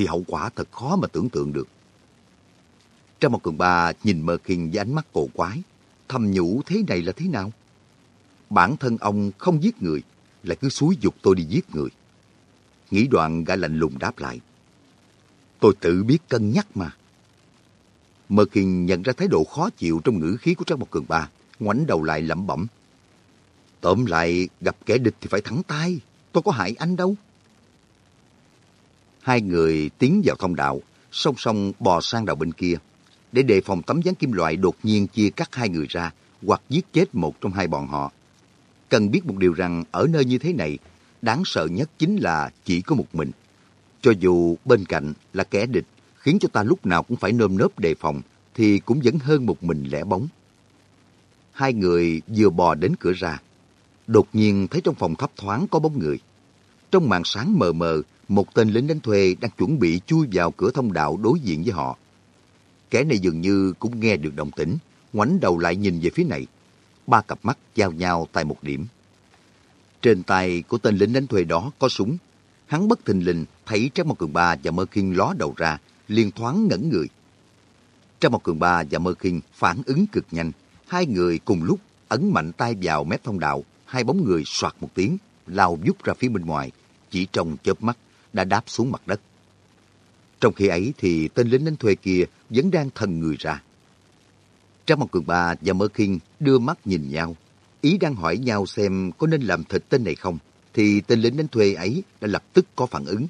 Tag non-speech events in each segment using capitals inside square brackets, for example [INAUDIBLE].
thì hậu quả thật khó mà tưởng tượng được. Trong một cường ba nhìn Mơ Kinh với ánh mắt cổ quái, thầm nhủ thế này là thế nào? Bản thân ông không giết người, lại cứ xúi dục tôi đi giết người. Nghĩ đoạn gã lạnh lùng đáp lại. Tôi tự biết cân nhắc mà. Mơ Kinh nhận ra thái độ khó chịu trong ngữ khí của Trang Mộc Cường Ba, ngoảnh đầu lại lẩm bẩm. Tóm lại, gặp kẻ địch thì phải thẳng tay, tôi có hại anh đâu. Hai người tiến vào thông đạo, song song bò sang đầu bên kia, để đề phòng tấm gián kim loại đột nhiên chia cắt hai người ra hoặc giết chết một trong hai bọn họ. Cần biết một điều rằng ở nơi như thế này, đáng sợ nhất chính là chỉ có một mình. Cho dù bên cạnh là kẻ địch, khiến cho ta lúc nào cũng phải nơm nớp đề phòng, thì cũng vẫn hơn một mình lẻ bóng. Hai người vừa bò đến cửa ra, đột nhiên thấy trong phòng thấp thoáng có bóng người. Trong màn sáng mờ mờ, một tên lính đánh thuê đang chuẩn bị chui vào cửa thông đạo đối diện với họ. Kẻ này dường như cũng nghe được động tĩnh, ngoảnh đầu lại nhìn về phía này. Ba cặp mắt giao nhau tại một điểm. Trên tay của tên lính đánh thuê đó có súng. Hắn bất thình lình thấy Trang Mộc Cường Ba và Mơ Kinh ló đầu ra, liền thoáng ngẩn người. Trang Mộc Cường Ba và Mơ Kinh phản ứng cực nhanh. Hai người cùng lúc ấn mạnh tay vào mép thông đạo, hai bóng người soạt một tiếng, lao vút ra phía bên ngoài, chỉ trong chớp mắt đã đáp xuống mặt đất. Trong khi ấy thì tên lính đánh thuê kia vẫn đang thần người ra. Trang Mộc Cường Ba và Mơ Kinh đưa mắt nhìn nhau, ý đang hỏi nhau xem có nên làm thịt tên này không, thì tên lính đánh thuê ấy đã lập tức có phản ứng.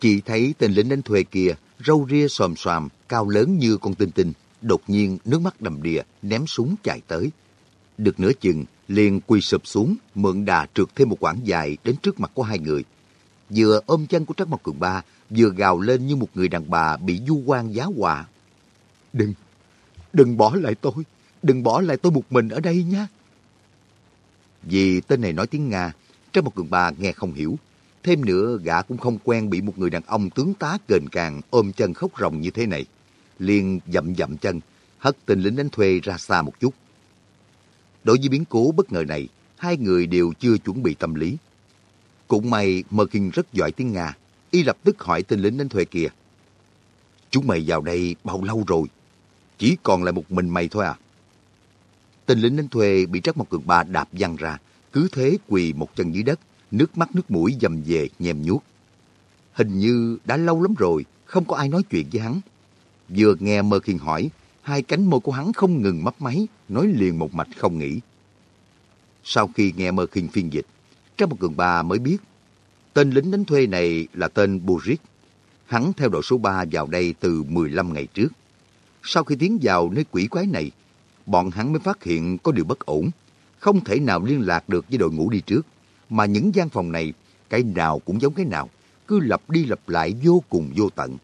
Chỉ thấy tên lính đánh thuê kia râu ria xòm xòm, cao lớn như con tinh tinh, đột nhiên nước mắt đầm đìa, ném súng chạy tới. Được nửa chừng, liền quỳ sụp xuống, mượn đà trượt thêm một quãng dài đến trước mặt của hai người. Vừa ôm chân của Trác Mộc Cường Ba, vừa gào lên như một người đàn bà bị du quan giá họa. Đừng, đừng bỏ lại tôi, đừng bỏ lại tôi một mình ở đây nha. Vì tên này nói tiếng Nga, Trác Mộc Cường Ba nghe không hiểu. Thêm nữa, gã cũng không quen bị một người đàn ông tướng tá kềnh càng ôm chân khóc ròng như thế này. liền dậm dậm chân, hất tên lính đánh thuê ra xa một chút. Đối với biến cố bất ngờ này, hai người đều chưa chuẩn bị tâm lý. Cũng may Mơ Kinh rất giỏi tiếng Nga, y lập tức hỏi tên lính đánh thuê kia. Chúng mày vào đây bao lâu rồi? Chỉ còn lại một mình mày thôi à? Tên lính đánh thuê bị Trắc Mộc Cường Ba đạp văng ra, cứ thế quỳ một chân dưới đất, nước mắt nước mũi dầm về nhem nhuốc. Hình như đã lâu lắm rồi, không có ai nói chuyện với hắn. Vừa nghe Mơ Kinh hỏi, hai cánh môi của hắn không ngừng mấp máy, nói liền một mạch không nghỉ. Sau khi nghe Mơ Kinh phiên dịch, trong một cường ba mới biết tên lính đánh thuê này là tên Burik. Hắn theo đội số 3 vào đây từ 15 ngày trước. Sau khi tiến vào nơi quỷ quái này, bọn hắn mới phát hiện có điều bất ổn. Không thể nào liên lạc được với đội ngũ đi trước. Mà những gian phòng này, cái nào cũng giống cái nào, cứ lặp đi lặp lại vô cùng vô tận.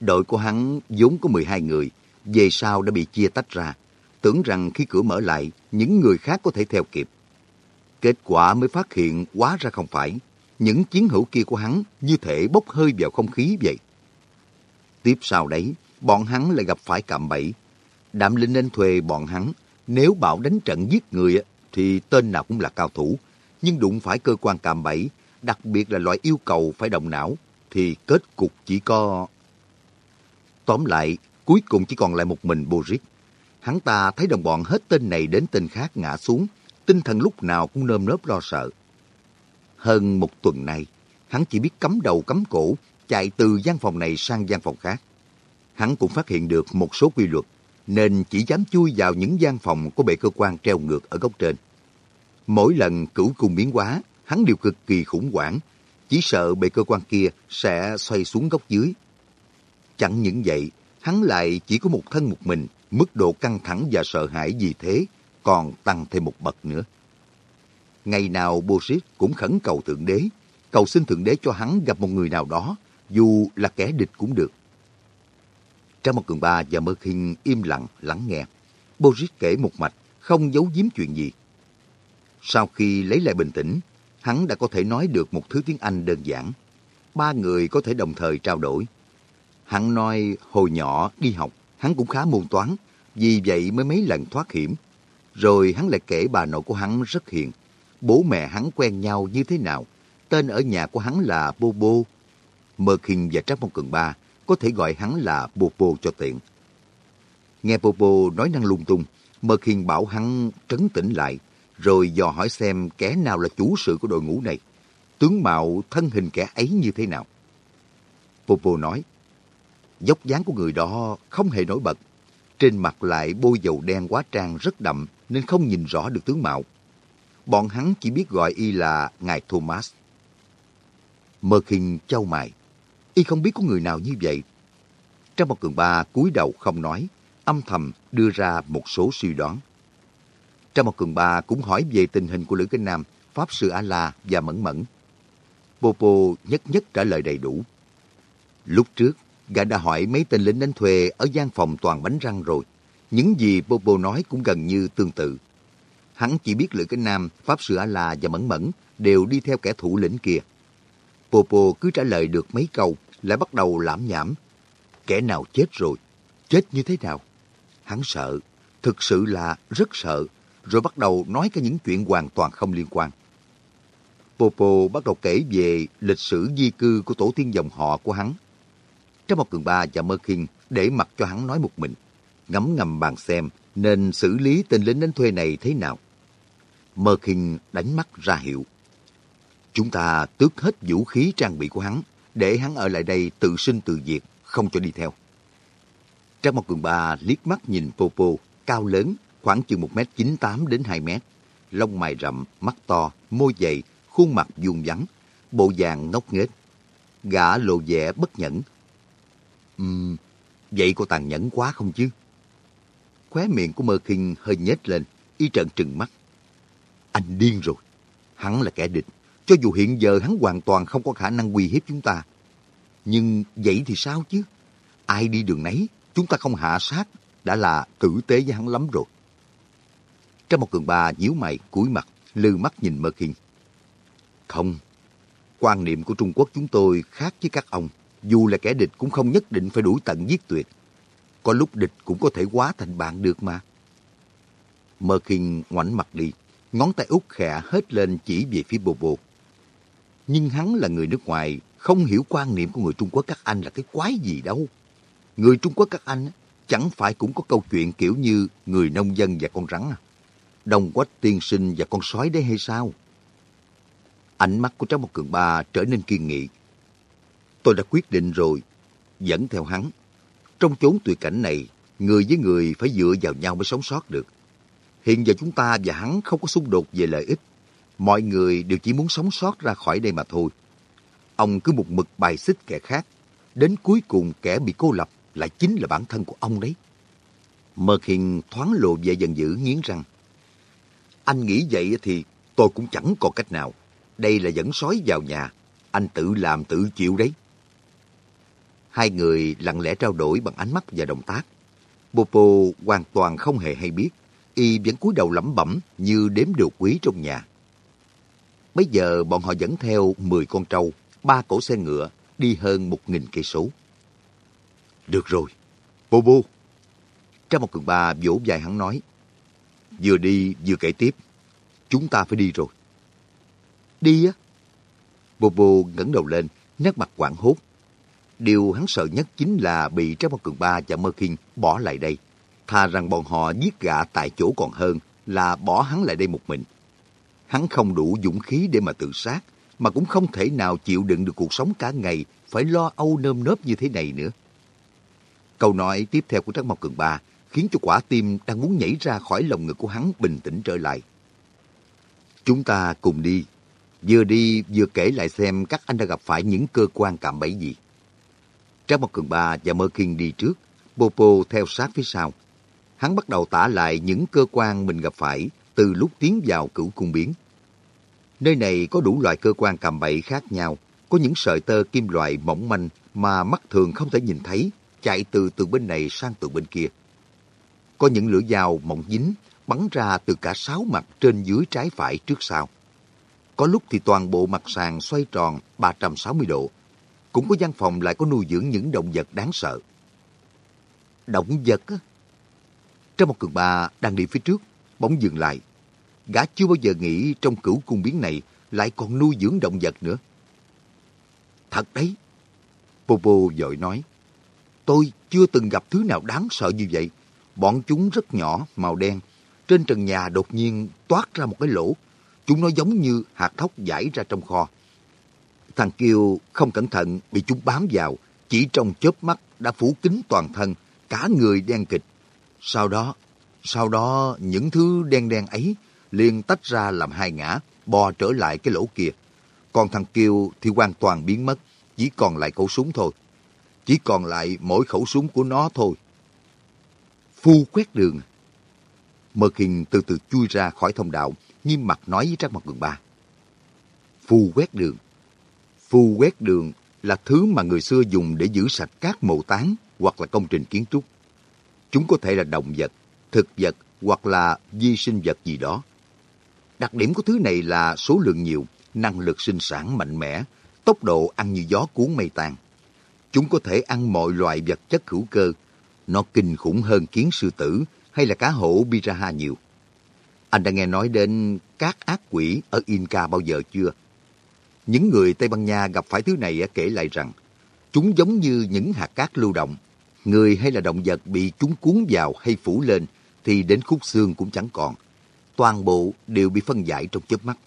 Đội của hắn vốn có 12 người, về sau đã bị chia tách ra. Tưởng rằng khi cửa mở lại, những người khác có thể theo kịp. Kết quả mới phát hiện quá ra không phải. Những chiến hữu kia của hắn như thể bốc hơi vào không khí vậy. Tiếp sau đấy, bọn hắn lại gặp phải cạm bẫy. Đạm Linh nên thuê bọn hắn, nếu bảo đánh trận giết người thì tên nào cũng là cao thủ. Nhưng đụng phải cơ quan cạm bẫy, đặc biệt là loại yêu cầu phải động não, thì kết cục chỉ có... Tóm lại, cuối cùng chỉ còn lại một mình Boris. Hắn ta thấy đồng bọn hết tên này đến tên khác ngã xuống, tinh thần lúc nào cũng nơm nớp lo sợ. Hơn một tuần nay, hắn chỉ biết cắm đầu cắm cổ, chạy từ gian phòng này sang gian phòng khác. Hắn cũng phát hiện được một số quy luật, nên chỉ dám chui vào những gian phòng có bệ cơ quan treo ngược ở góc trên. Mỗi lần cửu cung biến hóa, hắn đều cực kỳ khủng hoảng, chỉ sợ bệ cơ quan kia sẽ xoay xuống góc dưới. Chẳng những vậy, hắn lại chỉ có một thân một mình, mức độ căng thẳng và sợ hãi vì thế còn tăng thêm một bậc nữa. Ngày nào Boris cũng khẩn cầu Thượng Đế, cầu xin Thượng Đế cho hắn gặp một người nào đó, dù là kẻ địch cũng được. Trang một cường ba và Mơ Kinh im lặng lắng nghe. Boris kể một mạch, không giấu giếm chuyện gì. Sau khi lấy lại bình tĩnh, hắn đã có thể nói được một thứ tiếng Anh đơn giản. Ba người có thể đồng thời trao đổi. Hắn nói hồi nhỏ đi học, hắn cũng khá môn toán, vì vậy mới mấy lần thoát hiểm. Rồi hắn lại kể bà nội của hắn rất hiền. Bố mẹ hắn quen nhau như thế nào? Tên ở nhà của hắn là Bobo. Mơ Kinh và Trác Mông Cường Ba có thể gọi hắn là Popo cho tiện. Nghe Popo nói năng lung tung, Mơ Kinh bảo hắn trấn tĩnh lại, rồi dò hỏi xem kẻ nào là chủ sự của đội ngũ này, tướng mạo thân hình kẻ ấy như thế nào. Popo nói, dốc dáng của người đó không hề nổi bật, trên mặt lại bôi dầu đen quá trang rất đậm nên không nhìn rõ được tướng mạo. Bọn hắn chỉ biết gọi y là Ngài Thomas. Mơ khinh châu mày. Y không biết có người nào như vậy. Trong một cường ba cúi đầu không nói, âm thầm đưa ra một số suy đoán. Trong một cường ba cũng hỏi về tình hình của Lữ Kinh Nam, Pháp Sư A-La và Mẫn Mẫn. Popo nhất nhất trả lời đầy đủ. Lúc trước, gã đã hỏi mấy tên lính đánh thuê ở gian phòng toàn bánh răng rồi. Những gì Popo nói cũng gần như tương tự. Hắn chỉ biết Lữ Cánh Nam, Pháp Sư A-La và Mẫn Mẫn đều đi theo kẻ thủ lĩnh kia. Popo cứ trả lời được mấy câu, lại bắt đầu lãm nhảm. Kẻ nào chết rồi? Chết như thế nào? Hắn sợ, thực sự là rất sợ, rồi bắt đầu nói cả những chuyện hoàn toàn không liên quan. Popo bắt đầu kể về lịch sử di cư của tổ tiên dòng họ của hắn. Trong một cường ba và Mơ Kinh để mặc cho hắn nói một mình, ngấm ngầm bàn xem nên xử lý tên lính đánh thuê này thế nào. Mơ Kinh đánh mắt ra hiệu. Chúng ta tước hết vũ khí trang bị của hắn, để hắn ở lại đây tự sinh tự diệt, không cho đi theo. Trang một cường ba liếc mắt nhìn Popo, cao lớn, khoảng chừng 1m98 đến 2m. Lông mày rậm, mắt to, môi dày, khuôn mặt vuông vắn, bộ dạng ngốc nghếch. Gã lộ vẻ bất nhẫn. Uhm, vậy có tàn nhẫn quá không chứ? Khóe miệng của Mơ Kinh hơi nhếch lên, y trợn trừng mắt. Anh điên rồi. Hắn là kẻ địch. Cho dù hiện giờ hắn hoàn toàn không có khả năng uy hiếp chúng ta. Nhưng vậy thì sao chứ? Ai đi đường nấy, chúng ta không hạ sát, đã là tử tế với hắn lắm rồi. Trong một cường bà nhíu mày, cúi mặt, lư mắt nhìn Mơ Kinh. Không, quan niệm của Trung Quốc chúng tôi khác với các ông. Dù là kẻ địch cũng không nhất định phải đuổi tận giết tuyệt. Có lúc địch cũng có thể quá thành bạn được mà. Mơ Kinh ngoảnh mặt đi, ngón tay út khẽ hết lên chỉ về phía Bồ Bồ. Nhưng hắn là người nước ngoài, không hiểu quan niệm của người Trung Quốc các anh là cái quái gì đâu. Người Trung Quốc các anh chẳng phải cũng có câu chuyện kiểu như người nông dân và con rắn à? Đồng quách tiên sinh và con sói đấy hay sao? Ánh mắt của Trác Mộc Cường Ba trở nên kiên nghị. Tôi đã quyết định rồi, dẫn theo hắn. Trong chốn tuyệt cảnh này, người với người phải dựa vào nhau mới sống sót được. Hiện giờ chúng ta và hắn không có xung đột về lợi ích. Mọi người đều chỉ muốn sống sót ra khỏi đây mà thôi. Ông cứ một mực bài xích kẻ khác. Đến cuối cùng kẻ bị cô lập lại chính là bản thân của ông đấy. Mơ khiên thoáng lộ về dần dữ nghiến răng. Anh nghĩ vậy thì tôi cũng chẳng còn cách nào. Đây là dẫn sói vào nhà. Anh tự làm tự chịu đấy. Hai người lặng lẽ trao đổi bằng ánh mắt và động tác. Popo hoàn toàn không hề hay biết. Y vẫn cúi đầu lẩm bẩm như đếm đồ quý trong nhà. Bây giờ bọn họ dẫn theo 10 con trâu, ba cổ xe ngựa, đi hơn một nghìn cây số. Được rồi, Popo. Trong một cường ba vỗ dài hắn nói. Vừa đi vừa kể tiếp. Chúng ta phải đi rồi. Đi á? Popo ngẩng đầu lên, nét mặt quảng hốt. Điều hắn sợ nhất chính là bị Trái Bao Cường Ba và Mơ Kinh bỏ lại đây. Thà rằng bọn họ giết gã tại chỗ còn hơn là bỏ hắn lại đây một mình. Hắn không đủ dũng khí để mà tự sát, mà cũng không thể nào chịu đựng được cuộc sống cả ngày phải lo âu nơm nớp như thế này nữa. Câu nói tiếp theo của Trác Mộc Cường Ba khiến cho quả tim đang muốn nhảy ra khỏi lồng ngực của hắn bình tĩnh trở lại. Chúng ta cùng đi. Vừa đi vừa kể lại xem các anh đã gặp phải những cơ quan cạm bẫy gì. Trang Mộc Cường Ba và Mơ Kinh đi trước, Popo theo sát phía sau. Hắn bắt đầu tả lại những cơ quan mình gặp phải từ lúc tiến vào cửu cung biến. Nơi này có đủ loại cơ quan cầm bậy khác nhau, có những sợi tơ kim loại mỏng manh mà mắt thường không thể nhìn thấy, chạy từ từ bên này sang từ bên kia. Có những lưỡi dao mỏng dính, bắn ra từ cả sáu mặt trên dưới trái phải trước sau. Có lúc thì toàn bộ mặt sàn xoay tròn 360 độ. Cũng có văn phòng lại có nuôi dưỡng những động vật đáng sợ. Động vật á? Trong một cường bà đang đi phía trước, bỗng dừng lại. Gã chưa bao giờ nghĩ trong cửu cung biến này lại còn nuôi dưỡng động vật nữa. Thật đấy, Popo vội nói, tôi chưa từng gặp thứ nào đáng sợ như vậy. Bọn chúng rất nhỏ, màu đen. Trên trần nhà đột nhiên toát ra một cái lỗ. Chúng nó giống như hạt thóc giải ra trong kho. Thằng Kiều không cẩn thận bị chúng bám vào, chỉ trong chớp mắt đã phủ kín toàn thân, cả người đen kịch. Sau đó, sau đó những thứ đen đen ấy liền tách ra làm hai ngã, bò trở lại cái lỗ kia. Còn thằng Kiều thì hoàn toàn biến mất, chỉ còn lại khẩu súng thôi. Chỉ còn lại mỗi khẩu súng của nó thôi. Phu quét đường. Mơ Kinh từ từ chui ra khỏi thông đạo, nghiêm mặt nói với Trác Mặt Cường Ba. Phu quét đường. Phu quét đường là thứ mà người xưa dùng để giữ sạch các mộ táng hoặc là công trình kiến trúc. Chúng có thể là động vật, thực vật hoặc là vi sinh vật gì đó. Đặc điểm của thứ này là số lượng nhiều, năng lực sinh sản mạnh mẽ, tốc độ ăn như gió cuốn mây tan. Chúng có thể ăn mọi loại vật chất hữu cơ. Nó kinh khủng hơn kiến sư tử hay là cá hổ Piraha nhiều. Anh đã nghe nói đến các ác quỷ ở Inca bao giờ chưa? Những người Tây Ban Nha gặp phải thứ này kể lại rằng chúng giống như những hạt cát lưu động. Người hay là động vật bị chúng cuốn vào hay phủ lên thì đến khúc xương cũng chẳng còn. Toàn bộ đều bị phân giải trong chớp mắt.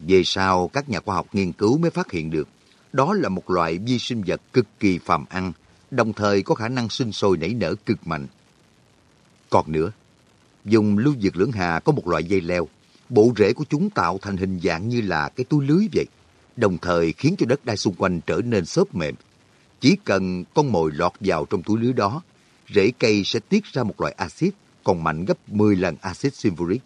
Về sau, các nhà khoa học nghiên cứu mới phát hiện được đó là một loại vi sinh vật cực kỳ phàm ăn, đồng thời có khả năng sinh sôi nảy nở cực mạnh. Còn nữa, dùng lưu diệt lưỡng hà có một loại dây leo, bộ rễ của chúng tạo thành hình dạng như là cái túi lưới vậy, đồng thời khiến cho đất đai xung quanh trở nên xốp mềm. Chỉ cần con mồi lọt vào trong túi lưới đó, rễ cây sẽ tiết ra một loại axit còn mạnh gấp 10 lần axit sulfuric.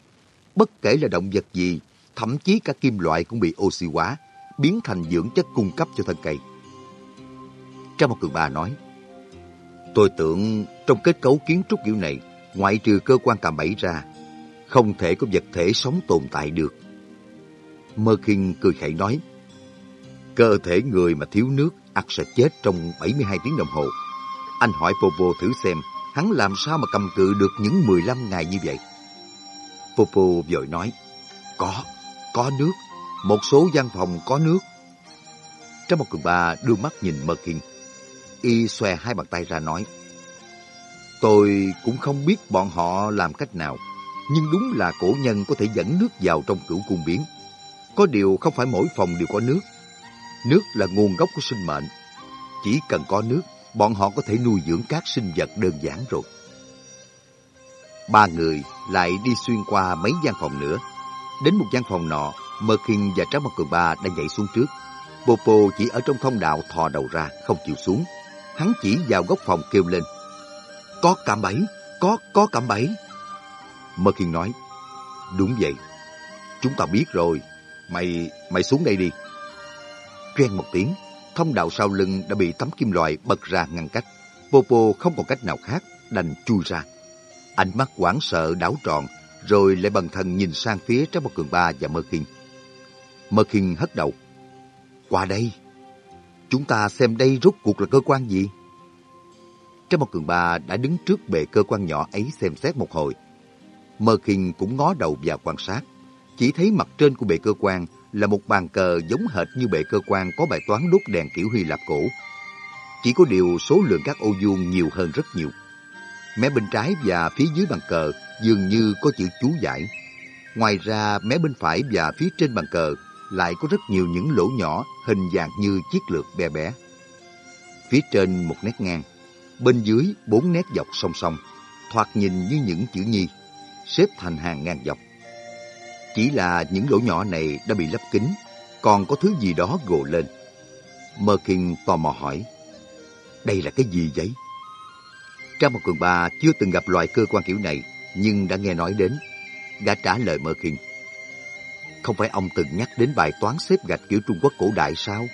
Bất kể là động vật gì, thậm chí cả kim loại cũng bị oxy hóa, biến thành dưỡng chất cung cấp cho thân cây. Trong một cường bà nói, Tôi tưởng trong kết cấu kiến trúc kiểu này, ngoại trừ cơ quan cạm bẫy ra, không thể có vật thể sống tồn tại được. Mơ Kinh cười khẩy nói, cơ thể người mà thiếu nước ắt sẽ chết trong 72 tiếng đồng hồ. Anh hỏi Popo thử xem, hắn làm sao mà cầm cự được những 15 ngày như vậy? Popo vội nói, có, có nước, một số gian phòng có nước. Trong một cường ba đưa mắt nhìn Mơ Kinh, y xòe hai bàn tay ra nói, Tôi cũng không biết bọn họ làm cách nào, nhưng đúng là cổ nhân có thể dẫn nước vào trong cửu cung biến. Có điều không phải mỗi phòng đều có nước. Nước là nguồn gốc của sinh mệnh. Chỉ cần có nước, bọn họ có thể nuôi dưỡng các sinh vật đơn giản rồi. Ba người lại đi xuyên qua mấy gian phòng nữa. Đến một gian phòng nọ, Mơ Kinh và Trác Mặt Cường Ba đang nhảy xuống trước. Popo chỉ ở trong thông đạo thò đầu ra, không chịu xuống. Hắn chỉ vào góc phòng kêu lên. Có cạm bẫy, có, có cạm bẫy. Mơ Kinh nói, đúng vậy. Chúng ta biết rồi, mày, mày xuống đây đi. Choen một tiếng, thông đạo sau lưng đã bị tấm kim loại bật ra ngăn cách. Popo không còn cách nào khác, đành chui ra. Ánh mắt hoảng sợ đảo tròn, rồi lại bần thần nhìn sang phía Trái Bọc Cường Ba và Mơ Kinh. Mơ Kinh hất đầu. Qua đây. Chúng ta xem đây rốt cuộc là cơ quan gì? Trái Bọc Cường Ba đã đứng trước bề cơ quan nhỏ ấy xem xét một hồi. Mơ Kinh cũng ngó đầu vào quan sát. Chỉ thấy mặt trên của bệ cơ quan là một bàn cờ giống hệt như bệ cơ quan có bài toán đốt đèn kiểu Hy Lạp cổ. Chỉ có điều số lượng các ô vuông nhiều hơn rất nhiều. Mé bên trái và phía dưới bàn cờ dường như có chữ chú giải. Ngoài ra, mé bên phải và phía trên bàn cờ lại có rất nhiều những lỗ nhỏ hình dạng như chiếc lược bé bé. Phía trên một nét ngang, bên dưới bốn nét dọc song song, thoạt nhìn như những chữ nhi, xếp thành hàng ngang dọc. Chỉ là những lỗ nhỏ này đã bị lấp kín, còn có thứ gì đó gồ lên. Merkin tò mò hỏi, đây là cái gì vậy? Trang một cường bà chưa từng gặp loại cơ quan kiểu này, nhưng đã nghe nói đến. Gã trả lời Merkin, Không phải ông từng nhắc đến bài toán xếp gạch kiểu Trung Quốc cổ đại sao?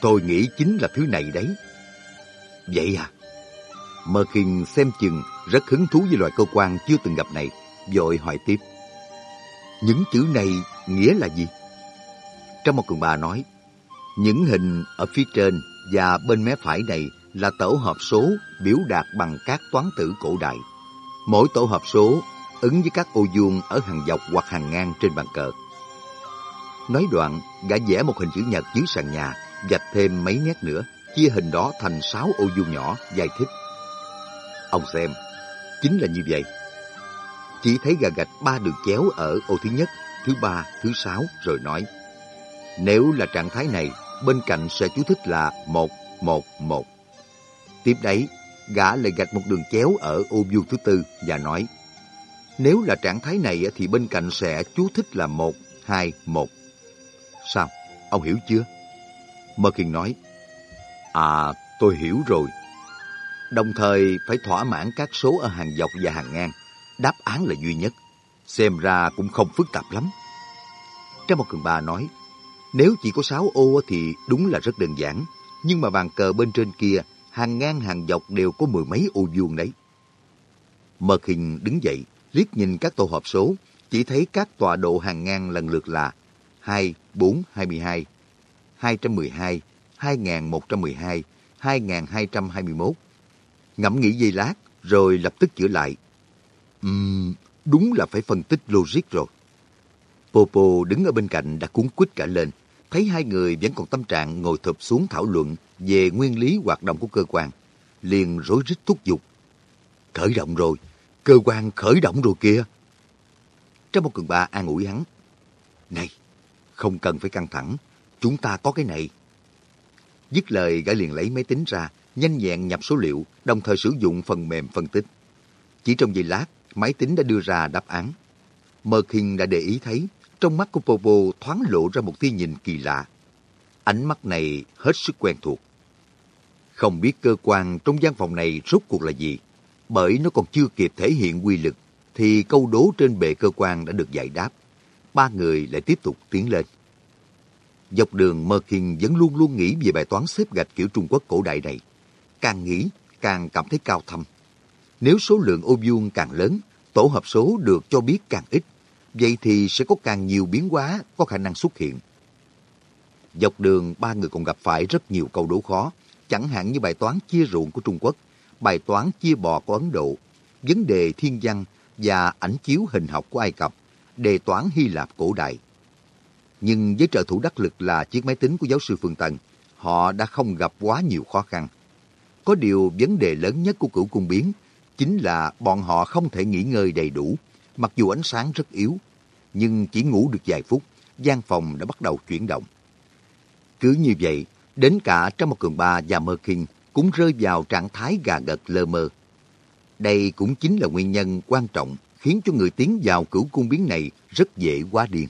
Tôi nghĩ chính là thứ này đấy. Vậy à? Merkin xem chừng rất hứng thú với loại cơ quan chưa từng gặp này, vội hỏi tiếp. Những chữ này nghĩa là gì? Trong một cường bà nói, những hình ở phía trên và bên mé phải này là tổ hợp số biểu đạt bằng các toán tử cổ đại. Mỗi tổ hợp số ứng với các ô vuông ở hàng dọc hoặc hàng ngang trên bàn cờ. Nói đoạn, gã vẽ một hình chữ nhật dưới sàn nhà, gạch thêm mấy nét nữa. chia hình đó thành sáu ô vuông nhỏ, giải thích. Ông xem, chính là như vậy. Chỉ thấy gà gạch ba đường chéo ở ô thứ nhất, thứ ba, thứ sáu rồi nói. Nếu là trạng thái này, bên cạnh sẽ chú thích là một một một. Tiếp đấy, gã lại gạch một đường chéo ở ô vuông thứ tư và nói nếu là trạng thái này thì bên cạnh sẽ chú thích là một hai một Sao? Ông hiểu chưa? Mơ Kiên nói À, tôi hiểu rồi. Đồng thời phải thỏa mãn các số ở hàng dọc và hàng ngang. Đáp án là duy nhất. Xem ra cũng không phức tạp lắm. Trang một cường bà nói nếu chỉ có sáu ô thì đúng là rất đơn giản. Nhưng mà bàn cờ bên trên kia, hàng ngang hàng dọc đều có mười mấy ô vuông đấy. Mật hình đứng dậy, liếc nhìn các tổ hợp số, chỉ thấy các tọa độ hàng ngang lần lượt là 2, 4, 22, 212, 2112, 2221. Ngẫm nghĩ giây lát, rồi lập tức chữa lại. Uhm, đúng là phải phân tích logic rồi. Popo đứng ở bên cạnh đã cuốn quýt cả lên, thấy hai người vẫn còn tâm trạng ngồi thụp xuống thảo luận về nguyên lý hoạt động của cơ quan. Liền rối rít thúc giục. Khởi động rồi, cơ quan khởi động rồi kìa. Trong một cường ba an ủi hắn. Này, không cần phải căng thẳng, chúng ta có cái này. Dứt lời gã liền lấy máy tính ra, nhanh nhẹn nhập số liệu, đồng thời sử dụng phần mềm phân tích. Chỉ trong giây lát, máy tính đã đưa ra đáp án. Mơ Kinh đã để ý thấy, trong mắt của Popo thoáng lộ ra một tia nhìn kỳ lạ. Ánh mắt này hết sức quen thuộc. Không biết cơ quan trong gian phòng này rốt cuộc là gì, bởi nó còn chưa kịp thể hiện quy lực, thì câu đố trên bệ cơ quan đã được giải đáp. Ba người lại tiếp tục tiến lên. Dọc đường Mơ Kinh vẫn luôn luôn nghĩ về bài toán xếp gạch kiểu Trung Quốc cổ đại này. Càng nghĩ, càng cảm thấy cao thâm. Nếu số lượng ô vuông càng lớn, tổ hợp số được cho biết càng ít, vậy thì sẽ có càng nhiều biến hóa có khả năng xuất hiện. Dọc đường, ba người còn gặp phải rất nhiều câu đố khó, chẳng hạn như bài toán chia ruộng của Trung Quốc, bài toán chia bò của Ấn Độ, vấn đề thiên văn và ảnh chiếu hình học của Ai Cập, đề toán Hy Lạp cổ đại. Nhưng với trợ thủ đắc lực là chiếc máy tính của giáo sư Phương Tần, họ đã không gặp quá nhiều khó khăn. Có điều vấn đề lớn nhất của cửu cung biến chính là bọn họ không thể nghỉ ngơi đầy đủ, mặc dù ánh sáng rất yếu, nhưng chỉ ngủ được vài phút, gian phòng đã bắt đầu chuyển động. Cứ như vậy, đến cả trong một cường ba và mơ kinh cũng rơi vào trạng thái gà gật lơ mơ. Đây cũng chính là nguyên nhân quan trọng khiến cho người tiến vào cửu cung biến này rất dễ quá điên.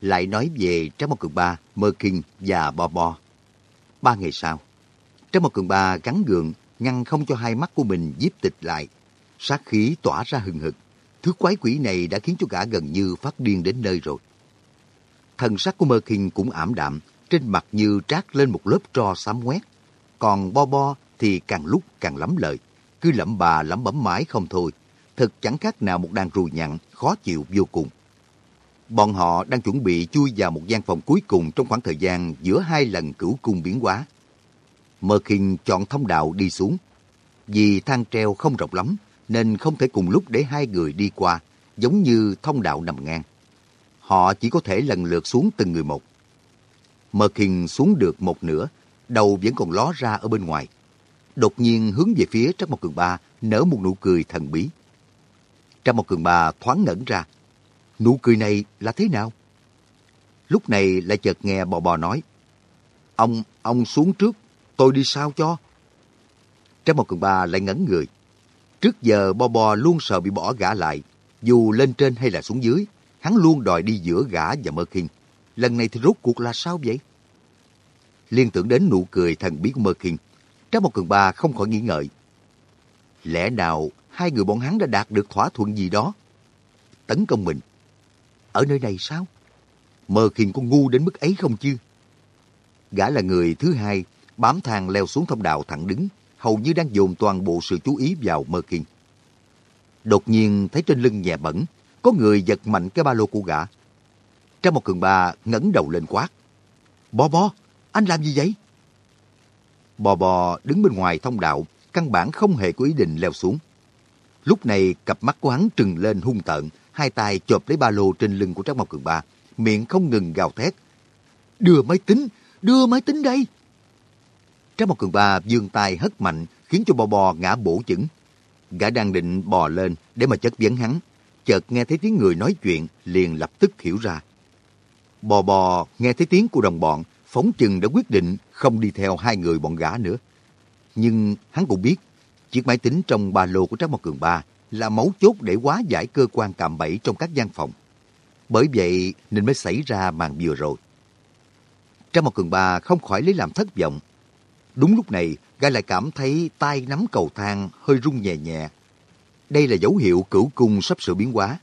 Lại nói về trong Một Cường Ba, Mơ Kinh và Bo Bo. Ba ngày sau, trong Một Cường Ba gắn gượng ngăn không cho hai mắt của mình díp tịch lại. Sát khí tỏa ra hừng hực. Thứ quái quỷ này đã khiến cho gã gần như phát điên đến nơi rồi. Thần sắc của Mơ Kinh cũng ảm đạm, trên mặt như trát lên một lớp tro xám quét. Còn Bo Bo thì càng lúc càng lắm lời, cứ lẩm bà lẩm bẩm mãi không thôi. Thật chẳng khác nào một đàn rùi nhặn, khó chịu vô cùng. Bọn họ đang chuẩn bị chui vào một gian phòng cuối cùng trong khoảng thời gian giữa hai lần cửu cung biến hóa. Mơ Kinh chọn thông đạo đi xuống. Vì thang treo không rộng lắm, nên không thể cùng lúc để hai người đi qua, giống như thông đạo nằm ngang. Họ chỉ có thể lần lượt xuống từng người một. Mơ Kinh xuống được một nửa, đầu vẫn còn ló ra ở bên ngoài. Đột nhiên hướng về phía Trắc Mộc Cường Ba nở một nụ cười thần bí. Trắc Mộc Cường Ba thoáng ngẩn ra. Nụ cười này là thế nào? Lúc này lại chợt nghe bò bò nói. Ông, ông xuống trước, tôi đi sao cho. Trái một Cường Ba lại ngẩn người. Trước giờ bò bò luôn sợ bị bỏ gã lại. Dù lên trên hay là xuống dưới, hắn luôn đòi đi giữa gã và Mơ Kinh. Lần này thì rốt cuộc là sao vậy? liên tưởng đến nụ cười thần bí của Mơ Kinh. trái một Cường Ba không khỏi nghĩ ngợi. Lẽ nào hai người bọn hắn đã đạt được thỏa thuận gì đó? Tấn công mình. Ở nơi này sao? Mơ Kinh có ngu đến mức ấy không chứ? Gã là người thứ hai, bám thang leo xuống thông đạo thẳng đứng, hầu như đang dồn toàn bộ sự chú ý vào Mơ kiên. Đột nhiên thấy trên lưng nhẹ bẩn, có người giật mạnh cái ba lô của gã. Trong một cường ba ngẩng đầu lên quát. bò bò anh làm gì vậy? Bò bò đứng bên ngoài thông đạo, căn bản không hề có ý định leo xuống. Lúc này cặp mắt của hắn trừng lên hung tợn, hai tay chộp lấy ba lô trên lưng của Trác Mộc Cường Ba, miệng không ngừng gào thét. Đưa máy tính, đưa máy tính đây! Trái một cường ba dương tay hất mạnh, khiến cho bò bò ngã bổ chững. Gã đang định bò lên để mà chất vấn hắn. Chợt nghe thấy tiếng người nói chuyện, liền lập tức hiểu ra. Bò bò nghe thấy tiếng của đồng bọn, phóng chừng đã quyết định không đi theo hai người bọn gã nữa. Nhưng hắn cũng biết, chiếc máy tính trong ba lô của Trác Mộc Cường Ba là mấu chốt để hóa giải cơ quan cạm bẫy trong các gian phòng. Bởi vậy nên mới xảy ra màn vừa rồi. Trác Mộc Cường Ba không khỏi lấy làm thất vọng. Đúng lúc này, gã lại cảm thấy tay nắm cầu thang hơi rung nhẹ nhẹ. Đây là dấu hiệu cửu cung sắp sửa biến hóa.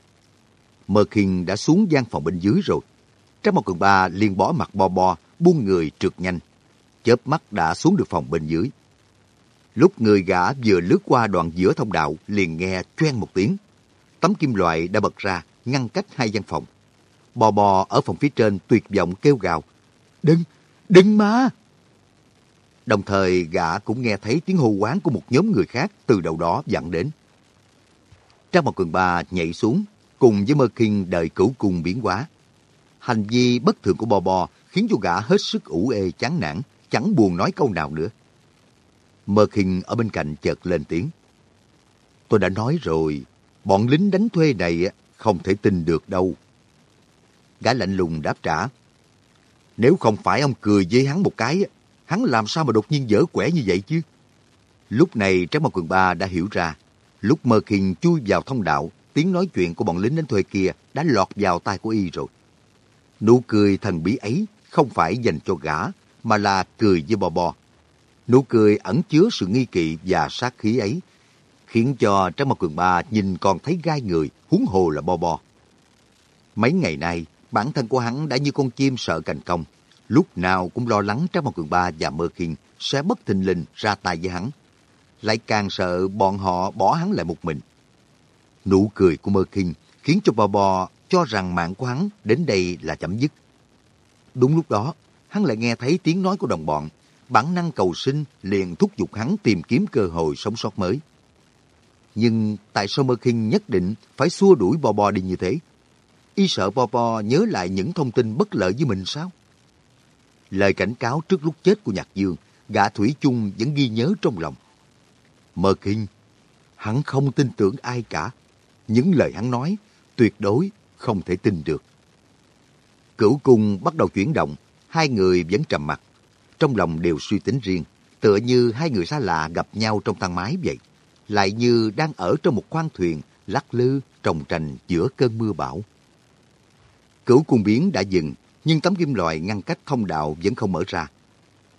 Mơ Kinh đã xuống gian phòng bên dưới rồi. Trác một Cường Ba liền bỏ mặt bo bo, buông người trượt nhanh. Chớp mắt đã xuống được phòng bên dưới. Lúc người gã vừa lướt qua đoạn giữa thông đạo, liền nghe choen một tiếng. Tấm kim loại đã bật ra, ngăn cách hai gian phòng. Bò bò ở phòng phía trên tuyệt vọng kêu gào. Đừng, đừng mà! Đồng thời gã cũng nghe thấy tiếng hô quán của một nhóm người khác từ đầu đó dặn đến. Trang một cường ba nhảy xuống, cùng với Mơ Kinh đợi cửu cung biến hóa. Hành vi bất thường của Bò Bò khiến cho gã hết sức ủ ê chán nản, chẳng buồn nói câu nào nữa. Mơ Kinh ở bên cạnh chợt lên tiếng. Tôi đã nói rồi, bọn lính đánh thuê này không thể tin được đâu. Gã lạnh lùng đáp trả. Nếu không phải ông cười với hắn một cái, hắn làm sao mà đột nhiên dở quẻ như vậy chứ? Lúc này Trác Mặt Cường Ba đã hiểu ra, lúc Mơ Kinh chui vào thông đạo, tiếng nói chuyện của bọn lính đến thuê kia đã lọt vào tai của y rồi. Nụ cười thần bí ấy không phải dành cho gã, mà là cười với bò bò. Nụ cười ẩn chứa sự nghi kỵ và sát khí ấy, khiến cho Trác Mặt Cường Ba nhìn còn thấy gai người, huống hồ là Bò Bò. Mấy ngày nay, bản thân của hắn đã như con chim sợ cành công, lúc nào cũng lo lắng trong Mộc Cường Ba và Mơ Khiên sẽ bất thình lình ra tay với hắn. Lại càng sợ bọn họ bỏ hắn lại một mình. Nụ cười của Mơ Khiên khiến cho bò bò cho rằng mạng của hắn đến đây là chấm dứt. Đúng lúc đó, hắn lại nghe thấy tiếng nói của đồng bọn. Bản năng cầu sinh liền thúc giục hắn tìm kiếm cơ hội sống sót mới. Nhưng tại sao Mơ Kinh nhất định phải xua đuổi Bò Bò đi như thế? Y sợ Bò Bò nhớ lại những thông tin bất lợi với mình sao? Lời cảnh cáo trước lúc chết của Nhạc Dương, gã Thủy chung vẫn ghi nhớ trong lòng. Mơ Kinh, hắn không tin tưởng ai cả. Những lời hắn nói tuyệt đối không thể tin được. Cửu cung bắt đầu chuyển động, hai người vẫn trầm mặt. Trong lòng đều suy tính riêng, tựa như hai người xa lạ gặp nhau trong thang máy vậy. Lại như đang ở trong một khoang thuyền lắc lư trồng trành giữa cơn mưa bão. Cửu cung biến đã dừng, nhưng tấm kim loại ngăn cách thông đạo vẫn không mở ra.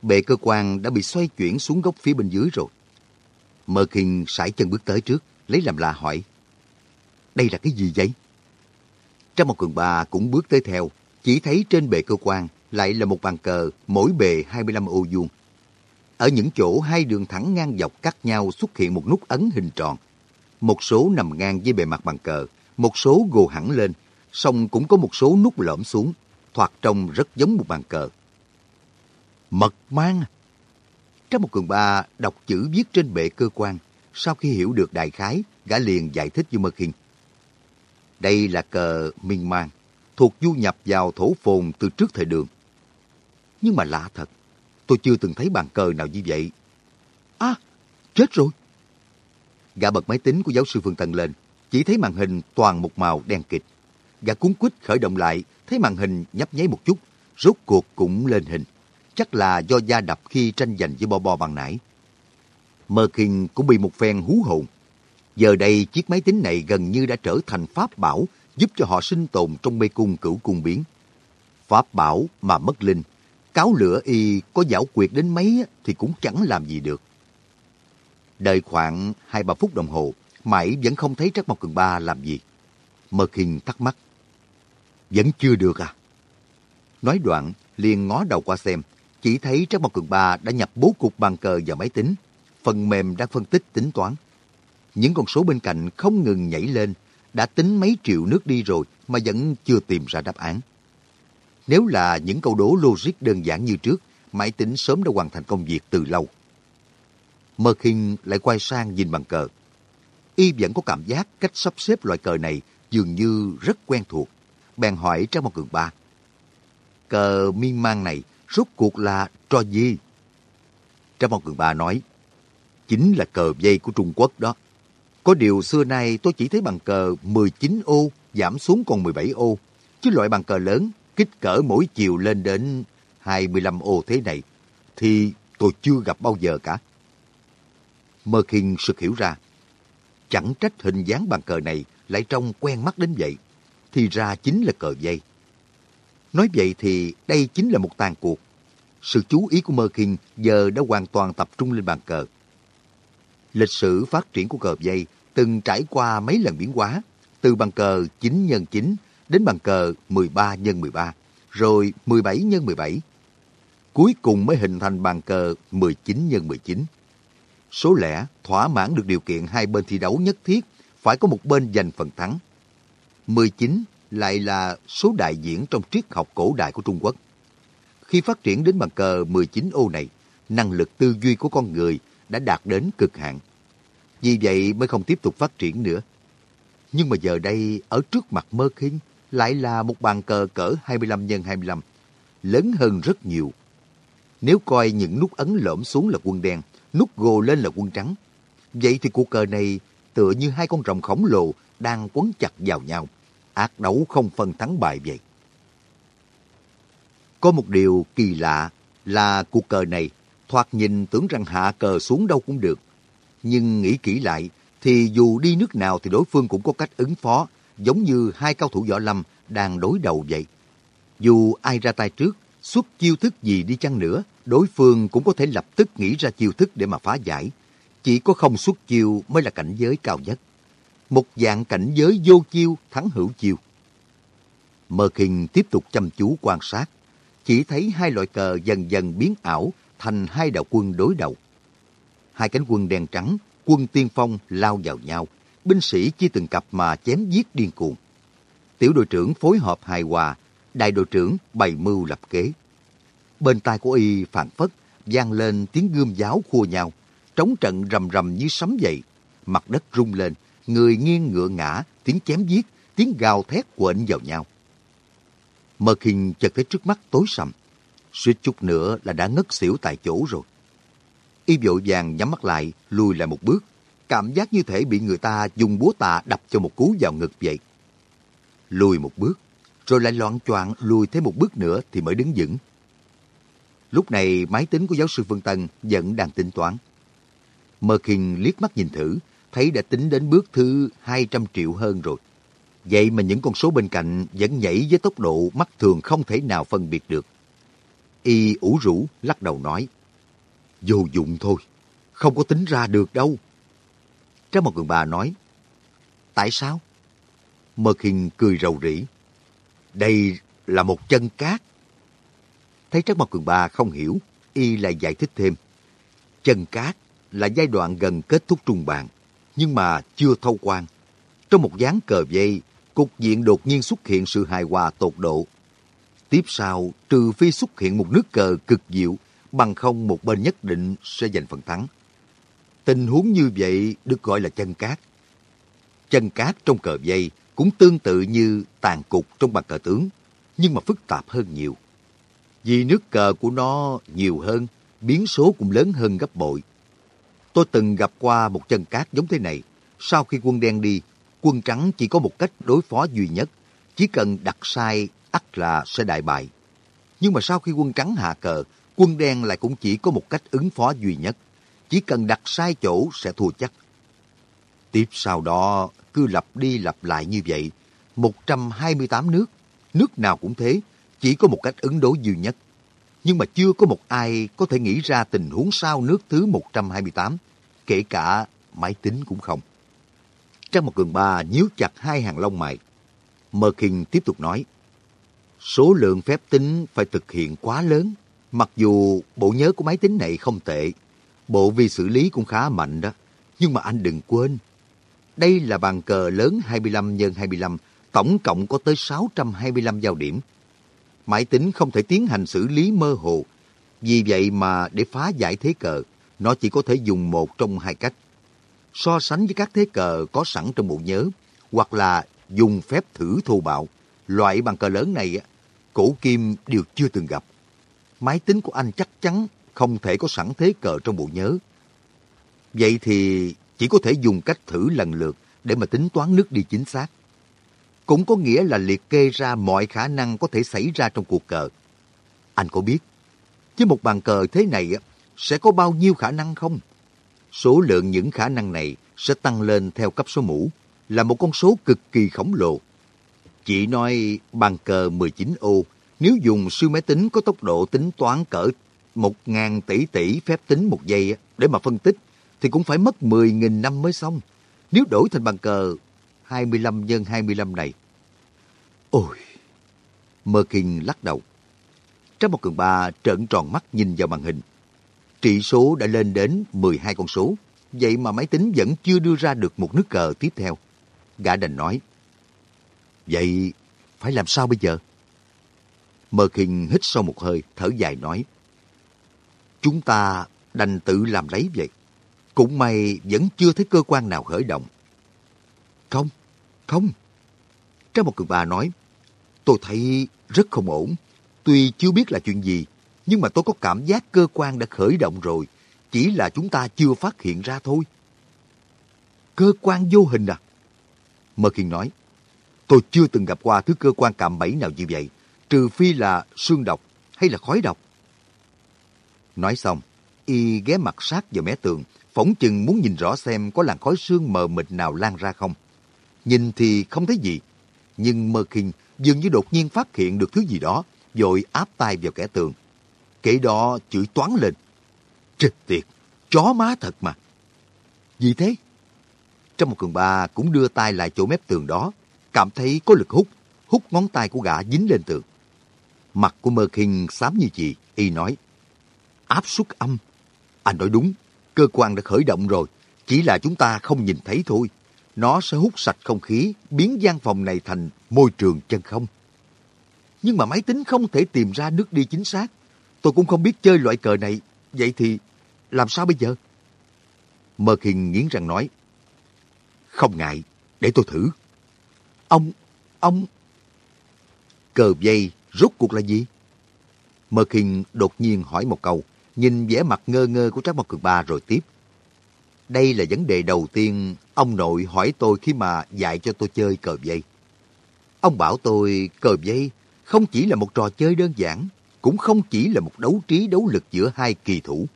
Bệ cơ quan đã bị xoay chuyển xuống góc phía bên dưới rồi. Mơ Kinh sải chân bước tới trước, lấy làm lạ hỏi. Đây là cái gì vậy? Trong một cường bà cũng bước tới theo, chỉ thấy trên bệ cơ quan lại là một bàn cờ mỗi bề 25 ô vuông. Ở những chỗ hai đường thẳng ngang dọc cắt nhau xuất hiện một nút ấn hình tròn. Một số nằm ngang với bề mặt bàn cờ, một số gồ hẳn lên, song cũng có một số nút lõm xuống, thoạt trông rất giống một bàn cờ. Mật mang Trong một cường ba đọc chữ viết trên bệ cơ quan, sau khi hiểu được đại khái, gã liền giải thích với Mật Kinh. Đây là cờ miên mang thuộc du nhập vào thổ phồn từ trước thời đường. Nhưng mà lạ thật, tôi chưa từng thấy bàn cờ nào như vậy. À, chết rồi. Gã bật máy tính của giáo sư Phương tần lên, chỉ thấy màn hình toàn một màu đen kịch và cuốn quýt khởi động lại, thấy màn hình nhấp nháy một chút, rốt cuộc cũng lên hình. Chắc là do da đập khi tranh giành với Bo Bo bằng nãy. Merkin cũng bị một phen hú hồn. Giờ đây chiếc máy tính này gần như đã trở thành pháp bảo giúp cho họ sinh tồn trong mê cung cửu cung biến. Pháp bảo mà mất linh, cáo lửa y có giảo quyệt đến mấy thì cũng chẳng làm gì được. Đợi khoảng 2-3 phút đồng hồ, mãi vẫn không thấy Trác Mộc Cường Ba làm gì. Merkin thắc mắc. Vẫn chưa được à? Nói đoạn, liền ngó đầu qua xem, chỉ thấy Trác Mộc Cường Ba đã nhập bố cục bàn cờ vào máy tính. Phần mềm đang phân tích tính toán. Những con số bên cạnh không ngừng nhảy lên, đã tính mấy triệu nước đi rồi mà vẫn chưa tìm ra đáp án. Nếu là những câu đố logic đơn giản như trước, máy tính sớm đã hoàn thành công việc từ lâu. Mơ khinh lại quay sang nhìn bằng cờ. Y vẫn có cảm giác cách sắp xếp loại cờ này dường như rất quen thuộc. Bèn hỏi Trang một Cường Ba. Cờ miên man này rốt cuộc là trò gì? Trang một Cường Ba nói, chính là cờ dây của Trung Quốc đó. Có điều xưa nay tôi chỉ thấy bằng cờ 19 ô giảm xuống còn 17 ô, chứ loại bằng cờ lớn kích cỡ mỗi chiều lên đến 25 ô thế này thì tôi chưa gặp bao giờ cả. Mơ Kinh sực hiểu ra, chẳng trách hình dáng bàn cờ này lại trông quen mắt đến vậy, thì ra chính là cờ dây. Nói vậy thì đây chính là một tàn cuộc. Sự chú ý của Mơ Kinh giờ đã hoàn toàn tập trung lên bàn cờ. Lịch sử phát triển của cờ dây từng trải qua mấy lần biến hóa, từ bàn cờ 9 x 9 đến bàn cờ 13 x 13, rồi 17 x 17. Cuối cùng mới hình thành bàn cờ 19 x 19. Số lẻ thỏa mãn được điều kiện hai bên thi đấu nhất thiết phải có một bên giành phần thắng. 19 lại là số đại diễn trong triết học cổ đại của Trung Quốc. Khi phát triển đến bàn cờ 19 ô này, năng lực tư duy của con người đã đạt đến cực hạn. Vì vậy mới không tiếp tục phát triển nữa. Nhưng mà giờ đây, ở trước mặt Mơ khinh, lại là một bàn cờ cỡ 25 x 25, lớn hơn rất nhiều. Nếu coi những nút ấn lõm xuống là quân đen, nút gồ lên là quân trắng, vậy thì cuộc cờ này tựa như hai con rồng khổng lồ đang quấn chặt vào nhau, ác đấu không phân thắng bại vậy. Có một điều kỳ lạ là cuộc cờ này thoạt nhìn tưởng rằng hạ cờ xuống đâu cũng được. Nhưng nghĩ kỹ lại thì dù đi nước nào thì đối phương cũng có cách ứng phó giống như hai cao thủ võ lâm đang đối đầu vậy. Dù ai ra tay trước, xuất chiêu thức gì đi chăng nữa, đối phương cũng có thể lập tức nghĩ ra chiêu thức để mà phá giải. Chỉ có không xuất chiêu mới là cảnh giới cao nhất. Một dạng cảnh giới vô chiêu thắng hữu chiêu. Mơ Kinh tiếp tục chăm chú quan sát, chỉ thấy hai loại cờ dần dần biến ảo thành hai đạo quân đối đầu. Hai cánh quân đen trắng, quân tiên phong lao vào nhau, binh sĩ chia từng cặp mà chém giết điên cuồng. Tiểu đội trưởng phối hợp hài hòa, đại đội trưởng bày mưu lập kế. Bên tai của y phản phất, vang lên tiếng gươm giáo khua nhau, trống trận rầm rầm như sấm dậy. Mặt đất rung lên, người nghiêng ngựa ngã, tiếng chém giết, tiếng gào thét quện vào nhau. Mật hình chợt thấy trước mắt tối sầm, suýt chút nữa là đã ngất xỉu tại chỗ rồi. Y vội vàng nhắm mắt lại, lùi lại một bước, cảm giác như thể bị người ta dùng búa tạ đập cho một cú vào ngực vậy. Lùi một bước, rồi lại loạn choạng lùi thêm một bước nữa thì mới đứng vững. Lúc này máy tính của giáo sư Phương Tân vẫn đang tính toán. Mơ Kinh liếc mắt nhìn thử, thấy đã tính đến bước thứ 200 triệu hơn rồi. Vậy mà những con số bên cạnh vẫn nhảy với tốc độ mắt thường không thể nào phân biệt được. Y ủ rũ lắc đầu nói, vô dụng thôi, không có tính ra được đâu. trái một người bà nói, tại sao? Mơ Kinh cười rầu rĩ. Đây là một chân cát. Thấy trái Mộc Cường Ba không hiểu, y lại giải thích thêm. Chân cát là giai đoạn gần kết thúc trung bàn, nhưng mà chưa thâu quan. Trong một dáng cờ dây, cục diện đột nhiên xuất hiện sự hài hòa tột độ. Tiếp sau, trừ phi xuất hiện một nước cờ cực diệu, bằng không một bên nhất định sẽ giành phần thắng. Tình huống như vậy được gọi là chân cát. Chân cát trong cờ dây cũng tương tự như tàn cục trong bàn cờ tướng, nhưng mà phức tạp hơn nhiều. Vì nước cờ của nó nhiều hơn, biến số cũng lớn hơn gấp bội. Tôi từng gặp qua một chân cát giống thế này. Sau khi quân đen đi, quân trắng chỉ có một cách đối phó duy nhất. Chỉ cần đặt sai, ắt là sẽ đại bại. Nhưng mà sau khi quân trắng hạ cờ, quân đen lại cũng chỉ có một cách ứng phó duy nhất. Chỉ cần đặt sai chỗ sẽ thua chắc. Tiếp sau đó, cứ lặp đi lặp lại như vậy. 128 nước, nước nào cũng thế, chỉ có một cách ứng đối duy nhất. Nhưng mà chưa có một ai có thể nghĩ ra tình huống sau nước thứ 128, kể cả máy tính cũng không. Trang một cường ba nhíu chặt hai hàng lông mày. Mơ Kinh tiếp tục nói, số lượng phép tính phải thực hiện quá lớn. Mặc dù bộ nhớ của máy tính này không tệ, bộ vi xử lý cũng khá mạnh đó. Nhưng mà anh đừng quên, đây là bàn cờ lớn 25 x 25, tổng cộng có tới 625 giao điểm. Máy tính không thể tiến hành xử lý mơ hồ. Vì vậy mà để phá giải thế cờ, nó chỉ có thể dùng một trong hai cách. So sánh với các thế cờ có sẵn trong bộ nhớ, hoặc là dùng phép thử thô bạo. Loại bàn cờ lớn này, cổ kim đều chưa từng gặp. Máy tính của anh chắc chắn không thể có sẵn thế cờ trong bộ nhớ. Vậy thì chỉ có thể dùng cách thử lần lượt để mà tính toán nước đi chính xác. Cũng có nghĩa là liệt kê ra mọi khả năng có thể xảy ra trong cuộc cờ. Anh có biết, với một bàn cờ thế này sẽ có bao nhiêu khả năng không? Số lượng những khả năng này sẽ tăng lên theo cấp số mũ, là một con số cực kỳ khổng lồ. chị nói bàn cờ 19 ô, nếu dùng siêu máy tính có tốc độ tính toán cỡ 1.000 tỷ tỷ phép tính một giây để mà phân tích, thì cũng phải mất 10.000 năm mới xong. Nếu đổi thành bàn cờ 25 nhân 25 này. Ôi! Mơ Kinh lắc đầu. Trong một cường ba trợn tròn mắt nhìn vào màn hình. Trị số đã lên đến 12 con số. Vậy mà máy tính vẫn chưa đưa ra được một nước cờ tiếp theo. Gã đành nói. Vậy phải làm sao bây giờ? Mơ Kinh hít sâu một hơi, thở dài nói. Chúng ta đành tự làm lấy vậy. Cũng may vẫn chưa thấy cơ quan nào khởi động. Không, không. Trang một cường bà nói, tôi thấy rất không ổn. Tuy chưa biết là chuyện gì, nhưng mà tôi có cảm giác cơ quan đã khởi động rồi. Chỉ là chúng ta chưa phát hiện ra thôi. Cơ quan vô hình à? Mơ Kiên nói, tôi chưa từng gặp qua thứ cơ quan cạm bẫy nào như vậy, trừ phi là xương độc hay là khói độc. Nói xong, y ghé mặt sát vào mé tường, phỏng chừng muốn nhìn rõ xem có làn khói xương mờ mịt nào lan ra không. Nhìn thì không thấy gì, nhưng Mơ Kinh dường như đột nhiên phát hiện được thứ gì đó, rồi áp tay vào kẻ tường. Kể đó chửi toán lên. Trịch tiệt, chó má thật mà. Gì thế? Trong một cường ba cũng đưa tay lại chỗ mép tường đó, cảm thấy có lực hút, hút ngón tay của gã dính lên tường. Mặt của Mơ Kinh xám như chị, y nói. Áp suất âm. Anh nói đúng, cơ quan đã khởi động rồi, chỉ là chúng ta không nhìn thấy thôi. Nó sẽ hút sạch không khí, biến gian phòng này thành môi trường chân không. Nhưng mà máy tính không thể tìm ra nước đi chính xác. Tôi cũng không biết chơi loại cờ này. Vậy thì làm sao bây giờ? Mơ Khiên nghiến răng nói. Không ngại, để tôi thử. Ông, ông... Cờ dây rốt cuộc là gì? Mơ Khiên đột nhiên hỏi một câu, nhìn vẻ mặt ngơ ngơ của Trác Mộc Cường Ba rồi tiếp. Đây là vấn đề đầu tiên ông nội hỏi tôi khi mà dạy cho tôi chơi cờ dây. Ông bảo tôi cờ dây không chỉ là một trò chơi đơn giản, cũng không chỉ là một đấu trí đấu lực giữa hai kỳ thủ.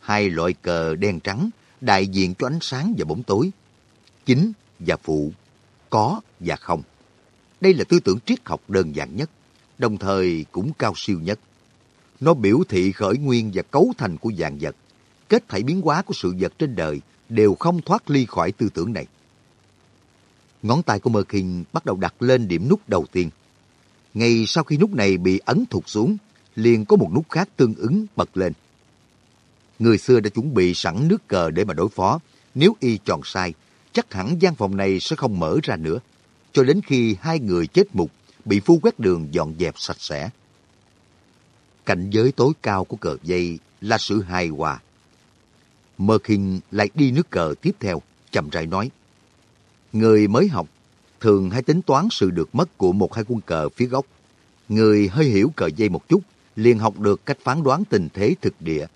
Hai loại cờ đen trắng đại diện cho ánh sáng và bóng tối, chính và phụ, có và không. Đây là tư tưởng triết học đơn giản nhất, đồng thời cũng cao siêu nhất. Nó biểu thị khởi nguyên và cấu thành của dạng vật, kết thảy biến hóa của sự vật trên đời đều không thoát ly khỏi tư tưởng này. Ngón tay của Mơ Kinh bắt đầu đặt lên điểm nút đầu tiên. Ngay sau khi nút này bị ấn thụt xuống, liền có một nút khác tương ứng bật lên. Người xưa đã chuẩn bị sẵn nước cờ để mà đối phó. Nếu y chọn sai, chắc hẳn gian phòng này sẽ không mở ra nữa. Cho đến khi hai người chết mục, bị phu quét đường dọn dẹp sạch sẽ. Cảnh giới tối cao của cờ dây là sự hài hòa. Mơ Kinh lại đi nước cờ tiếp theo, chậm rãi nói. Người mới học thường hay tính toán sự được mất của một hai quân cờ phía góc. Người hơi hiểu cờ dây một chút, liền học được cách phán đoán tình thế thực địa.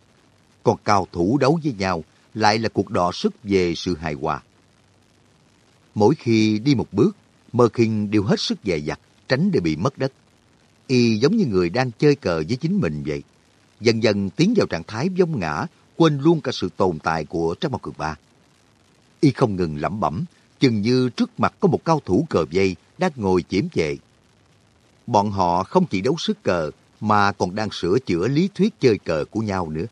Còn cao thủ đấu với nhau lại là cuộc đọ sức về sự hài hòa. Mỗi khi đi một bước, Mơ Kinh đều hết sức dè dặt, tránh để bị mất đất. Y giống như người đang chơi cờ với chính mình vậy. Dần dần tiến vào trạng thái vong ngã, quên luôn cả sự tồn tại của Trác Mộc Cường Ba. Y không ngừng lẩm bẩm, chừng như trước mặt có một cao thủ cờ dây đang ngồi chiếm chệ. Bọn họ không chỉ đấu sức cờ, mà còn đang sửa chữa lý thuyết chơi cờ của nhau nữa.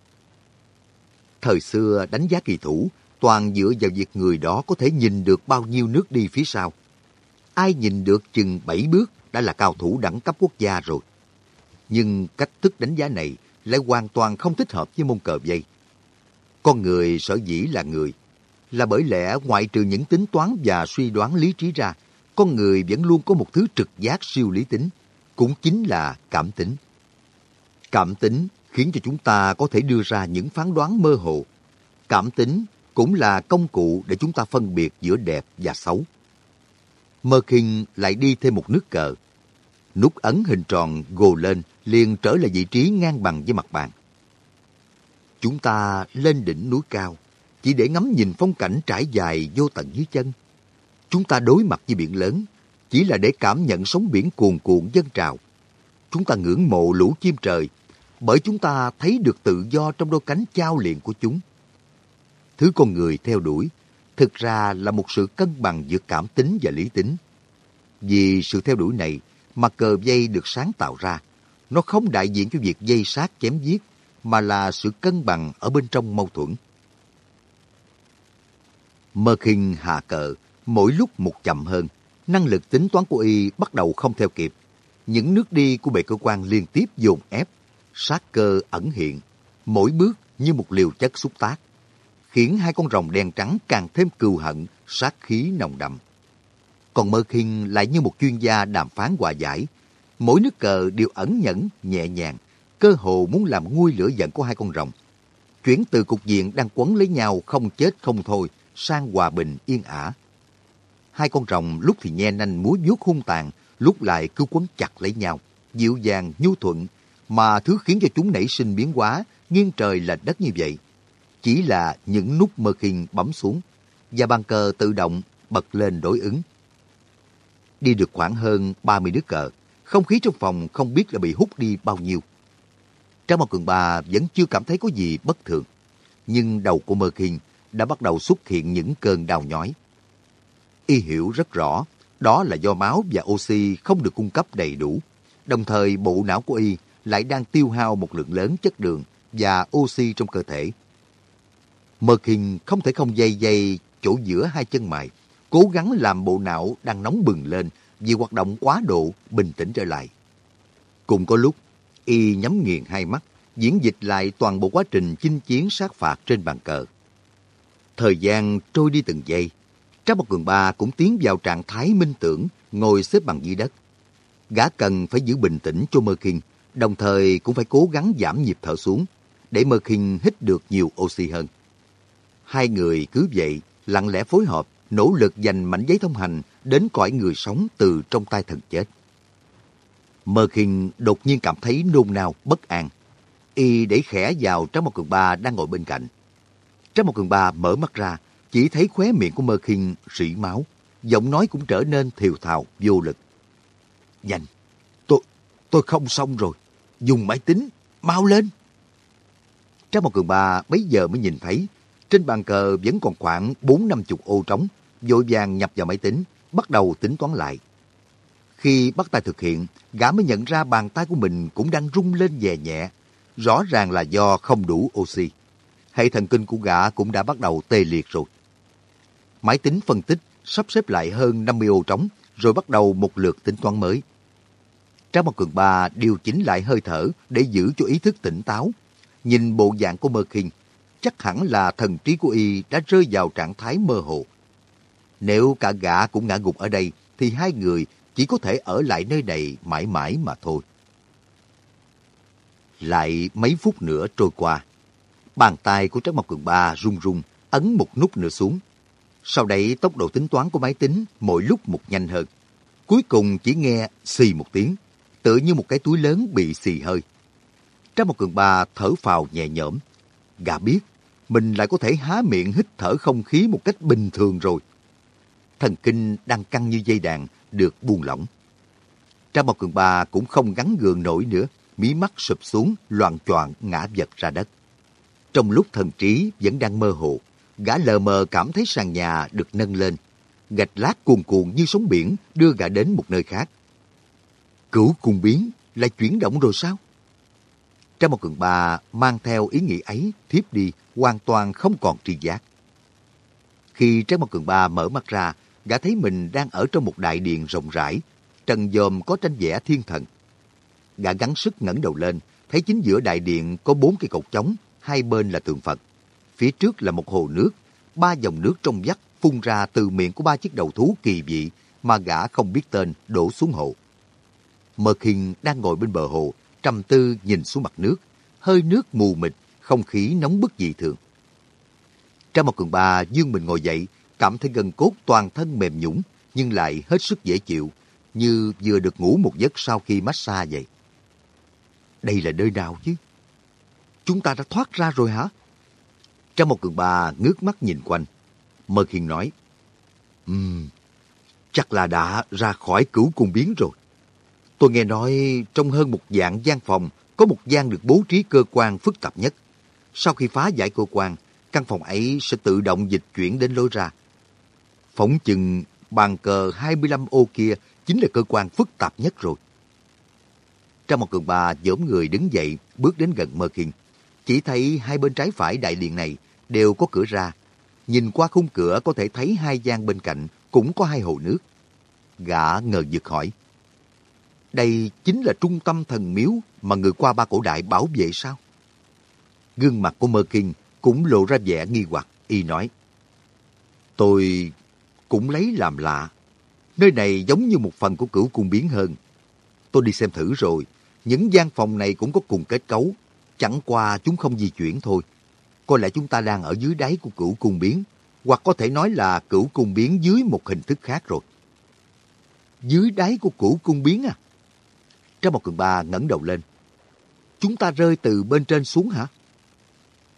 Thời xưa đánh giá kỳ thủ, toàn dựa vào việc người đó có thể nhìn được bao nhiêu nước đi phía sau. Ai nhìn được chừng 7 bước đã là cao thủ đẳng cấp quốc gia rồi. Nhưng cách thức đánh giá này lại hoàn toàn không thích hợp với môn cờ dây. Con người sở dĩ là người, là bởi lẽ ngoại trừ những tính toán và suy đoán lý trí ra, con người vẫn luôn có một thứ trực giác siêu lý tính, cũng chính là cảm tính. Cảm tính khiến cho chúng ta có thể đưa ra những phán đoán mơ hồ. Cảm tính cũng là công cụ để chúng ta phân biệt giữa đẹp và xấu. Mơ Kinh lại đi thêm một nước cờ. Nút ấn hình tròn gồ lên liền trở lại vị trí ngang bằng với mặt bàn. Chúng ta lên đỉnh núi cao, chỉ để ngắm nhìn phong cảnh trải dài vô tận dưới chân. Chúng ta đối mặt với biển lớn, chỉ là để cảm nhận sóng biển cuồn cuộn dân trào. Chúng ta ngưỡng mộ lũ chim trời, bởi chúng ta thấy được tự do trong đôi cánh trao liền của chúng. Thứ con người theo đuổi, thực ra là một sự cân bằng giữa cảm tính và lý tính. Vì sự theo đuổi này mà cờ dây được sáng tạo ra, nó không đại diện cho việc dây sát chém giết, mà là sự cân bằng ở bên trong mâu thuẫn. Mơ khinh hạ cờ, mỗi lúc một chậm hơn, năng lực tính toán của y bắt đầu không theo kịp. Những nước đi của bệ cơ quan liên tiếp dồn ép, sát cơ ẩn hiện, mỗi bước như một liều chất xúc tác, khiến hai con rồng đen trắng càng thêm cừu hận, sát khí nồng đậm. Còn Mơ khinh lại như một chuyên gia đàm phán hòa giải, mỗi nước cờ đều ẩn nhẫn, nhẹ nhàng, cơ hồ muốn làm nguôi lửa giận của hai con rồng. Chuyển từ cục diện đang quấn lấy nhau không chết không thôi, sang hòa bình yên ả. Hai con rồng lúc thì nhe nanh múa vuốt hung tàn, lúc lại cứ quấn chặt lấy nhau, dịu dàng, nhu thuận, mà thứ khiến cho chúng nảy sinh biến hóa, nghiêng trời lệch đất như vậy. Chỉ là những nút mơ khinh bấm xuống, và bàn cờ tự động bật lên đối ứng. Đi được khoảng hơn 30 nước cờ, không khí trong phòng không biết là bị hút đi bao nhiêu. Trang một cường bà vẫn chưa cảm thấy có gì bất thường, nhưng đầu của Mơ Kinh đã bắt đầu xuất hiện những cơn đau nhói. Y hiểu rất rõ, đó là do máu và oxy không được cung cấp đầy đủ. Đồng thời bộ não của Y lại đang tiêu hao một lượng lớn chất đường và oxy trong cơ thể. Mơ Kinh không thể không dây dây chỗ giữa hai chân mày, cố gắng làm bộ não đang nóng bừng lên vì hoạt động quá độ bình tĩnh trở lại. Cùng có lúc, y nhắm nghiền hai mắt, diễn dịch lại toàn bộ quá trình chinh chiến sát phạt trên bàn cờ. Thời gian trôi đi từng giây, Trác bọc Cường Ba cũng tiến vào trạng thái minh tưởng, ngồi xếp bằng dưới đất. Gã cần phải giữ bình tĩnh cho Mơ Kinh, đồng thời cũng phải cố gắng giảm nhịp thở xuống, để Mơ Kinh hít được nhiều oxy hơn. Hai người cứ vậy, lặng lẽ phối hợp, nỗ lực giành mảnh giấy thông hành đến cõi người sống từ trong tay thần chết. Mơ khinh đột nhiên cảm thấy nôn nao, bất an. Y để khẽ vào Trác Mộc Cường Ba đang ngồi bên cạnh. Trác Mộc Cường Ba mở mắt ra, chỉ thấy khóe miệng của Mơ khinh rỉ máu, giọng nói cũng trở nên thiều thào, vô lực. Nhanh, tôi, tôi không xong rồi. Dùng máy tính, mau lên. Trác Mộc Cường Ba bấy giờ mới nhìn thấy, trên bàn cờ vẫn còn khoảng bốn năm chục ô trống, vội vàng nhập vào máy tính, bắt đầu tính toán lại. Khi bắt tay thực hiện, gã mới nhận ra bàn tay của mình cũng đang rung lên nhẹ nhẹ. Rõ ràng là do không đủ oxy. Hệ thần kinh của gã cũng đã bắt đầu tê liệt rồi. Máy tính phân tích, sắp xếp lại hơn 50 ô trống, rồi bắt đầu một lượt tính toán mới. Trang Mộc Cường Ba điều chỉnh lại hơi thở để giữ cho ý thức tỉnh táo. Nhìn bộ dạng của Mơ Kinh, chắc hẳn là thần trí của y đã rơi vào trạng thái mơ hồ. Nếu cả gã cũng ngã gục ở đây, thì hai người chỉ có thể ở lại nơi này mãi mãi mà thôi. Lại mấy phút nữa trôi qua, bàn tay của Trác Mộc Cường Ba run run, ấn một nút nữa xuống. Sau đấy tốc độ tính toán của máy tính mỗi lúc một nhanh hơn. Cuối cùng chỉ nghe xì một tiếng, tựa như một cái túi lớn bị xì hơi. Trác Mộc Cường Ba thở phào nhẹ nhõm. Gà biết, mình lại có thể há miệng hít thở không khí một cách bình thường rồi. Thần kinh đang căng như dây đàn, được buông lỏng. Trang Bảo Cường Ba cũng không gắn gượng nổi nữa, mí mắt sụp xuống, loạn choạng ngã vật ra đất. Trong lúc thần trí vẫn đang mơ hồ, gã lờ mờ cảm thấy sàn nhà được nâng lên. Gạch lát cuồn cuộn như sóng biển đưa gã đến một nơi khác. Cửu cùng biến lại chuyển động rồi sao? Trang bảo cường ba mang theo ý nghĩ ấy thiếp đi hoàn toàn không còn tri giác. Khi Trang bảo cường ba mở mắt ra, gã thấy mình đang ở trong một đại điện rộng rãi, trần dòm có tranh vẽ thiên thần. Gã gắng sức ngẩng đầu lên, thấy chính giữa đại điện có bốn cây cột trống, hai bên là tượng Phật. Phía trước là một hồ nước, ba dòng nước trong vắt phun ra từ miệng của ba chiếc đầu thú kỳ dị mà gã không biết tên đổ xuống hồ. Mơ Kinh đang ngồi bên bờ hồ, trầm tư nhìn xuống mặt nước, hơi nước mù mịt, không khí nóng bức dị thường. Trang một cường ba dương mình ngồi dậy, cảm thấy gân cốt toàn thân mềm nhũng, nhưng lại hết sức dễ chịu, như vừa được ngủ một giấc sau khi massage vậy. Đây là nơi nào chứ? chúng ta đã thoát ra rồi hả? Trong một cường bà ngước mắt nhìn quanh. Mơ Khiên nói, um, chắc là đã ra khỏi cửu cung biến rồi. Tôi nghe nói trong hơn một dạng gian phòng có một gian được bố trí cơ quan phức tạp nhất. Sau khi phá giải cơ quan, căn phòng ấy sẽ tự động dịch chuyển đến lối ra phỏng chừng bàn cờ 25 ô kia chính là cơ quan phức tạp nhất rồi. Trong một cường bà dỗm người đứng dậy, bước đến gần Mơ Khiên. Chỉ thấy hai bên trái phải đại điện này đều có cửa ra. Nhìn qua khung cửa có thể thấy hai gian bên cạnh cũng có hai hồ nước. Gã ngờ vực hỏi. Đây chính là trung tâm thần miếu mà người qua ba cổ đại bảo vệ sao? Gương mặt của Mơ Kinh cũng lộ ra vẻ nghi hoặc, y nói. Tôi cũng lấy làm lạ. Nơi này giống như một phần của cửu cung biến hơn. Tôi đi xem thử rồi, những gian phòng này cũng có cùng kết cấu, chẳng qua chúng không di chuyển thôi. Có lẽ chúng ta đang ở dưới đáy của cửu cung biến, hoặc có thể nói là cửu cung biến dưới một hình thức khác rồi. Dưới đáy của cửu cung biến à? Trang một cường ba ngẩng đầu lên. Chúng ta rơi từ bên trên xuống hả?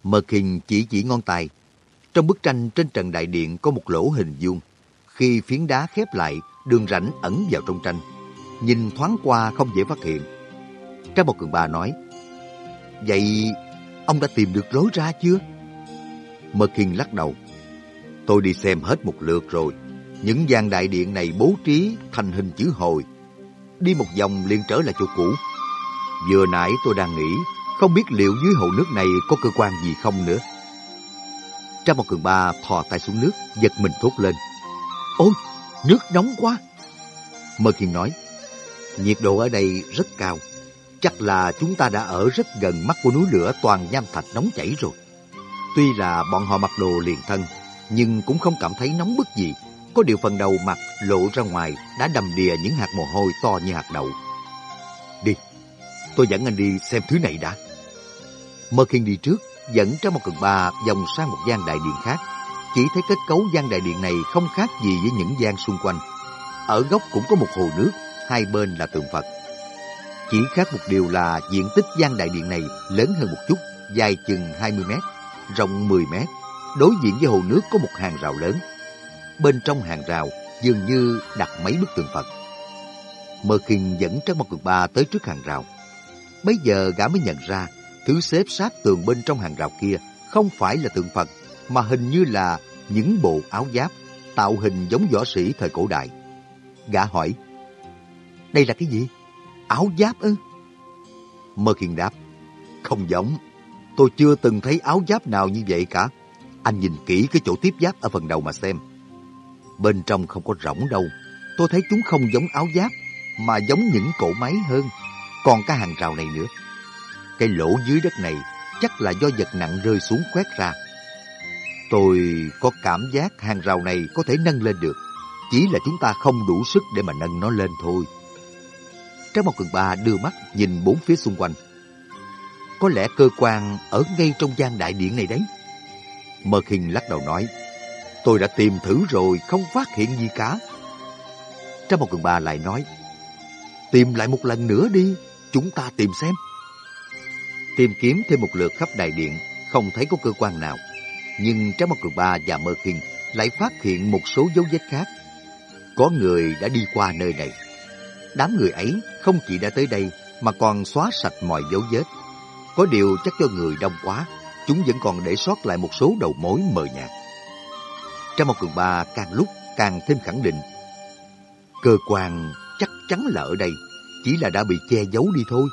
Mơ Kinh chỉ chỉ ngón tay. Trong bức tranh trên trần đại điện có một lỗ hình vuông. Khi phiến đá khép lại, đường rãnh ẩn vào trong tranh. Nhìn thoáng qua không dễ phát hiện. Trang một cường ba nói. Vậy ông đã tìm được lối ra chưa? Mơ Kinh lắc đầu. Tôi đi xem hết một lượt rồi. Những gian đại điện này bố trí thành hình chữ hồi. Đi một vòng liền trở lại chỗ cũ. Vừa nãy tôi đang nghĩ, không biết liệu dưới hồ nước này có cơ quan gì không nữa. Trang một cường ba thò tay xuống nước, giật mình thốt lên. Ôi, nước nóng quá! Mơ Kiên nói, nhiệt độ ở đây rất cao. Chắc là chúng ta đã ở rất gần mắt của núi lửa toàn nham thạch nóng chảy rồi. Tuy là bọn họ mặc đồ liền thân, nhưng cũng không cảm thấy nóng bức gì. Có điều phần đầu mặt lộ ra ngoài đã đầm đìa những hạt mồ hôi to như hạt đậu. Đi, tôi dẫn anh đi xem thứ này đã. Mơ Kiên đi trước, dẫn trong một cực ba vòng sang một gian đại điện khác. Chỉ thấy kết cấu gian đại điện này không khác gì với những gian xung quanh. Ở góc cũng có một hồ nước, hai bên là tượng Phật. Chỉ khác một điều là diện tích gian đại điện này lớn hơn một chút, dài chừng 20 mét, rộng 10 mét. Đối diện với hồ nước có một hàng rào lớn. Bên trong hàng rào dường như đặt mấy bức tượng Phật. Mơ Kinh dẫn Trác Mộc Cường Ba tới trước hàng rào. Bây giờ gã mới nhận ra thứ xếp sát tường bên trong hàng rào kia không phải là tượng Phật, mà hình như là những bộ áo giáp tạo hình giống võ sĩ thời cổ đại. Gã hỏi, đây là cái gì? Áo giáp ư? Mơ Kiên đáp, không giống. Tôi chưa từng thấy áo giáp nào như vậy cả. Anh nhìn kỹ cái chỗ tiếp giáp ở phần đầu mà xem. Bên trong không có rỗng đâu. Tôi thấy chúng không giống áo giáp, mà giống những cổ máy hơn. Còn cái hàng rào này nữa. Cái lỗ dưới đất này chắc là do vật nặng rơi xuống khoét ra. Tôi có cảm giác hàng rào này có thể nâng lên được. Chỉ là chúng ta không đủ sức để mà nâng nó lên thôi. Trái một cường ba đưa mắt nhìn bốn phía xung quanh. Có lẽ cơ quan ở ngay trong gian đại điện này đấy. Mơ Kinh lắc đầu nói, tôi đã tìm thử rồi, không phát hiện gì cả. Trái một cường ba lại nói, tìm lại một lần nữa đi, chúng ta tìm xem. Tìm kiếm thêm một lượt khắp đại điện, không thấy có cơ quan nào. Nhưng Trái một cường ba và Mơ Kinh lại phát hiện một số dấu vết khác. Có người đã đi qua nơi này. Đám người ấy không chỉ đã tới đây mà còn xóa sạch mọi dấu vết. Có điều chắc do người đông quá, chúng vẫn còn để sót lại một số đầu mối mờ nhạt. Trái một cường ba càng lúc càng thêm khẳng định. Cơ quan chắc chắn là ở đây, chỉ là đã bị che giấu đi thôi.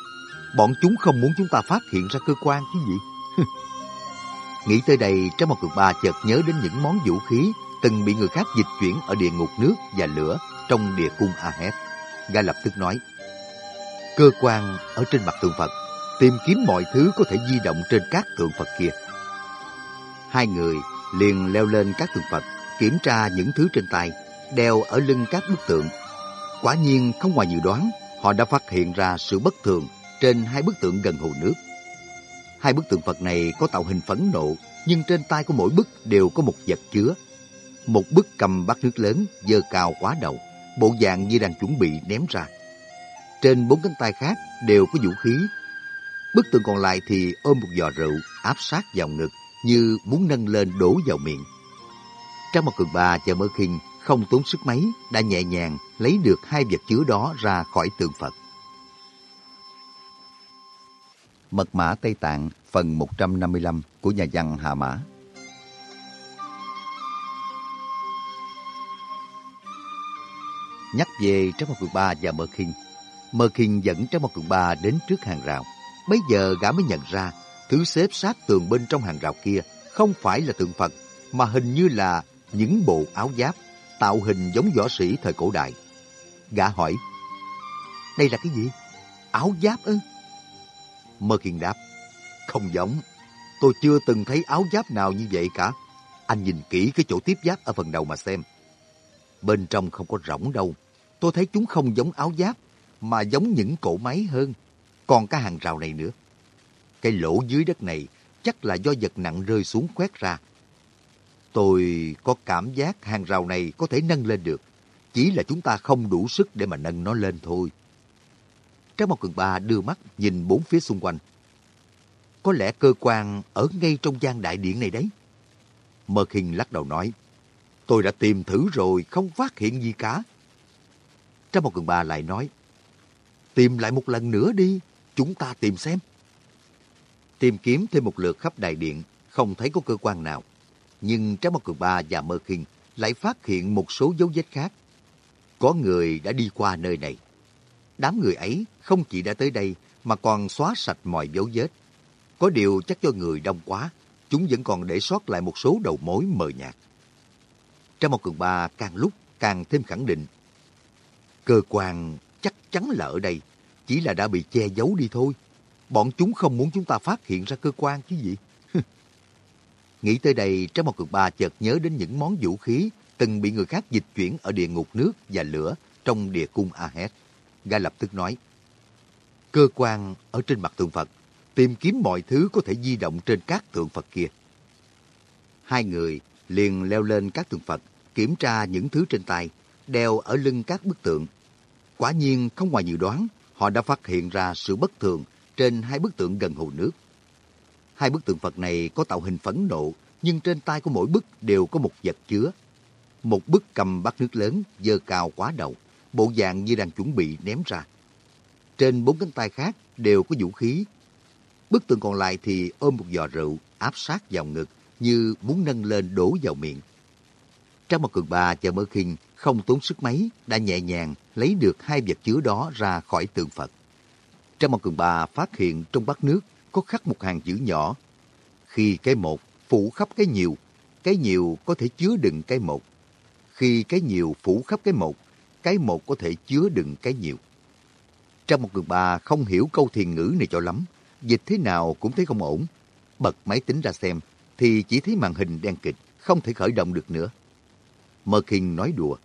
Bọn chúng không muốn chúng ta phát hiện ra cơ quan chứ gì. Nghĩ tới đây, trong một cường ba chợt nhớ đến những món vũ khí từng bị người khác dịch chuyển ở địa ngục nước và lửa trong địa cung Ahed. Gã lập tức nói, cơ quan ở trên mặt tượng Phật, tìm kiếm mọi thứ có thể di động trên các tượng Phật kia. Hai người liền leo lên các tượng Phật, kiểm tra những thứ trên tay, đeo ở lưng các bức tượng. Quả nhiên không ngoài dự đoán, họ đã phát hiện ra sự bất thường trên hai bức tượng gần hồ nước. Hai bức tượng Phật này có tạo hình phẫn nộ, nhưng trên tay của mỗi bức đều có một vật chứa. Một bức cầm bát nước lớn, dơ cao quá đầu, bộ dạng như đang chuẩn bị ném ra. Trên bốn cánh tay khác đều có vũ khí. Bức tượng còn lại thì ôm một giò rượu áp sát vào ngực như muốn nâng lên đổ vào miệng. trong một cường ba và mơ khinh không tốn sức mấy đã nhẹ nhàng lấy được hai vật chứa đó ra khỏi tượng Phật. Mật mã Tây Tạng phần 155 của nhà văn Hà Mã Nhắc về Trái Một Cường Ba và Mơ Kinh, Mơ Kinh dẫn Trái Một Cường Ba đến trước hàng rào. Bây giờ gã mới nhận ra thứ xếp sát tường bên trong hàng rào kia không phải là tượng Phật mà hình như là những bộ áo giáp tạo hình giống võ sĩ thời cổ đại. Gã hỏi, đây là cái gì? Áo giáp ư? Mơ Kiên đáp, không giống. Tôi chưa từng thấy áo giáp nào như vậy cả. Anh nhìn kỹ cái chỗ tiếp giáp ở phần đầu mà xem. Bên trong không có rỗng đâu. Tôi thấy chúng không giống áo giáp, mà giống những cổ máy hơn. Còn cái hàng rào này nữa. Cái lỗ dưới đất này chắc là do vật nặng rơi xuống quét ra. Tôi có cảm giác hàng rào này có thể nâng lên được. Chỉ là chúng ta không đủ sức để mà nâng nó lên thôi. Trái Mộc Cường Ba đưa mắt nhìn bốn phía xung quanh. Có lẽ cơ quan ở ngay trong gian đại điện này đấy. Mơ khinh lắc đầu nói, tôi đã tìm thử rồi, không phát hiện gì cả. Trái Mộc Cường Ba lại nói, tìm lại một lần nữa đi, chúng ta tìm xem. Tìm kiếm thêm một lượt khắp đại điện, không thấy có cơ quan nào. Nhưng Trái Mộc Cường Ba và Mơ khinh lại phát hiện một số dấu vết khác. Có người đã đi qua nơi này. Đám người ấy không chỉ đã tới đây mà còn xóa sạch mọi dấu vết. Có điều chắc do người đông quá, chúng vẫn còn để sót lại một số đầu mối mờ nhạt. Trong một cường ba càng lúc càng thêm khẳng định. Cơ quan chắc chắn là ở đây, chỉ là đã bị che giấu đi thôi. Bọn chúng không muốn chúng ta phát hiện ra cơ quan chứ gì. [LAUGHS] Nghĩ tới đây, Trang một Cường Ba chợt nhớ đến những món vũ khí từng bị người khác dịch chuyển ở địa ngục nước và lửa trong địa cung Ahed. Gã lập tức nói, cơ quan ở trên mặt tượng Phật, tìm kiếm mọi thứ có thể di động trên các tượng Phật kia. Hai người liền leo lên các tượng Phật, kiểm tra những thứ trên tay, đeo ở lưng các bức tượng. Quả nhiên không ngoài dự đoán, họ đã phát hiện ra sự bất thường trên hai bức tượng gần hồ nước. Hai bức tượng Phật này có tạo hình phẫn nộ, nhưng trên tay của mỗi bức đều có một vật chứa. Một bức cầm bát nước lớn, dơ cao quá đầu, bộ dạng như đang chuẩn bị ném ra. Trên bốn cánh tay khác đều có vũ khí. Bức tường còn lại thì ôm một giò rượu áp sát vào ngực như muốn nâng lên đổ vào miệng. trong một cường bà chờ mơ khinh không tốn sức mấy đã nhẹ nhàng lấy được hai vật chứa đó ra khỏi tượng Phật. trong một cường bà phát hiện trong bát nước có khắc một hàng chữ nhỏ. Khi cái một phủ khắp cái nhiều, cái nhiều có thể chứa đựng cái một. Khi cái nhiều phủ khắp cái một, cái một có thể chứa đựng cái nhiều. Trong một người bà không hiểu câu thiền ngữ này cho lắm, dịch thế nào cũng thấy không ổn. Bật máy tính ra xem, thì chỉ thấy màn hình đen kịch, không thể khởi động được nữa. Mơ Kinh nói đùa.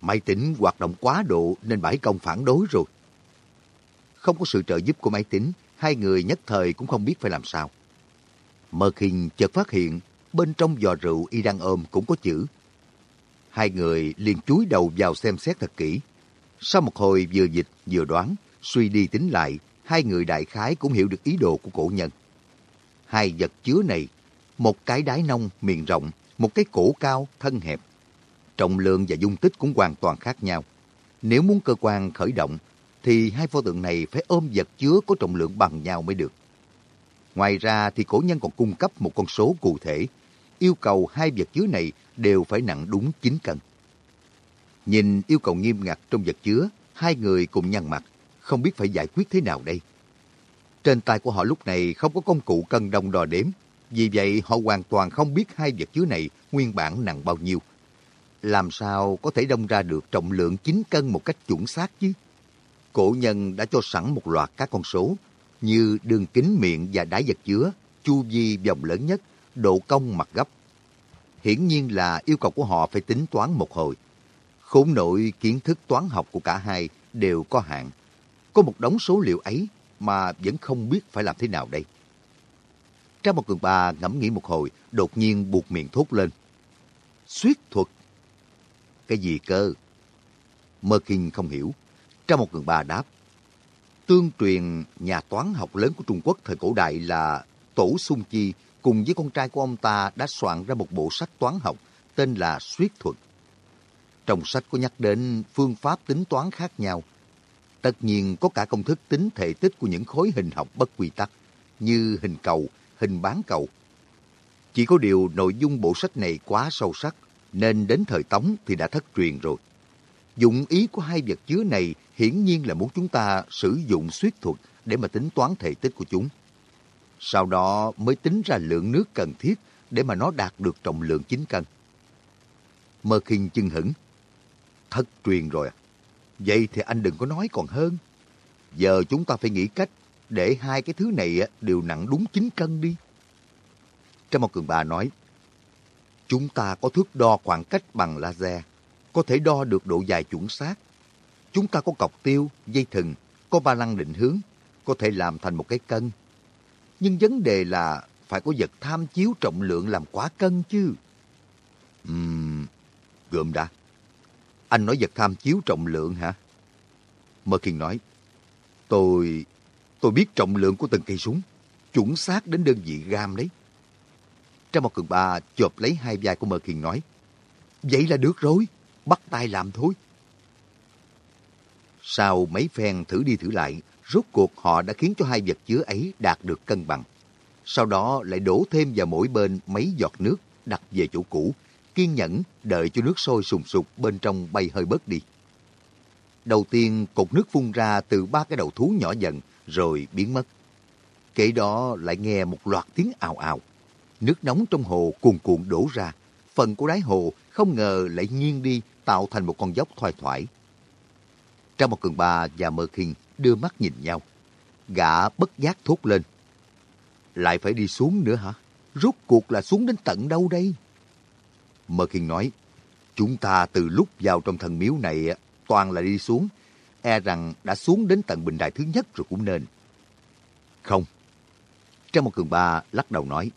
Máy tính hoạt động quá độ nên bãi công phản đối rồi. Không có sự trợ giúp của máy tính, hai người nhất thời cũng không biết phải làm sao. Mơ Kinh chợt phát hiện bên trong giò rượu y đang ôm cũng có chữ Hai người liền chúi đầu vào xem xét thật kỹ. Sau một hồi vừa dịch vừa đoán, suy đi tính lại, hai người đại khái cũng hiểu được ý đồ của cổ nhân. Hai vật chứa này, một cái đái nông miệng rộng, một cái cổ cao thân hẹp. Trọng lượng và dung tích cũng hoàn toàn khác nhau. Nếu muốn cơ quan khởi động, thì hai pho tượng này phải ôm vật chứa có trọng lượng bằng nhau mới được. Ngoài ra thì cổ nhân còn cung cấp một con số cụ thể, yêu cầu hai vật chứa này đều phải nặng đúng 9 cân. Nhìn yêu cầu nghiêm ngặt trong vật chứa, hai người cùng nhăn mặt, không biết phải giải quyết thế nào đây. Trên tay của họ lúc này không có công cụ cân đồng đo đếm, vì vậy họ hoàn toàn không biết hai vật chứa này nguyên bản nặng bao nhiêu. Làm sao có thể đông ra được trọng lượng 9 cân một cách chuẩn xác chứ? Cổ nhân đã cho sẵn một loạt các con số, như đường kính miệng và đáy vật chứa, chu vi vòng lớn nhất, độ cong mặt gấp, hiển nhiên là yêu cầu của họ phải tính toán một hồi. Khốn nội kiến thức toán học của cả hai đều có hạn. Có một đống số liệu ấy mà vẫn không biết phải làm thế nào đây. Trang một cường bà ngẫm nghĩ một hồi, đột nhiên buộc miệng thốt lên. Xuyết thuật. Cái gì cơ? Mơ Kinh không hiểu. Trang một cường bà đáp. Tương truyền nhà toán học lớn của Trung Quốc thời cổ đại là Tổ Sung Chi cùng với con trai của ông ta đã soạn ra một bộ sách toán học tên là Suyết Thuật. Trong sách có nhắc đến phương pháp tính toán khác nhau. Tất nhiên có cả công thức tính thể tích của những khối hình học bất quy tắc như hình cầu, hình bán cầu. Chỉ có điều nội dung bộ sách này quá sâu sắc nên đến thời Tống thì đã thất truyền rồi. Dụng ý của hai vật chứa này hiển nhiên là muốn chúng ta sử dụng suyết thuật để mà tính toán thể tích của chúng. Sau đó mới tính ra lượng nước cần thiết để mà nó đạt được trọng lượng 9 cân. Mơ khinh chưng hững. Thất truyền rồi à? Vậy thì anh đừng có nói còn hơn. Giờ chúng ta phải nghĩ cách để hai cái thứ này đều nặng đúng 9 cân đi. Trong một cường bà nói, chúng ta có thước đo khoảng cách bằng laser, có thể đo được độ dài chuẩn xác. Chúng ta có cọc tiêu, dây thừng, có ba lăng định hướng, có thể làm thành một cái cân. Nhưng vấn đề là phải có vật tham chiếu trọng lượng làm quá cân chứ. Ừm, gồm đã. Anh nói vật tham chiếu trọng lượng hả? Mơ Kiên nói, tôi, tôi biết trọng lượng của từng cây súng, chuẩn xác đến đơn vị gam đấy. Trang một cường ba chộp lấy hai vai của Mơ Kiên nói, vậy là được rồi, bắt tay làm thôi. Sau mấy phen thử đi thử lại, rốt cuộc họ đã khiến cho hai vật chứa ấy đạt được cân bằng. Sau đó lại đổ thêm vào mỗi bên mấy giọt nước đặt về chỗ cũ, kiên nhẫn đợi cho nước sôi sùng sục bên trong bay hơi bớt đi. Đầu tiên cột nước phun ra từ ba cái đầu thú nhỏ dần rồi biến mất. Kể đó lại nghe một loạt tiếng ào ào. Nước nóng trong hồ cuồn cuộn đổ ra. Phần của đáy hồ không ngờ lại nghiêng đi tạo thành một con dốc thoai thoải. Trong một cường ba và mơ khinh đưa mắt nhìn nhau. Gã bất giác thốt lên. Lại phải đi xuống nữa hả? Rốt cuộc là xuống đến tận đâu đây? Mơ Kiên nói, chúng ta từ lúc vào trong thần miếu này toàn là đi xuống. E rằng đã xuống đến tận bình đài thứ nhất rồi cũng nên. Không. Trong một cường ba lắc đầu nói,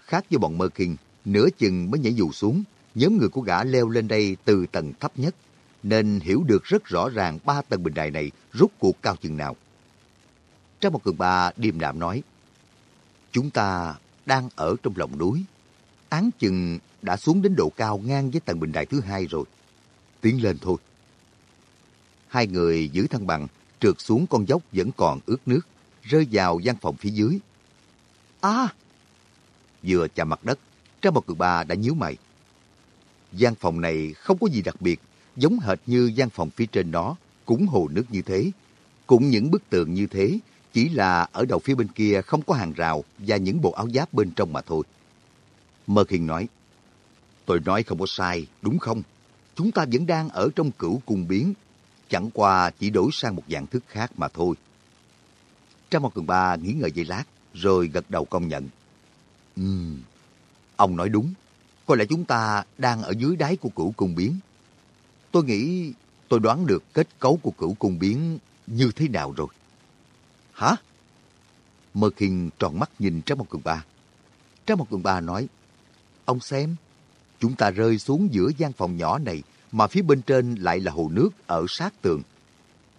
khác với bọn Mơ Kiên, nửa chừng mới nhảy dù xuống, nhóm người của gã leo lên đây từ tầng thấp nhất, nên hiểu được rất rõ ràng ba tầng bình đài này rút cuộc cao chừng nào. Trong một cường ba điềm đạm nói, chúng ta đang ở trong lòng núi, án chừng đã xuống đến độ cao ngang với tầng bình đài thứ hai rồi. Tiến lên thôi. Hai người giữ thăng bằng, trượt xuống con dốc vẫn còn ướt nước, rơi vào gian phòng phía dưới. À! Vừa chạm mặt đất, Trang một cường ba đã nhíu mày. gian phòng này không có gì đặc biệt, giống hệt như gian phòng phía trên đó, cũng hồ nước như thế, cũng những bức tường như thế, chỉ là ở đầu phía bên kia không có hàng rào và những bộ áo giáp bên trong mà thôi. Mơ Khiên nói, tôi nói không có sai, đúng không? Chúng ta vẫn đang ở trong cửu cung biến, chẳng qua chỉ đổi sang một dạng thức khác mà thôi. Trang một cường ba nghĩ ngợi giây lát, rồi gật đầu công nhận. Ừm, ông nói đúng, có lẽ chúng ta đang ở dưới đáy của cửu cung biến. Tôi nghĩ tôi đoán được kết cấu của cửu cung biến như thế nào rồi. Hả? Mơ Kinh tròn mắt nhìn Trác một cường ba. Trác một cường ba nói, ông xem, chúng ta rơi xuống giữa gian phòng nhỏ này mà phía bên trên lại là hồ nước ở sát tường.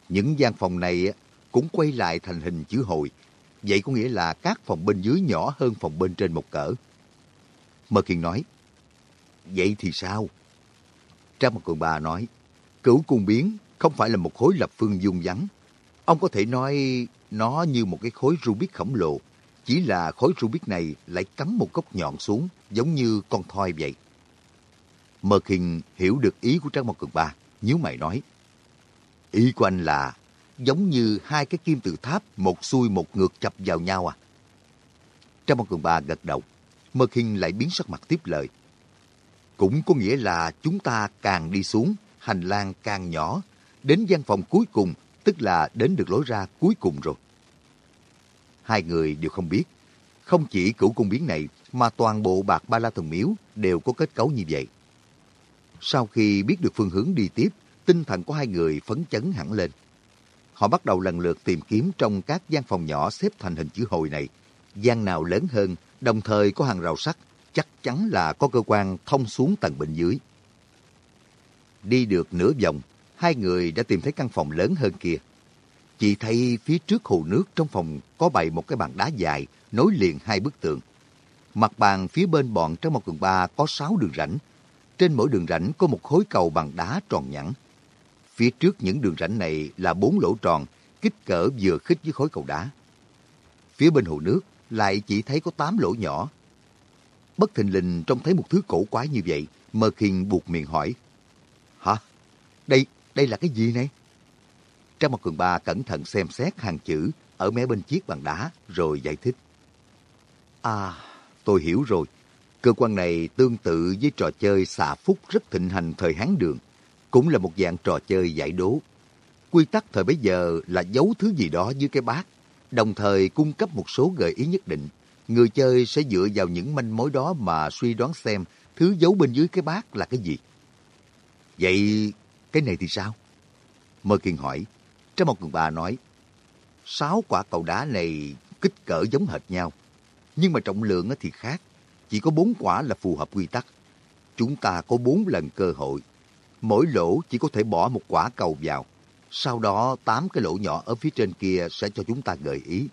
Những gian phòng này cũng quay lại thành hình chữ hồi. Vậy có nghĩa là các phòng bên dưới nhỏ hơn phòng bên trên một cỡ. Mơ Kiên nói, Vậy thì sao? Trang Mặt Cường Bà nói, Cửu cung biến không phải là một khối lập phương dung vắn Ông có thể nói nó như một cái khối Rubik khổng lồ. Chỉ là khối Rubik này lại cắm một góc nhọn xuống, giống như con thoi vậy. Mơ Kinh hiểu được ý của Trang Mộc Cường Ba, nhíu mày nói. Ý của anh là giống như hai cái kim tự tháp một xuôi một ngược chập vào nhau à? Trang Mộc Cường Ba gật đầu. Mơ Kinh lại biến sắc mặt tiếp lời. Cũng có nghĩa là chúng ta càng đi xuống, hành lang càng nhỏ, đến gian phòng cuối cùng, tức là đến được lối ra cuối cùng rồi. Hai người đều không biết, không chỉ cửu cung biến này mà toàn bộ bạc ba la thần miếu đều có kết cấu như vậy. Sau khi biết được phương hướng đi tiếp, tinh thần của hai người phấn chấn hẳn lên. Họ bắt đầu lần lượt tìm kiếm trong các gian phòng nhỏ xếp thành hình chữ hồi này. Gian nào lớn hơn, đồng thời có hàng rào sắt, chắc chắn là có cơ quan thông xuống tầng bên dưới. Đi được nửa vòng, hai người đã tìm thấy căn phòng lớn hơn kia. Chị thấy phía trước hồ nước trong phòng có bày một cái bàn đá dài nối liền hai bức tường. Mặt bàn phía bên bọn trong một quần ba có sáu đường rãnh. Trên mỗi đường rãnh có một khối cầu bằng đá tròn nhẵn. Phía trước những đường rãnh này là bốn lỗ tròn, kích cỡ vừa khích với khối cầu đá. Phía bên hồ nước lại chỉ thấy có tám lỗ nhỏ. Bất thình lình trông thấy một thứ cổ quái như vậy, Mơ Khiên buộc miệng hỏi. Hả? Đây, đây là cái gì này? Trang mặt cường ba cẩn thận xem xét hàng chữ ở mé bên chiếc bàn đá rồi giải thích. À, tôi hiểu rồi. Cơ quan này tương tự với trò chơi xà phúc rất thịnh hành thời Hán Đường. Cũng là một dạng trò chơi giải đố. Quy tắc thời bấy giờ là giấu thứ gì đó dưới cái bát, đồng thời cung cấp một số gợi ý nhất định. Người chơi sẽ dựa vào những manh mối đó mà suy đoán xem thứ giấu bên dưới cái bát là cái gì. Vậy cái này thì sao? Mơ Kiên hỏi. Trong một người bà nói, sáu quả cầu đá này kích cỡ giống hệt nhau, nhưng mà trọng lượng thì khác. Chỉ có bốn quả là phù hợp quy tắc. Chúng ta có bốn lần cơ hội. Mỗi lỗ chỉ có thể bỏ một quả cầu vào. Sau đó, tám cái lỗ nhỏ ở phía trên kia sẽ cho chúng ta gợi ý.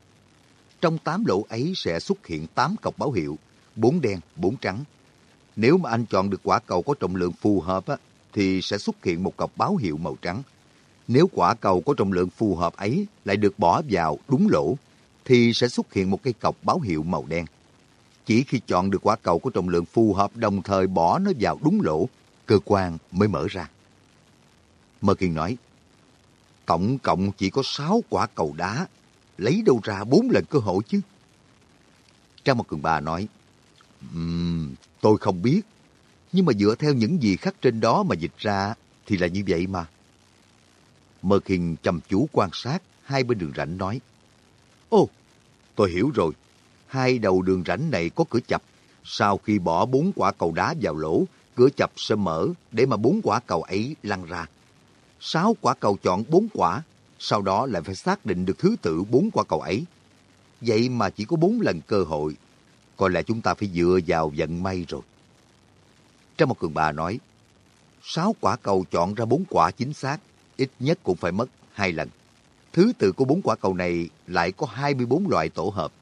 Trong tám lỗ ấy sẽ xuất hiện tám cọc báo hiệu, bốn đen, bốn trắng. Nếu mà anh chọn được quả cầu có trọng lượng phù hợp á, thì sẽ xuất hiện một cọc báo hiệu màu trắng. Nếu quả cầu có trọng lượng phù hợp ấy lại được bỏ vào đúng lỗ, thì sẽ xuất hiện một cây cọc báo hiệu màu đen. Chỉ khi chọn được quả cầu có trọng lượng phù hợp đồng thời bỏ nó vào đúng lỗ, cơ quan mới mở ra. Mơ Kiên nói, tổng cộng chỉ có 6 quả cầu đá, lấy đâu ra bốn lần cơ hội chứ? Trang một cường bà nói, um, tôi không biết, nhưng mà dựa theo những gì khắc trên đó mà dịch ra thì là như vậy mà. Mơ Kinh chăm chú quan sát hai bên đường rãnh nói. ô, tôi hiểu rồi. Hai đầu đường rãnh này có cửa chập. Sau khi bỏ bốn quả cầu đá vào lỗ, cửa chập sẽ mở để mà bốn quả cầu ấy lăn ra. Sáu quả cầu chọn bốn quả, sau đó lại phải xác định được thứ tự bốn quả cầu ấy. Vậy mà chỉ có bốn lần cơ hội. Coi là chúng ta phải dựa vào vận may rồi. Trong một cường bà nói, sáu quả cầu chọn ra bốn quả chính xác, ít nhất cũng phải mất hai lần. Thứ tự của bốn quả cầu này lại có 24 loại tổ hợp.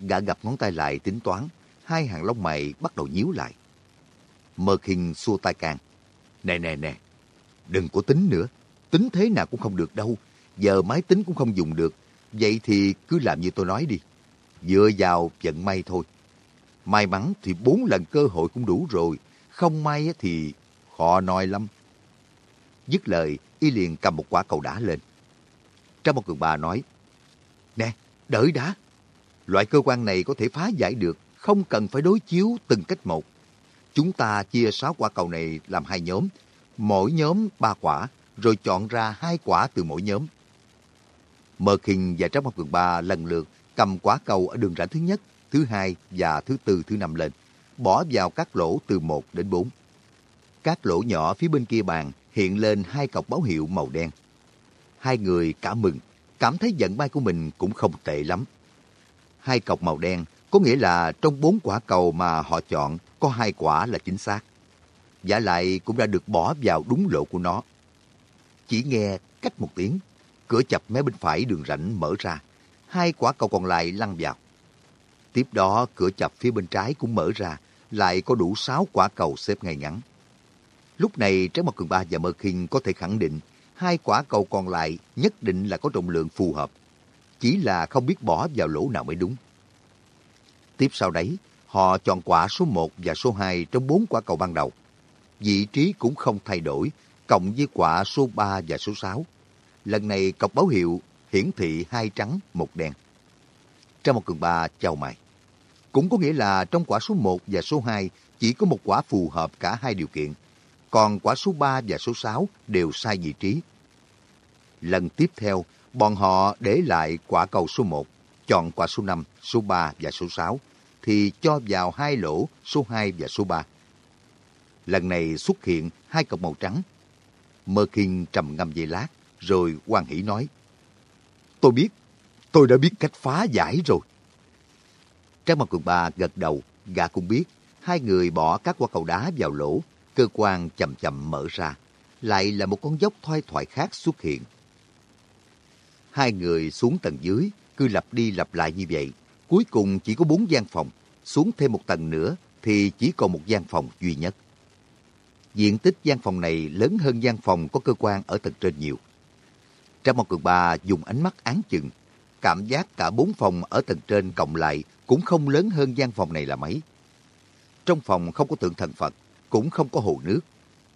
Gã gặp ngón tay lại tính toán, hai hàng lông mày bắt đầu nhíu lại. Mơ khinh xua tay càng. Nè nè nè, đừng có tính nữa. Tính thế nào cũng không được đâu. Giờ máy tính cũng không dùng được. Vậy thì cứ làm như tôi nói đi. Dựa vào vận may thôi. May mắn thì bốn lần cơ hội cũng đủ rồi. Không may thì khó nói lắm. Dứt lời, y liền cầm một quả cầu đá lên. Trong một cường bà nói, Nè, đợi đã. Loại cơ quan này có thể phá giải được, không cần phải đối chiếu từng cách một. Chúng ta chia sáu quả cầu này làm hai nhóm, mỗi nhóm ba quả, rồi chọn ra hai quả từ mỗi nhóm. Mơ Kinh và Trác Mộc Cường Ba lần lượt cầm quả cầu ở đường rãnh thứ nhất, thứ hai và thứ tư, thứ năm lên, bỏ vào các lỗ từ 1 đến 4. Các lỗ nhỏ phía bên kia bàn hiện lên hai cọc báo hiệu màu đen. Hai người cả mừng, cảm thấy vận may của mình cũng không tệ lắm. Hai cọc màu đen có nghĩa là trong bốn quả cầu mà họ chọn có hai quả là chính xác. Giả lại cũng đã được bỏ vào đúng lỗ của nó. Chỉ nghe cách một tiếng, cửa chập mé bên phải đường rãnh mở ra. Hai quả cầu còn lại lăn vào. Tiếp đó cửa chập phía bên trái cũng mở ra, lại có đủ sáu quả cầu xếp ngay ngắn. Lúc này Trái Mặt Cường Ba và Mơ Kinh có thể khẳng định hai quả cầu còn lại nhất định là có trọng lượng phù hợp. Chỉ là không biết bỏ vào lỗ nào mới đúng. Tiếp sau đấy, họ chọn quả số 1 và số 2 trong bốn quả cầu ban đầu. Vị trí cũng không thay đổi, cộng với quả số 3 và số 6. Lần này cọc báo hiệu hiển thị hai trắng, một đen. Trong một cường ba chào mày. Cũng có nghĩa là trong quả số 1 và số 2 chỉ có một quả phù hợp cả hai điều kiện còn quả số 3 và số 6 đều sai vị trí. Lần tiếp theo, bọn họ để lại quả cầu số 1, chọn quả số 5, số 3 và số 6, thì cho vào hai lỗ số 2 và số 3. Lần này xuất hiện hai cọc màu trắng. Mơ Kinh trầm ngâm dây lát, rồi quan hỷ nói, Tôi biết, tôi đã biết cách phá giải rồi. Trang mặt quần bà gật đầu, gã cũng biết, hai người bỏ các quả cầu đá vào lỗ, cơ quan chậm chậm mở ra, lại là một con dốc thoai thoải khác xuất hiện. Hai người xuống tầng dưới, cứ lặp đi lặp lại như vậy. Cuối cùng chỉ có bốn gian phòng, xuống thêm một tầng nữa thì chỉ còn một gian phòng duy nhất. Diện tích gian phòng này lớn hơn gian phòng có cơ quan ở tầng trên nhiều. Trong Mộc Cường Ba dùng ánh mắt án chừng, cảm giác cả bốn phòng ở tầng trên cộng lại cũng không lớn hơn gian phòng này là mấy. Trong phòng không có tượng thần Phật, cũng không có hồ nước.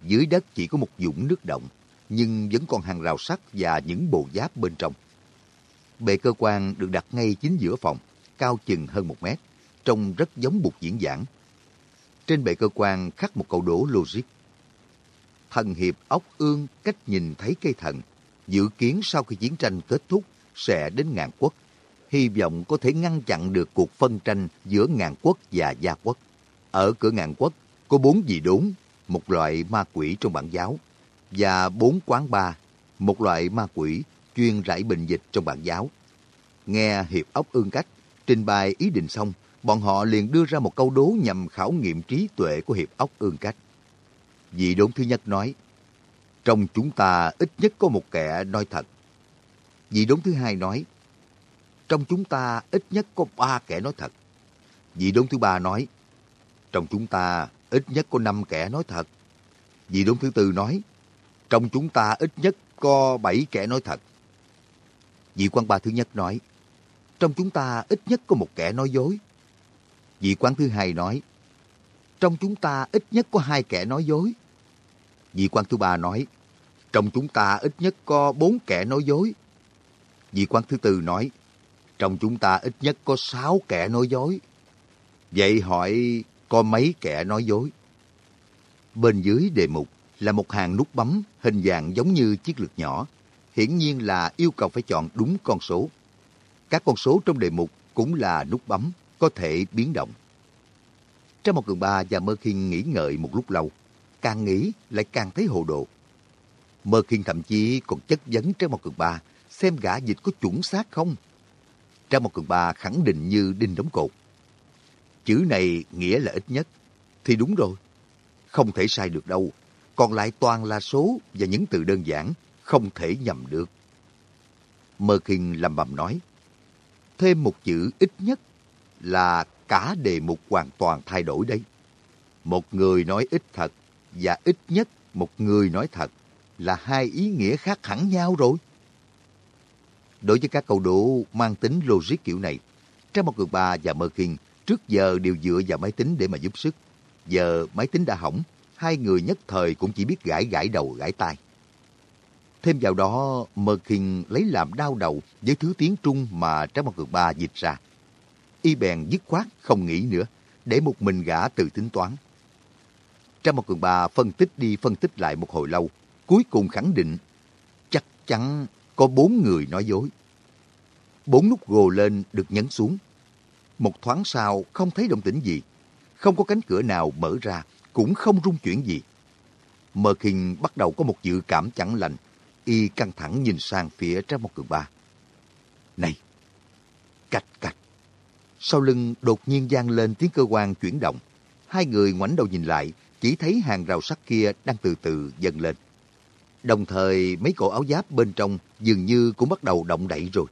Dưới đất chỉ có một dũng nước động, nhưng vẫn còn hàng rào sắt và những bộ giáp bên trong. Bệ cơ quan được đặt ngay chính giữa phòng, cao chừng hơn một mét, trông rất giống bục diễn giảng. Trên bệ cơ quan khắc một câu đố logic. Thần hiệp ốc ương cách nhìn thấy cây thần, dự kiến sau khi chiến tranh kết thúc sẽ đến ngàn quốc, hy vọng có thể ngăn chặn được cuộc phân tranh giữa ngàn quốc và gia quốc. Ở cửa ngàn quốc có bốn vị đốn, một loại ma quỷ trong bản giáo, và bốn quán ba, một loại ma quỷ chuyên rải bệnh dịch trong bản giáo. Nghe Hiệp ốc ương cách, trình bày ý định xong, bọn họ liền đưa ra một câu đố nhằm khảo nghiệm trí tuệ của Hiệp ốc ương cách. Vị đốn thứ nhất nói, trong chúng ta ít nhất có một kẻ nói thật. Vị đốn thứ hai nói, trong chúng ta ít nhất có ba kẻ nói thật. Vị đốn thứ ba nói, trong chúng ta ít nhất có năm kẻ nói thật. Vị đốn thứ tư nói, trong chúng ta ít nhất có bảy kẻ nói thật. Vị quan ba thứ nhất nói, trong chúng ta ít nhất có một kẻ nói dối. Vị quan thứ hai nói, trong chúng ta ít nhất có hai kẻ nói dối. Vị quan thứ ba nói, trong chúng ta ít nhất có bốn kẻ nói dối. Vị quan thứ tư nói, trong chúng ta ít nhất có sáu kẻ nói dối. Vậy hỏi có mấy kẻ nói dối? Bên dưới đề mục là một hàng nút bấm hình dạng giống như chiếc lược nhỏ. Hiển nhiên là yêu cầu phải chọn đúng con số. Các con số trong đề mục cũng là nút bấm, có thể biến động. Trong một cường ba và Mơ Khiên nghĩ ngợi một lúc lâu. Càng nghĩ lại càng thấy hồ đồ. Mơ Khiên thậm chí còn chất vấn Trang một cường ba xem gã dịch có chuẩn xác không. Trang một cường ba khẳng định như đinh đóng cột. Chữ này nghĩa là ít nhất. Thì đúng rồi. Không thể sai được đâu. Còn lại toàn là số và những từ đơn giản, không thể nhầm được. Mơ Khiên lầm bầm nói. Thêm một chữ ít nhất là cả đề mục hoàn toàn thay đổi đấy. Một người nói ít thật và ít nhất một người nói thật là hai ý nghĩa khác hẳn nhau rồi. Đối với các câu đố mang tính logic kiểu này, Trang một Cường Ba và Mơ Kinh trước giờ đều dựa vào máy tính để mà giúp sức. Giờ máy tính đã hỏng, hai người nhất thời cũng chỉ biết gãi gãi đầu gãi tai. Thêm vào đó, Mơ Kinh lấy làm đau đầu với thứ tiếng Trung mà trong Mặt Cường Ba dịch ra. Y bèn dứt khoát không nghĩ nữa, để một mình gã tự tính toán. Trang một Cường bà phân tích đi phân tích lại một hồi lâu, cuối cùng khẳng định chắc chắn có bốn người nói dối. Bốn nút gồ lên được nhấn xuống. Một thoáng sau không thấy động tĩnh gì. Không có cánh cửa nào mở ra, cũng không rung chuyển gì. Mơ Kinh bắt đầu có một dự cảm chẳng lành. Y căng thẳng nhìn sang phía Trang một cường ba. Này! Cạch cạch! Sau lưng đột nhiên vang lên tiếng cơ quan chuyển động. Hai người ngoảnh đầu nhìn lại, chỉ thấy hàng rào sắt kia đang từ từ dần lên. Đồng thời mấy cổ áo giáp bên trong dường như cũng bắt đầu động đậy rồi.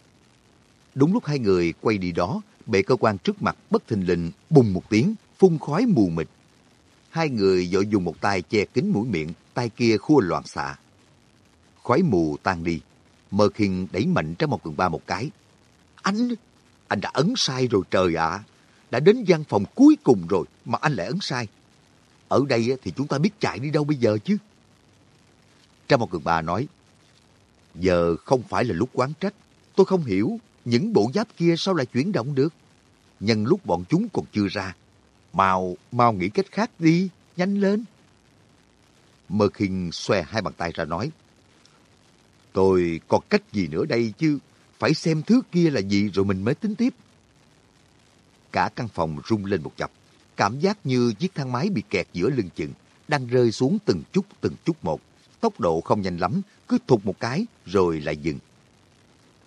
Đúng lúc hai người quay đi đó, bệ cơ quan trước mặt bất thình lình bùng một tiếng, phun khói mù mịt. Hai người vội dùng một tay che kín mũi miệng, tay kia khua loạn xạ. Khói mù tan đi, Mơ Khiên đẩy mạnh trái một cường ba một cái. Anh, anh đã ấn sai rồi trời ạ. Đã đến gian phòng cuối cùng rồi mà anh lại ấn sai. Ở đây thì chúng ta biết chạy đi đâu bây giờ chứ. Trang một cường bà nói, giờ không phải là lúc quán trách. Tôi không hiểu những bộ giáp kia sao lại chuyển động được. Nhân lúc bọn chúng còn chưa ra, Mau, mau nghĩ cách khác đi, nhanh lên. Mơ khinh xòe hai bàn tay ra nói. Tôi còn cách gì nữa đây chứ, phải xem thứ kia là gì rồi mình mới tính tiếp. Cả căn phòng rung lên một chập, cảm giác như chiếc thang máy bị kẹt giữa lưng chừng, đang rơi xuống từng chút từng chút một. Tốc độ không nhanh lắm, cứ thụt một cái rồi lại dừng.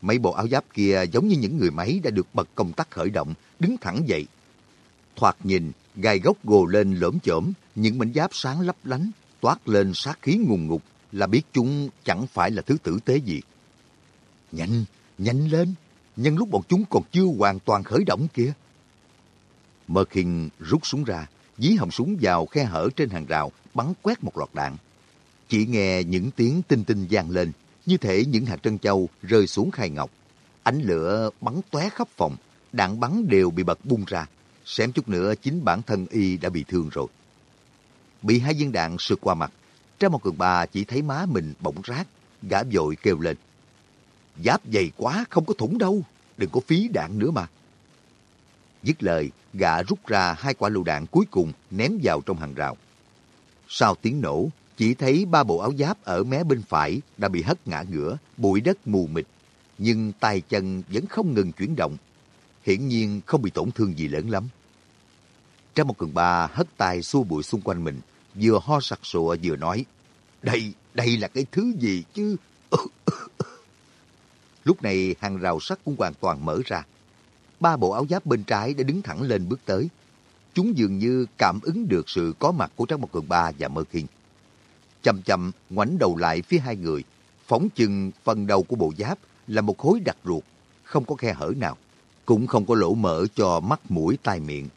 Mấy bộ áo giáp kia giống như những người máy đã được bật công tắc khởi động, đứng thẳng dậy. Thoạt nhìn, gai gốc gồ lên lõm chởm, những mảnh giáp sáng lấp lánh, toát lên sát khí ngùng ngục, là biết chúng chẳng phải là thứ tử tế gì. Nhanh, Nhanh lên, nhân lúc bọn chúng còn chưa hoàn toàn khởi động kia. Mơ khinh rút súng ra, dí họng súng vào khe hở trên hàng rào, bắn quét một loạt đạn. Chỉ nghe những tiếng tinh tinh vang lên, như thể những hạt trân châu rơi xuống khai ngọc. Ánh lửa bắn tóe khắp phòng, đạn bắn đều bị bật bung ra. Xém chút nữa chính bản thân y đã bị thương rồi. Bị hai viên đạn sượt qua mặt, Trang một cường bà chỉ thấy má mình bỗng rát, gã vội kêu lên. Giáp dày quá, không có thủng đâu, đừng có phí đạn nữa mà. Dứt lời, gã rút ra hai quả lựu đạn cuối cùng ném vào trong hàng rào. Sau tiếng nổ, chỉ thấy ba bộ áo giáp ở mé bên phải đã bị hất ngã ngửa, bụi đất mù mịt, nhưng tay chân vẫn không ngừng chuyển động. Hiển nhiên không bị tổn thương gì lớn lắm. Trang một cường ba hất tay xua bụi xung quanh mình, vừa ho sặc sụa vừa nói, đây, đây là cái thứ gì chứ? [LAUGHS] Lúc này hàng rào sắt cũng hoàn toàn mở ra. Ba bộ áo giáp bên trái đã đứng thẳng lên bước tới. Chúng dường như cảm ứng được sự có mặt của Trang Mộc Cường Ba và Mơ Khiên. Chậm chậm ngoảnh đầu lại phía hai người, phóng chừng phần đầu của bộ giáp là một khối đặc ruột, không có khe hở nào, cũng không có lỗ mở cho mắt mũi tai miệng.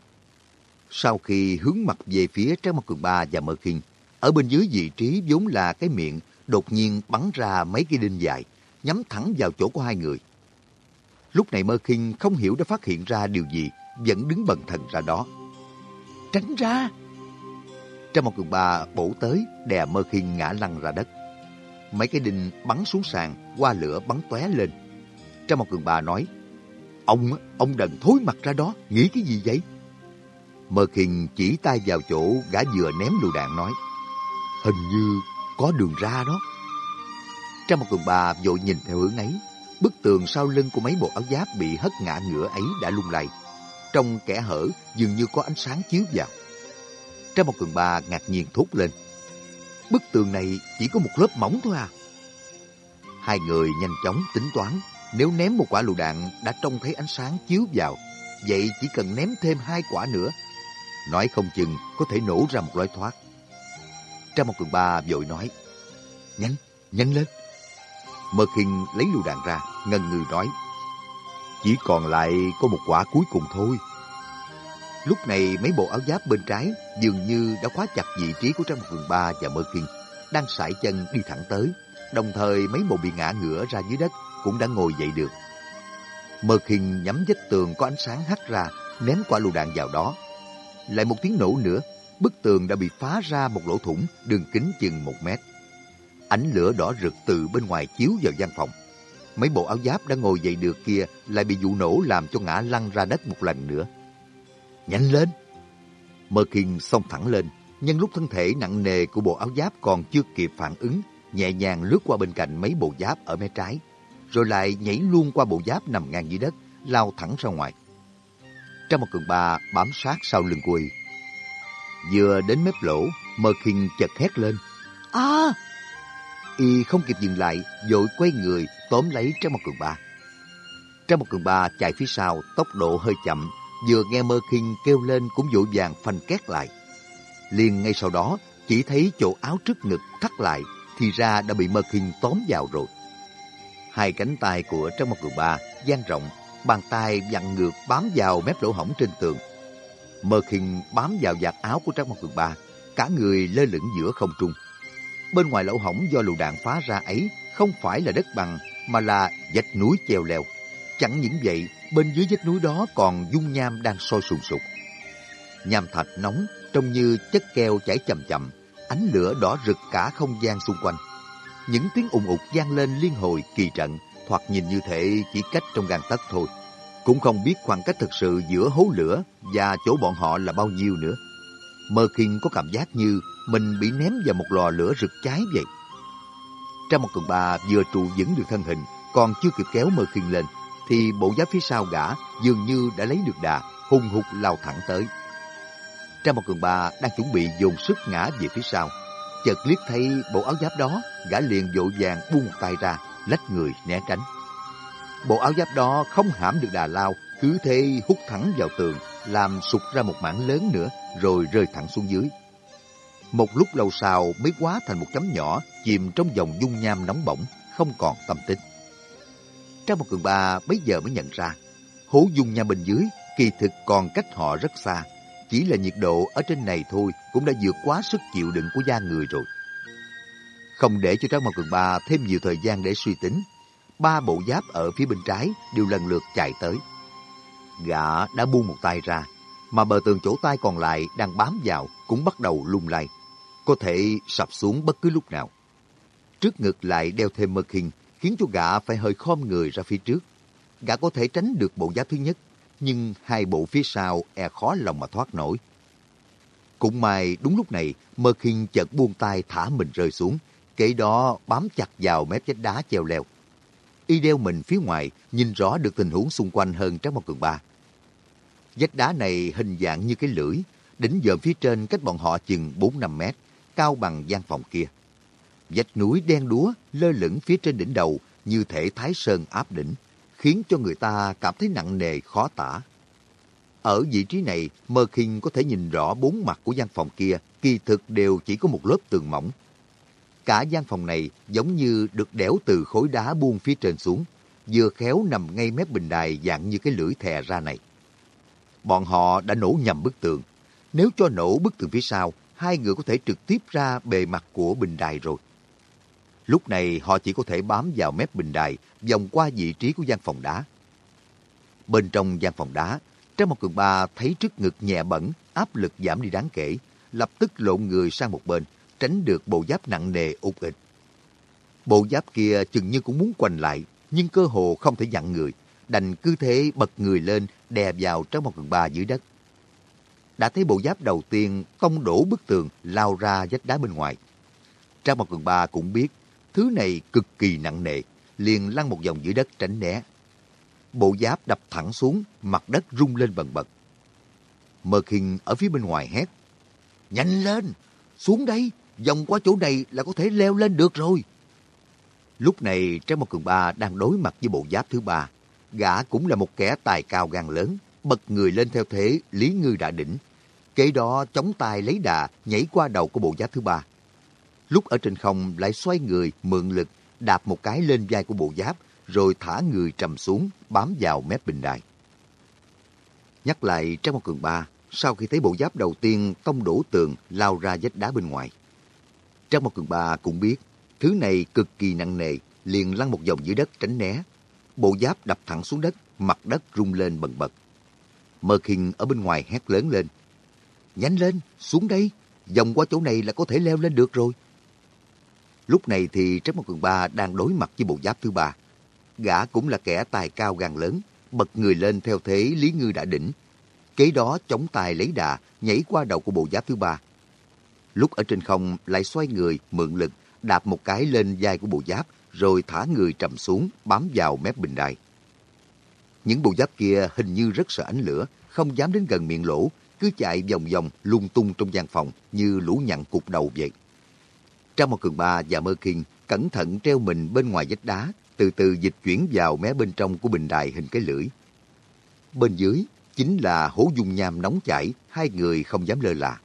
Sau khi hướng mặt về phía Trang Mộc Cường Ba và Mơ Kinh, ở bên dưới vị trí vốn là cái miệng, đột nhiên bắn ra mấy cái đinh dài, nhắm thẳng vào chỗ của hai người. Lúc này Mơ Kinh không hiểu đã phát hiện ra điều gì, vẫn đứng bần thần ra đó. Tránh ra! trong một Cường Ba bổ tới, đè Mơ Kinh ngã lăn ra đất. Mấy cái đinh bắn xuống sàn, qua lửa bắn tóe lên. trong một Cường Ba nói, Ông, ông đần thối mặt ra đó, nghĩ cái gì vậy? Mơ khinh chỉ tay vào chỗ gã vừa ném lựu đạn nói. Hình như có đường ra đó. Trong một cường bà vội nhìn theo hướng ấy. Bức tường sau lưng của mấy bộ áo giáp bị hất ngã ngửa ấy đã lung lay. Trong kẻ hở dường như có ánh sáng chiếu vào. Trong một cường ba ngạc nhiên thốt lên. Bức tường này chỉ có một lớp mỏng thôi à. Hai người nhanh chóng tính toán. Nếu ném một quả lựu đạn đã trông thấy ánh sáng chiếu vào, vậy chỉ cần ném thêm hai quả nữa nói không chừng có thể nổ ra một lối thoát. Trang một cường ba vội nói, nhanh, nhanh lên. Mơ khinh lấy lưu đạn ra, ngần người nói, chỉ còn lại có một quả cuối cùng thôi. Lúc này mấy bộ áo giáp bên trái dường như đã khóa chặt vị trí của Trang một ba và Mơ khinh, đang sải chân đi thẳng tới. Đồng thời mấy bộ bị ngã ngửa ra dưới đất cũng đã ngồi dậy được. Mơ khinh nhắm vết tường có ánh sáng hắt ra, ném quả lựu đạn vào đó lại một tiếng nổ nữa, bức tường đã bị phá ra một lỗ thủng đường kính chừng một mét. Ánh lửa đỏ rực từ bên ngoài chiếu vào gian phòng. Mấy bộ áo giáp đã ngồi dậy được kia lại bị vụ nổ làm cho ngã lăn ra đất một lần nữa. Nhanh lên! Mơ Kinh xông thẳng lên, nhân lúc thân thể nặng nề của bộ áo giáp còn chưa kịp phản ứng, nhẹ nhàng lướt qua bên cạnh mấy bộ giáp ở mé trái, rồi lại nhảy luôn qua bộ giáp nằm ngang dưới đất, lao thẳng ra ngoài. Trong một cường bà bám sát sau lưng quỳ. Vừa đến mép lỗ, Mơ Kinh chợt hét lên. À! Y không kịp dừng lại, vội quay người tóm lấy Trang một cường ba. Trang một cường ba chạy phía sau, tốc độ hơi chậm, vừa nghe Mơ Kinh kêu lên cũng vội vàng phanh két lại. Liền ngay sau đó, chỉ thấy chỗ áo trước ngực thắt lại, thì ra đã bị Mơ Kinh tóm vào rồi. Hai cánh tay của Trang một cường ba dang rộng bàn tay vặn ngược bám vào mép lỗ hổng trên tường. Mơ khinh bám vào vạt áo của Trang Mộc Cường Ba, cả người lơ lửng giữa không trung. Bên ngoài lỗ hổng do lựu đạn phá ra ấy không phải là đất bằng mà là vách núi treo leo. Chẳng những vậy, bên dưới vách núi đó còn dung nham đang sôi sùng sục. Nham thạch nóng trông như chất keo chảy chậm chậm, ánh lửa đỏ rực cả không gian xung quanh. Những tiếng ùng ục vang lên liên hồi kỳ trận thoạt nhìn như thể chỉ cách trong gang tấc thôi. Cũng không biết khoảng cách thực sự giữa hố lửa và chỗ bọn họ là bao nhiêu nữa. Mơ Kinh có cảm giác như mình bị ném vào một lò lửa rực cháy vậy. Trong một cường bà vừa trụ vững được thân hình, còn chưa kịp kéo Mơ Kinh lên, thì bộ giáp phía sau gã dường như đã lấy được đà, hùng hục lao thẳng tới. Trong một cường bà đang chuẩn bị dồn sức ngã về phía sau. Chợt liếc thấy bộ áo giáp đó, gã liền vội vàng buông tay ra, lách người né tránh. Bộ áo giáp đó không hãm được đà lao, cứ thế hút thẳng vào tường, làm sụt ra một mảng lớn nữa, rồi rơi thẳng xuống dưới. Một lúc lâu sau mới quá thành một chấm nhỏ, chìm trong dòng dung nham nóng bỏng, không còn tâm tích. Trang một cường ba bấy giờ mới nhận ra, hố dung nham bên dưới kỳ thực còn cách họ rất xa. Chỉ là nhiệt độ ở trên này thôi cũng đã vượt quá sức chịu đựng của da người rồi. Không để cho Trang một Cường Ba thêm nhiều thời gian để suy tính, ba bộ giáp ở phía bên trái đều lần lượt chạy tới. Gã đã buông một tay ra, mà bờ tường chỗ tay còn lại đang bám vào cũng bắt đầu lung lay, có thể sập xuống bất cứ lúc nào. Trước ngực lại đeo thêm mơ khinh, khiến cho gã phải hơi khom người ra phía trước. Gã có thể tránh được bộ giáp thứ nhất, nhưng hai bộ phía sau e khó lòng mà thoát nổi. Cũng may đúng lúc này, Mơ Khinh chợt buông tay thả mình rơi xuống, kế đó bám chặt vào mép vách đá treo leo. Y đeo mình phía ngoài, nhìn rõ được tình huống xung quanh hơn Trác Mộc Cường Ba. Vách đá này hình dạng như cái lưỡi, đỉnh dòm phía trên cách bọn họ chừng 4-5 mét, cao bằng gian phòng kia. Vách núi đen đúa lơ lửng phía trên đỉnh đầu như thể thái sơn áp đỉnh, khiến cho người ta cảm thấy nặng nề khó tả. Ở vị trí này, Mơ Kinh có thể nhìn rõ bốn mặt của gian phòng kia, kỳ thực đều chỉ có một lớp tường mỏng. Cả gian phòng này giống như được đẽo từ khối đá buông phía trên xuống, vừa khéo nằm ngay mép bình đài dạng như cái lưỡi thè ra này. Bọn họ đã nổ nhầm bức tường. Nếu cho nổ bức tường phía sau, hai người có thể trực tiếp ra bề mặt của bình đài rồi. Lúc này họ chỉ có thể bám vào mép bình đài, vòng qua vị trí của gian phòng đá. Bên trong gian phòng đá, Trang một cường ba thấy trước ngực nhẹ bẩn, áp lực giảm đi đáng kể, lập tức lộn người sang một bên, tránh được bộ giáp nặng nề ụt ịch. Bộ giáp kia chừng như cũng muốn quành lại, nhưng cơ hồ không thể dặn người, đành cứ thế bật người lên, đè vào trong một cường ba dưới đất. Đã thấy bộ giáp đầu tiên tông đổ bức tường lao ra vách đá bên ngoài. Trang một cường ba cũng biết Thứ này cực kỳ nặng nề, liền lăn một vòng dưới đất tránh né. Bộ giáp đập thẳng xuống, mặt đất rung lên bần bật. Mơ khinh ở phía bên ngoài hét. Nhanh lên, xuống đây, vòng qua chỗ này là có thể leo lên được rồi. Lúc này Trái Một Cường Ba đang đối mặt với bộ giáp thứ ba. Gã cũng là một kẻ tài cao gan lớn, bật người lên theo thế Lý Ngư đã đỉnh. Kế đó chống tay lấy đà nhảy qua đầu của bộ giáp thứ ba lúc ở trên không lại xoay người mượn lực đạp một cái lên vai của bộ giáp rồi thả người trầm xuống bám vào mép bình đài. Nhắc lại trong một cường ba, sau khi thấy bộ giáp đầu tiên tông đổ tường lao ra vách đá bên ngoài. Trang một cường bà cũng biết, thứ này cực kỳ nặng nề, liền lăn một vòng dưới đất tránh né. Bộ giáp đập thẳng xuống đất, mặt đất rung lên bần bật. Mơ khinh ở bên ngoài hét lớn lên. Nhanh lên, xuống đây, vòng qua chỗ này là có thể leo lên được rồi. Lúc này thì Trác Mộc Cường Ba đang đối mặt với bộ giáp thứ ba. Gã cũng là kẻ tài cao gan lớn, bật người lên theo thế Lý Ngư đã đỉnh. Kế đó chống tài lấy đà, nhảy qua đầu của bộ giáp thứ ba. Lúc ở trên không lại xoay người, mượn lực, đạp một cái lên vai của bộ giáp, rồi thả người trầm xuống, bám vào mép bình đài. Những bộ giáp kia hình như rất sợ ánh lửa, không dám đến gần miệng lỗ, cứ chạy vòng vòng lung tung trong gian phòng như lũ nhặn cục đầu vậy. trong một cường ba và mơ kinh cẩn thận treo mình bên ngoài vách đá, từ từ dịch chuyển vào mé bên trong của bình đài hình cái lưỡi. Bên dưới chính là hố dung nham nóng chảy, hai người không dám lơ là.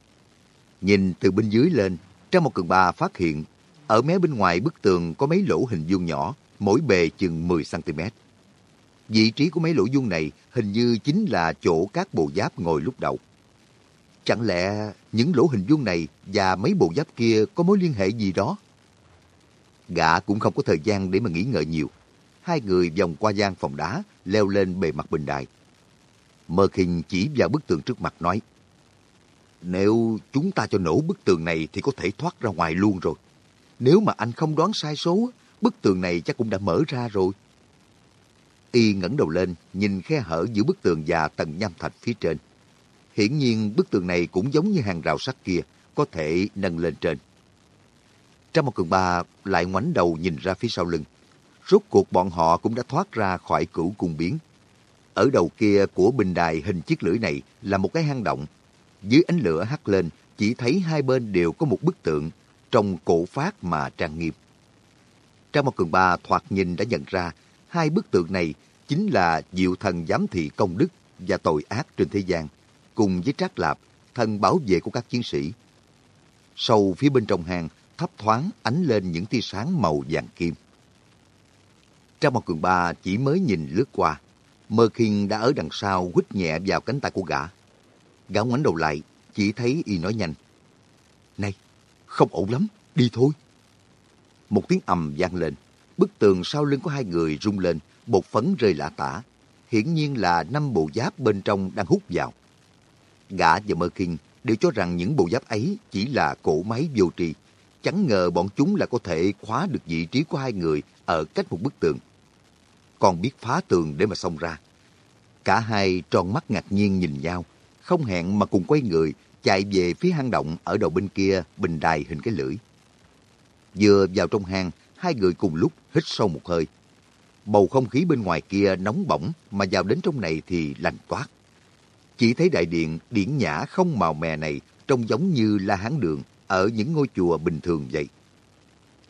Nhìn từ bên dưới lên, Trang một cường ba phát hiện ở mé bên ngoài bức tường có mấy lỗ hình vuông nhỏ, mỗi bề chừng 10cm. Vị trí của mấy lỗ vuông này hình như chính là chỗ các bộ giáp ngồi lúc đầu. Chẳng lẽ những lỗ hình vuông này và mấy bộ giáp kia có mối liên hệ gì đó? Gã cũng không có thời gian để mà nghĩ ngợi nhiều. Hai người vòng qua gian phòng đá, leo lên bề mặt bình đài. Mơ khinh chỉ vào bức tường trước mặt nói, nếu chúng ta cho nổ bức tường này thì có thể thoát ra ngoài luôn rồi. Nếu mà anh không đoán sai số, bức tường này chắc cũng đã mở ra rồi. Y ngẩng đầu lên, nhìn khe hở giữa bức tường và tầng nham thạch phía trên. Hiển nhiên bức tường này cũng giống như hàng rào sắt kia, có thể nâng lên trên. Trong một cường ba lại ngoảnh đầu nhìn ra phía sau lưng. Rốt cuộc bọn họ cũng đã thoát ra khỏi cửu cung biến. Ở đầu kia của bình đài hình chiếc lưỡi này là một cái hang động. Dưới ánh lửa hắt lên, chỉ thấy hai bên đều có một bức tượng, trong cổ phát mà trang nghiêm. Trang một cường ba thoạt nhìn đã nhận ra, hai bức tượng này chính là diệu thần giám thị công đức và tội ác trên thế gian cùng với Trác Lạp, thân bảo vệ của các chiến sĩ. Sâu phía bên trong hang thấp thoáng ánh lên những tia sáng màu vàng kim. Trang một cường ba chỉ mới nhìn lướt qua. Mơ Kinh đã ở đằng sau quýt nhẹ vào cánh tay của gã. Gã ngoảnh đầu lại, chỉ thấy y nói nhanh. Này, không ổn lắm, đi thôi. Một tiếng ầm vang lên, bức tường sau lưng của hai người rung lên, bột phấn rơi lạ tả. Hiển nhiên là năm bộ giáp bên trong đang hút vào. Gã và Mơ Kinh đều cho rằng những bộ giáp ấy chỉ là cổ máy vô tri. Chẳng ngờ bọn chúng là có thể khóa được vị trí của hai người ở cách một bức tường. Còn biết phá tường để mà xông ra. Cả hai tròn mắt ngạc nhiên nhìn nhau, không hẹn mà cùng quay người chạy về phía hang động ở đầu bên kia bình đài hình cái lưỡi. Vừa vào trong hang, hai người cùng lúc hít sâu một hơi. Bầu không khí bên ngoài kia nóng bỏng mà vào đến trong này thì lạnh toát. Chỉ thấy đại điện điển nhã không màu mè này trông giống như La Hán Đường ở những ngôi chùa bình thường vậy.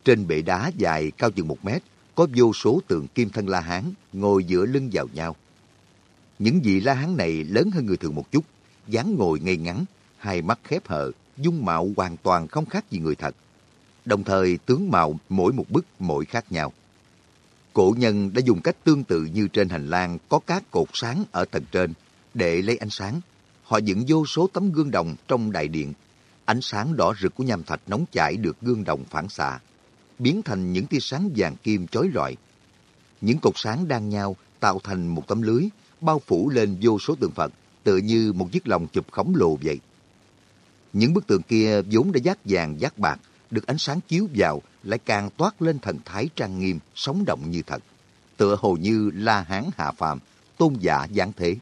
Trên bệ đá dài cao chừng một mét, có vô số tượng kim thân La Hán ngồi dựa lưng vào nhau. Những vị La Hán này lớn hơn người thường một chút, dáng ngồi ngay ngắn, hai mắt khép hờ, dung mạo hoàn toàn không khác gì người thật. Đồng thời tướng mạo mỗi một bức mỗi khác nhau. Cổ nhân đã dùng cách tương tự như trên hành lang có các cột sáng ở tầng trên để lấy ánh sáng. Họ dựng vô số tấm gương đồng trong đại điện. Ánh sáng đỏ rực của nham thạch nóng chảy được gương đồng phản xạ, biến thành những tia sáng vàng kim chói lọi. Những cột sáng đan nhau tạo thành một tấm lưới, bao phủ lên vô số tượng Phật, tựa như một chiếc lồng chụp khổng lồ vậy. Những bức tượng kia vốn đã giác vàng giác bạc, được ánh sáng chiếu vào lại càng toát lên thần thái trang nghiêm, sống động như thật. Tựa hồ như la hán hạ phàm, tôn giả giáng thế.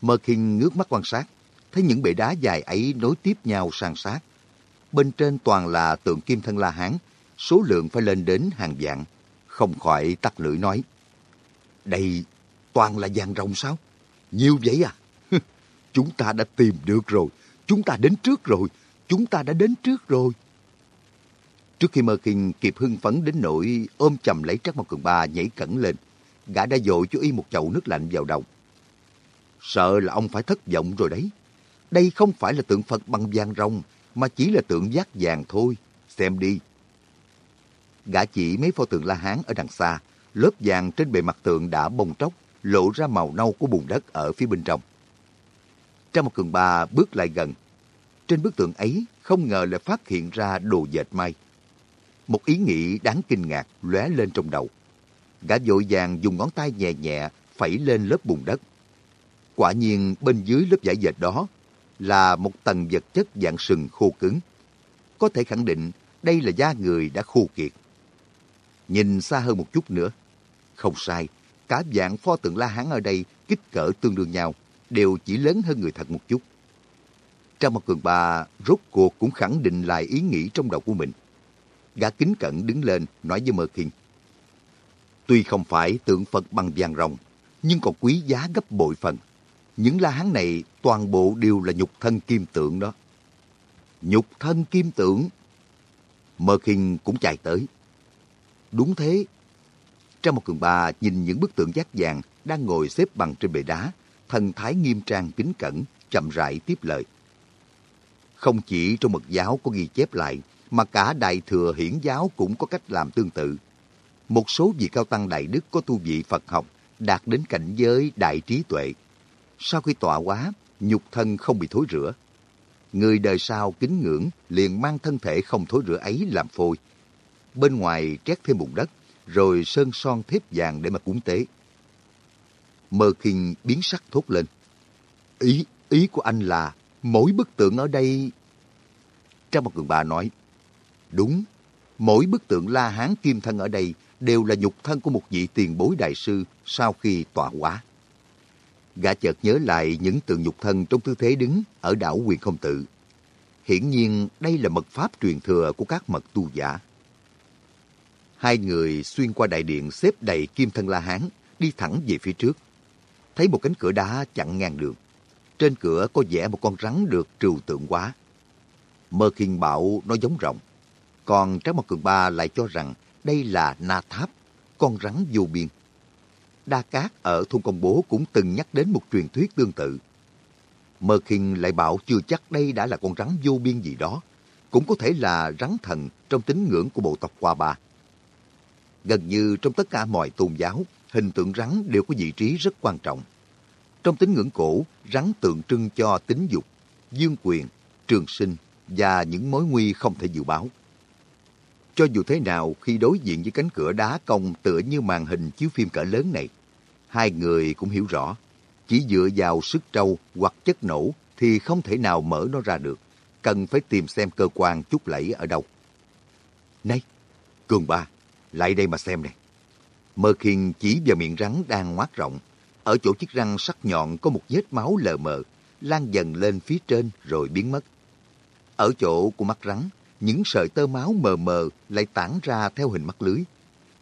Mơ Kinh ngước mắt quan sát, thấy những bệ đá dài ấy nối tiếp nhau san sát. Bên trên toàn là tượng kim thân La Hán, số lượng phải lên đến hàng vạn. Không khỏi tắt lưỡi nói. Đây toàn là vàng rồng sao? Nhiều vậy à? [LAUGHS] chúng ta đã tìm được rồi. Chúng ta đến trước rồi. Chúng ta đã đến trước rồi. Trước khi Mơ Kinh kịp hưng phấn đến nỗi ôm chầm lấy Trắc Mộc Cường Ba nhảy cẩn lên, gã đã dội cho y một chậu nước lạnh vào đầu. Sợ là ông phải thất vọng rồi đấy. Đây không phải là tượng Phật bằng vàng rồng, mà chỉ là tượng giác vàng thôi. Xem đi. Gã chỉ mấy pho tượng La Hán ở đằng xa, lớp vàng trên bề mặt tượng đã bong tróc, lộ ra màu nâu của bùn đất ở phía bên trong. Trong một cường ba bước lại gần. Trên bức tượng ấy không ngờ lại phát hiện ra đồ dệt may. Một ý nghĩ đáng kinh ngạc lóe lên trong đầu. Gã vội vàng dùng ngón tay nhẹ nhẹ phẩy lên lớp bùn đất Quả nhiên bên dưới lớp vải dệt đó là một tầng vật chất dạng sừng khô cứng. Có thể khẳng định đây là da người đã khô kiệt. Nhìn xa hơn một chút nữa. Không sai, cả dạng pho tượng La Hán ở đây kích cỡ tương đương nhau, đều chỉ lớn hơn người thật một chút. Trong một cường bà rốt cuộc cũng khẳng định lại ý nghĩ trong đầu của mình. Gã kính cẩn đứng lên nói với Mơ Kinh. Tuy không phải tượng Phật bằng vàng rồng, nhưng còn quý giá gấp bội phần. Những la hán này toàn bộ đều là nhục thân kim tượng đó. Nhục thân kim tượng. Mơ kinh cũng chạy tới. Đúng thế. Trong một cường bà nhìn những bức tượng giác vàng đang ngồi xếp bằng trên bệ đá, thần thái nghiêm trang kính cẩn, chậm rãi tiếp lời. Không chỉ trong mật giáo có ghi chép lại, mà cả đại thừa hiển giáo cũng có cách làm tương tự. Một số vị cao tăng đại đức có tu vị Phật học đạt đến cảnh giới đại trí tuệ, sau khi tọa quá nhục thân không bị thối rửa. Người đời sau kính ngưỡng liền mang thân thể không thối rửa ấy làm phôi. Bên ngoài trét thêm bùn đất, rồi sơn son thép vàng để mà cúng tế. Mơ khinh biến sắc thốt lên. Ý, ý của anh là mỗi bức tượng ở đây... Trong một cường bà nói, Đúng, mỗi bức tượng La Hán Kim Thân ở đây đều là nhục thân của một vị tiền bối đại sư sau khi tọa hóa. Gã chợt nhớ lại những tượng nhục thân trong tư thế đứng ở đảo quyền không tự. Hiển nhiên đây là mật pháp truyền thừa của các mật tu giả. Hai người xuyên qua đại điện xếp đầy kim thân la hán, đi thẳng về phía trước. Thấy một cánh cửa đá chặn ngang đường. Trên cửa có vẽ một con rắn được trừu tượng quá. Mơ khiên bảo nó giống rồng. Còn Trái Mộc Cường Ba lại cho rằng đây là Na Tháp, con rắn vô biên. Đa Cát ở thôn công bố cũng từng nhắc đến một truyền thuyết tương tự. Mơ Kinh lại bảo chưa chắc đây đã là con rắn vô biên gì đó, cũng có thể là rắn thần trong tín ngưỡng của bộ tộc hoa Ba. Gần như trong tất cả mọi tôn giáo, hình tượng rắn đều có vị trí rất quan trọng. Trong tín ngưỡng cổ, rắn tượng trưng cho tính dục, dương quyền, trường sinh và những mối nguy không thể dự báo. Cho dù thế nào, khi đối diện với cánh cửa đá cong tựa như màn hình chiếu phim cỡ lớn này, hai người cũng hiểu rõ, chỉ dựa vào sức trâu hoặc chất nổ thì không thể nào mở nó ra được, cần phải tìm xem cơ quan chút lẫy ở đâu. Này, Cường ba, lại đây mà xem này. Mơ khiên chỉ vào miệng rắn đang ngoác rộng. Ở chỗ chiếc răng sắc nhọn có một vết máu lờ mờ, lan dần lên phía trên rồi biến mất. Ở chỗ của mắt rắn, những sợi tơ máu mờ mờ lại tản ra theo hình mắt lưới,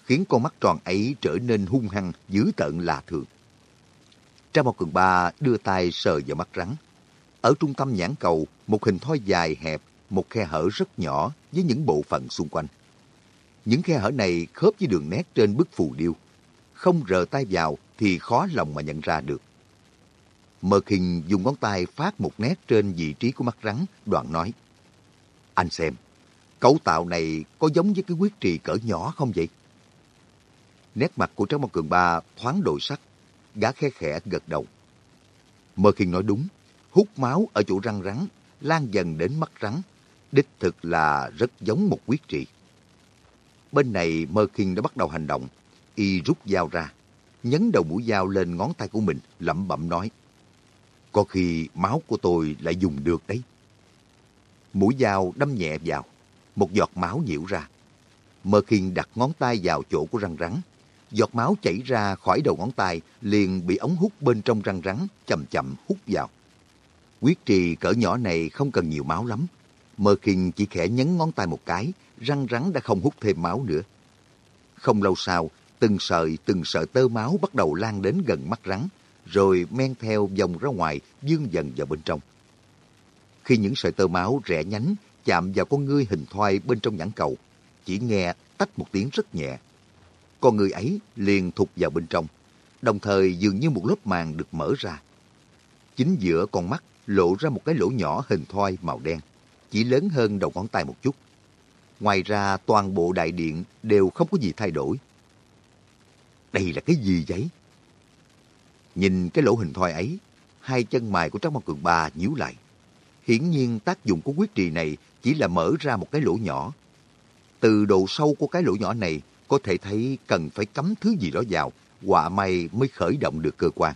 khiến con mắt tròn ấy trở nên hung hăng, dữ tợn lạ thường. Trang một cường ba đưa tay sờ vào mắt rắn. Ở trung tâm nhãn cầu, một hình thoi dài hẹp, một khe hở rất nhỏ với những bộ phận xung quanh. Những khe hở này khớp với đường nét trên bức phù điêu. Không rờ tay vào thì khó lòng mà nhận ra được. Mơ hình dùng ngón tay phát một nét trên vị trí của mắt rắn, đoạn nói. Anh xem, cấu tạo này có giống với cái quyết trì cỡ nhỏ không vậy? Nét mặt của Trác Mao Cường Ba thoáng đổi sắc, gã khe khẽ gật đầu. Mơ Khiên nói đúng, hút máu ở chỗ răng rắn, lan dần đến mắt rắn, đích thực là rất giống một quyết trì. Bên này Mơ Kinh đã bắt đầu hành động. Y rút dao ra, nhấn đầu mũi dao lên ngón tay của mình, lẩm bẩm nói. Có khi máu của tôi lại dùng được đấy. Mũi dao đâm nhẹ vào, một giọt máu nhiễu ra. Mơ Kinh đặt ngón tay vào chỗ của răng rắn. Giọt máu chảy ra khỏi đầu ngón tay liền bị ống hút bên trong răng rắn chậm chậm hút vào. Quyết trì cỡ nhỏ này không cần nhiều máu lắm. Mơ Kinh chỉ khẽ nhấn ngón tay một cái răng rắn đã không hút thêm máu nữa. Không lâu sau, từng sợi từng sợi tơ máu bắt đầu lan đến gần mắt rắn, rồi men theo dòng ra ngoài, dương dần vào bên trong. Khi những sợi tơ máu rẽ nhánh chạm vào con ngươi hình thoai bên trong nhãn cầu, chỉ nghe tách một tiếng rất nhẹ. Con người ấy liền thụt vào bên trong, đồng thời dường như một lớp màng được mở ra. Chính giữa con mắt lộ ra một cái lỗ nhỏ hình thoi màu đen, chỉ lớn hơn đầu ngón tay một chút. Ngoài ra toàn bộ đại điện đều không có gì thay đổi. Đây là cái gì vậy? Nhìn cái lỗ hình thoi ấy, hai chân mày của Trác Mộc Cường Ba nhíu lại. Hiển nhiên tác dụng của quyết trì này chỉ là mở ra một cái lỗ nhỏ. Từ độ sâu của cái lỗ nhỏ này có thể thấy cần phải cắm thứ gì đó vào, quả may mới khởi động được cơ quan.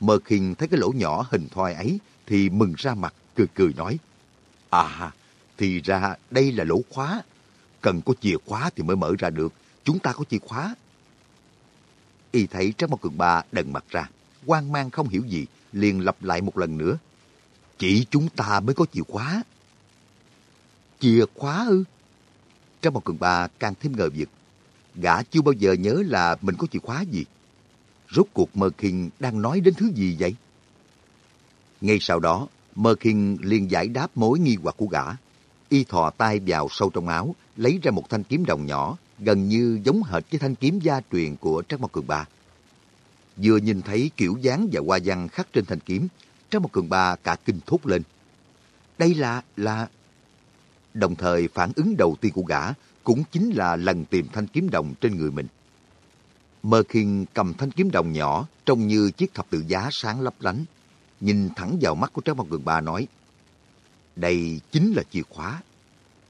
Mơ khinh thấy cái lỗ nhỏ hình thoi ấy thì mừng ra mặt, cười cười nói. À, thì ra đây là lỗ khóa. Cần có chìa khóa thì mới mở ra được. Chúng ta có chìa khóa. Y thấy Trác Mao Cường Ba đần mặt ra, quan mang không hiểu gì, liền lặp lại một lần nữa. Chỉ chúng ta mới có chìa khóa. Chìa khóa ư? Trác Mao Cường Ba càng thêm ngờ vực. Gã chưa bao giờ nhớ là mình có chìa khóa gì. Rốt cuộc Mơ Kinh đang nói đến thứ gì vậy? Ngay sau đó, Mơ Kinh liền giải đáp mối nghi hoặc của gã. Y thò tay vào sâu trong áo, lấy ra một thanh kiếm đồng nhỏ, gần như giống hệt cái thanh kiếm gia truyền của Trác Mộc Cường Ba. Vừa nhìn thấy kiểu dáng và hoa văn khắc trên thanh kiếm, Trác Mộc Cường Ba cả kinh thốt lên. Đây là, là... Đồng thời phản ứng đầu tiên của gã cũng chính là lần tìm thanh kiếm đồng trên người mình. Mơ Kinh cầm thanh kiếm đồng nhỏ trông như chiếc thập tự giá sáng lấp lánh. Nhìn thẳng vào mắt của Trác Mộc Cường Ba nói, đây chính là chìa khóa.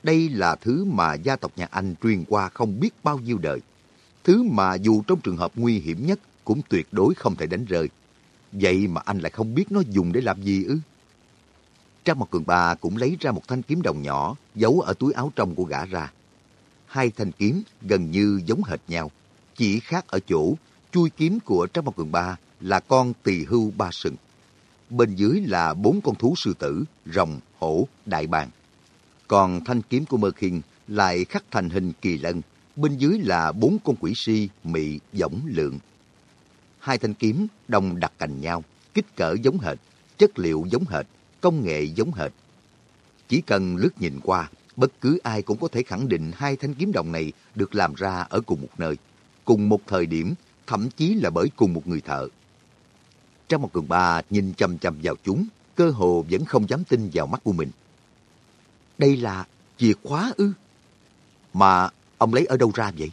Đây là thứ mà gia tộc nhà Anh truyền qua không biết bao nhiêu đời. Thứ mà dù trong trường hợp nguy hiểm nhất cũng tuyệt đối không thể đánh rơi. Vậy mà anh lại không biết nó dùng để làm gì ư? Trang Mộc cường ba cũng lấy ra một thanh kiếm đồng nhỏ, giấu ở túi áo trong của gã ra. Hai thanh kiếm gần như giống hệt nhau. Chỉ khác ở chỗ chui kiếm của Trang Mộc cường ba là con tỳ hưu ba sừng bên dưới là bốn con thú sư tử, rồng, hổ, đại bàng. Còn thanh kiếm của Mơ Khiên lại khắc thành hình kỳ lân, bên dưới là bốn con quỷ si, mị, võng, lượng. Hai thanh kiếm đồng đặt cạnh nhau, kích cỡ giống hệt, chất liệu giống hệt, công nghệ giống hệt. Chỉ cần lướt nhìn qua, bất cứ ai cũng có thể khẳng định hai thanh kiếm đồng này được làm ra ở cùng một nơi, cùng một thời điểm, thậm chí là bởi cùng một người thợ. Trong một cường ba nhìn chầm chầm vào chúng, cơ hồ vẫn không dám tin vào mắt của mình. Đây là chìa khóa ư? Mà ông lấy ở đâu ra vậy?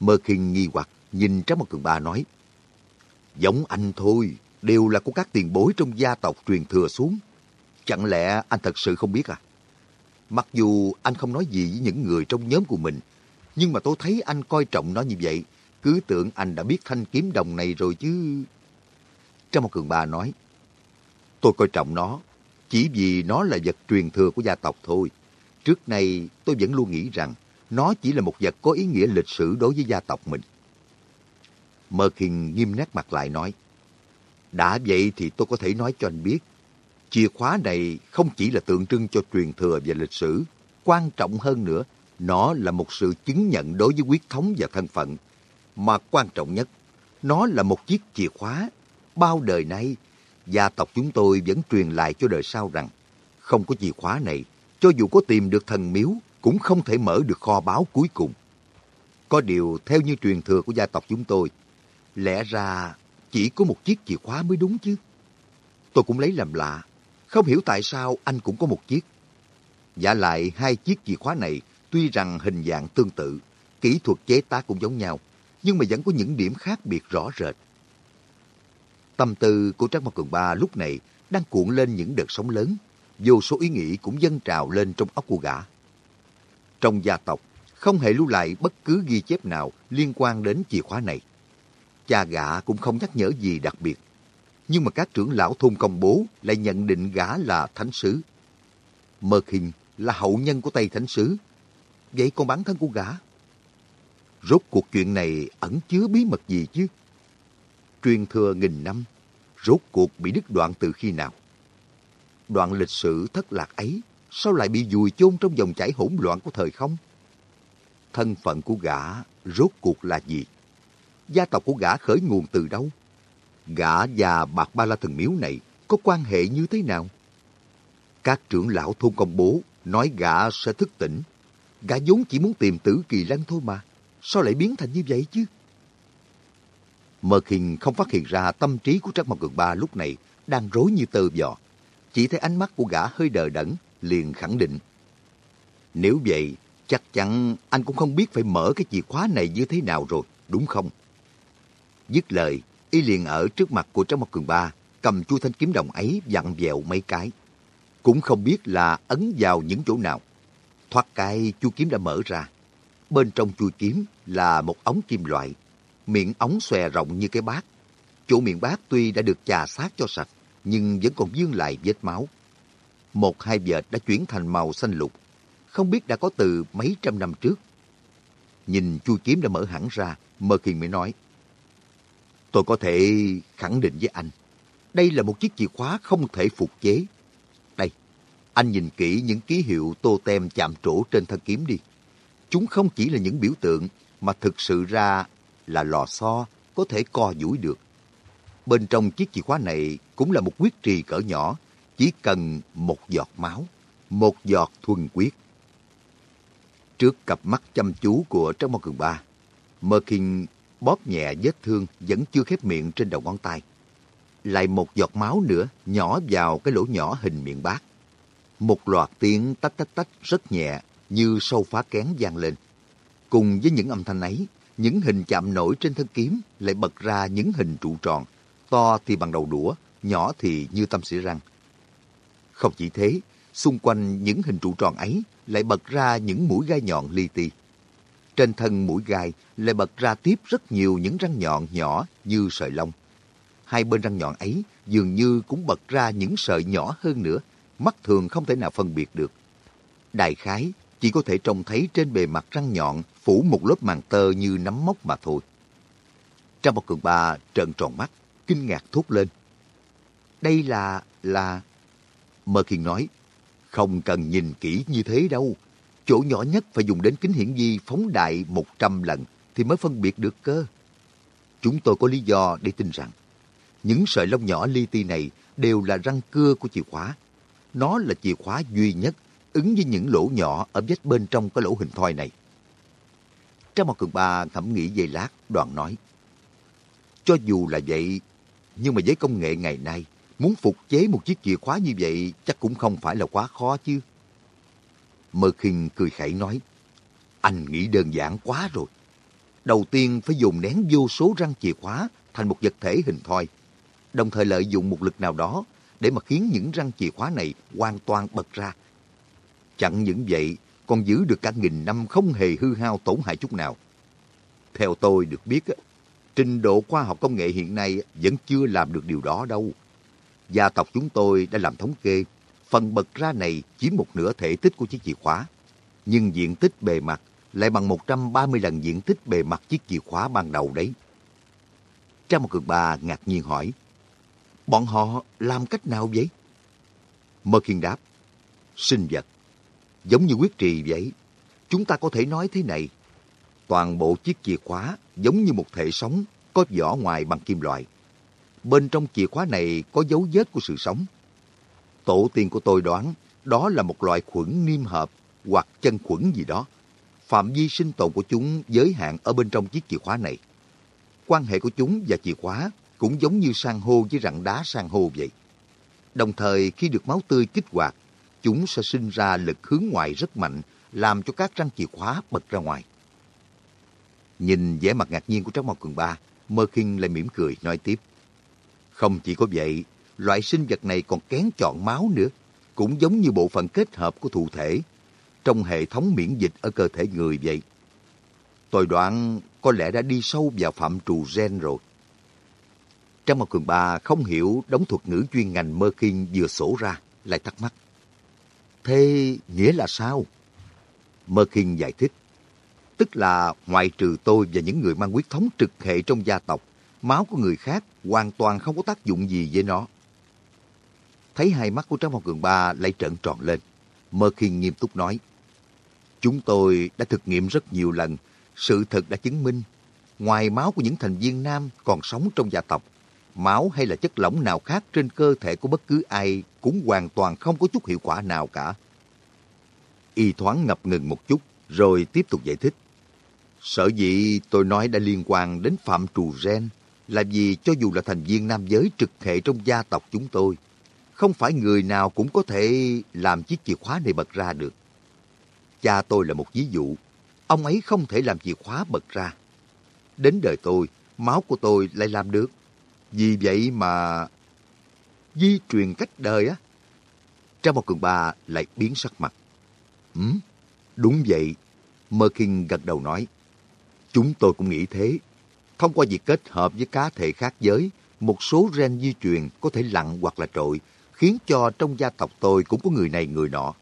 Mơ khinh nghi hoặc nhìn trong một Cường Ba nói, Giống anh thôi, đều là của các tiền bối trong gia tộc truyền thừa xuống. Chẳng lẽ anh thật sự không biết à? Mặc dù anh không nói gì với những người trong nhóm của mình, nhưng mà tôi thấy anh coi trọng nó như vậy. Cứ tưởng anh đã biết thanh kiếm đồng này rồi chứ. Trong một cường ba nói, tôi coi trọng nó, chỉ vì nó là vật truyền thừa của gia tộc thôi. Trước nay tôi vẫn luôn nghĩ rằng nó chỉ là một vật có ý nghĩa lịch sử đối với gia tộc mình. Mơ Kinh nghiêm nét mặt lại nói, đã vậy thì tôi có thể nói cho anh biết, chìa khóa này không chỉ là tượng trưng cho truyền thừa và lịch sử, quan trọng hơn nữa, nó là một sự chứng nhận đối với quyết thống và thân phận. Mà quan trọng nhất, nó là một chiếc chìa khóa. Bao đời nay, gia tộc chúng tôi vẫn truyền lại cho đời sau rằng, không có chìa khóa này, cho dù có tìm được thần miếu, cũng không thể mở được kho báu cuối cùng. Có điều, theo như truyền thừa của gia tộc chúng tôi, lẽ ra chỉ có một chiếc chìa khóa mới đúng chứ. Tôi cũng lấy làm lạ, không hiểu tại sao anh cũng có một chiếc. Giả lại hai chiếc chìa khóa này tuy rằng hình dạng tương tự, kỹ thuật chế tác cũng giống nhau, nhưng mà vẫn có những điểm khác biệt rõ rệt. Tâm tư của Trác Mộc Cường Ba lúc này đang cuộn lên những đợt sóng lớn, vô số ý nghĩ cũng dâng trào lên trong óc của gã. Trong gia tộc, không hề lưu lại bất cứ ghi chép nào liên quan đến chìa khóa này. Cha gã cũng không nhắc nhở gì đặc biệt. Nhưng mà các trưởng lão thôn công bố lại nhận định gã là thánh sứ. Mơ Kinh là hậu nhân của Tây Thánh Sứ. Vậy còn bản thân của gã? Rốt cuộc chuyện này ẩn chứa bí mật gì chứ? Truyền thừa nghìn năm, rốt cuộc bị đứt đoạn từ khi nào? Đoạn lịch sử thất lạc ấy sao lại bị vùi chôn trong dòng chảy hỗn loạn của thời không? Thân phận của gã rốt cuộc là gì? Gia tộc của gã khởi nguồn từ đâu? Gã và bạc ba la thần miếu này có quan hệ như thế nào? Các trưởng lão thôn công bố nói gã sẽ thức tỉnh. Gã vốn chỉ muốn tìm tử kỳ lân thôi mà. Sao lại biến thành như vậy chứ? Mơ khinh không phát hiện ra tâm trí của Trác Mộc Cường Ba lúc này đang rối như tơ vò. Chỉ thấy ánh mắt của gã hơi đờ đẫn, liền khẳng định. Nếu vậy, chắc chắn anh cũng không biết phải mở cái chìa khóa này như thế nào rồi, đúng không? Dứt lời, y liền ở trước mặt của Trác Mộc Cường Ba, cầm chu thanh kiếm đồng ấy vặn vẹo mấy cái. Cũng không biết là ấn vào những chỗ nào. Thoát cái chu kiếm đã mở ra. Bên trong chu kiếm là một ống kim loại. Miệng ống xòe rộng như cái bát. Chỗ miệng bát tuy đã được chà sát cho sạch, nhưng vẫn còn dương lại vết máu. Một hai vệt đã chuyển thành màu xanh lục. Không biết đã có từ mấy trăm năm trước. Nhìn chu kiếm đã mở hẳn ra, Mơ Kiên mới nói. Tôi có thể khẳng định với anh, đây là một chiếc chìa khóa không thể phục chế. Đây, anh nhìn kỹ những ký hiệu tô tem chạm trổ trên thân kiếm đi. Chúng không chỉ là những biểu tượng, mà thực sự ra là lò xo có thể co duỗi được. Bên trong chiếc chìa khóa này cũng là một quyết trì cỡ nhỏ, chỉ cần một giọt máu, một giọt thuần quyết. Trước cặp mắt chăm chú của Trang Mao Cường Ba, Merkin Kinh bóp nhẹ vết thương vẫn chưa khép miệng trên đầu ngón tay. Lại một giọt máu nữa nhỏ vào cái lỗ nhỏ hình miệng bát. Một loạt tiếng tách tách tách rất nhẹ như sâu phá kén vang lên. Cùng với những âm thanh ấy, những hình chạm nổi trên thân kiếm lại bật ra những hình trụ tròn, to thì bằng đầu đũa, nhỏ thì như tâm sĩ răng. Không chỉ thế, xung quanh những hình trụ tròn ấy lại bật ra những mũi gai nhọn li ti. Trên thân mũi gai lại bật ra tiếp rất nhiều những răng nhọn nhỏ như sợi lông. Hai bên răng nhọn ấy dường như cũng bật ra những sợi nhỏ hơn nữa, mắt thường không thể nào phân biệt được. Đại khái chỉ có thể trông thấy trên bề mặt răng nhọn phủ một lớp màng tơ như nắm mốc mà thôi. Trang một cường ba trợn tròn mắt, kinh ngạc thốt lên. Đây là... là... Mơ Kiên nói, không cần nhìn kỹ như thế đâu. Chỗ nhỏ nhất phải dùng đến kính hiển vi phóng đại 100 lần thì mới phân biệt được cơ. Chúng tôi có lý do để tin rằng những sợi lông nhỏ li ti này đều là răng cưa của chìa khóa. Nó là chìa khóa duy nhất ứng với những lỗ nhỏ ở vách bên trong cái lỗ hình thoi này. Trang một cường ba thẩm nghĩ giây lát, đoàn nói. Cho dù là vậy, nhưng mà với công nghệ ngày nay, muốn phục chế một chiếc chìa khóa như vậy chắc cũng không phải là quá khó chứ. Mơ khinh cười khẩy nói, anh nghĩ đơn giản quá rồi. đầu tiên phải dùng nén vô số răng chìa khóa thành một vật thể hình thoi, đồng thời lợi dụng một lực nào đó để mà khiến những răng chìa khóa này hoàn toàn bật ra. Chẳng những vậy, còn giữ được cả nghìn năm không hề hư hao tổn hại chút nào. Theo tôi được biết, trình độ khoa học công nghệ hiện nay vẫn chưa làm được điều đó đâu. Gia tộc chúng tôi đã làm thống kê, phần bật ra này chiếm một nửa thể tích của chiếc chìa khóa. Nhưng diện tích bề mặt lại bằng 130 lần diện tích bề mặt chiếc chìa khóa ban đầu đấy. Trang một cường bà ngạc nhiên hỏi, bọn họ làm cách nào vậy? Mơ Khiên đáp, sinh vật, giống như quyết trì vậy. Chúng ta có thể nói thế này, toàn bộ chiếc chìa khóa giống như một thể sống có vỏ ngoài bằng kim loại. Bên trong chìa khóa này có dấu vết của sự sống. Tổ tiên của tôi đoán đó là một loại khuẩn niêm hợp hoặc chân khuẩn gì đó. Phạm vi sinh tồn của chúng giới hạn ở bên trong chiếc chìa khóa này. Quan hệ của chúng và chìa khóa cũng giống như san hô với rặng đá san hô vậy. Đồng thời khi được máu tươi kích hoạt, chúng sẽ sinh ra lực hướng ngoại rất mạnh, làm cho các răng chìa khóa bật ra ngoài. Nhìn vẻ mặt ngạc nhiên của Trác Mộc Cường Ba, Mơ Kinh lại mỉm cười nói tiếp. Không chỉ có vậy, loại sinh vật này còn kén chọn máu nữa, cũng giống như bộ phận kết hợp của thụ thể, trong hệ thống miễn dịch ở cơ thể người vậy. Tôi đoán có lẽ đã đi sâu vào phạm trù gen rồi. Trong một cường ba không hiểu đống thuật ngữ chuyên ngành mơ kinh vừa sổ ra, lại thắc mắc. Thế nghĩa là sao? Mơ kinh giải thích. Tức là ngoại trừ tôi và những người mang huyết thống trực hệ trong gia tộc, máu của người khác hoàn toàn không có tác dụng gì với nó. Thấy hai mắt của Trang Phong Cường Ba lại trợn tròn lên. Mơ Kinh nghiêm túc nói. Chúng tôi đã thực nghiệm rất nhiều lần. Sự thật đã chứng minh. Ngoài máu của những thành viên nam còn sống trong gia tộc, máu hay là chất lỏng nào khác trên cơ thể của bất cứ ai cũng hoàn toàn không có chút hiệu quả nào cả. Y thoáng ngập ngừng một chút, rồi tiếp tục giải thích. Sở dĩ tôi nói đã liên quan đến phạm trù gen là vì cho dù là thành viên nam giới trực hệ trong gia tộc chúng tôi, không phải người nào cũng có thể làm chiếc chìa khóa này bật ra được. Cha tôi là một ví dụ, ông ấy không thể làm chìa khóa bật ra. Đến đời tôi, máu của tôi lại làm được. Vì vậy mà... Di truyền cách đời á. Trang một cường ba lại biến sắc mặt. Ừ, đúng vậy. Mơ Kinh gật đầu nói. Chúng tôi cũng nghĩ thế. Thông qua việc kết hợp với cá thể khác giới, một số gen di truyền có thể lặn hoặc là trội, khiến cho trong gia tộc tôi cũng có người này người nọ.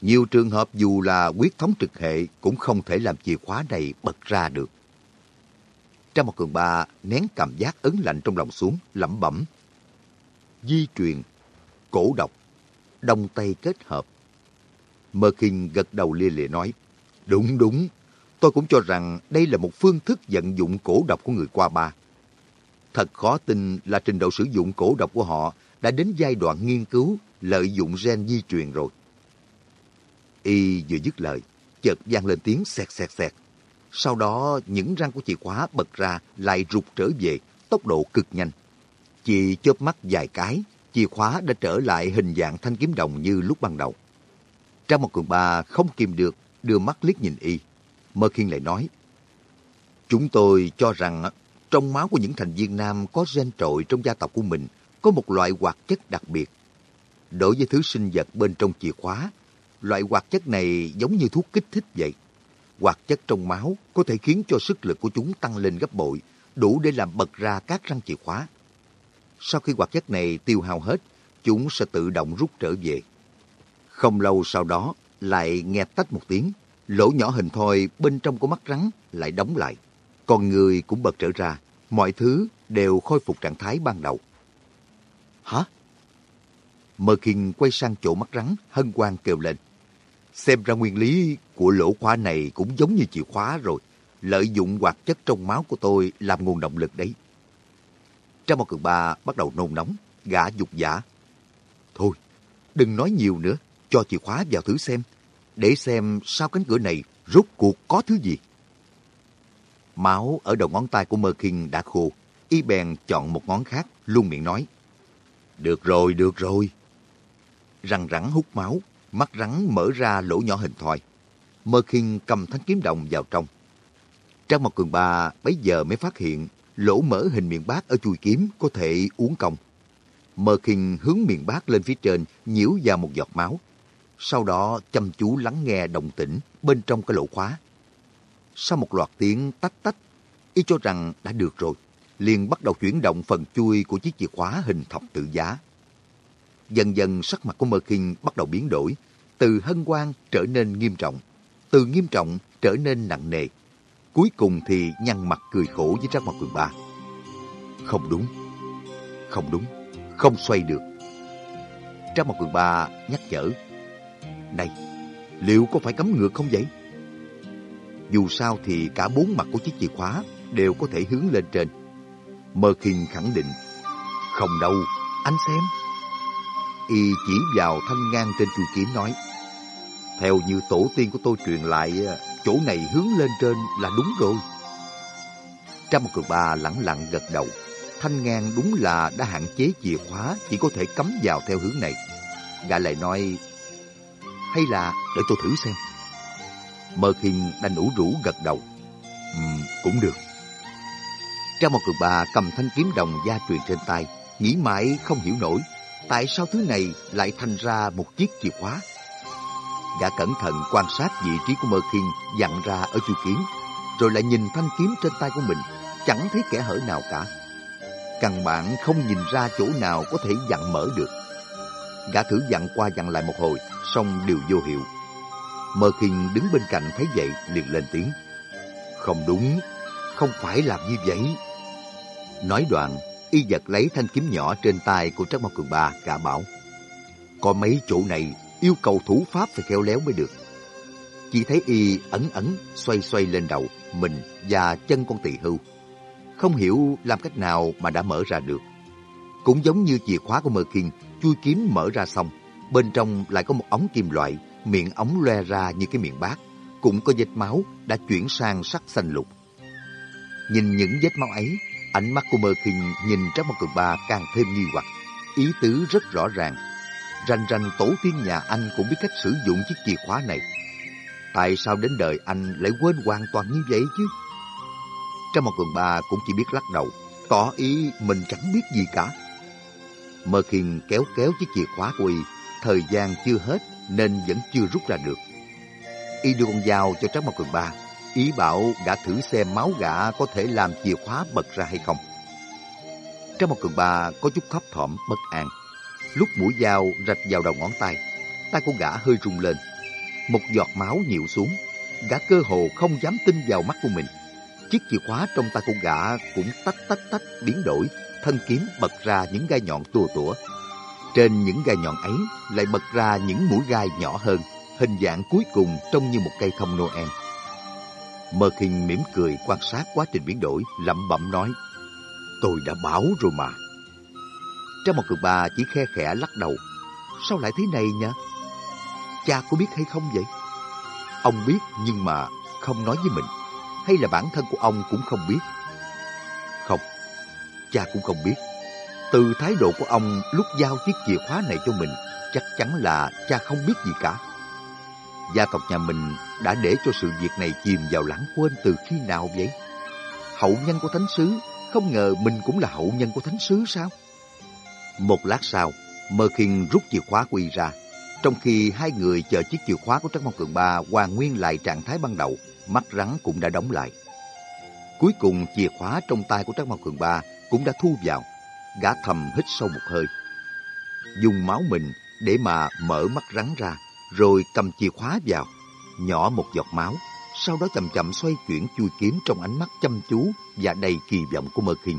Nhiều trường hợp dù là quyết thống trực hệ cũng không thể làm chìa khóa này bật ra được. Trong một cường ba nén cảm giác ấn lạnh trong lòng xuống, lẩm bẩm. Di truyền, cổ độc, đông tây kết hợp. Mơ Kinh gật đầu lia lịa nói, đúng đúng, tôi cũng cho rằng đây là một phương thức vận dụng cổ độc của người qua ba. Thật khó tin là trình độ sử dụng cổ độc của họ đã đến giai đoạn nghiên cứu lợi dụng gen di truyền rồi. Y vừa dứt lời, chợt vang lên tiếng xẹt xẹt xẹt. Sau đó, những răng của chìa khóa bật ra lại rụt trở về, tốc độ cực nhanh. chị chớp mắt vài cái, chìa khóa đã trở lại hình dạng thanh kiếm đồng như lúc ban đầu. Trang một cường ba không kìm được, đưa mắt liếc nhìn y. Mơ Khiên lại nói, Chúng tôi cho rằng trong máu của những thành viên nam có gen trội trong gia tộc của mình có một loại hoạt chất đặc biệt. Đối với thứ sinh vật bên trong chìa khóa, loại hoạt chất này giống như thuốc kích thích vậy. Hoạt chất trong máu có thể khiến cho sức lực của chúng tăng lên gấp bội, đủ để làm bật ra các răng chìa khóa. Sau khi hoạt chất này tiêu hao hết, chúng sẽ tự động rút trở về. Không lâu sau đó, lại nghe tách một tiếng, lỗ nhỏ hình thoi bên trong của mắt rắn lại đóng lại. Con người cũng bật trở ra, mọi thứ đều khôi phục trạng thái ban đầu. Hả? Mơ Kinh quay sang chỗ mắt rắn, hân hoan kêu lên. Xem ra nguyên lý của lỗ khóa này cũng giống như chìa khóa rồi. Lợi dụng hoạt chất trong máu của tôi làm nguồn động lực đấy. Trong một cường ba bắt đầu nôn nóng, gã dục giả. Thôi, đừng nói nhiều nữa, cho chìa khóa vào thử xem. Để xem sau cánh cửa này rốt cuộc có thứ gì. Máu ở đầu ngón tay của Mơ Kinh đã khô. Y bèn chọn một ngón khác, luôn miệng nói. Được rồi, được rồi. Răng rắn hút máu, mắt rắn mở ra lỗ nhỏ hình thoi. Mơ khinh cầm thanh kiếm đồng vào trong. Trang Mộc Cường Ba bấy giờ mới phát hiện lỗ mở hình miệng bát ở chui kiếm có thể uống công. Mơ khinh hướng miệng bát lên phía trên, nhiễu vào một giọt máu. Sau đó chăm chú lắng nghe động tĩnh bên trong cái lỗ khóa. Sau một loạt tiếng tách tách, y cho rằng đã được rồi, liền bắt đầu chuyển động phần chui của chiếc chìa khóa hình thập tự giá. Dần dần sắc mặt của Mơ Kinh bắt đầu biến đổi, từ hân hoan trở nên nghiêm trọng, từ nghiêm trọng trở nên nặng nề. Cuối cùng thì nhăn mặt cười khổ với Trác Mộc Quyền Ba. Không đúng, không đúng, không xoay được. Trác Mộc Quyền Ba nhắc nhở. Này, liệu có phải cấm ngược không vậy? Dù sao thì cả bốn mặt của chiếc chìa khóa đều có thể hướng lên trên. Mơ Kinh khẳng định. Không đâu, anh xem. Y chỉ vào thanh ngang trên chuôi kiếm nói. Theo như tổ tiên của tôi truyền lại, à, chỗ này hướng lên trên là đúng rồi. Trăm cường ba lẳng lặng gật đầu. Thanh ngang đúng là đã hạn chế chìa khóa, chỉ có thể cắm vào theo hướng này. Gã lại nói, hay là để tôi thử xem. Mơ khiên đành ủ rũ gật đầu. ừ, cũng được. Trang một cường bà cầm thanh kiếm đồng gia truyền trên tay, nghĩ mãi không hiểu nổi tại sao thứ này lại thành ra một chiếc chìa khóa. Gã cẩn thận quan sát vị trí của Mơ Khiên dặn ra ở chu kiếm, rồi lại nhìn thanh kiếm trên tay của mình, chẳng thấy kẻ hở nào cả. Căn bản không nhìn ra chỗ nào có thể dặn mở được. Gã thử dặn qua dặn lại một hồi, xong đều vô hiệu. Mơ Khiên đứng bên cạnh thấy vậy liền lên tiếng. Không đúng, không phải làm như vậy. Nói đoạn, y giật lấy thanh kiếm nhỏ trên tay của Trác Mao Cường Ba, cả bảo. Có mấy chỗ này yêu cầu thủ pháp phải khéo léo mới được. Chỉ thấy y ẩn ẩn xoay xoay lên đầu, mình và chân con tỳ hưu. Không hiểu làm cách nào mà đã mở ra được. Cũng giống như chìa khóa của Mơ Kiên, chui kiếm mở ra xong, bên trong lại có một ống kim loại, miệng ống loe ra như cái miệng bát, cũng có vết máu đã chuyển sang sắc xanh lục. Nhìn những vết máu ấy, Ánh mắt của Mơ Kinh nhìn Trác Mộc Cường Ba càng thêm nghi hoặc. Ý tứ rất rõ ràng. Ranh ranh tổ tiên nhà anh cũng biết cách sử dụng chiếc chìa khóa này. Tại sao đến đời anh lại quên hoàn toàn như vậy chứ? Trác Mộc Cường Ba cũng chỉ biết lắc đầu, tỏ ý mình chẳng biết gì cả. Mơ Kinh kéo kéo chiếc chìa khóa của y, thời gian chưa hết nên vẫn chưa rút ra được. Y đưa con dao cho Trác Mộc Cường Ba, ý bảo gã thử xem máu gã có thể làm chìa khóa bật ra hay không. Trong một cường ba có chút thấp thỏm bất an. Lúc mũi dao rạch vào đầu ngón tay, tay của gã hơi rung lên. Một giọt máu nhịu xuống, gã cơ hồ không dám tin vào mắt của mình. Chiếc chìa khóa trong tay của gã cũng tách tách tách biến đổi, thân kiếm bật ra những gai nhọn tua tủa. Trên những gai nhọn ấy lại bật ra những mũi gai nhỏ hơn, hình dạng cuối cùng trông như một cây thông Noel. Mơ khinh mỉm cười quan sát quá trình biến đổi, lẩm bẩm nói, tôi đã bảo rồi mà. Trong một cực bà chỉ khe khẽ lắc đầu, sao lại thế này nhỉ? Cha có biết hay không vậy? Ông biết nhưng mà không nói với mình, hay là bản thân của ông cũng không biết? Không, cha cũng không biết. Từ thái độ của ông lúc giao chiếc chìa khóa này cho mình, chắc chắn là cha không biết gì cả. Gia tộc nhà mình đã để cho sự việc này chìm vào lãng quên từ khi nào vậy? Hậu nhân của thánh sứ, không ngờ mình cũng là hậu nhân của thánh sứ sao? Một lát sau, Mơ Kinh rút chìa khóa quy ra. Trong khi hai người chờ chiếc chìa khóa của Trắc Mong Cường Ba hoàn nguyên lại trạng thái ban đầu, mắt rắn cũng đã đóng lại. Cuối cùng chìa khóa trong tay của Trắc Mong Cường Ba cũng đã thu vào. Gã thầm hít sâu một hơi. Dùng máu mình để mà mở mắt rắn ra, rồi cầm chìa khóa vào nhỏ một giọt máu, sau đó chậm chậm xoay chuyển chui kiếm trong ánh mắt chăm chú và đầy kỳ vọng của Mơ Kinh.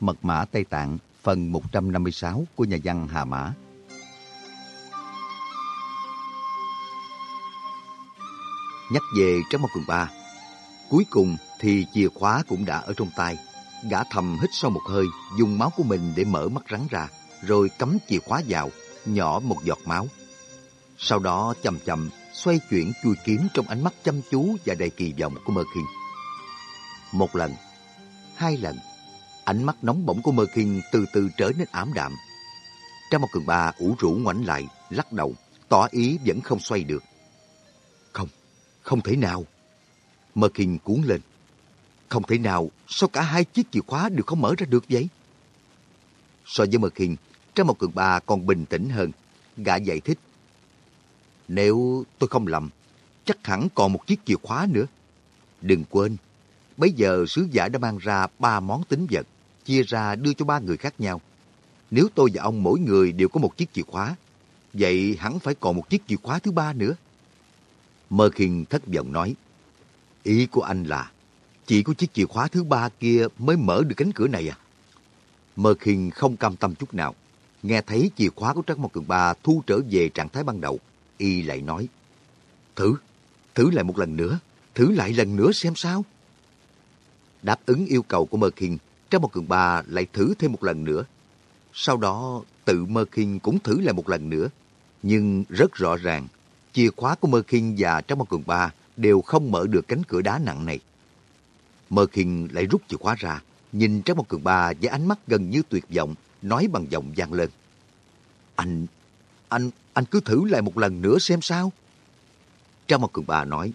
Mật mã Tây Tạng phần 156 của nhà văn Hà Mã. Nhắc về trong một cường ba. Cuối cùng thì chìa khóa cũng đã ở trong tay. Gã thầm hít sâu một hơi, dùng máu của mình để mở mắt rắn ra, rồi cắm chìa khóa vào, nhỏ một giọt máu. Sau đó chậm chậm xoay chuyển chui kiếm trong ánh mắt chăm chú và đầy kỳ vọng của Mơ Kinh. Một lần, hai lần, ánh mắt nóng bỏng của Mơ Kinh từ từ trở nên ảm đạm. Trang một cường ba ủ rũ ngoảnh lại, lắc đầu, tỏ ý vẫn không xoay được. Không, không thể nào. Mơ Kinh cuốn lên. Không thể nào, sao cả hai chiếc chìa khóa đều không mở ra được vậy? So với Mơ Kinh, Trang một cường ba còn bình tĩnh hơn. Gã giải thích. Nếu tôi không lầm, chắc hẳn còn một chiếc chìa khóa nữa. Đừng quên, Bấy giờ sứ giả đã mang ra ba món tính vật, chia ra đưa cho ba người khác nhau. Nếu tôi và ông mỗi người đều có một chiếc chìa khóa, vậy hẳn phải còn một chiếc chìa khóa thứ ba nữa. Mơ Khiên thất vọng nói, ý của anh là chỉ có chiếc chìa khóa thứ ba kia mới mở được cánh cửa này à? Mơ Khiên không cam tâm chút nào. Nghe thấy chìa khóa của Trắc Mộc Cường Ba thu trở về trạng thái ban đầu, y lại nói, Thử, thử lại một lần nữa, thử lại lần nữa xem sao. Đáp ứng yêu cầu của Mơ Kinh, Trắc một Cường bà lại thử thêm một lần nữa. Sau đó, tự Mơ Kinh cũng thử lại một lần nữa. Nhưng rất rõ ràng, chìa khóa của Mơ Kinh và trong một Cường bà đều không mở được cánh cửa đá nặng này. Mơ Kinh lại rút chìa khóa ra, nhìn trong một Cường bà với ánh mắt gần như tuyệt vọng, nói bằng giọng gian lên. Anh, anh, anh cứ thử lại một lần nữa xem sao. trong một Cường bà nói,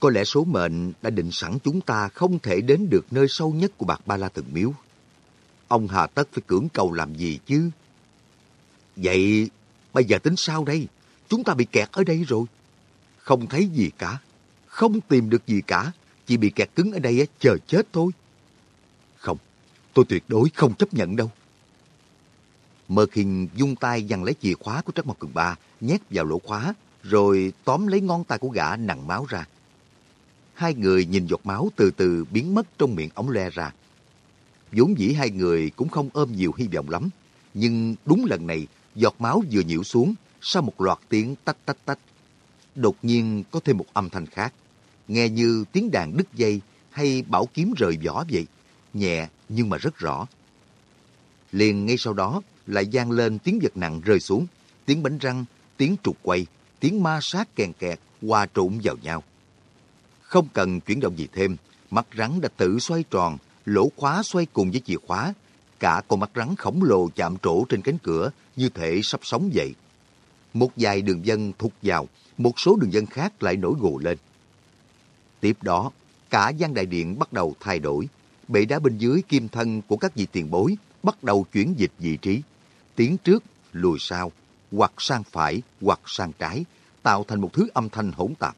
có lẽ số mệnh đã định sẵn chúng ta không thể đến được nơi sâu nhất của bạc ba la thần miếu. Ông hà tất phải cưỡng cầu làm gì chứ? Vậy bây giờ tính sao đây? Chúng ta bị kẹt ở đây rồi. Không thấy gì cả. Không tìm được gì cả. Chỉ bị kẹt cứng ở đây chờ chết thôi. Không, tôi tuyệt đối không chấp nhận đâu. Mơ khinh dung tay giằng lấy chìa khóa của Trắc Mộc Cường Ba, nhét vào lỗ khóa, rồi tóm lấy ngón tay của gã nặng máu ra. Hai người nhìn giọt máu từ từ biến mất trong miệng ống le ra. vốn dĩ hai người cũng không ôm nhiều hy vọng lắm, nhưng đúng lần này, giọt máu vừa nhiễu xuống, sau một loạt tiếng tách tách tách. Đột nhiên có thêm một âm thanh khác, nghe như tiếng đàn đứt dây hay bảo kiếm rời vỏ vậy, nhẹ nhưng mà rất rõ. Liền ngay sau đó lại vang lên tiếng vật nặng rơi xuống, tiếng bánh răng, tiếng trục quay, tiếng ma sát kèn kẹt hòa trộn vào nhau. Không cần chuyển động gì thêm, mắt rắn đã tự xoay tròn, lỗ khóa xoay cùng với chìa khóa. Cả con mắt rắn khổng lồ chạm trổ trên cánh cửa như thể sắp sống dậy. Một vài đường dân thụt vào, một số đường dân khác lại nổi gồ lên. Tiếp đó, cả gian đại điện bắt đầu thay đổi. Bệ đá bên dưới kim thân của các vị tiền bối bắt đầu chuyển dịch vị trí. Tiến trước, lùi sau, hoặc sang phải, hoặc sang trái, tạo thành một thứ âm thanh hỗn tạp.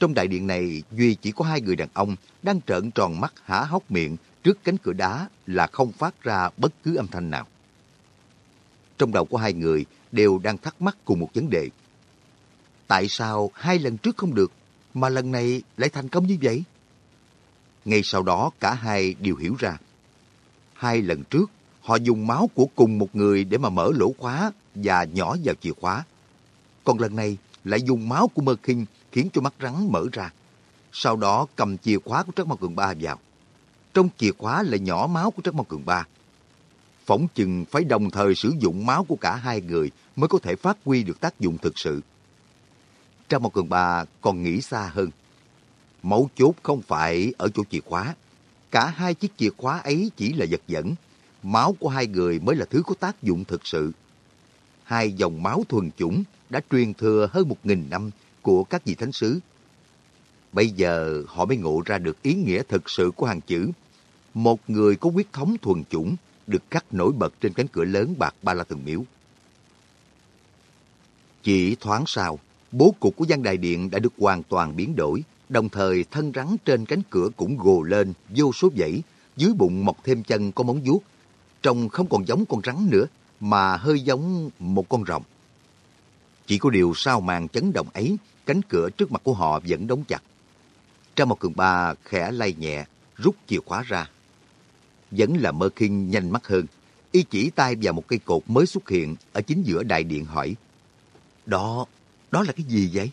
Trong đại điện này, Duy chỉ có hai người đàn ông đang trợn tròn mắt há hốc miệng trước cánh cửa đá là không phát ra bất cứ âm thanh nào. Trong đầu của hai người đều đang thắc mắc cùng một vấn đề. Tại sao hai lần trước không được, mà lần này lại thành công như vậy? Ngay sau đó cả hai đều hiểu ra. Hai lần trước, họ dùng máu của cùng một người để mà mở lỗ khóa và nhỏ vào chìa khóa. Còn lần này lại dùng máu của Mơ Kinh khiến cho mắt rắn mở ra. Sau đó cầm chìa khóa của Trắc Mao Cường Ba vào. Trong chìa khóa là nhỏ máu của Trắc Mao Cường Ba. Phỏng chừng phải đồng thời sử dụng máu của cả hai người mới có thể phát huy được tác dụng thực sự. Trắc Mao Cường Ba còn nghĩ xa hơn. Mấu chốt không phải ở chỗ chìa khóa. Cả hai chiếc chìa khóa ấy chỉ là vật dẫn. Máu của hai người mới là thứ có tác dụng thực sự. Hai dòng máu thuần chủng đã truyền thừa hơn một nghìn năm của các vị thánh sứ. Bây giờ họ mới ngộ ra được ý nghĩa thực sự của hàng chữ. Một người có huyết thống thuần chủng được cắt nổi bật trên cánh cửa lớn bạc ba la từng miếu. Chỉ thoáng sau, bố cục của gian đại điện đã được hoàn toàn biến đổi, đồng thời thân rắn trên cánh cửa cũng gồ lên vô số dãy, dưới bụng mọc thêm chân có móng vuốt. Trông không còn giống con rắn nữa, mà hơi giống một con rồng. Chỉ có điều sao màn chấn động ấy, cánh cửa trước mặt của họ vẫn đóng chặt. Trang một cường ba khẽ lay nhẹ, rút chìa khóa ra. Vẫn là mơ khinh nhanh mắt hơn. Y chỉ tay vào một cây cột mới xuất hiện ở chính giữa đại điện hỏi. Đó, đó là cái gì vậy?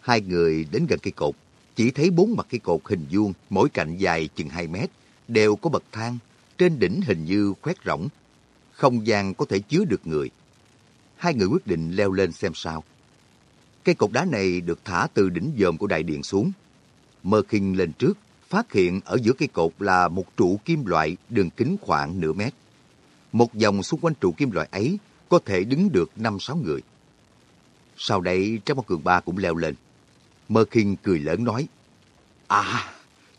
Hai người đến gần cây cột, chỉ thấy bốn mặt cây cột hình vuông, mỗi cạnh dài chừng 2 mét, đều có bậc thang, trên đỉnh hình như khoét rỗng. Không gian có thể chứa được người. Hai người quyết định leo lên xem sao. Cây cột đá này được thả từ đỉnh dòm của đại điện xuống. Mơ khinh lên trước, phát hiện ở giữa cây cột là một trụ kim loại đường kính khoảng nửa mét. Một vòng xung quanh trụ kim loại ấy có thể đứng được năm sáu người. Sau đây Trang Mao Cường Ba cũng leo lên. Mơ khinh cười lớn nói, À,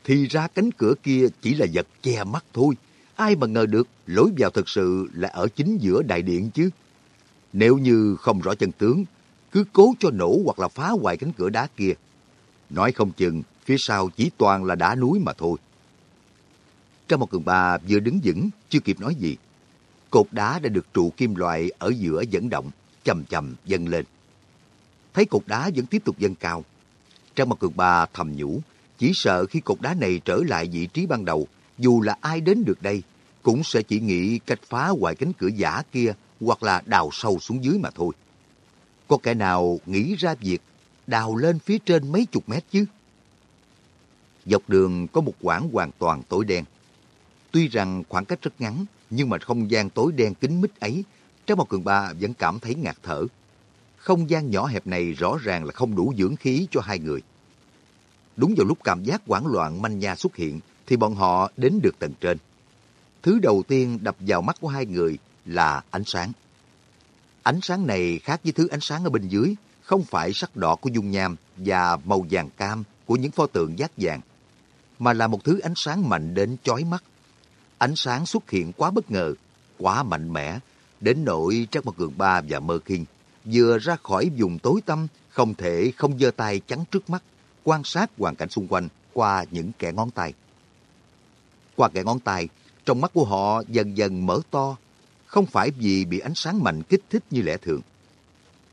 thì ra cánh cửa kia chỉ là vật che mắt thôi. Ai mà ngờ được lối vào thực sự là ở chính giữa đại điện chứ. Nếu như không rõ chân tướng, cứ cố cho nổ hoặc là phá hoại cánh cửa đá kia. Nói không chừng, phía sau chỉ toàn là đá núi mà thôi. Trong một cường bà vừa đứng vững, chưa kịp nói gì. Cột đá đã được trụ kim loại ở giữa dẫn động, chầm chầm dâng lên. Thấy cột đá vẫn tiếp tục dâng cao. Trong một cường bà thầm nhủ, chỉ sợ khi cột đá này trở lại vị trí ban đầu, dù là ai đến được đây, cũng sẽ chỉ nghĩ cách phá hoại cánh cửa giả kia hoặc là đào sâu xuống dưới mà thôi. Có kẻ nào nghĩ ra việc đào lên phía trên mấy chục mét chứ? Dọc đường có một quãng hoàn toàn tối đen. Tuy rằng khoảng cách rất ngắn, nhưng mà không gian tối đen kín mít ấy, Trái một cường ba vẫn cảm thấy ngạt thở. Không gian nhỏ hẹp này rõ ràng là không đủ dưỡng khí cho hai người. Đúng vào lúc cảm giác hoảng loạn manh nha xuất hiện, thì bọn họ đến được tầng trên. Thứ đầu tiên đập vào mắt của hai người là ánh sáng. Ánh sáng này khác với thứ ánh sáng ở bên dưới, không phải sắc đỏ của dung nham và màu vàng cam của những pho tượng giác vàng, mà là một thứ ánh sáng mạnh đến chói mắt. Ánh sáng xuất hiện quá bất ngờ, quá mạnh mẽ, đến nỗi Trác Mặt Cường Ba và Mơ Kinh vừa ra khỏi vùng tối tăm, không thể không giơ tay chắn trước mắt, quan sát hoàn cảnh xung quanh qua những kẻ ngón tay. Qua kẻ ngón tay, trong mắt của họ dần dần mở to, không phải vì bị ánh sáng mạnh kích thích như lẽ thường.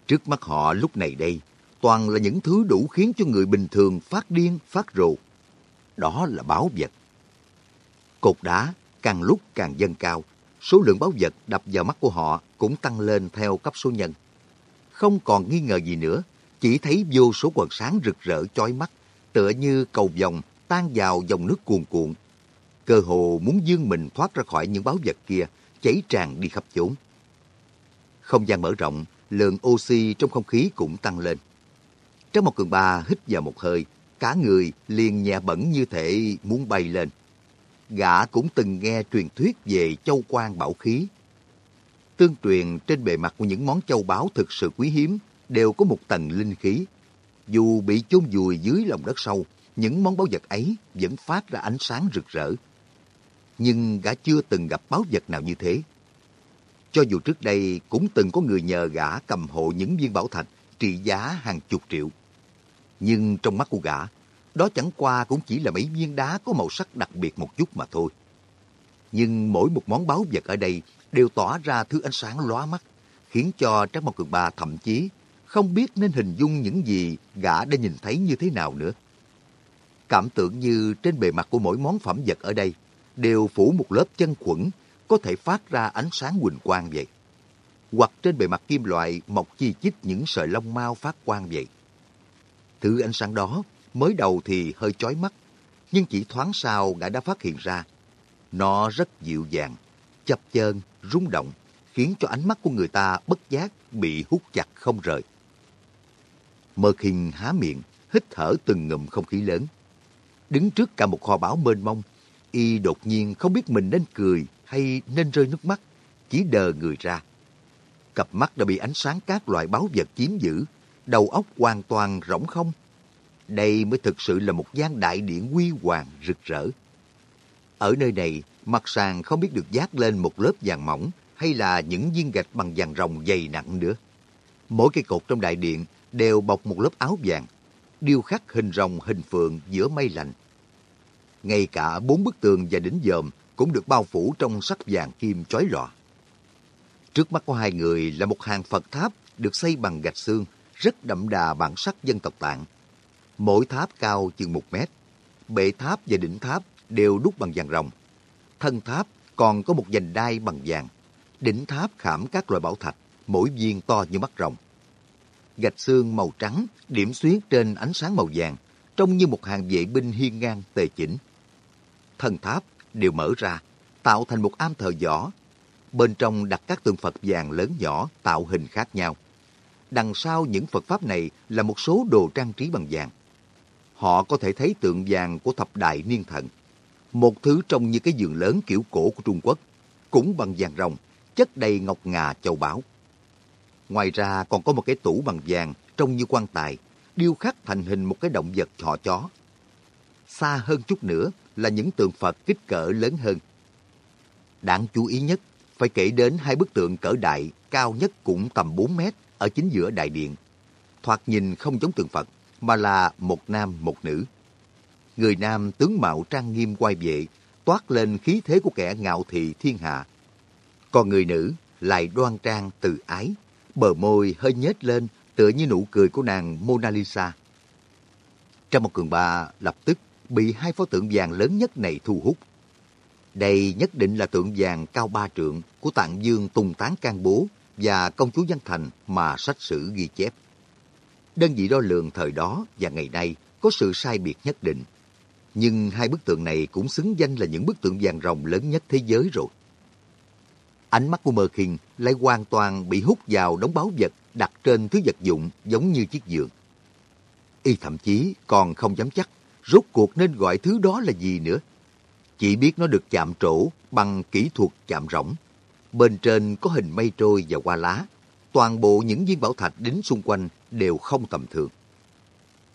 Trước mắt họ lúc này đây, toàn là những thứ đủ khiến cho người bình thường phát điên, phát rồ. Đó là báo vật. Cột đá càng lúc càng dâng cao, số lượng báo vật đập vào mắt của họ cũng tăng lên theo cấp số nhân. Không còn nghi ngờ gì nữa, chỉ thấy vô số quần sáng rực rỡ chói mắt, tựa như cầu vòng tan vào dòng nước cuồn cuộn. Cơ hồ muốn dương mình thoát ra khỏi những báo vật kia, cháy tràn đi khắp chốn. Không gian mở rộng, lượng oxy trong không khí cũng tăng lên. Trong một cường ba hít vào một hơi, cả người liền nhẹ bẩn như thể muốn bay lên. Gã cũng từng nghe truyền thuyết về châu quan bảo khí. Tương truyền trên bề mặt của những món châu báu thực sự quý hiếm đều có một tầng linh khí. Dù bị chôn vùi dưới lòng đất sâu, những món báu vật ấy vẫn phát ra ánh sáng rực rỡ. Nhưng gã chưa từng gặp báu vật nào như thế. Cho dù trước đây cũng từng có người nhờ gã cầm hộ những viên bảo thạch trị giá hàng chục triệu. Nhưng trong mắt của gã, đó chẳng qua cũng chỉ là mấy viên đá có màu sắc đặc biệt một chút mà thôi. Nhưng mỗi một món báu vật ở đây đều tỏa ra thứ ánh sáng lóa mắt, khiến cho Trác Mộc Cường Ba thậm chí không biết nên hình dung những gì gã đã nhìn thấy như thế nào nữa. Cảm tưởng như trên bề mặt của mỗi món phẩm vật ở đây đều phủ một lớp chân khuẩn có thể phát ra ánh sáng huỳnh quang vậy. Hoặc trên bề mặt kim loại mọc chi chít những sợi lông mau phát quang vậy. Thứ ánh sáng đó mới đầu thì hơi chói mắt, nhưng chỉ thoáng sau gã đã phát hiện ra. Nó rất dịu dàng, chập chờn, rung động, khiến cho ánh mắt của người ta bất giác bị hút chặt không rời. Mơ khinh há miệng, hít thở từng ngụm không khí lớn. Đứng trước cả một kho báu mênh mông, y đột nhiên không biết mình nên cười hay nên rơi nước mắt, chỉ đờ người ra. Cặp mắt đã bị ánh sáng các loại báo vật chiếm giữ, đầu óc hoàn toàn rỗng không. Đây mới thực sự là một gian đại điện quy hoàng rực rỡ. Ở nơi này, mặt sàn không biết được dát lên một lớp vàng mỏng hay là những viên gạch bằng vàng rồng dày nặng nữa. Mỗi cây cột trong đại điện đều bọc một lớp áo vàng, điêu khắc hình rồng hình phượng giữa mây lạnh. Ngay cả bốn bức tường và đỉnh dòm cũng được bao phủ trong sắc vàng kim chói lòa. Trước mắt của hai người là một hàng Phật tháp được xây bằng gạch xương, rất đậm đà bản sắc dân tộc Tạng. Mỗi tháp cao chừng một mét. Bệ tháp và đỉnh tháp đều đúc bằng vàng rồng. Thân tháp còn có một dành đai bằng vàng. Đỉnh tháp khảm các loại bảo thạch, mỗi viên to như mắt rồng. gạch xương màu trắng điểm xuyến trên ánh sáng màu vàng, trông như một hàng vệ binh hiên ngang tề chỉnh. Thân tháp đều mở ra, tạo thành một am thờ giỏ. Bên trong đặt các tượng Phật vàng lớn nhỏ tạo hình khác nhau. Đằng sau những Phật Pháp này là một số đồ trang trí bằng vàng. Họ có thể thấy tượng vàng của thập đại niên thần. Một thứ trông như cái giường lớn kiểu cổ của Trung Quốc, cũng bằng vàng rồng, chất đầy ngọc ngà châu báu. Ngoài ra còn có một cái tủ bằng vàng trông như quan tài, điêu khắc thành hình một cái động vật thỏ chó. Xa hơn chút nữa là những tượng Phật kích cỡ lớn hơn. Đáng chú ý nhất phải kể đến hai bức tượng cỡ đại cao nhất cũng tầm 4 mét ở chính giữa đại điện. Thoạt nhìn không giống tượng Phật, mà là một nam một nữ. Người nam tướng mạo trang nghiêm quay vệ, toát lên khí thế của kẻ ngạo thị thiên hạ. Còn người nữ lại đoan trang từ ái, bờ môi hơi nhếch lên tựa như nụ cười của nàng Mona Lisa. Trong một cường ba lập tức bị hai pho tượng vàng lớn nhất này thu hút. Đây nhất định là tượng vàng cao ba trượng của tạng dương Tùng Tán Can Bố và công chúa Văn Thành mà sách sử ghi chép. Đơn vị đo lường thời đó và ngày nay có sự sai biệt nhất định. Nhưng hai bức tượng này cũng xứng danh là những bức tượng vàng rồng lớn nhất thế giới rồi. Ánh mắt của Mơ Kinh lại hoàn toàn bị hút vào đống báu vật đặt trên thứ vật dụng giống như chiếc giường. Y thậm chí còn không dám chắc rốt cuộc nên gọi thứ đó là gì nữa. Chỉ biết nó được chạm trổ bằng kỹ thuật chạm rỗng. Bên trên có hình mây trôi và hoa lá. Toàn bộ những viên bảo thạch đính xung quanh đều không tầm thường.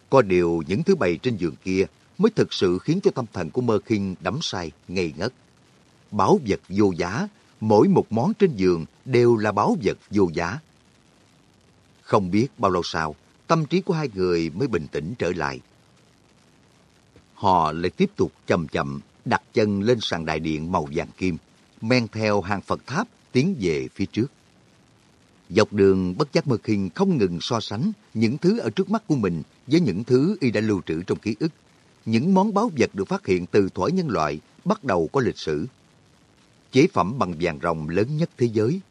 Có điều những thứ bày trên giường kia mới thực sự khiến cho tâm thần của Mơ Kinh đắm say, ngây ngất. Bảo vật vô giá, mỗi một món trên giường đều là bảo vật vô giá. Không biết bao lâu sau, tâm trí của hai người mới bình tĩnh trở lại. Họ lại tiếp tục chậm chậm đặt chân lên sàn đại điện màu vàng kim, men theo hàng Phật tháp tiến về phía trước. Dọc đường bất giác mơ khinh không ngừng so sánh những thứ ở trước mắt của mình với những thứ y đã lưu trữ trong ký ức. Những món báu vật được phát hiện từ thuở nhân loại bắt đầu có lịch sử. Chế phẩm bằng vàng rồng lớn nhất thế giới.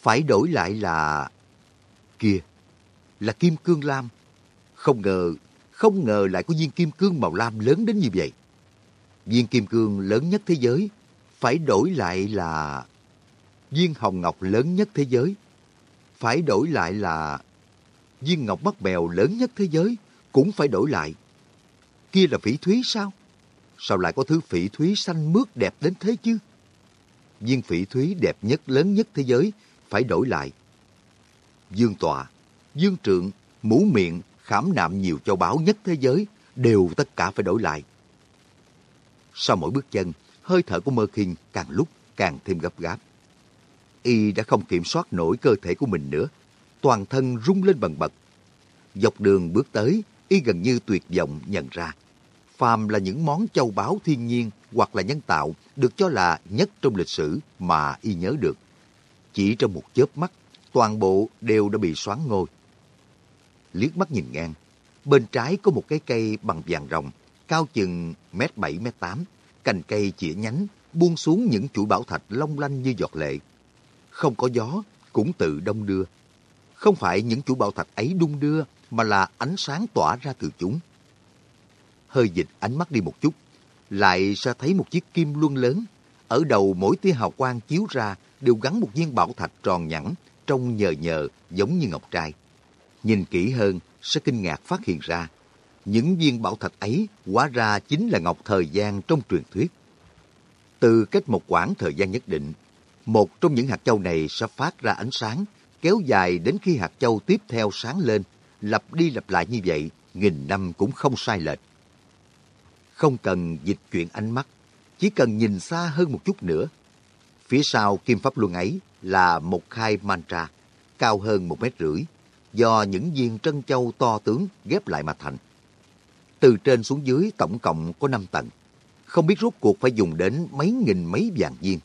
Phải đổi lại là... Kia, là kim cương lam. Không ngờ, không ngờ lại có viên kim cương màu lam lớn đến như vậy. Viên kim cương lớn nhất thế giới phải đổi lại là viên hồng ngọc lớn nhất thế giới phải đổi lại là viên ngọc mắt bèo lớn nhất thế giới cũng phải đổi lại. Kia là phỉ thúy sao? Sao lại có thứ phỉ thúy xanh mướt đẹp đến thế chứ? Viên phỉ thúy đẹp nhất lớn nhất thế giới phải đổi lại. Dương tọa, dương trượng, mũ miệng, khảm nạm nhiều châu báu nhất thế giới đều tất cả phải đổi lại. Sau mỗi bước chân, hơi thở của Mơ Kinh càng lúc càng thêm gấp gáp y đã không kiểm soát nổi cơ thể của mình nữa. Toàn thân rung lên bần bật. Dọc đường bước tới, y gần như tuyệt vọng nhận ra. Phàm là những món châu báu thiên nhiên hoặc là nhân tạo được cho là nhất trong lịch sử mà y nhớ được. Chỉ trong một chớp mắt, toàn bộ đều đã bị xoắn ngôi. Liếc mắt nhìn ngang, bên trái có một cái cây bằng vàng rồng, cao chừng mét bảy mét tám, cành cây chĩa nhánh, buông xuống những chuỗi bảo thạch long lanh như giọt lệ không có gió, cũng tự đông đưa. Không phải những chuỗi bảo thạch ấy đung đưa, mà là ánh sáng tỏa ra từ chúng. Hơi dịch ánh mắt đi một chút, lại sẽ thấy một chiếc kim luân lớn. Ở đầu mỗi tia hào quang chiếu ra đều gắn một viên bảo thạch tròn nhẵn, trông nhờ nhờ giống như ngọc trai. Nhìn kỹ hơn, sẽ kinh ngạc phát hiện ra, những viên bảo thạch ấy hóa ra chính là ngọc thời gian trong truyền thuyết. Từ cách một quãng thời gian nhất định, một trong những hạt châu này sẽ phát ra ánh sáng, kéo dài đến khi hạt châu tiếp theo sáng lên, lặp đi lặp lại như vậy, nghìn năm cũng không sai lệch. Không cần dịch chuyển ánh mắt, chỉ cần nhìn xa hơn một chút nữa. Phía sau kim pháp luân ấy là một khai mantra, cao hơn một mét rưỡi, do những viên trân châu to tướng ghép lại mà thành. Từ trên xuống dưới tổng cộng có 5 tầng. Không biết rốt cuộc phải dùng đến mấy nghìn mấy vàng viên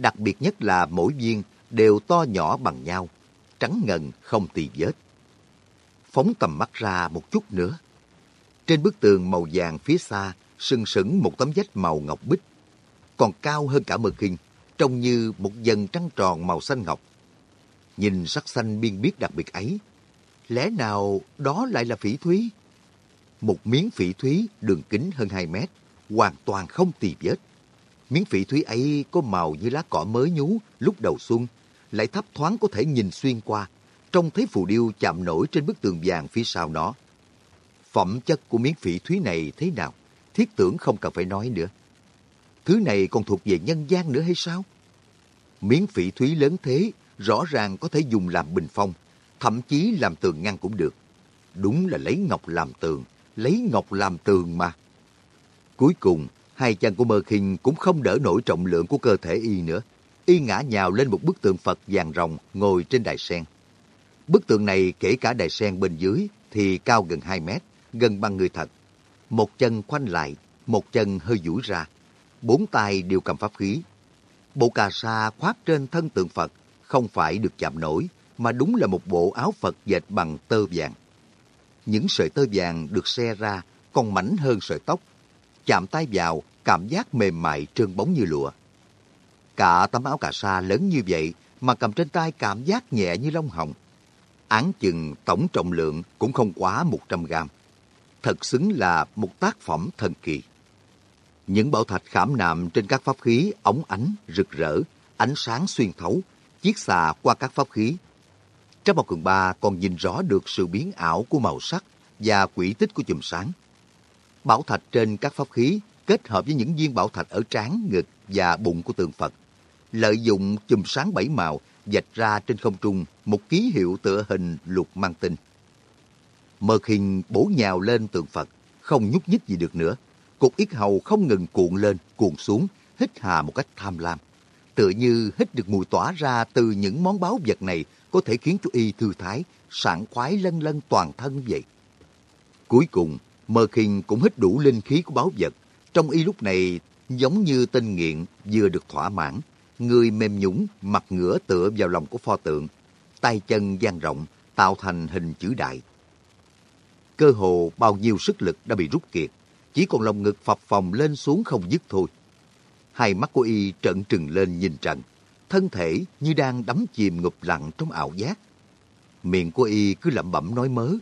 đặc biệt nhất là mỗi viên đều to nhỏ bằng nhau, trắng ngần không tì vết. Phóng tầm mắt ra một chút nữa. Trên bức tường màu vàng phía xa, sừng sững một tấm vách màu ngọc bích, còn cao hơn cả mực hình, trông như một dần trăng tròn màu xanh ngọc. Nhìn sắc xanh biên biết đặc biệt ấy, Lẽ nào đó lại là phỉ thúy? Một miếng phỉ thúy đường kính hơn 2 mét, hoàn toàn không tì vết. Miếng phỉ thúy ấy có màu như lá cỏ mới nhú lúc đầu xuân, lại thấp thoáng có thể nhìn xuyên qua, trông thấy phù điêu chạm nổi trên bức tường vàng phía sau nó. Phẩm chất của miếng phỉ thúy này thế nào? Thiết tưởng không cần phải nói nữa. Thứ này còn thuộc về nhân gian nữa hay sao? Miếng phỉ thúy lớn thế, rõ ràng có thể dùng làm bình phong, thậm chí làm tường ngăn cũng được. Đúng là lấy ngọc làm tường, lấy ngọc làm tường mà. Cuối cùng, hai chân của Mơ Kinh cũng không đỡ nổi trọng lượng của cơ thể y nữa. Y ngã nhào lên một bức tượng Phật vàng rồng ngồi trên đài sen. Bức tượng này kể cả đài sen bên dưới thì cao gần 2 mét, gần bằng người thật. Một chân khoanh lại, một chân hơi duỗi ra. Bốn tay đều cầm pháp khí. Bộ cà sa khoác trên thân tượng Phật không phải được chạm nổi, mà đúng là một bộ áo Phật dệt bằng tơ vàng. Những sợi tơ vàng được xe ra còn mảnh hơn sợi tóc. Chạm tay vào, cảm giác mềm mại trơn bóng như lụa. Cả tấm áo cà sa lớn như vậy mà cầm trên tay cảm giác nhẹ như lông hồng. Án chừng tổng trọng lượng cũng không quá 100 gram. Thật xứng là một tác phẩm thần kỳ. Những bảo thạch khảm nạm trên các pháp khí ống ánh, rực rỡ, ánh sáng xuyên thấu, chiết xà qua các pháp khí trái bảo cường ba còn nhìn rõ được sự biến ảo của màu sắc và quỹ tích của chùm sáng. Bảo thạch trên các pháp khí kết hợp với những viên bảo thạch ở trán, ngực và bụng của tượng Phật. Lợi dụng chùm sáng bảy màu dạch ra trên không trung một ký hiệu tựa hình lục mang tinh. Mơ khinh bổ nhào lên tượng Phật, không nhúc nhích gì được nữa. Cục yết hầu không ngừng cuộn lên, cuộn xuống, hít hà một cách tham lam. Tựa như hít được mùi tỏa ra từ những món báo vật này có thể khiến cho y thư thái, sảng khoái lân lân toàn thân vậy. Cuối cùng, Mơ khinh cũng hít đủ linh khí của báo vật. Trong y lúc này giống như tên nghiện vừa được thỏa mãn, người mềm nhũng, mặt ngửa tựa vào lòng của pho tượng, tay chân dang rộng, tạo thành hình chữ đại. Cơ hồ bao nhiêu sức lực đã bị rút kiệt, chỉ còn lòng ngực phập phồng lên xuống không dứt thôi. Hai mắt của y trợn trừng lên nhìn trần, thân thể như đang đắm chìm ngụp lặng trong ảo giác. Miệng của y cứ lẩm bẩm nói mớ.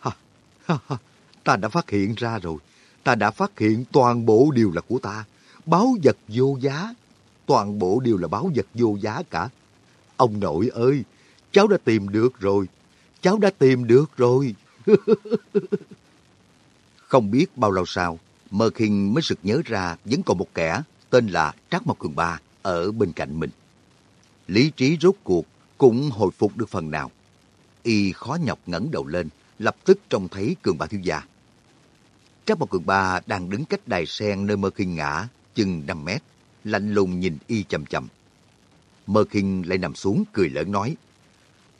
Ha, ha, ha, ta đã phát hiện ra rồi. Ta đã phát hiện toàn bộ đều là của ta. Báo vật vô giá. Toàn bộ đều là báo vật vô giá cả. Ông nội ơi, cháu đã tìm được rồi. Cháu đã tìm được rồi. [LAUGHS] Không biết bao lâu sau, Mơ khinh mới sực nhớ ra vẫn còn một kẻ tên là Trác Mộc Cường Ba ở bên cạnh mình. Lý trí rốt cuộc cũng hồi phục được phần nào. Y khó nhọc ngẩng đầu lên, lập tức trông thấy Cường Ba thiếu gia. Trác Mộc Cường Ba đang đứng cách đài sen nơi Mơ Kinh ngã, chừng 5 mét, lạnh lùng nhìn Y chầm chầm. Mơ Kinh lại nằm xuống cười lớn nói,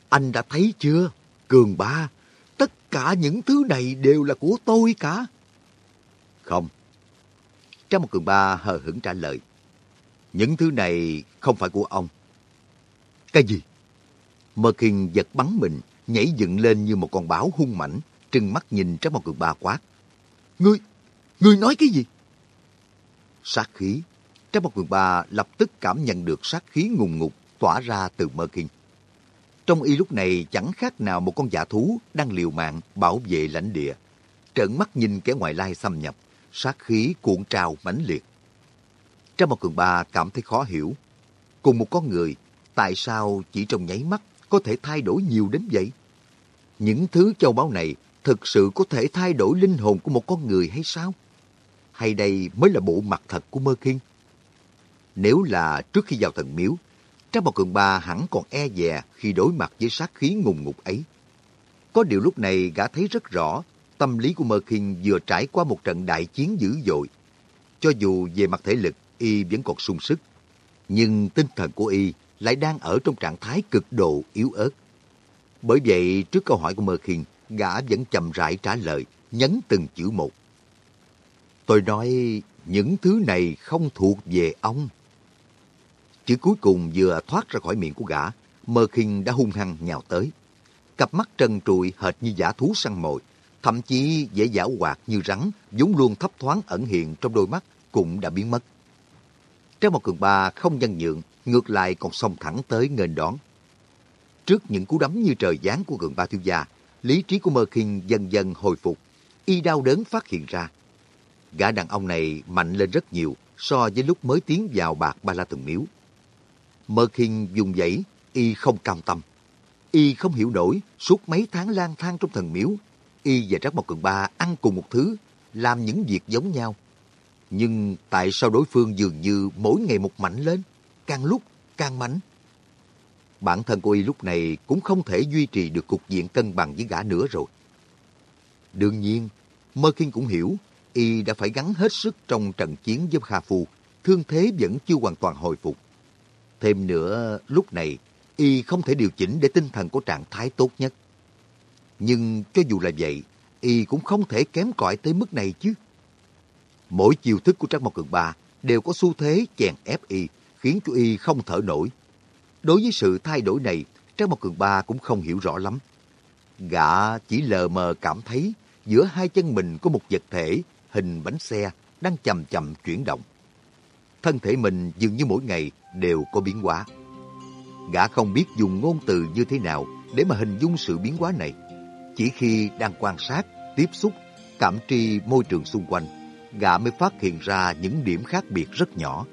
Anh đã thấy chưa, Cường Ba, tất cả những thứ này đều là của tôi cả. Không. Trong một cường ba hờ hững trả lời. Những thứ này không phải của ông. Cái gì? Mơ Kinh giật bắn mình, nhảy dựng lên như một con báo hung mảnh, trừng mắt nhìn trong một cường ba quát. Ngươi, ngươi nói cái gì? Sát khí. Trong một cường ba lập tức cảm nhận được sát khí ngùng ngục tỏa ra từ Mơ Kinh. Trong y lúc này chẳng khác nào một con giả thú đang liều mạng bảo vệ lãnh địa. Trợn mắt nhìn kẻ ngoại lai xâm nhập, sát khí cuộn trào mãnh liệt. Trong một cường ba cảm thấy khó hiểu. Cùng một con người, tại sao chỉ trong nháy mắt có thể thay đổi nhiều đến vậy? Những thứ châu báu này thực sự có thể thay đổi linh hồn của một con người hay sao? Hay đây mới là bộ mặt thật của Mơ Kinh? Nếu là trước khi vào thần miếu, Trang Bảo Cường Ba hẳn còn e dè khi đối mặt với sát khí ngùng ngục ấy. Có điều lúc này gã thấy rất rõ, tâm lý của Mơ Kinh vừa trải qua một trận đại chiến dữ dội. Cho dù về mặt thể lực, y vẫn còn sung sức, nhưng tinh thần của y lại đang ở trong trạng thái cực độ yếu ớt. Bởi vậy, trước câu hỏi của Mơ Kinh, gã vẫn chậm rãi trả lời, nhấn từng chữ một. Tôi nói, những thứ này không thuộc về ông. Chữ cuối cùng vừa thoát ra khỏi miệng của gã, Mơ Kinh đã hung hăng nhào tới. Cặp mắt trần trụi hệt như giả thú săn mồi, thậm chí dễ giả hoạt như rắn, vốn luôn thấp thoáng ẩn hiện trong đôi mắt cũng đã biến mất. Trái một cường ba không nhân nhượng, ngược lại còn xông thẳng tới nghênh đón. Trước những cú đấm như trời giáng của cường ba thiếu gia, lý trí của Mơ Kinh dần dần hồi phục. Y đau đớn phát hiện ra. Gã đàn ông này mạnh lên rất nhiều so với lúc mới tiến vào bạc ba la từng miếu. Mơ Kinh dùng dãy, Y không cam tâm. Y không hiểu nổi suốt mấy tháng lang thang trong thần miếu. Y và Trác Mộc Cường Ba ăn cùng một thứ, làm những việc giống nhau. Nhưng tại sao đối phương dường như mỗi ngày một mạnh lên, càng lúc càng mảnh? Bản thân của Y lúc này cũng không thể duy trì được cục diện cân bằng với gã nữa rồi. Đương nhiên, Mơ Kinh cũng hiểu Y đã phải gắn hết sức trong trận chiến với Kha Phu, thương thế vẫn chưa hoàn toàn hồi phục. Thêm nữa, lúc này, Y không thể điều chỉnh để tinh thần có trạng thái tốt nhất. Nhưng cho dù là vậy, Y cũng không thể kém cỏi tới mức này chứ. Mỗi chiêu thức của Trác Mộc Cường Ba đều có xu thế chèn ép Y, khiến cho Y không thở nổi. Đối với sự thay đổi này, Trác Mộc Cường Ba cũng không hiểu rõ lắm. Gã chỉ lờ mờ cảm thấy giữa hai chân mình có một vật thể hình bánh xe đang chậm chậm chuyển động. Thân thể mình dường như mỗi ngày đều có biến hóa. Gã không biết dùng ngôn từ như thế nào để mà hình dung sự biến hóa này. Chỉ khi đang quan sát, tiếp xúc, cảm tri môi trường xung quanh, gã mới phát hiện ra những điểm khác biệt rất nhỏ.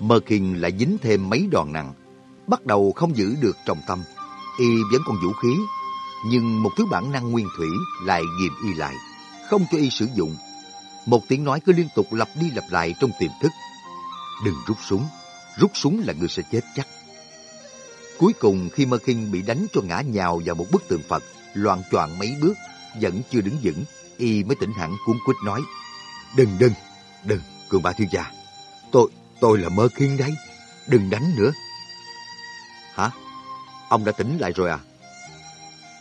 Mơ Kinh lại dính thêm mấy đòn nặng, bắt đầu không giữ được trọng tâm. Y vẫn còn vũ khí, nhưng một thứ bản năng nguyên thủy lại ghim y lại không cho y sử dụng. Một tiếng nói cứ liên tục lặp đi lặp lại trong tiềm thức. Đừng rút súng, rút súng là người sẽ chết chắc. Cuối cùng khi Mơ Kinh bị đánh cho ngã nhào vào một bức tường Phật, loạn choạng mấy bước, vẫn chưa đứng vững, y mới tỉnh hẳn cuốn quýt nói. Đừng, đừng, đừng, cường bà thiếu gia. Tôi, tôi là Mơ Kinh đấy, đừng đánh nữa. Hả? Ông đã tỉnh lại rồi à?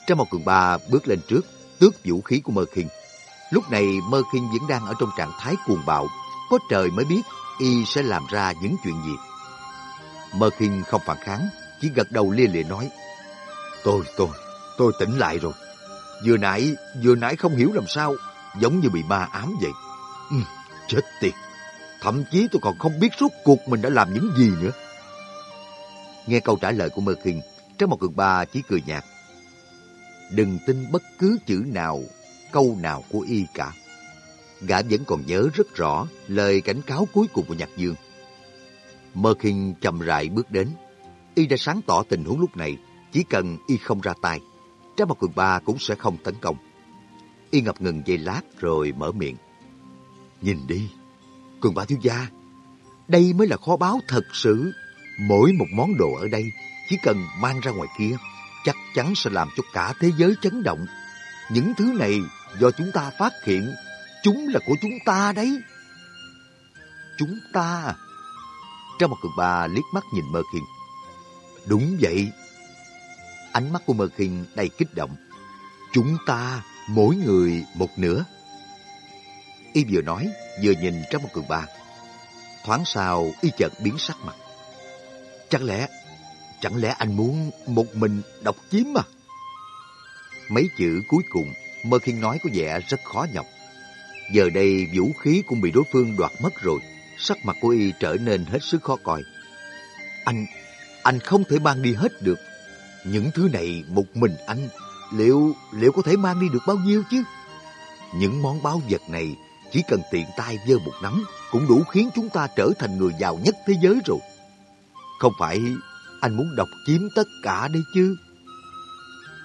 Trang một cường ba bước lên trước, tước vũ khí của Mơ Kinh. Lúc này Mơ Kinh vẫn đang ở trong trạng thái cuồng bạo, có trời mới biết y sẽ làm ra những chuyện gì. Mơ Kinh không phản kháng, chỉ gật đầu lia lịa nói, Tôi, tôi, tôi tỉnh lại rồi. Vừa nãy, vừa nãy không hiểu làm sao, giống như bị ma ám vậy. Ừ, chết tiệt. Thậm chí tôi còn không biết suốt cuộc mình đã làm những gì nữa. Nghe câu trả lời của Mơ Kinh, Trang một cường ba chỉ cười nhạt. Đừng tin bất cứ chữ nào câu nào của y cả. Gã vẫn còn nhớ rất rõ lời cảnh cáo cuối cùng của Nhạc Dương. Mơ Kinh chậm rãi bước đến. Y đã sáng tỏ tình huống lúc này, chỉ cần y không ra tay, Trái Mặt Cường Ba cũng sẽ không tấn công. Y ngập ngừng giây lát rồi mở miệng. Nhìn đi, Cường Ba thiếu gia, đây mới là kho báu thật sự. Mỗi một món đồ ở đây chỉ cần mang ra ngoài kia, chắc chắn sẽ làm cho cả thế giới chấn động. Những thứ này do chúng ta phát hiện, chúng là của chúng ta đấy. Chúng ta. Trong một cường ba liếc mắt nhìn Mơ Khiên. Đúng vậy. Ánh mắt của Mơ Kinh đầy kích động. Chúng ta, mỗi người một nửa. Y vừa nói, vừa nhìn trong một cường ba. Thoáng sau, y chợt biến sắc mặt. Chẳng lẽ, chẳng lẽ anh muốn một mình độc chiếm à? Mấy chữ cuối cùng Mơ Khiên nói có vẻ rất khó nhọc. Giờ đây vũ khí cũng bị đối phương đoạt mất rồi. Sắc mặt của y trở nên hết sức khó coi. Anh, anh không thể mang đi hết được. Những thứ này một mình anh, liệu, liệu có thể mang đi được bao nhiêu chứ? Những món báo vật này chỉ cần tiện tay giơ một nắm cũng đủ khiến chúng ta trở thành người giàu nhất thế giới rồi. Không phải anh muốn độc chiếm tất cả đấy chứ?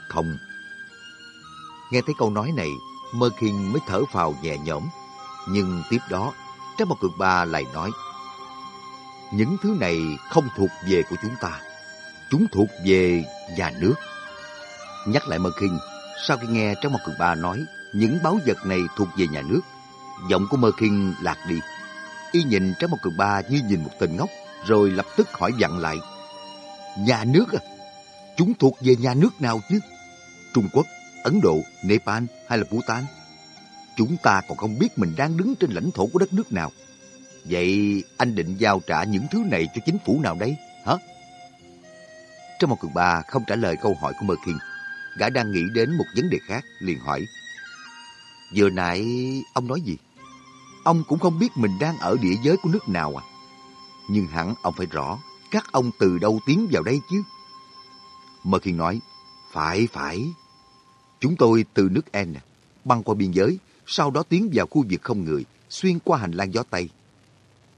Không, Nghe thấy câu nói này, Mơ Kinh mới thở phào nhẹ nhõm. Nhưng tiếp đó, Trái Bọc Cực Ba lại nói, những thứ này không thuộc về của chúng ta. Chúng thuộc về nhà nước. Nhắc lại Mơ Kinh, sau khi nghe trong một cường Ba nói, những báu vật này thuộc về nhà nước, giọng của Mơ Kinh lạc đi. Y nhìn trong một cường Ba như nhìn một tên ngốc, rồi lập tức hỏi dặn lại. Nhà nước à? Chúng thuộc về nhà nước nào chứ? Trung Quốc, Ấn Độ, Nepal hay là Bhutan? Chúng ta còn không biết mình đang đứng trên lãnh thổ của đất nước nào. Vậy anh định giao trả những thứ này cho chính phủ nào đây, hả? Trong một cường ba không trả lời câu hỏi của Mơ Kinh, gã đang nghĩ đến một vấn đề khác, liền hỏi. Vừa nãy ông nói gì? Ông cũng không biết mình đang ở địa giới của nước nào à? Nhưng hẳn ông phải rõ các ông từ đâu tiến vào đây chứ. Mơ Kinh nói, phải, phải, Chúng tôi từ nước N, băng qua biên giới, sau đó tiến vào khu vực không người, xuyên qua hành lang gió Tây.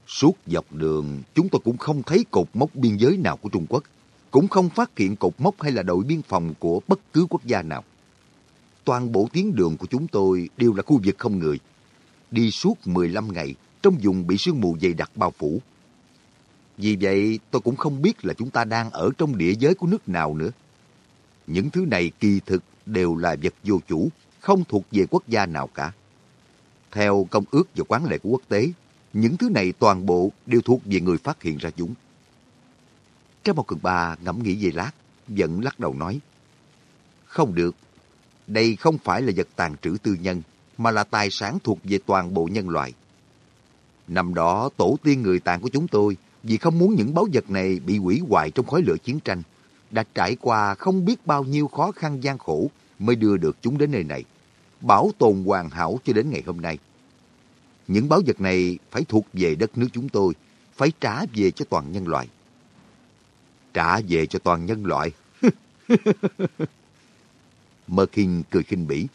Suốt dọc đường, chúng tôi cũng không thấy cột mốc biên giới nào của Trung Quốc, cũng không phát hiện cột mốc hay là đội biên phòng của bất cứ quốc gia nào. Toàn bộ tuyến đường của chúng tôi đều là khu vực không người. Đi suốt 15 ngày trong vùng bị sương mù dày đặc bao phủ. Vì vậy tôi cũng không biết là chúng ta đang ở trong địa giới của nước nào nữa. Những thứ này kỳ thực đều là vật vô chủ, không thuộc về quốc gia nào cả. Theo công ước và quán lệ của quốc tế, những thứ này toàn bộ đều thuộc về người phát hiện ra chúng. Trái một cường ba ngẫm nghĩ về lát, vẫn lắc đầu nói. Không được, đây không phải là vật tàn trữ tư nhân, mà là tài sản thuộc về toàn bộ nhân loại. Năm đó, tổ tiên người tàn của chúng tôi, vì không muốn những báu vật này bị hủy hoại trong khói lửa chiến tranh, đã trải qua không biết bao nhiêu khó khăn gian khổ mới đưa được chúng đến nơi này, bảo tồn hoàn hảo cho đến ngày hôm nay. Những báu vật này phải thuộc về đất nước chúng tôi, phải trả về cho toàn nhân loại. Trả về cho toàn nhân loại? [LAUGHS] Mơ Kinh cười khinh bỉ.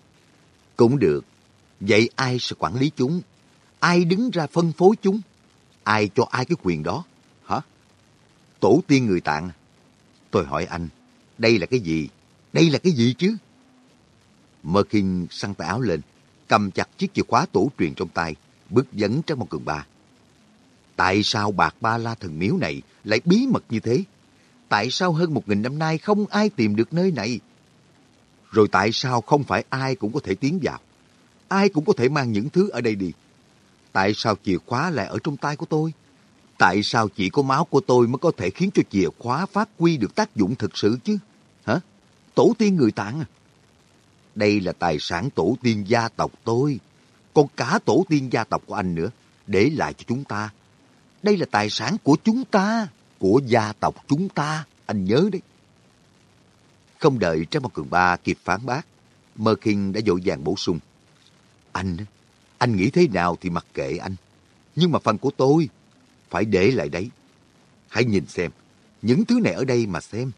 Cũng được. Vậy ai sẽ quản lý chúng? Ai đứng ra phân phối chúng? Ai cho ai cái quyền đó? Hả? Tổ tiên người tạng. Tôi hỏi anh, đây là cái gì? Đây là cái gì chứ? Mơ Kinh săn tay áo lên, cầm chặt chiếc chìa khóa tổ truyền trong tay, bước dẫn trong một cường ba. Tại sao bạc ba la thần miếu này lại bí mật như thế? Tại sao hơn một nghìn năm nay không ai tìm được nơi này? Rồi tại sao không phải ai cũng có thể tiến vào? Ai cũng có thể mang những thứ ở đây đi? Tại sao chìa khóa lại ở trong tay của tôi? Tại sao chỉ có máu của tôi mới có thể khiến cho chìa khóa phát huy được tác dụng thực sự chứ? Hả? Tổ tiên người tạng à? Đây là tài sản tổ tiên gia tộc tôi. Còn cả tổ tiên gia tộc của anh nữa. Để lại cho chúng ta. Đây là tài sản của chúng ta. Của gia tộc chúng ta. Anh nhớ đấy. Không đợi Trang Một Cường Ba kịp phán bác. Mơ Kinh đã dội vàng bổ sung. Anh, anh nghĩ thế nào thì mặc kệ anh. Nhưng mà phần của tôi phải để lại đấy. Hãy nhìn xem, những thứ này ở đây mà xem.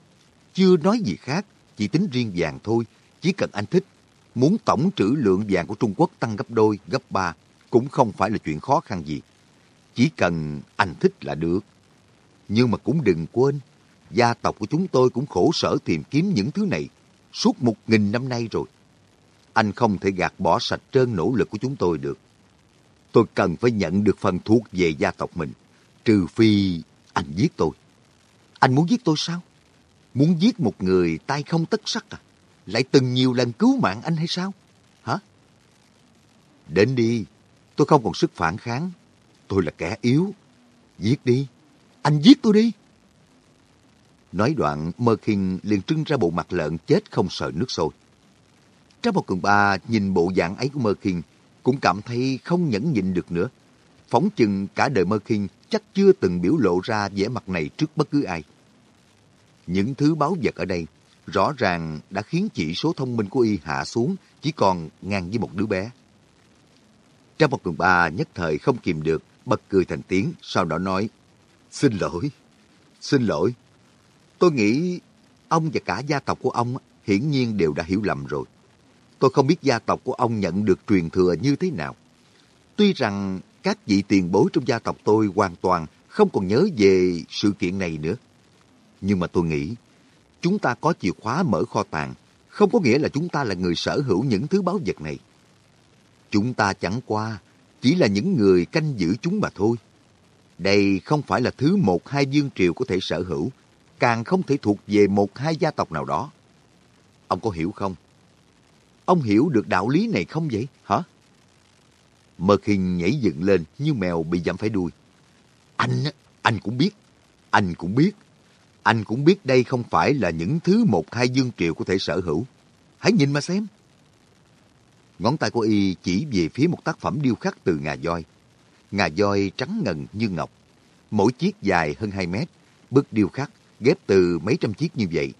Chưa nói gì khác, chỉ tính riêng vàng thôi. Chỉ cần anh thích, muốn tổng trữ lượng vàng của Trung Quốc tăng gấp đôi, gấp ba, cũng không phải là chuyện khó khăn gì. Chỉ cần anh thích là được. Nhưng mà cũng đừng quên, gia tộc của chúng tôi cũng khổ sở tìm kiếm những thứ này suốt một nghìn năm nay rồi. Anh không thể gạt bỏ sạch trơn nỗ lực của chúng tôi được. Tôi cần phải nhận được phần thuộc về gia tộc mình. Trừ phi anh giết tôi. Anh muốn giết tôi sao? Muốn giết một người tay không tất sắc à? Lại từng nhiều lần cứu mạng anh hay sao? Hả? Đến đi. Tôi không còn sức phản kháng. Tôi là kẻ yếu. Giết đi. Anh giết tôi đi. Nói đoạn, Mơ Kinh liền trưng ra bộ mặt lợn chết không sợ nước sôi. Trái một cường ba nhìn bộ dạng ấy của Mơ Kinh cũng cảm thấy không nhẫn nhịn được nữa. Phóng chừng cả đời Mơ Kinh chắc chưa từng biểu lộ ra vẻ mặt này trước bất cứ ai. Những thứ báo vật ở đây rõ ràng đã khiến chỉ số thông minh của y hạ xuống chỉ còn ngang với một đứa bé. Trong một tuần ba nhất thời không kìm được, bật cười thành tiếng, sau đó nói, Xin lỗi, xin lỗi. Tôi nghĩ ông và cả gia tộc của ông hiển nhiên đều đã hiểu lầm rồi. Tôi không biết gia tộc của ông nhận được truyền thừa như thế nào. Tuy rằng các vị tiền bối trong gia tộc tôi hoàn toàn không còn nhớ về sự kiện này nữa. Nhưng mà tôi nghĩ, chúng ta có chìa khóa mở kho tàng, không có nghĩa là chúng ta là người sở hữu những thứ báu vật này. Chúng ta chẳng qua chỉ là những người canh giữ chúng mà thôi. Đây không phải là thứ một hai dương triều có thể sở hữu, càng không thể thuộc về một hai gia tộc nào đó. Ông có hiểu không? Ông hiểu được đạo lý này không vậy, hả? Mơ khinh nhảy dựng lên như mèo bị giẫm phải đuôi. Anh, anh cũng biết. Anh cũng biết. Anh cũng biết đây không phải là những thứ một hai dương triệu có thể sở hữu. Hãy nhìn mà xem. Ngón tay của y chỉ về phía một tác phẩm điêu khắc từ ngà voi. Ngà voi trắng ngần như ngọc. Mỗi chiếc dài hơn 2 mét. Bức điêu khắc ghép từ mấy trăm chiếc như vậy.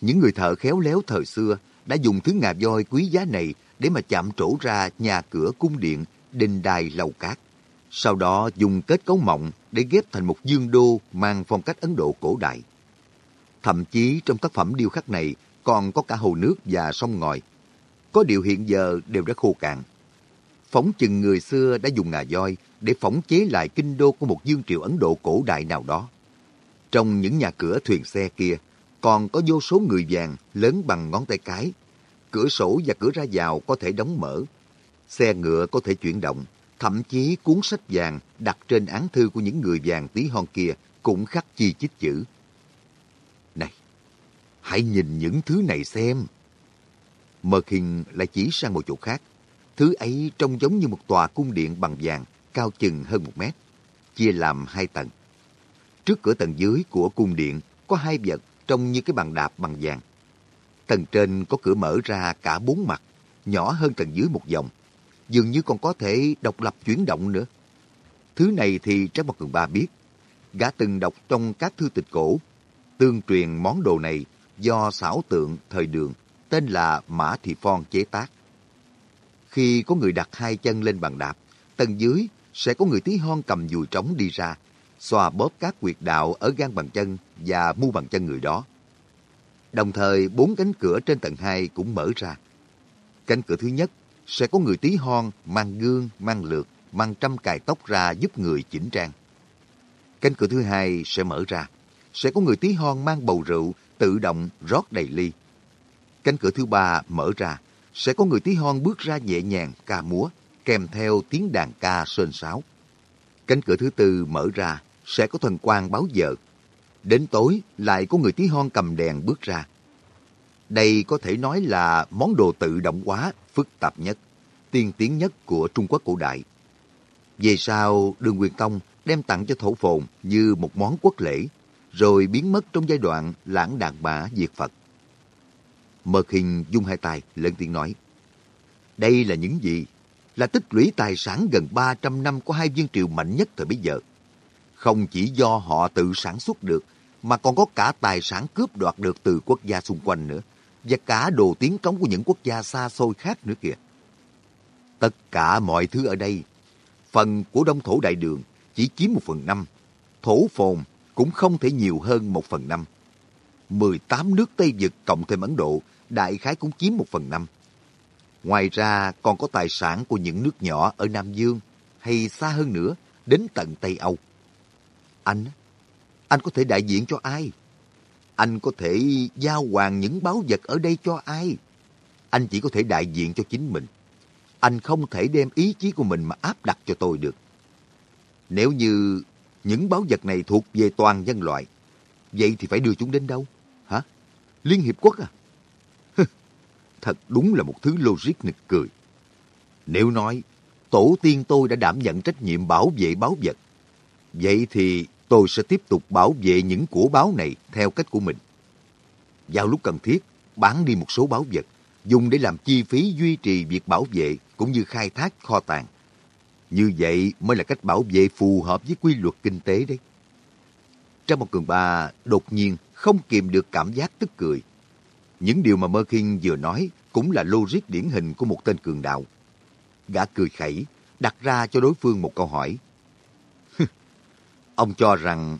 Những người thợ khéo léo thời xưa đã dùng thứ ngà voi quý giá này để mà chạm trổ ra nhà cửa cung điện, đình đài lầu cát. Sau đó dùng kết cấu mộng để ghép thành một dương đô mang phong cách Ấn Độ cổ đại. Thậm chí trong tác phẩm điêu khắc này còn có cả hồ nước và sông ngòi. có điều hiện giờ đều đã khô cạn. Phóng chừng người xưa đã dùng ngà voi để phóng chế lại kinh đô của một dương triều Ấn Độ cổ đại nào đó. Trong những nhà cửa thuyền xe kia, còn có vô số người vàng lớn bằng ngón tay cái. Cửa sổ và cửa ra vào có thể đóng mở. Xe ngựa có thể chuyển động. Thậm chí cuốn sách vàng đặt trên án thư của những người vàng tí hon kia cũng khắc chi chít chữ. Này, hãy nhìn những thứ này xem. Mơ Kinh lại chỉ sang một chỗ khác. Thứ ấy trông giống như một tòa cung điện bằng vàng, cao chừng hơn một mét, chia làm hai tầng. Trước cửa tầng dưới của cung điện có hai vật trông như cái bàn đạp bằng vàng. Tầng trên có cửa mở ra cả bốn mặt, nhỏ hơn tầng dưới một vòng. Dường như còn có thể độc lập chuyển động nữa. Thứ này thì trái Mộc Cường Ba biết. Gã từng đọc trong các thư tịch cổ. Tương truyền món đồ này do xảo tượng thời đường tên là Mã Thị Phong chế tác. Khi có người đặt hai chân lên bàn đạp, tầng dưới sẽ có người tí hon cầm dùi trống đi ra, xòa bóp các quyệt đạo ở gan bàn chân và mu bàn chân người đó. Đồng thời, bốn cánh cửa trên tầng hai cũng mở ra. Cánh cửa thứ nhất sẽ có người tí hon mang gương, mang lược, mang trăm cài tóc ra giúp người chỉnh trang. Cánh cửa thứ hai sẽ mở ra. Sẽ có người tí hon mang bầu rượu tự động rót đầy ly. Cánh cửa thứ ba mở ra. Sẽ có người tí hon bước ra nhẹ nhàng ca múa, kèm theo tiếng đàn ca sơn sáo. Cánh cửa thứ tư mở ra. Sẽ có thần quan báo giờ. Đến tối lại có người tí hon cầm đèn bước ra. Đây có thể nói là món đồ tự động hóa phức tạp nhất, tiên tiến nhất của Trung Quốc cổ đại. Về sau, Đường Quyền Tông đem tặng cho thổ phồn như một món quốc lễ, rồi biến mất trong giai đoạn lãng đàn bả diệt Phật. Mật hình dung hai tay lên tiếng nói, Đây là những gì? Là tích lũy tài sản gần 300 năm của hai viên triều mạnh nhất thời bây giờ. Không chỉ do họ tự sản xuất được, mà còn có cả tài sản cướp đoạt được từ quốc gia xung quanh nữa, và cả đồ tiếng trống của những quốc gia xa xôi khác nữa kìa. Tất cả mọi thứ ở đây, phần của Đông Thổ Đại Đường chỉ chiếm một phần năm, thổ phồn cũng không thể nhiều hơn một phần năm. 18 nước Tây Vực cộng thêm Ấn Độ, đại khái cũng chiếm một phần năm. Ngoài ra còn có tài sản của những nước nhỏ ở Nam Dương hay xa hơn nữa, đến tận Tây Âu. Anh, anh có thể đại diện cho ai? Anh có thể giao hoàng những báu vật ở đây cho ai? Anh chỉ có thể đại diện cho chính mình. Anh không thể đem ý chí của mình mà áp đặt cho tôi được. Nếu như những báu vật này thuộc về toàn nhân loại, vậy thì phải đưa chúng đến đâu? Hả? Liên Hiệp Quốc à? Thật đúng là một thứ logic nực cười. Nếu nói, tổ tiên tôi đã đảm nhận trách nhiệm bảo vệ báu vật, vậy thì tôi sẽ tiếp tục bảo vệ những của báo này theo cách của mình. Vào lúc cần thiết, bán đi một số báo vật, dùng để làm chi phí duy trì việc bảo vệ cũng như khai thác kho tàng. Như vậy mới là cách bảo vệ phù hợp với quy luật kinh tế đấy. Trong một cường ba đột nhiên không kìm được cảm giác tức cười. Những điều mà Mơ Kinh vừa nói cũng là logic điển hình của một tên cường đạo. Gã cười khẩy, đặt ra cho đối phương một câu hỏi. Ông cho rằng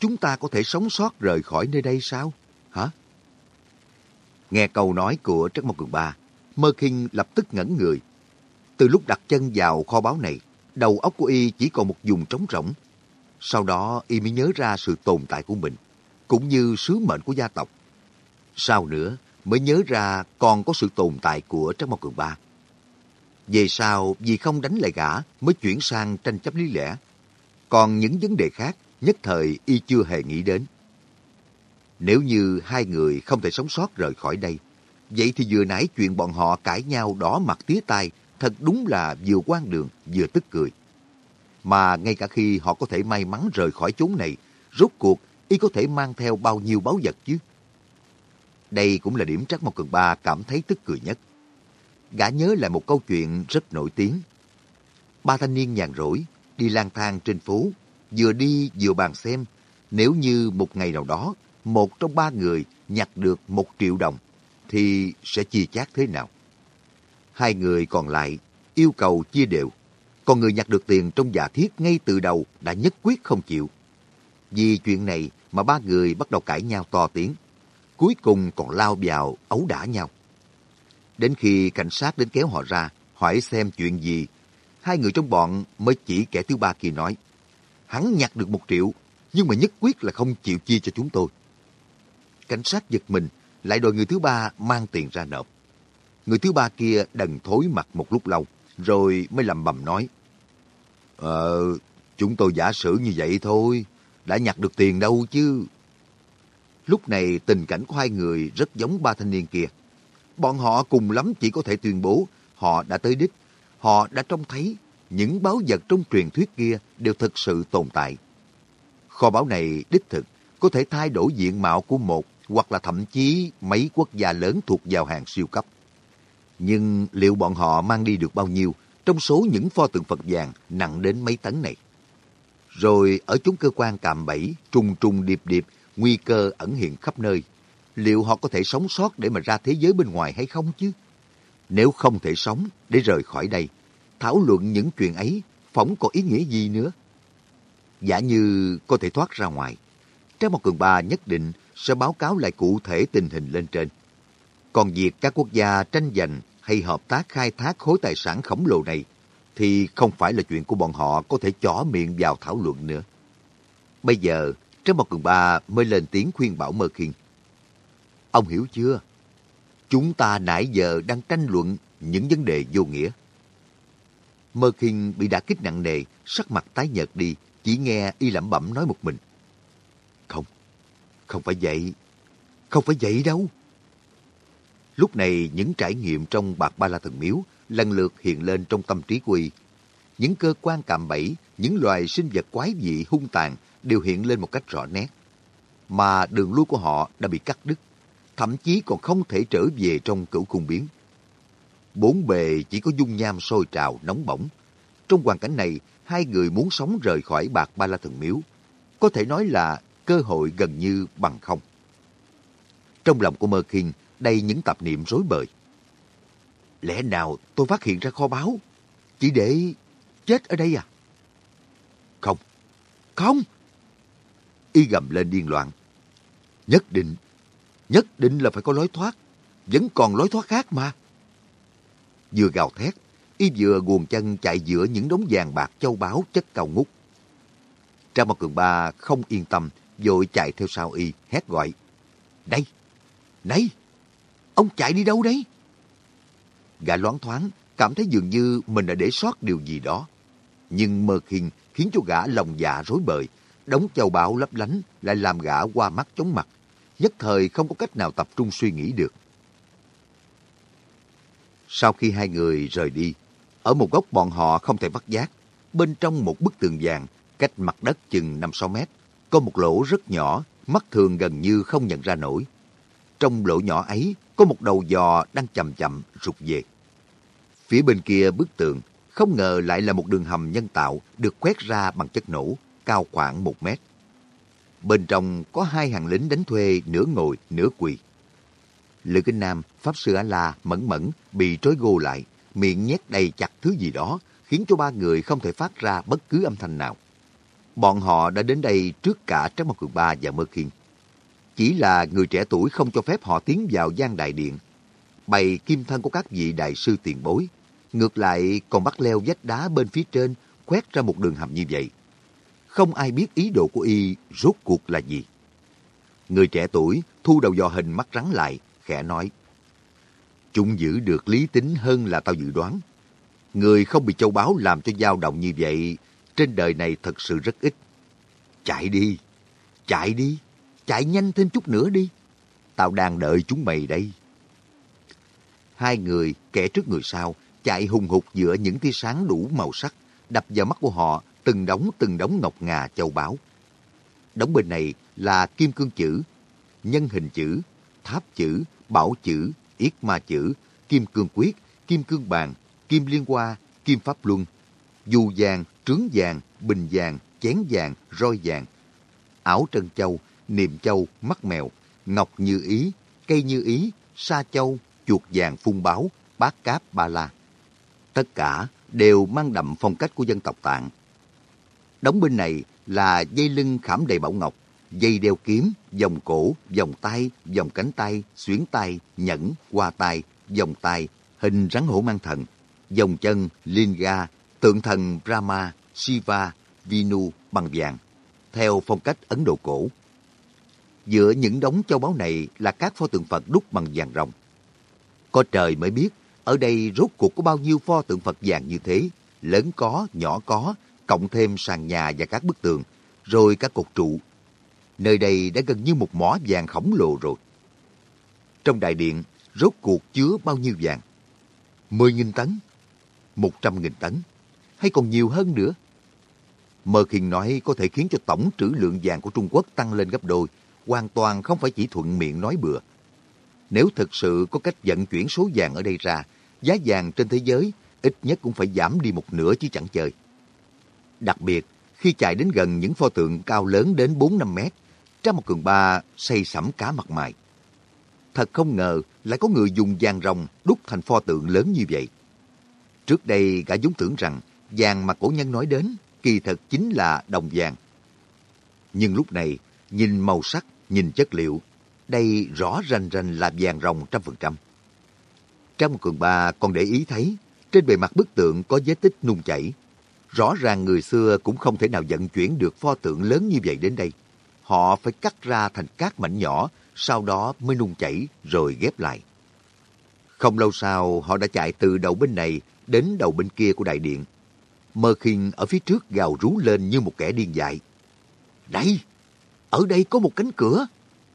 chúng ta có thể sống sót rời khỏi nơi đây sao? Hả? Nghe câu nói của Trắc Mộc Cường Ba, Mơ Kinh lập tức ngẩn người. Từ lúc đặt chân vào kho báu này, đầu óc của y chỉ còn một vùng trống rỗng. Sau đó y mới nhớ ra sự tồn tại của mình, cũng như sứ mệnh của gia tộc. Sau nữa mới nhớ ra còn có sự tồn tại của Trắc Mộc Cường Ba. Về sau, vì không đánh lại gã, mới chuyển sang tranh chấp lý lẽ. Còn những vấn đề khác, nhất thời y chưa hề nghĩ đến. Nếu như hai người không thể sống sót rời khỏi đây, vậy thì vừa nãy chuyện bọn họ cãi nhau đỏ mặt tía tai, thật đúng là vừa quan đường, vừa tức cười. Mà ngay cả khi họ có thể may mắn rời khỏi chốn này, rốt cuộc y có thể mang theo bao nhiêu báu vật chứ? Đây cũng là điểm Trắc Mộc Cường Ba cảm thấy tức cười nhất. Gã nhớ lại một câu chuyện rất nổi tiếng. Ba thanh niên nhàn rỗi, đi lang thang trên phố, vừa đi vừa bàn xem, nếu như một ngày nào đó, một trong ba người nhặt được một triệu đồng, thì sẽ chia chác thế nào? Hai người còn lại yêu cầu chia đều, còn người nhặt được tiền trong giả thiết ngay từ đầu đã nhất quyết không chịu. Vì chuyện này mà ba người bắt đầu cãi nhau to tiếng, cuối cùng còn lao vào ấu đả nhau. Đến khi cảnh sát đến kéo họ ra, hỏi xem chuyện gì, hai người trong bọn mới chỉ kẻ thứ ba kia nói. Hắn nhặt được một triệu, nhưng mà nhất quyết là không chịu chia cho chúng tôi. Cảnh sát giật mình, lại đòi người thứ ba mang tiền ra nộp. Người thứ ba kia đần thối mặt một lúc lâu, rồi mới lầm bầm nói. Ờ, chúng tôi giả sử như vậy thôi, đã nhặt được tiền đâu chứ. Lúc này tình cảnh của hai người rất giống ba thanh niên kia. Bọn họ cùng lắm chỉ có thể tuyên bố họ đã tới đích. Họ đã trông thấy những báo vật trong truyền thuyết kia đều thực sự tồn tại. Kho báu này đích thực có thể thay đổi diện mạo của một hoặc là thậm chí mấy quốc gia lớn thuộc vào hàng siêu cấp. Nhưng liệu bọn họ mang đi được bao nhiêu trong số những pho tượng Phật vàng nặng đến mấy tấn này? Rồi ở chúng cơ quan cạm bẫy, trùng trùng điệp điệp, nguy cơ ẩn hiện khắp nơi. Liệu họ có thể sống sót để mà ra thế giới bên ngoài hay không chứ? Nếu không thể sống để rời khỏi đây, thảo luận những chuyện ấy phỏng có ý nghĩa gì nữa? Giả như có thể thoát ra ngoài, Trái Mộc cường ba nhất định sẽ báo cáo lại cụ thể tình hình lên trên. Còn việc các quốc gia tranh giành hay hợp tác khai thác khối tài sản khổng lồ này thì không phải là chuyện của bọn họ có thể chỏ miệng vào thảo luận nữa. Bây giờ, Trái Mộc cường ba mới lên tiếng khuyên bảo Mơ Khiên. Ông hiểu chưa? Chúng ta nãy giờ đang tranh luận những vấn đề vô nghĩa. Mơ Kinh bị đả kích nặng nề, sắc mặt tái nhợt đi, chỉ nghe y lẩm bẩm nói một mình. Không, không phải vậy. Không phải vậy đâu. Lúc này những trải nghiệm trong bạc ba la thần miếu lần lượt hiện lên trong tâm trí của y. Những cơ quan cạm bẫy, những loài sinh vật quái dị hung tàn đều hiện lên một cách rõ nét. Mà đường lui của họ đã bị cắt đứt, thậm chí còn không thể trở về trong cửu cung biến. Bốn bề chỉ có dung nham sôi trào, nóng bỏng. Trong hoàn cảnh này, hai người muốn sống rời khỏi bạc ba la thần miếu. Có thể nói là cơ hội gần như bằng không. Trong lòng của Mơ Kinh đầy những tạp niệm rối bời. Lẽ nào tôi phát hiện ra kho báu chỉ để chết ở đây à? Không, không. Y gầm lên điên loạn. Nhất định, nhất định là phải có lối thoát. Vẫn còn lối thoát khác mà. Vừa gào thét, y vừa guồn chân chạy giữa những đống vàng bạc châu báu chất cao ngút. Trang Mộc Cường Ba không yên tâm, vội chạy theo sau y, hét gọi. Đây! Này! Ông chạy đi đâu đấy? Gã loáng thoáng, cảm thấy dường như mình đã để sót điều gì đó. Nhưng mơ khiên khiến cho gã lòng dạ rối bời, đống châu báu lấp lánh lại làm gã qua mắt chóng mặt, nhất thời không có cách nào tập trung suy nghĩ được. Sau khi hai người rời đi, ở một góc bọn họ không thể bắt giác, bên trong một bức tường vàng, cách mặt đất chừng 5-6 mét, có một lỗ rất nhỏ, mắt thường gần như không nhận ra nổi. Trong lỗ nhỏ ấy có một đầu giò đang chậm chậm rụt về. Phía bên kia bức tường, không ngờ lại là một đường hầm nhân tạo được quét ra bằng chất nổ, cao khoảng một mét. Bên trong có hai hàng lính đánh thuê nửa ngồi, nửa quỳ. Lữ Kinh Nam, Pháp Sư A-La, Mẫn Mẫn bị trói gô lại, miệng nhét đầy chặt thứ gì đó, khiến cho ba người không thể phát ra bất cứ âm thanh nào. Bọn họ đã đến đây trước cả Trác Mộc Cường Ba và Mơ Khiên. Chỉ là người trẻ tuổi không cho phép họ tiến vào gian đại điện. Bày kim thân của các vị đại sư tiền bối. Ngược lại còn bắt leo vách đá bên phía trên, quét ra một đường hầm như vậy. Không ai biết ý đồ của y rốt cuộc là gì. Người trẻ tuổi thu đầu dò hình mắt rắn lại, khẽ nói. Chúng giữ được lý tính hơn là tao dự đoán. Người không bị châu báu làm cho dao động như vậy trên đời này thật sự rất ít. Chạy đi, chạy đi, chạy nhanh thêm chút nữa đi. Tao đang đợi chúng mày đây. Hai người, kẻ trước người sau, chạy hùng hục giữa những tia sáng đủ màu sắc, đập vào mắt của họ từng đống từng đống ngọc ngà châu báu. Đống bên này là kim cương chữ, nhân hình chữ, tháp chữ, bảo chữ, yết ma chữ, kim cương quyết, kim cương bàn, kim liên hoa, kim pháp luân, dù vàng, trướng vàng, bình vàng, chén vàng, roi vàng, ảo trân châu, niệm châu, mắt mèo, ngọc như ý, cây như ý, sa châu, chuột vàng phun báo, bát cáp ba la. Tất cả đều mang đậm phong cách của dân tộc Tạng. Đóng bên này là dây lưng khảm đầy bảo ngọc, dây đeo kiếm, vòng cổ, vòng tay, vòng cánh tay, xuyến tay, nhẫn, hoa tay, vòng tay, hình rắn hổ mang thần, vòng chân Linga, tượng thần Brahma, Shiva, Vinu bằng vàng, theo phong cách Ấn Độ cổ. Giữa những đống châu báu này là các pho tượng Phật đúc bằng vàng rồng. Có trời mới biết, ở đây rốt cuộc có bao nhiêu pho tượng Phật vàng như thế, lớn có, nhỏ có, cộng thêm sàn nhà và các bức tường, rồi các cột trụ. Nơi đây đã gần như một mỏ vàng khổng lồ rồi. Trong đại điện, rốt cuộc chứa bao nhiêu vàng? 10.000 tấn, 100.000 tấn, hay còn nhiều hơn nữa? Mơ Khiên nói có thể khiến cho tổng trữ lượng vàng của Trung Quốc tăng lên gấp đôi, hoàn toàn không phải chỉ thuận miệng nói bừa. Nếu thực sự có cách vận chuyển số vàng ở đây ra, giá vàng trên thế giới ít nhất cũng phải giảm đi một nửa chứ chẳng chơi. Đặc biệt, khi chạy đến gần những pho tượng cao lớn đến 4-5 mét, trong một cường ba xây sẩm cá mặt mày. Thật không ngờ lại có người dùng vàng rồng đúc thành pho tượng lớn như vậy. Trước đây gã dũng tưởng rằng vàng mà cổ nhân nói đến kỳ thật chính là đồng vàng. Nhưng lúc này, nhìn màu sắc, nhìn chất liệu, đây rõ rành rành là vàng rồng trăm phần trăm. Trong cường ba còn để ý thấy, trên bề mặt bức tượng có vết tích nung chảy. Rõ ràng người xưa cũng không thể nào vận chuyển được pho tượng lớn như vậy đến đây. Họ phải cắt ra thành các mảnh nhỏ, sau đó mới nung chảy rồi ghép lại. Không lâu sau, họ đã chạy từ đầu bên này đến đầu bên kia của đại điện. Mơ khinh ở phía trước gào rú lên như một kẻ điên dại. Đây! Ở đây có một cánh cửa!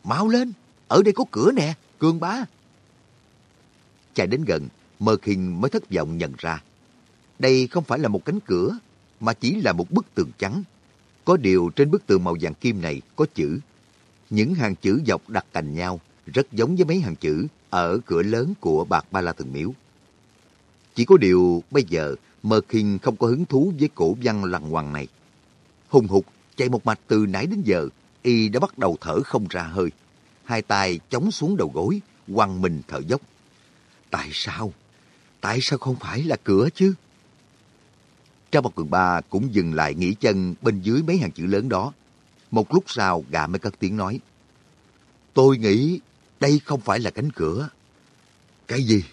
Mau lên! Ở đây có cửa nè, Cương bá! Chạy đến gần, Mơ khinh mới thất vọng nhận ra. Đây không phải là một cánh cửa, mà chỉ là một bức tường trắng. Có điều trên bức tường màu vàng kim này có chữ. Những hàng chữ dọc đặt cạnh nhau, rất giống với mấy hàng chữ ở cửa lớn của bạc Ba La Thần Miếu. Chỉ có điều bây giờ Mơ Kinh không có hứng thú với cổ văn lằng hoàng này. Hùng hục chạy một mạch từ nãy đến giờ, y đã bắt đầu thở không ra hơi. Hai tay chống xuống đầu gối, quăng mình thở dốc. Tại sao? Tại sao không phải là cửa chứ? Trang một cường ba cũng dừng lại nghỉ chân bên dưới mấy hàng chữ lớn đó. Một lúc sau gã mới cất tiếng nói. Tôi nghĩ đây không phải là cánh cửa. Cái gì?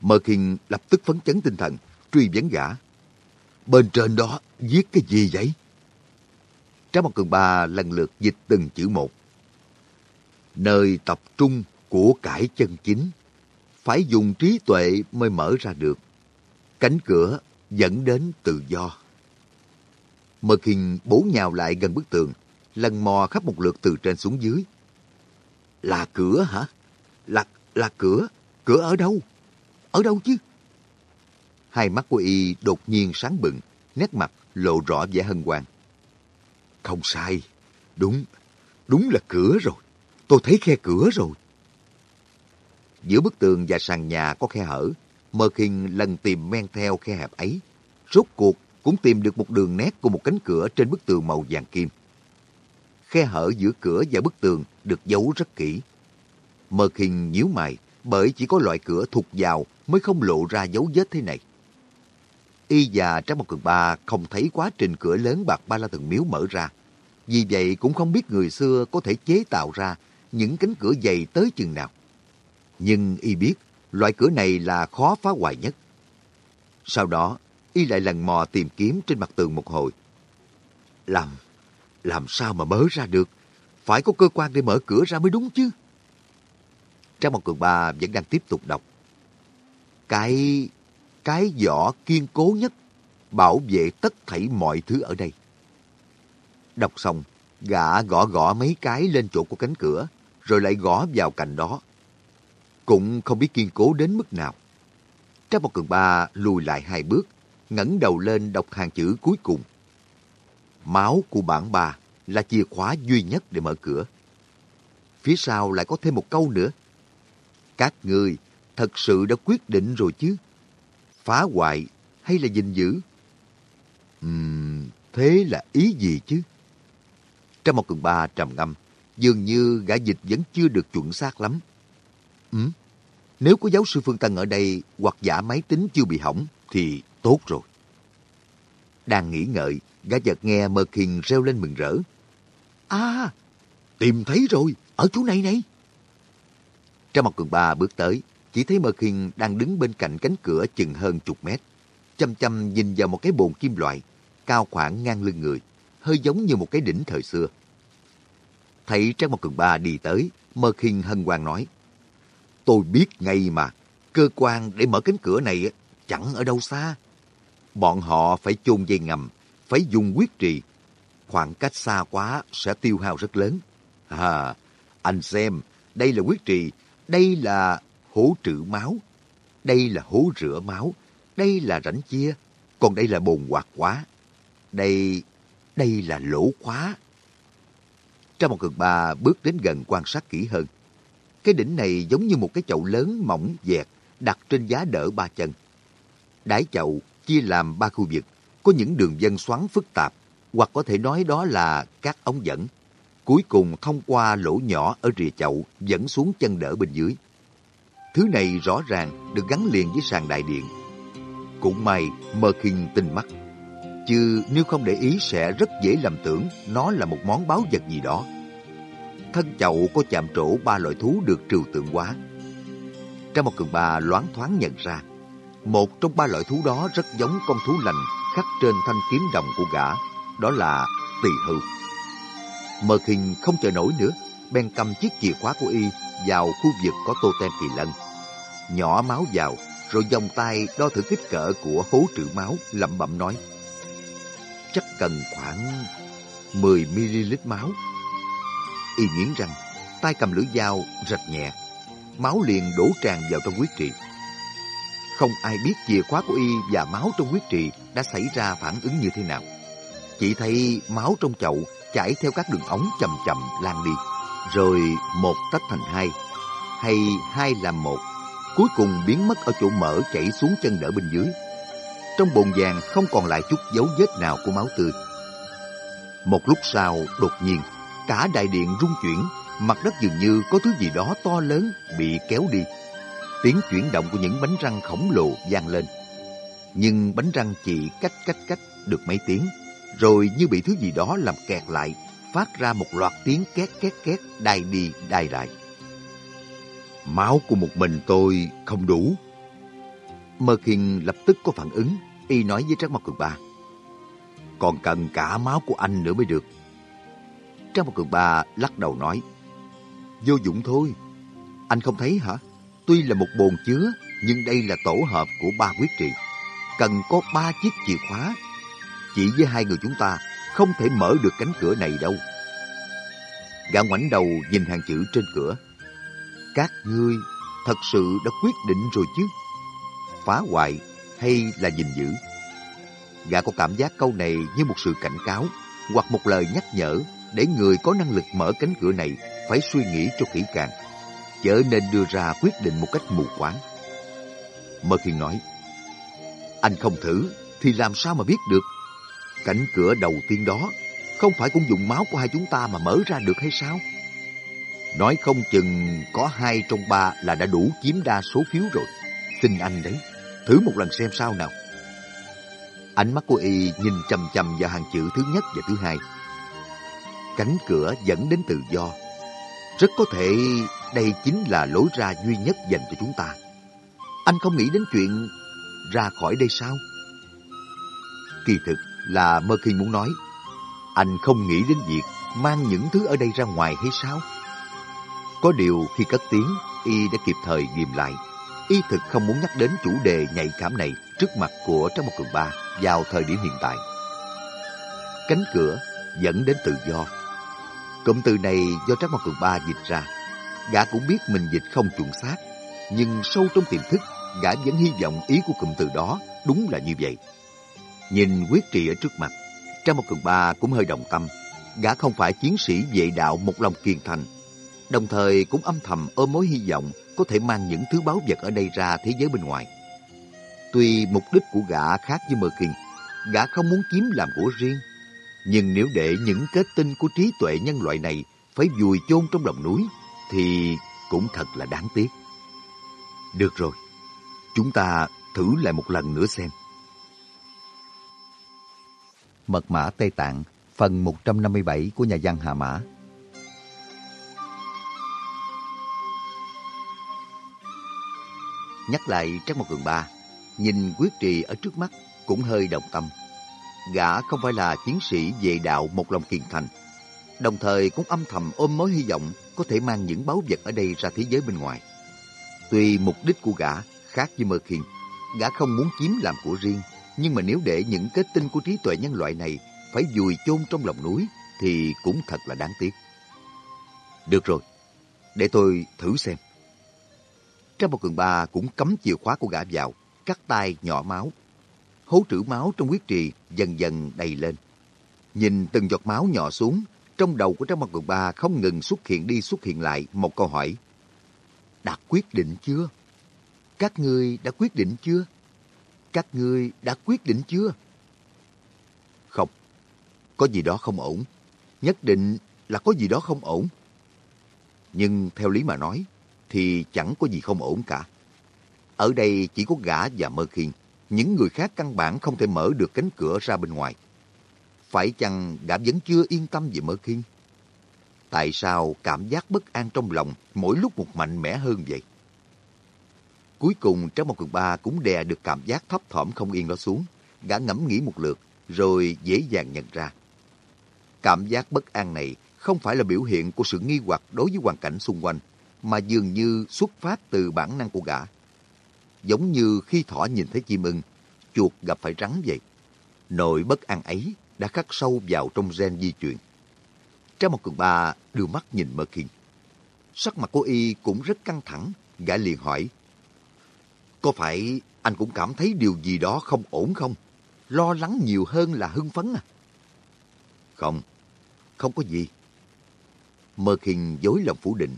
Mơ Kinh lập tức phấn chấn tinh thần, truy vấn gã. Bên trên đó viết cái gì vậy? Trái một cường ba lần lượt dịch từng chữ một. Nơi tập trung của cải chân chính, phải dùng trí tuệ mới mở ra được. Cánh cửa dẫn đến tự do. Mực hình bố nhào lại gần bức tường, lần mò khắp một lượt từ trên xuống dưới. Là cửa hả? Là, là cửa? Cửa ở đâu? Ở đâu chứ? Hai mắt của y đột nhiên sáng bừng, nét mặt lộ rõ vẻ hân hoan. Không sai, đúng, đúng là cửa rồi. Tôi thấy khe cửa rồi. Giữa bức tường và sàn nhà có khe hở, Mơ Kinh lần tìm men theo khe hẹp ấy. Rốt cuộc cũng tìm được một đường nét của một cánh cửa trên bức tường màu vàng kim. Khe hở giữa cửa và bức tường được giấu rất kỹ. Mơ Kinh nhíu mày, bởi chỉ có loại cửa thụt vào mới không lộ ra dấu vết thế này. Y và Trang Một Cường Ba không thấy quá trình cửa lớn bạc ba la thần miếu mở ra. Vì vậy cũng không biết người xưa có thể chế tạo ra những cánh cửa dày tới chừng nào. Nhưng Y biết loại cửa này là khó phá hoại nhất. Sau đó, Y lại lần mò tìm kiếm trên mặt tường một hồi. Làm, làm sao mà mở ra được? Phải có cơ quan để mở cửa ra mới đúng chứ. Trang Một Cường Ba vẫn đang tiếp tục đọc. Cái cái vỏ kiên cố nhất, bảo vệ tất thảy mọi thứ ở đây. Đọc xong, gã gõ gõ mấy cái lên chỗ của cánh cửa, rồi lại gõ vào cạnh đó. Cũng không biết kiên cố đến mức nào. Trang một cường ba lùi lại hai bước, ngẩng đầu lên đọc hàng chữ cuối cùng. Máu của bản bà là chìa khóa duy nhất để mở cửa. Phía sau lại có thêm một câu nữa. Các người thật sự đã quyết định rồi chứ? phá hoại hay là gìn giữ? Uhm, thế là ý gì chứ? Trong một cường ba trầm ngâm, dường như gã dịch vẫn chưa được chuẩn xác lắm. Ừ, nếu có giáo sư Phương Tân ở đây hoặc giả máy tính chưa bị hỏng thì tốt rồi. Đang nghĩ ngợi, gã giật nghe Mơ Kiền reo lên mừng rỡ. À, tìm thấy rồi, ở chỗ này này. Trong một cường ba bước tới, chỉ thấy Mơ Kiền đang đứng bên cạnh cánh cửa chừng hơn chục mét, chăm chăm nhìn vào một cái bồn kim loại, cao khoảng ngang lưng người, hơi giống như một cái đỉnh thời xưa. Thấy Trang Mộc Cường Ba đi tới, Mơ Khiên hân hoan nói, Tôi biết ngay mà, cơ quan để mở cánh cửa này chẳng ở đâu xa. Bọn họ phải chôn dây ngầm, phải dùng quyết trì. Khoảng cách xa quá sẽ tiêu hao rất lớn. À, anh xem, đây là quyết trì, đây là hố trữ máu, đây là hố rửa máu, đây là rãnh chia, còn đây là bồn hoạt quá. Đây, đây là lỗ khóa. Trong một cực bà bước đến gần quan sát kỹ hơn. Cái đỉnh này giống như một cái chậu lớn mỏng dẹt đặt trên giá đỡ ba chân. Đáy chậu chia làm ba khu vực, có những đường dân xoắn phức tạp, hoặc có thể nói đó là các ống dẫn. Cuối cùng thông qua lỗ nhỏ ở rìa chậu dẫn xuống chân đỡ bên dưới. Thứ này rõ ràng được gắn liền với sàn đại điện. Cũng may Mơ Kinh tinh mắt. Chứ nếu không để ý sẽ rất dễ lầm tưởng nó là một món báo vật gì đó. Thân chậu có chạm trổ ba loại thú được trừu tượng hóa. Trong một cường bà loáng thoáng nhận ra, một trong ba loại thú đó rất giống con thú lành khắc trên thanh kiếm đồng của gã, đó là tỳ hưu. Mơ khinh không chờ nổi nữa, bèn cầm chiếc chìa khóa của y vào khu vực có tô tem kỳ lân. Nhỏ máu vào, rồi vòng tay đo thử kích cỡ của hố trữ máu, lẩm bẩm nói. Chắc cần khoảng 10ml máu. Y nghiến răng, tay cầm lưỡi dao rạch nhẹ, máu liền đổ tràn vào trong huyết trì. Không ai biết chìa khóa của y và máu trong huyết trì đã xảy ra phản ứng như thế nào. Chỉ thấy máu trong chậu chảy theo các đường ống chậm chậm lan đi, rồi một tách thành hai, hay hai làm một, cuối cùng biến mất ở chỗ mở chảy xuống chân đỡ bên dưới. Trong bồn vàng không còn lại chút dấu vết nào của máu tươi. Một lúc sau, đột nhiên, cả đại điện rung chuyển, mặt đất dường như có thứ gì đó to lớn bị kéo đi. Tiếng chuyển động của những bánh răng khổng lồ vang lên. Nhưng bánh răng chỉ cách cách cách được mấy tiếng, rồi như bị thứ gì đó làm kẹt lại, phát ra một loạt tiếng két két két đai đi đai lại. Máu của một mình tôi không đủ. Mơ Khiên lập tức có phản ứng, y nói với Trác mặt Cường Ba. Còn cần cả máu của anh nữa mới được. Trang một Cường Ba lắc đầu nói. Vô dụng thôi. Anh không thấy hả? Tuy là một bồn chứa, nhưng đây là tổ hợp của ba quyết trị. Cần có ba chiếc chìa khóa. Chỉ với hai người chúng ta không thể mở được cánh cửa này đâu. Gã ngoảnh đầu nhìn hàng chữ trên cửa. Các ngươi thật sự đã quyết định rồi chứ? Phá hoại hay là gìn giữ? Gã có cảm giác câu này như một sự cảnh cáo hoặc một lời nhắc nhở để người có năng lực mở cánh cửa này phải suy nghĩ cho kỹ càng, chớ nên đưa ra quyết định một cách mù quáng. Mơ Khiên nói, anh không thử thì làm sao mà biết được? Cánh cửa đầu tiên đó không phải cũng dùng máu của hai chúng ta mà mở ra được hay sao? Nói không chừng có hai trong ba là đã đủ chiếm đa số phiếu rồi. Xin anh đấy, thử một lần xem sao nào. Ánh mắt của y nhìn chầm chầm vào hàng chữ thứ nhất và thứ hai. Cánh cửa dẫn đến tự do. Rất có thể đây chính là lối ra duy nhất dành cho chúng ta. Anh không nghĩ đến chuyện ra khỏi đây sao? Kỳ thực là Mơ khi muốn nói, anh không nghĩ đến việc mang những thứ ở đây ra ngoài hay sao? Có điều khi cất tiếng, y đã kịp thời ghim lại. Y thực không muốn nhắc đến chủ đề nhạy cảm này trước mặt của Trang Một Cường Ba vào thời điểm hiện tại. Cánh cửa dẫn đến tự do. Cụm từ này do Trác Mộc Cường Ba dịch ra. Gã cũng biết mình dịch không chuẩn xác, nhưng sâu trong tiềm thức, gã vẫn hy vọng ý của cụm từ đó đúng là như vậy. Nhìn quyết trì ở trước mặt, Trác Mộc Cường Ba cũng hơi đồng tâm. Gã không phải chiến sĩ vệ đạo một lòng kiên thành, đồng thời cũng âm thầm ôm mối hy vọng có thể mang những thứ báu vật ở đây ra thế giới bên ngoài. Tuy mục đích của gã khác với Mơ Kinh, gã không muốn kiếm làm của riêng, nhưng nếu để những kết tinh của trí tuệ nhân loại này phải vùi chôn trong lòng núi, thì cũng thật là đáng tiếc. Được rồi, chúng ta thử lại một lần nữa xem. Mật mã Tây Tạng, phần 157 của nhà văn Hà Mã Nhắc lại Trác Mộc Cường Ba, nhìn quyết trì ở trước mắt cũng hơi động tâm. Gã không phải là chiến sĩ về đạo một lòng kiên thành, đồng thời cũng âm thầm ôm mối hy vọng có thể mang những báu vật ở đây ra thế giới bên ngoài. Tuy mục đích của gã khác với Mơ Khiên, gã không muốn chiếm làm của riêng, nhưng mà nếu để những kết tinh của trí tuệ nhân loại này phải vùi chôn trong lòng núi thì cũng thật là đáng tiếc. Được rồi, để tôi thử xem. Trong một cường ba cũng cấm chìa khóa của gã vào, cắt tay nhỏ máu. Hố trữ máu trong huyết trì dần dần đầy lên. Nhìn từng giọt máu nhỏ xuống, trong đầu của Trang Mặt Cường Ba không ngừng xuất hiện đi xuất hiện lại một câu hỏi. Đã quyết định chưa? Các ngươi đã quyết định chưa? Các ngươi đã quyết định chưa? Không, có gì đó không ổn. Nhất định là có gì đó không ổn. Nhưng theo lý mà nói, thì chẳng có gì không ổn cả. Ở đây chỉ có gã và mơ khiên. Những người khác căn bản không thể mở được cánh cửa ra bên ngoài. Phải chăng gã vẫn chưa yên tâm về mơ khiên? Tại sao cảm giác bất an trong lòng mỗi lúc một mạnh mẽ hơn vậy? Cuối cùng trong một cường ba cũng đè được cảm giác thấp thỏm không yên đó xuống. Gã ngẫm nghĩ một lượt, rồi dễ dàng nhận ra. Cảm giác bất an này không phải là biểu hiện của sự nghi hoặc đối với hoàn cảnh xung quanh, mà dường như xuất phát từ bản năng của gã. Giống như khi thỏ nhìn thấy chim ưng, chuột gặp phải rắn vậy. Nội bất an ấy đã khắc sâu vào trong gen di chuyển. Trái một cường ba đưa mắt nhìn Mơ Kiên. Sắc mặt cô y cũng rất căng thẳng, gã liền hỏi. Có phải anh cũng cảm thấy điều gì đó không ổn không? Lo lắng nhiều hơn là hưng phấn à? Không, không có gì. Mơ Kiên dối lòng phủ định.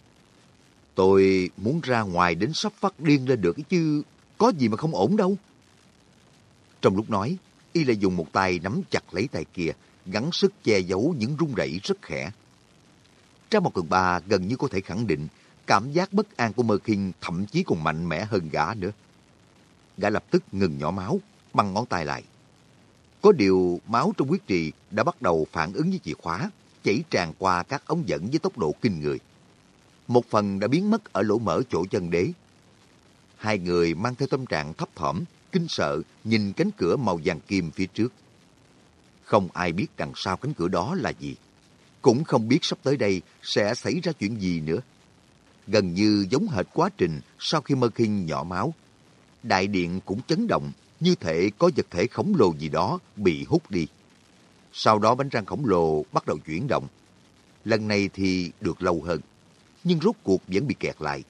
Tôi muốn ra ngoài đến sắp phát điên lên được chứ có gì mà không ổn đâu. Trong lúc nói, y lại dùng một tay nắm chặt lấy tay kia, gắng sức che giấu những run rẩy rất khẽ. Trang một cường ba gần như có thể khẳng định cảm giác bất an của Mơ Kinh thậm chí còn mạnh mẽ hơn gã nữa. Gã lập tức ngừng nhỏ máu, băng ngón tay lại. Có điều máu trong huyết trì đã bắt đầu phản ứng với chìa khóa, chảy tràn qua các ống dẫn với tốc độ kinh người. Một phần đã biến mất ở lỗ mở chỗ chân đế. Hai người mang theo tâm trạng thấp thỏm, kinh sợ nhìn cánh cửa màu vàng kim phía trước. Không ai biết đằng sau cánh cửa đó là gì. Cũng không biết sắp tới đây sẽ xảy ra chuyện gì nữa. Gần như giống hệt quá trình sau khi Mơ Kinh nhỏ máu. Đại điện cũng chấn động, như thể có vật thể khổng lồ gì đó bị hút đi. Sau đó bánh răng khổng lồ bắt đầu chuyển động. Lần này thì được lâu hơn, nhưng rốt cuộc vẫn bị kẹt lại.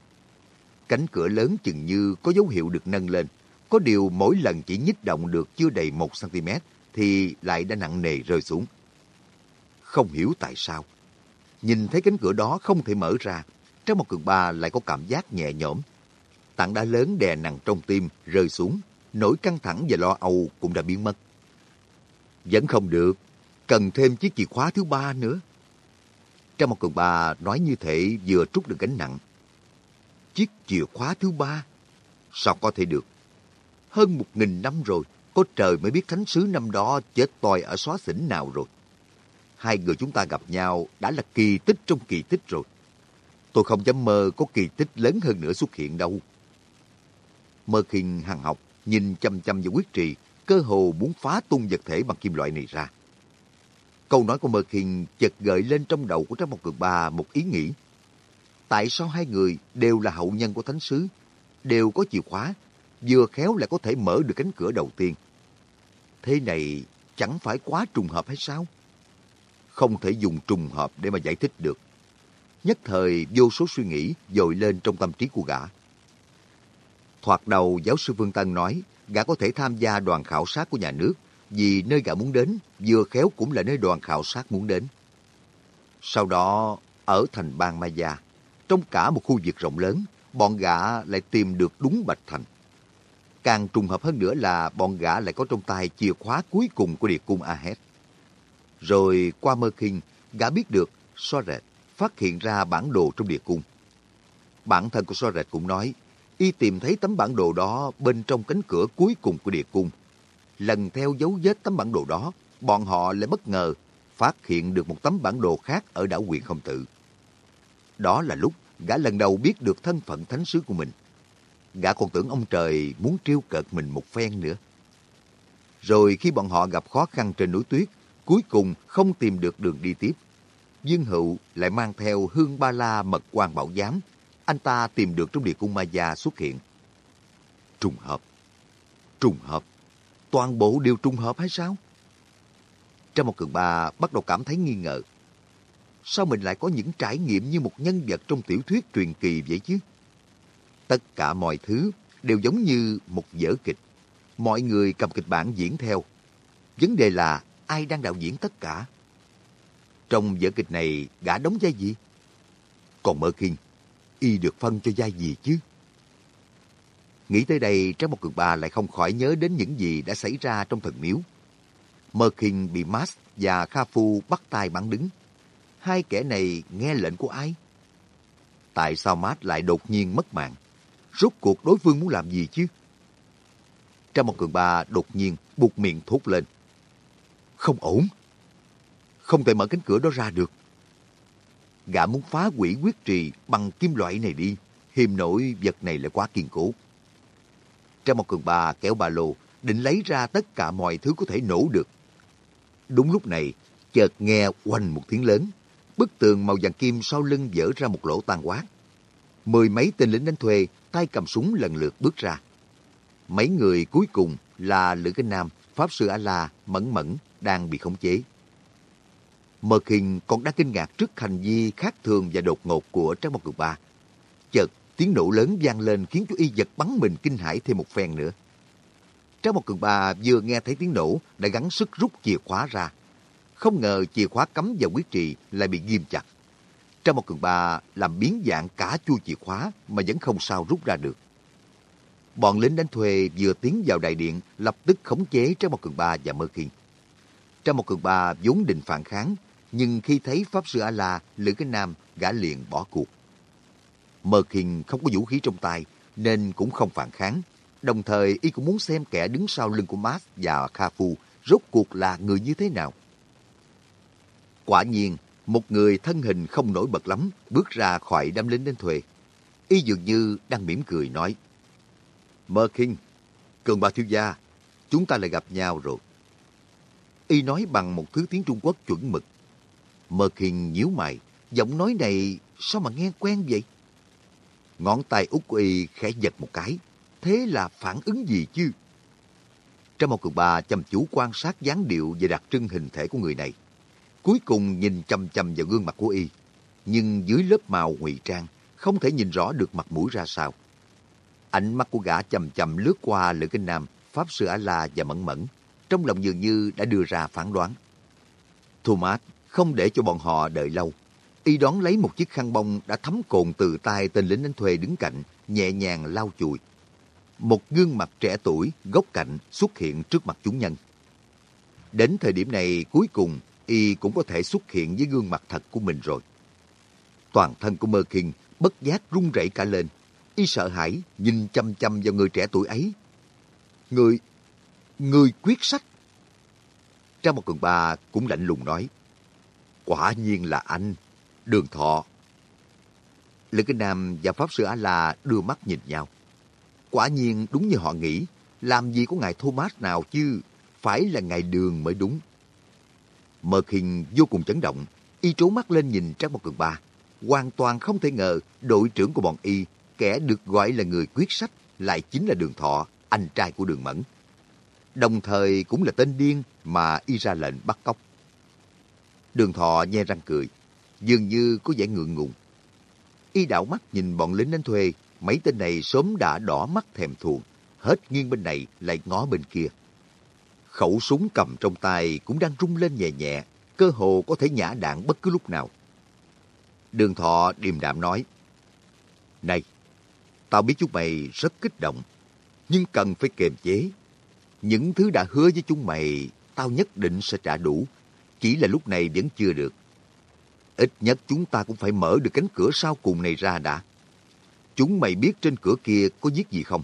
Cánh cửa lớn chừng như có dấu hiệu được nâng lên. Có điều mỗi lần chỉ nhích động được chưa đầy 1cm thì lại đã nặng nề rơi xuống. Không hiểu tại sao. Nhìn thấy cánh cửa đó không thể mở ra, trong một cường ba lại có cảm giác nhẹ nhõm. Tảng đá lớn đè nặng trong tim rơi xuống, nỗi căng thẳng và lo âu cũng đã biến mất. Vẫn không được, cần thêm chiếc chìa khóa thứ ba nữa. Trong một cường ba nói như thể vừa trút được gánh nặng. Chiếc chìa khóa thứ ba? Sao có thể được? Hơn một nghìn năm rồi, có trời mới biết thánh sứ năm đó chết toi ở xóa xỉnh nào rồi. Hai người chúng ta gặp nhau đã là kỳ tích trong kỳ tích rồi. Tôi không dám mơ có kỳ tích lớn hơn nữa xuất hiện đâu. Mơ khinh hàng học, nhìn chăm chăm vào quyết trì, cơ hồ muốn phá tung vật thể bằng kim loại này ra. Câu nói của Mơ khinh chợt gợi lên trong đầu của Trang Mộc Cường Ba một ý nghĩ. Tại sao hai người đều là hậu nhân của Thánh Sứ, đều có chìa khóa, vừa khéo lại có thể mở được cánh cửa đầu tiên? Thế này chẳng phải quá trùng hợp hay sao? Không thể dùng trùng hợp để mà giải thích được. Nhất thời vô số suy nghĩ dội lên trong tâm trí của gã. Thoạt đầu giáo sư Vương Tân nói gã có thể tham gia đoàn khảo sát của nhà nước vì nơi gã muốn đến vừa khéo cũng là nơi đoàn khảo sát muốn đến. Sau đó, ở thành bang Maya, trong cả một khu vực rộng lớn, bọn gã lại tìm được đúng Bạch Thành. Càng trùng hợp hơn nữa là bọn gã lại có trong tay chìa khóa cuối cùng của địa cung Ahed. Rồi qua Mơ Kinh, gã biết được Soret phát hiện ra bản đồ trong địa cung. Bản thân của Soret cũng nói, y tìm thấy tấm bản đồ đó bên trong cánh cửa cuối cùng của địa cung. Lần theo dấu vết tấm bản đồ đó, bọn họ lại bất ngờ phát hiện được một tấm bản đồ khác ở đảo quyền không tự. Đó là lúc gã lần đầu biết được thân phận thánh sứ của mình. gã còn tưởng ông trời muốn trêu cợt mình một phen nữa. Rồi khi bọn họ gặp khó khăn trên núi tuyết, cuối cùng không tìm được đường đi tiếp. Dương Hữu lại mang theo hương ba la mật quan bảo giám. Anh ta tìm được trong địa cung ma gia xuất hiện. Trùng hợp. Trùng hợp. Toàn bộ đều trùng hợp hay sao? Trong một cường ba bắt đầu cảm thấy nghi ngờ. Sao mình lại có những trải nghiệm như một nhân vật trong tiểu thuyết truyền kỳ vậy chứ? Tất cả mọi thứ đều giống như một vở kịch. Mọi người cầm kịch bản diễn theo. Vấn đề là ai đang đạo diễn tất cả? Trong vở kịch này, gã đóng vai gì? Còn Mơ Kinh, y được phân cho vai gì chứ? Nghĩ tới đây, Trái một Cực Bà lại không khỏi nhớ đến những gì đã xảy ra trong thần miếu. Mơ Kinh bị Mas và Kha Phu bắt tay bắn đứng. Hai kẻ này nghe lệnh của ai? Tại sao Mát lại đột nhiên mất mạng? Rốt cuộc đối phương muốn làm gì chứ? Trong một cường ba đột nhiên buộc miệng thốt lên. Không ổn. Không thể mở cánh cửa đó ra được. Gã muốn phá quỷ quyết trì bằng kim loại này đi. Hiềm nổi vật này là quá kiên cố. Trong một cường ba kéo ba lô, định lấy ra tất cả mọi thứ có thể nổ được. Đúng lúc này, chợt nghe oanh một tiếng lớn. Bức tường màu vàng kim sau lưng vỡ ra một lỗ tan quát. Mười mấy tên lính đánh thuê, tay cầm súng lần lượt bước ra. Mấy người cuối cùng là Lữ Kinh Nam, Pháp Sư A-La, Mẫn Mẫn đang bị khống chế. Mơ Kinh còn đã kinh ngạc trước hành vi khác thường và đột ngột của trang Mộc Cường Ba. Chợt, tiếng nổ lớn vang lên khiến chú y giật bắn mình kinh hãi thêm một phen nữa. trang Mộc Cường Ba vừa nghe thấy tiếng nổ đã gắng sức rút chìa khóa ra. Không ngờ chìa khóa cắm vào quyết trì lại bị ghim chặt. Trong một Cường Ba làm biến dạng cả chui chìa khóa mà vẫn không sao rút ra được. Bọn lính đánh thuê vừa tiến vào đại điện lập tức khống chế Trác một Cường Ba và Mơ Kinh. Trác một Cường Ba vốn định phản kháng nhưng khi thấy Pháp Sư A-La, Lữ Cái Nam, gã liền bỏ cuộc. Mơ Kinh không có vũ khí trong tay, nên cũng không phản kháng. Đồng thời, y cũng muốn xem kẻ đứng sau lưng của Mars và Kha Phu rốt cuộc là người như thế nào. Quả nhiên, một người thân hình không nổi bật lắm bước ra khỏi đám lính đến thuê. Y dường như đang mỉm cười nói. Mơ Kinh, Cường bà Thiếu Gia, chúng ta lại gặp nhau rồi. Y nói bằng một thứ tiếng Trung Quốc chuẩn mực. Mơ Kinh nhíu mày, giọng nói này sao mà nghe quen vậy? Ngón tay út của y khẽ giật một cái. Thế là phản ứng gì chứ? Trong một cường bà chăm chú quan sát dáng điệu và đặc trưng hình thể của người này. Cuối cùng nhìn chăm chăm vào gương mặt của y. Nhưng dưới lớp màu ngụy trang, không thể nhìn rõ được mặt mũi ra sao. Ánh mắt của gã chầm chầm lướt qua Lữ Kinh Nam, Pháp Sư A-La và Mẫn Mẫn. Trong lòng dường như đã đưa ra phán đoán. Thomas không để cho bọn họ đợi lâu. Y đón lấy một chiếc khăn bông đã thấm cồn từ tay tên lính đánh thuê đứng cạnh, nhẹ nhàng lau chùi. Một gương mặt trẻ tuổi, góc cạnh xuất hiện trước mặt chúng nhân. Đến thời điểm này, cuối cùng, Y cũng có thể xuất hiện với gương mặt thật của mình rồi. Toàn thân của Mơ Kinh bất giác run rẩy cả lên. Y sợ hãi, nhìn chăm chăm vào người trẻ tuổi ấy. Người, người quyết sách. Trang một cường ba cũng lạnh lùng nói. Quả nhiên là anh, đường thọ. Lữ Kinh Nam và Pháp Sư A-La đưa mắt nhìn nhau. Quả nhiên đúng như họ nghĩ, làm gì có ngài Thomas nào chứ, phải là ngài đường mới đúng. Mật hình vô cùng chấn động, y trố mắt lên nhìn Trang Một Cường Ba. Hoàn toàn không thể ngờ đội trưởng của bọn y, kẻ được gọi là người quyết sách, lại chính là đường thọ, anh trai của đường mẫn. Đồng thời cũng là tên điên mà y ra lệnh bắt cóc. Đường thọ nhe răng cười, dường như có vẻ ngượng ngùng. Y đảo mắt nhìn bọn lính đánh thuê, mấy tên này sớm đã đỏ mắt thèm thuồng, hết nghiêng bên này lại ngó bên kia. Khẩu súng cầm trong tay cũng đang rung lên nhẹ nhẹ, cơ hồ có thể nhả đạn bất cứ lúc nào. Đường thọ điềm đạm nói, Này, tao biết chúng mày rất kích động, nhưng cần phải kiềm chế. Những thứ đã hứa với chúng mày, tao nhất định sẽ trả đủ, chỉ là lúc này vẫn chưa được. Ít nhất chúng ta cũng phải mở được cánh cửa sau cùng này ra đã. Chúng mày biết trên cửa kia có viết gì không?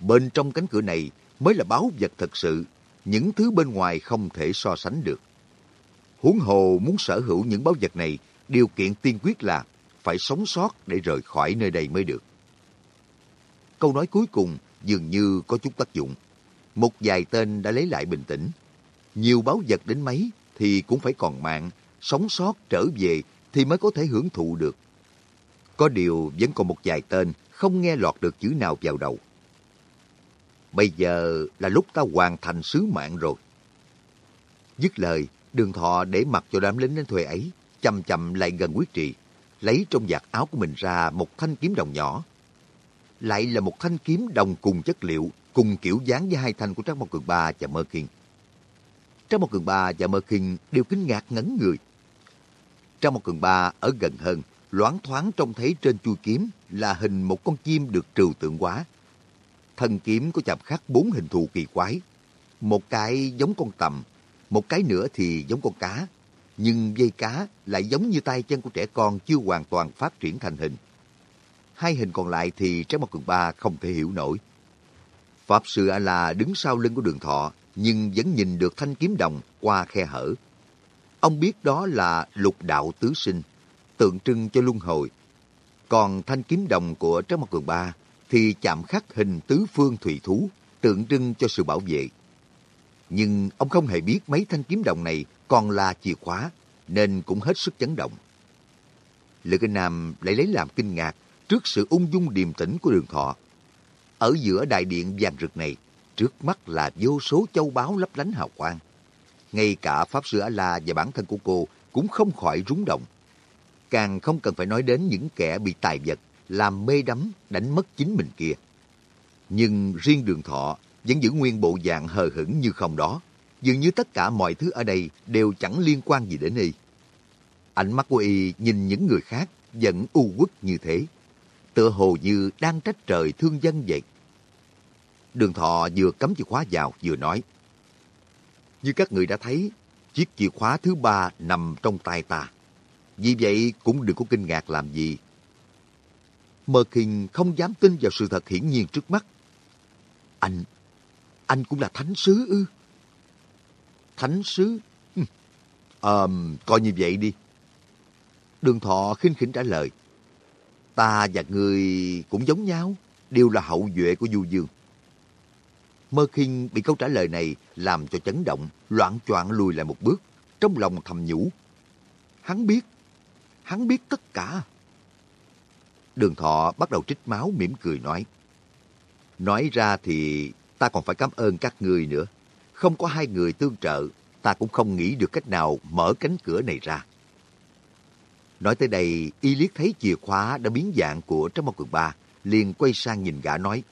Bên trong cánh cửa này mới là báu vật thật sự, những thứ bên ngoài không thể so sánh được. Huống hồ muốn sở hữu những báu vật này, điều kiện tiên quyết là phải sống sót để rời khỏi nơi đây mới được. câu nói cuối cùng dường như có chút tác dụng. Một vài tên đã lấy lại bình tĩnh. Nhiều báu vật đến mấy thì cũng phải còn mạng, sống sót trở về thì mới có thể hưởng thụ được. Có điều vẫn còn một vài tên không nghe lọt được chữ nào vào đầu. Bây giờ là lúc ta hoàn thành sứ mạng rồi. Dứt lời, đường thọ để mặc cho đám lính đến thuê ấy, chậm chậm lại gần quyết trì, lấy trong giặt áo của mình ra một thanh kiếm đồng nhỏ. Lại là một thanh kiếm đồng cùng chất liệu, cùng kiểu dáng với hai thanh của Trác Mộc Cường Ba và Mơ Kinh. Trác Mộc Cường Ba và Mơ Kinh đều kinh ngạc ngấn người. Trác Mộc Cường Ba ở gần hơn, loáng thoáng trông thấy trên chui kiếm là hình một con chim được trừu tượng hóa. Thân kiếm có chạm khắc bốn hình thù kỳ quái. Một cái giống con tầm, một cái nữa thì giống con cá, nhưng dây cá lại giống như tay chân của trẻ con chưa hoàn toàn phát triển thành hình. Hai hình còn lại thì Trái Mặt Cường Ba không thể hiểu nổi. Pháp Sư A-La đứng sau lưng của đường thọ, nhưng vẫn nhìn được thanh kiếm đồng qua khe hở. Ông biết đó là lục đạo tứ sinh, tượng trưng cho luân hồi. Còn thanh kiếm đồng của Trái Mặt Cường Ba thì chạm khắc hình tứ phương thủy thú, tượng trưng cho sự bảo vệ. Nhưng ông không hề biết mấy thanh kiếm đồng này còn là chìa khóa, nên cũng hết sức chấn động. Lữ Kinh Nam lại lấy làm kinh ngạc trước sự ung dung điềm tĩnh của đường thọ. Ở giữa đại điện vàng rực này, trước mắt là vô số châu báu lấp lánh hào quang. Ngay cả Pháp Sư A-La và bản thân của cô cũng không khỏi rúng động. Càng không cần phải nói đến những kẻ bị tài vật, làm mê đắm, đánh mất chính mình kia. Nhưng riêng đường thọ vẫn giữ nguyên bộ dạng hờ hững như không đó. Dường như tất cả mọi thứ ở đây đều chẳng liên quan gì đến y. Ánh mắt của y nhìn những người khác vẫn u uất như thế. Tựa hồ như đang trách trời thương dân vậy. Đường thọ vừa cắm chìa khóa vào vừa nói. Như các người đã thấy, chiếc chìa khóa thứ ba nằm trong tay ta. Vì vậy cũng đừng có kinh ngạc làm gì. Mơ Kinh không dám tin vào sự thật hiển nhiên trước mắt. Anh, anh cũng là thánh sứ ư? Thánh sứ? Ờ, coi như vậy đi. Đường thọ khinh khỉnh trả lời. Ta và người cũng giống nhau, đều là hậu duệ của Du Dương. Mơ khinh bị câu trả lời này làm cho chấn động, loạn choạng lùi lại một bước, trong lòng thầm nhủ. Hắn biết, hắn biết tất cả. Đường thọ bắt đầu trích máu mỉm cười nói. Nói ra thì ta còn phải cảm ơn các người nữa. Không có hai người tương trợ, ta cũng không nghĩ được cách nào mở cánh cửa này ra. Nói tới đây, y liếc thấy chìa khóa đã biến dạng của Trâm Mộc Cường Ba, liền quay sang nhìn gã nói,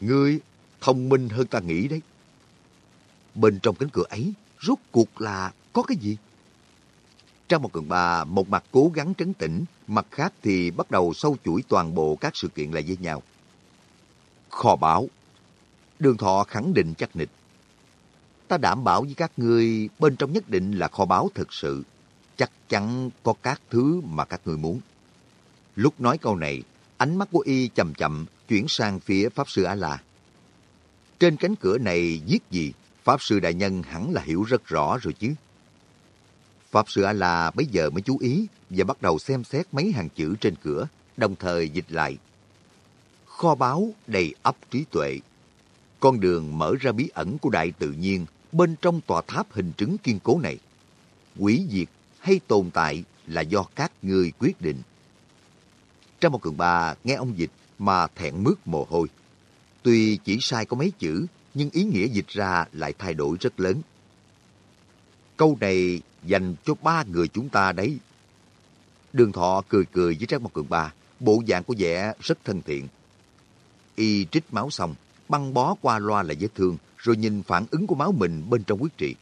Ngươi thông minh hơn ta nghĩ đấy. Bên trong cánh cửa ấy, rốt cuộc là có cái gì? Trang một cường bà một mặt cố gắng trấn tĩnh, mặt khác thì bắt đầu sâu chuỗi toàn bộ các sự kiện lại với nhau. Kho báo Đường thọ khẳng định chắc nịch. Ta đảm bảo với các ngươi bên trong nhất định là kho báo thực sự. Chắc chắn có các thứ mà các ngươi muốn. Lúc nói câu này, ánh mắt của y chậm chậm chuyển sang phía Pháp Sư A-La. Trên cánh cửa này viết gì, Pháp Sư Đại Nhân hẳn là hiểu rất rõ rồi chứ. Pháp Sư A-La bây giờ mới chú ý và bắt đầu xem xét mấy hàng chữ trên cửa, đồng thời dịch lại. Kho báu đầy ấp trí tuệ. Con đường mở ra bí ẩn của đại tự nhiên bên trong tòa tháp hình trứng kiên cố này. Quỷ diệt hay tồn tại là do các người quyết định. Trong một cường ba nghe ông dịch mà thẹn mướt mồ hôi. Tuy chỉ sai có mấy chữ, nhưng ý nghĩa dịch ra lại thay đổi rất lớn. Câu này dành cho ba người chúng ta đấy. Đường thọ cười cười với Trác Mộc Cường Ba, bộ dạng của vẻ rất thân thiện. Y trích máu xong, băng bó qua loa là vết thương, rồi nhìn phản ứng của máu mình bên trong quyết trị.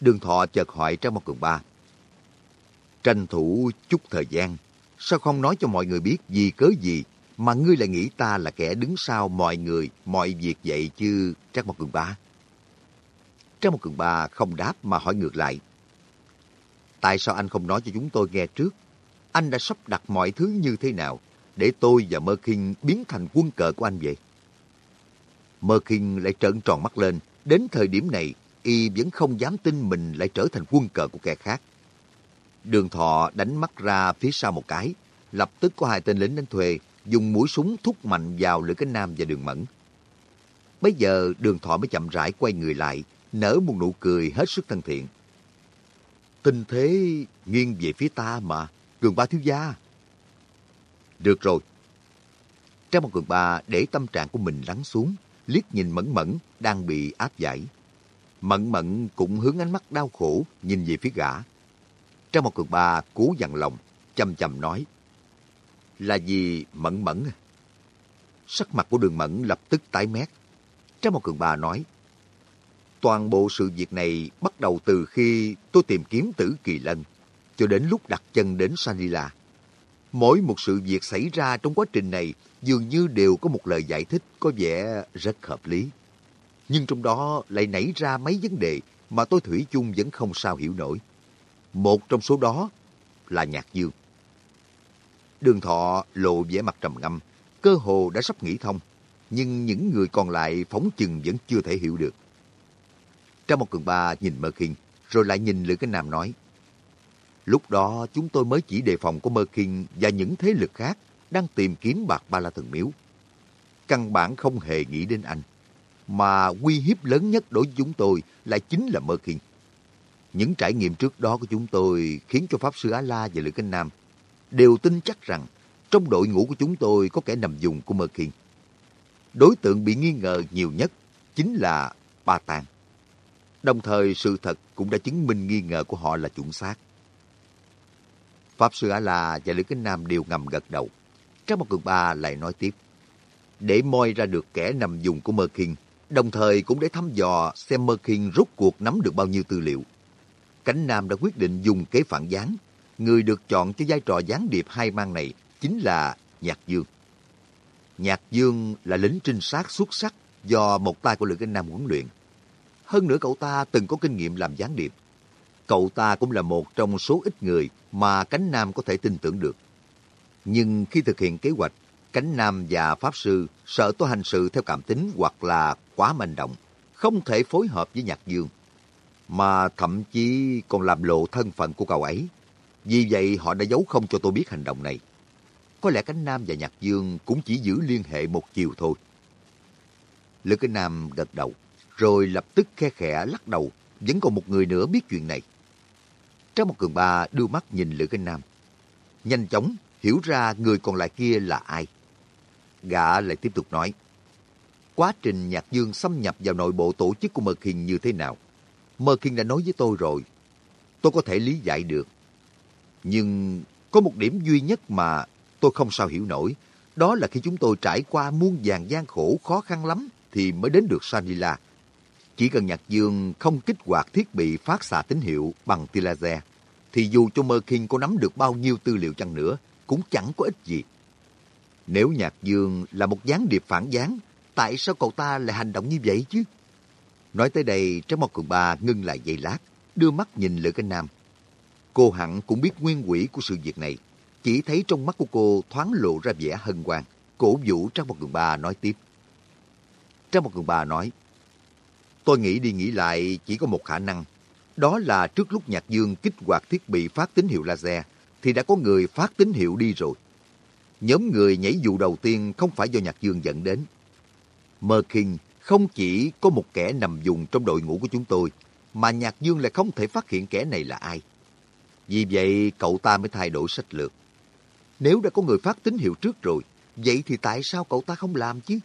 Đường thọ chợt hỏi Trác Mộc Cường Ba. Tranh thủ chút thời gian, sao không nói cho mọi người biết vì cớ gì mà ngươi lại nghĩ ta là kẻ đứng sau mọi người, mọi việc vậy chứ, Trác Mộc Cường Ba? Trác Mộc Cường Ba không đáp mà hỏi ngược lại. Tại sao anh không nói cho chúng tôi nghe trước? Anh đã sắp đặt mọi thứ như thế nào để tôi và Mơ Kinh biến thành quân cờ của anh vậy? Mơ Kinh lại trợn tròn mắt lên. Đến thời điểm này, y vẫn không dám tin mình lại trở thành quân cờ của kẻ khác. Đường thọ đánh mắt ra phía sau một cái. Lập tức có hai tên lính đến thuê, dùng mũi súng thúc mạnh vào lưỡi cánh nam và đường mẫn. Bây giờ đường thọ mới chậm rãi quay người lại, nở một nụ cười hết sức thân thiện. Tình thế nghiêng về phía ta mà, cường ba thiếu gia. Được rồi. Trang một cường ba để tâm trạng của mình lắng xuống, liếc nhìn mẫn mẫn đang bị áp giải. Mẫn mẫn cũng hướng ánh mắt đau khổ nhìn về phía gã. Trang một cường ba cố dằn lòng, chầm chầm nói. Là gì mẫn mẫn à? Sắc mặt của đường mẫn lập tức tái mét. Trang một cường ba nói. Toàn bộ sự việc này bắt đầu từ khi tôi tìm kiếm tử kỳ lân, cho đến lúc đặt chân đến Sanila. Mỗi một sự việc xảy ra trong quá trình này dường như đều có một lời giải thích có vẻ rất hợp lý. Nhưng trong đó lại nảy ra mấy vấn đề mà tôi Thủy chung vẫn không sao hiểu nổi. Một trong số đó là Nhạc Dương. Đường Thọ lộ vẻ mặt trầm ngâm, cơ hồ đã sắp nghĩ thông, nhưng những người còn lại phóng chừng vẫn chưa thể hiểu được. Trong một cường ba nhìn Mơ Kinh, rồi lại nhìn Lữ Cái Nam nói, Lúc đó chúng tôi mới chỉ đề phòng của Mơ Kinh và những thế lực khác đang tìm kiếm bạc ba la thần miếu. Căn bản không hề nghĩ đến anh, mà uy hiếp lớn nhất đối với chúng tôi lại chính là Mơ Kinh. Những trải nghiệm trước đó của chúng tôi khiến cho Pháp Sư Á-La và Lữ Cánh Nam đều tin chắc rằng trong đội ngũ của chúng tôi có kẻ nằm dùng của Mơ Kinh. Đối tượng bị nghi ngờ nhiều nhất chính là Ba Tàng. Đồng thời sự thật cũng đã chứng minh nghi ngờ của họ là chuẩn xác. Pháp Sư A-La và Lữ Kính Nam đều ngầm gật đầu. Trang một cường ba lại nói tiếp. Để moi ra được kẻ nằm dùng của Mơ Kinh, đồng thời cũng để thăm dò xem Mơ Kinh rút cuộc nắm được bao nhiêu tư liệu. Cánh Nam đã quyết định dùng kế phản gián. Người được chọn cho vai trò gián điệp hai mang này chính là Nhạc Dương. Nhạc Dương là lính trinh sát xuất sắc do một tay của Lữ Kinh Nam huấn luyện. Hơn nữa cậu ta từng có kinh nghiệm làm gián điệp. Cậu ta cũng là một trong số ít người mà Cánh Nam có thể tin tưởng được. Nhưng khi thực hiện kế hoạch, Cánh Nam và Pháp Sư sợ tôi hành sự theo cảm tính hoặc là quá manh động, không thể phối hợp với Nhạc Dương, mà thậm chí còn làm lộ thân phận của cậu ấy. Vì vậy họ đã giấu không cho tôi biết hành động này. Có lẽ Cánh Nam và Nhạc Dương cũng chỉ giữ liên hệ một chiều thôi. Lữ cánh Nam gật đầu, rồi lập tức khe khẽ lắc đầu, vẫn còn một người nữa biết chuyện này. Trang một cường ba đưa mắt nhìn Lữ Kinh Nam. Nhanh chóng hiểu ra người còn lại kia là ai. Gã lại tiếp tục nói. Quá trình Nhạc Dương xâm nhập vào nội bộ tổ chức của Mơ Kinh như thế nào? Mơ Kinh đã nói với tôi rồi. Tôi có thể lý giải được. Nhưng có một điểm duy nhất mà tôi không sao hiểu nổi. Đó là khi chúng tôi trải qua muôn vàng gian khổ khó khăn lắm thì mới đến được Sanila. Chỉ cần Nhạc Dương không kích hoạt thiết bị phát xạ tín hiệu bằng tia laser, thì dù cho Mơ Kinh có nắm được bao nhiêu tư liệu chăng nữa, cũng chẳng có ích gì. Nếu Nhạc Dương là một gián điệp phản gián, tại sao cậu ta lại hành động như vậy chứ? Nói tới đây, Trái Mọc Cường Ba ngưng lại giây lát, đưa mắt nhìn Lữ Cánh Nam. Cô hẳn cũng biết nguyên quỷ của sự việc này, chỉ thấy trong mắt của cô thoáng lộ ra vẻ hân hoan, cổ vũ Trang Một Cường Ba nói tiếp. Trang Một Cường Ba nói, Tôi nghĩ đi nghĩ lại chỉ có một khả năng. Đó là trước lúc Nhạc Dương kích hoạt thiết bị phát tín hiệu laser, thì đã có người phát tín hiệu đi rồi. Nhóm người nhảy dù đầu tiên không phải do Nhạc Dương dẫn đến. Mơ King không chỉ có một kẻ nằm dùng trong đội ngũ của chúng tôi, mà Nhạc Dương lại không thể phát hiện kẻ này là ai. Vì vậy, cậu ta mới thay đổi sách lược. Nếu đã có người phát tín hiệu trước rồi, vậy thì tại sao cậu ta không làm chứ?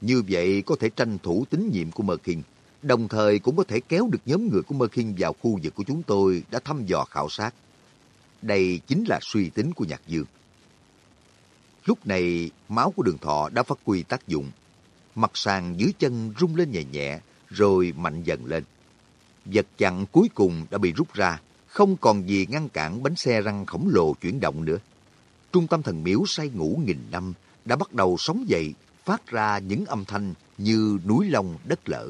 Như vậy có thể tranh thủ tín nhiệm của Mơ Kinh, đồng thời cũng có thể kéo được nhóm người của Mơ Kinh vào khu vực của chúng tôi đã thăm dò khảo sát. Đây chính là suy tính của Nhạc Dương. Lúc này, máu của đường thọ đã phát huy tác dụng. Mặt sàn dưới chân rung lên nhẹ nhẹ, rồi mạnh dần lên. Vật chặn cuối cùng đã bị rút ra, không còn gì ngăn cản bánh xe răng khổng lồ chuyển động nữa. Trung tâm thần miếu say ngủ nghìn năm đã bắt đầu sống dậy phát ra những âm thanh như núi lông đất lở.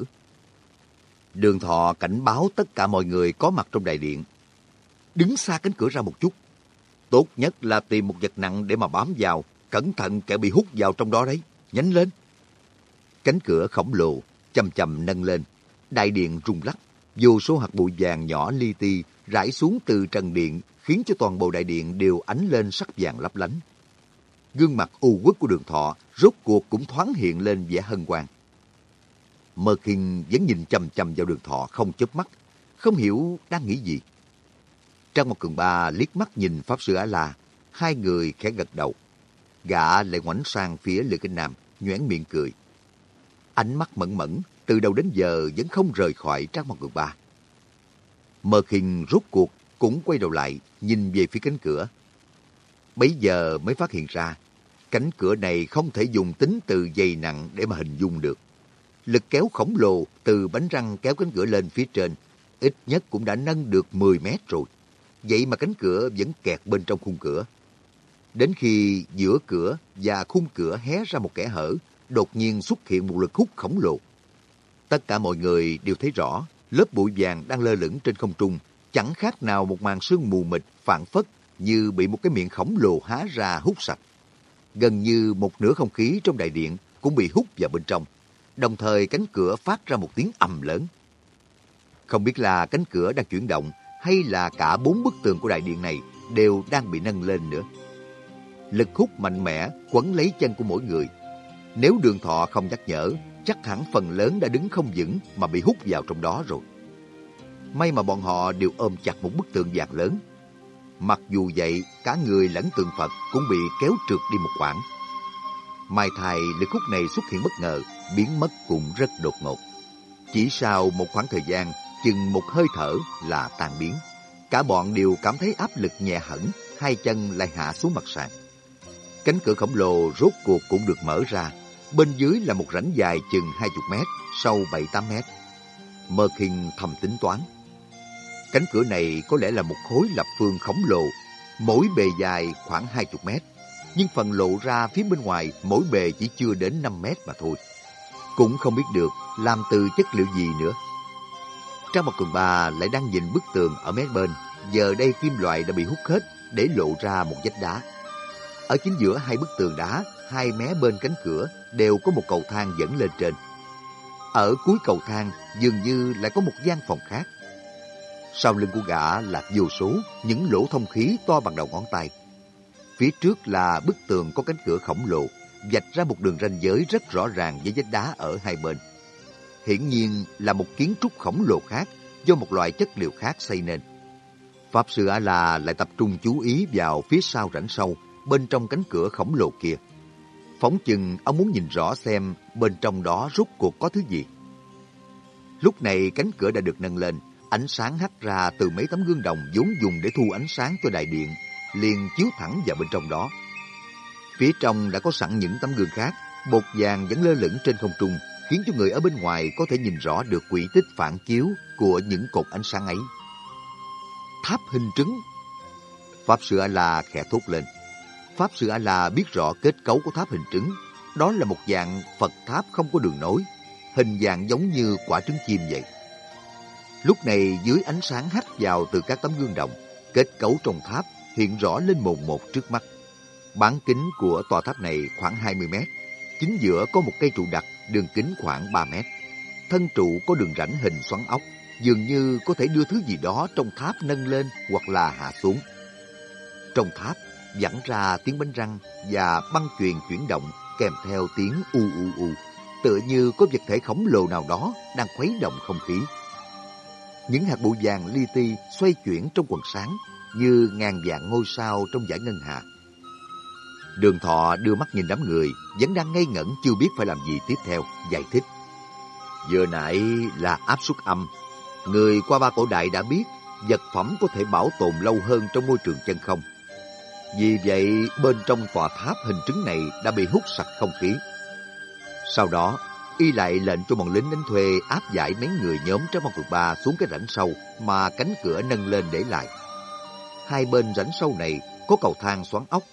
Đường thọ cảnh báo tất cả mọi người có mặt trong đại điện. Đứng xa cánh cửa ra một chút. Tốt nhất là tìm một vật nặng để mà bám vào. Cẩn thận kẻ bị hút vào trong đó đấy. Nhánh lên. Cánh cửa khổng lồ, chầm chầm nâng lên. Đại điện rung lắc. Vô số hạt bụi vàng nhỏ li ti rải xuống từ trần điện khiến cho toàn bộ đại điện đều ánh lên sắc vàng lấp lánh gương mặt u uất của đường thọ rốt cuộc cũng thoáng hiện lên vẻ hân hoan. Mơ Kinh vẫn nhìn chằm chằm vào đường thọ không chớp mắt, không hiểu đang nghĩ gì. Trang một cường ba liếc mắt nhìn Pháp Sư Á La, hai người khẽ gật đầu. Gã lại ngoảnh sang phía Lữ Kinh Nam, nhoẻn miệng cười. Ánh mắt mẫn mẫn, từ đầu đến giờ vẫn không rời khỏi Trang một cường ba. Mơ Kinh rút cuộc cũng quay đầu lại, nhìn về phía cánh cửa. Bấy giờ mới phát hiện ra, cánh cửa này không thể dùng tính từ dày nặng để mà hình dung được. Lực kéo khổng lồ từ bánh răng kéo cánh cửa lên phía trên, ít nhất cũng đã nâng được 10 mét rồi. Vậy mà cánh cửa vẫn kẹt bên trong khung cửa. Đến khi giữa cửa và khung cửa hé ra một kẻ hở, đột nhiên xuất hiện một lực hút khổng lồ. Tất cả mọi người đều thấy rõ, lớp bụi vàng đang lơ lửng trên không trung, chẳng khác nào một màn sương mù mịt phản phất như bị một cái miệng khổng lồ há ra hút sạch. Gần như một nửa không khí trong đại điện cũng bị hút vào bên trong, đồng thời cánh cửa phát ra một tiếng ầm lớn. Không biết là cánh cửa đang chuyển động hay là cả bốn bức tường của đại điện này đều đang bị nâng lên nữa. Lực hút mạnh mẽ quấn lấy chân của mỗi người. Nếu đường thọ không nhắc nhở, chắc hẳn phần lớn đã đứng không vững mà bị hút vào trong đó rồi. May mà bọn họ đều ôm chặt một bức tường vàng lớn. Mặc dù vậy, cả người lẫn tượng Phật cũng bị kéo trượt đi một quãng. Mai thai lực khúc này xuất hiện bất ngờ, biến mất cũng rất đột ngột. Chỉ sau một khoảng thời gian, chừng một hơi thở là tan biến. Cả bọn đều cảm thấy áp lực nhẹ hẳn, hai chân lại hạ xuống mặt sàn. Cánh cửa khổng lồ rốt cuộc cũng được mở ra. Bên dưới là một rãnh dài chừng 20 mét, sâu 7-8 mét. Mơ Kinh thầm tính toán. Cánh cửa này có lẽ là một khối lập phương khổng lồ, mỗi bề dài khoảng 20 mét. Nhưng phần lộ ra phía bên ngoài mỗi bề chỉ chưa đến 5 mét mà thôi. Cũng không biết được làm từ chất liệu gì nữa. Trang một cường bà lại đang nhìn bức tường ở mé bên. Giờ đây kim loại đã bị hút hết để lộ ra một vách đá. Ở chính giữa hai bức tường đá, hai mé bên cánh cửa đều có một cầu thang dẫn lên trên. Ở cuối cầu thang dường như lại có một gian phòng khác. Sau lưng của gã là vô số những lỗ thông khí to bằng đầu ngón tay. Phía trước là bức tường có cánh cửa khổng lồ, vạch ra một đường ranh giới rất rõ ràng với vách đá ở hai bên. Hiển nhiên là một kiến trúc khổng lồ khác do một loại chất liệu khác xây nên. Pháp sư A-la lại tập trung chú ý vào phía sau rãnh sâu, bên trong cánh cửa khổng lồ kia. Phóng chừng ông muốn nhìn rõ xem bên trong đó rút cuộc có thứ gì. Lúc này cánh cửa đã được nâng lên, ánh sáng hắt ra từ mấy tấm gương đồng vốn dùng để thu ánh sáng cho đại điện, liền chiếu thẳng vào bên trong đó. Phía trong đã có sẵn những tấm gương khác, bột vàng vẫn lơ lửng trên không trung, khiến cho người ở bên ngoài có thể nhìn rõ được quỹ tích phản chiếu của những cột ánh sáng ấy. Tháp hình trứng Pháp sư A-la khẽ thốt lên. Pháp sư A-la biết rõ kết cấu của tháp hình trứng. Đó là một dạng Phật tháp không có đường nối, hình dạng giống như quả trứng chim vậy. Lúc này dưới ánh sáng hắt vào từ các tấm gương đồng, kết cấu trong tháp hiện rõ lên mồn một trước mắt. Bán kính của tòa tháp này khoảng 20 mét. Chính giữa có một cây trụ đặc đường kính khoảng 3 mét. Thân trụ có đường rãnh hình xoắn ốc, dường như có thể đưa thứ gì đó trong tháp nâng lên hoặc là hạ xuống. Trong tháp vẳng ra tiếng bánh răng và băng chuyền chuyển động kèm theo tiếng u u u, tựa như có vật thể khổng lồ nào đó đang khuấy động không khí. Những hạt bụi vàng li ti xoay chuyển trong quần sáng như ngàn vạn ngôi sao trong giải ngân hà. Đường thọ đưa mắt nhìn đám người, vẫn đang ngây ngẩn chưa biết phải làm gì tiếp theo, giải thích. Vừa nãy là áp suất âm. Người qua ba cổ đại đã biết vật phẩm có thể bảo tồn lâu hơn trong môi trường chân không. Vì vậy, bên trong tòa tháp hình trứng này đã bị hút sạch không khí. Sau đó, y lại lệnh cho bọn lính đánh thuê áp giải mấy người nhóm trong một cực ba xuống cái rãnh sâu mà cánh cửa nâng lên để lại. Hai bên rãnh sâu này có cầu thang xoắn ốc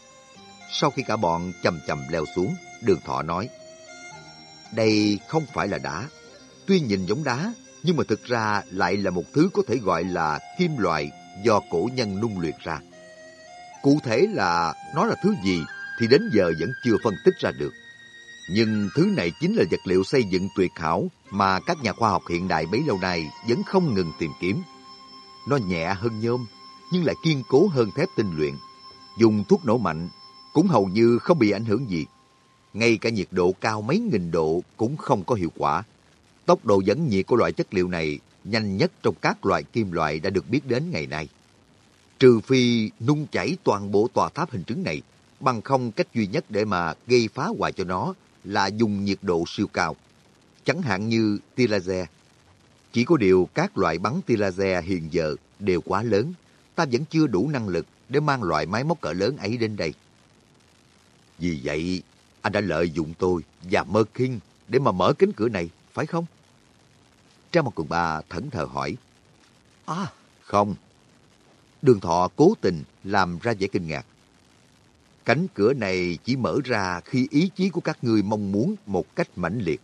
sau khi cả bọn chầm chầm leo xuống, đường thọ nói, Đây không phải là đá. Tuy nhìn giống đá, nhưng mà thực ra lại là một thứ có thể gọi là kim loại do cổ nhân nung luyện ra. Cụ thể là nó là thứ gì thì đến giờ vẫn chưa phân tích ra được. Nhưng thứ này chính là vật liệu xây dựng tuyệt hảo mà các nhà khoa học hiện đại bấy lâu nay vẫn không ngừng tìm kiếm. Nó nhẹ hơn nhôm, nhưng lại kiên cố hơn thép tinh luyện. Dùng thuốc nổ mạnh cũng hầu như không bị ảnh hưởng gì. Ngay cả nhiệt độ cao mấy nghìn độ cũng không có hiệu quả. Tốc độ dẫn nhiệt của loại chất liệu này nhanh nhất trong các loại kim loại đã được biết đến ngày nay. Trừ phi nung chảy toàn bộ tòa tháp hình trứng này, bằng không cách duy nhất để mà gây phá hoại cho nó là dùng nhiệt độ siêu cao. Chẳng hạn như tia laser. Chỉ có điều các loại bắn tia laser hiện giờ đều quá lớn, ta vẫn chưa đủ năng lực để mang loại máy móc cỡ lớn ấy đến đây. Vì vậy, anh đã lợi dụng tôi và Mơ Kinh để mà mở cánh cửa này, phải không? Trang một cường ba thẫn thờ hỏi. À, không. Đường thọ cố tình làm ra vẻ kinh ngạc. Cánh cửa này chỉ mở ra khi ý chí của các ngươi mong muốn một cách mãnh liệt.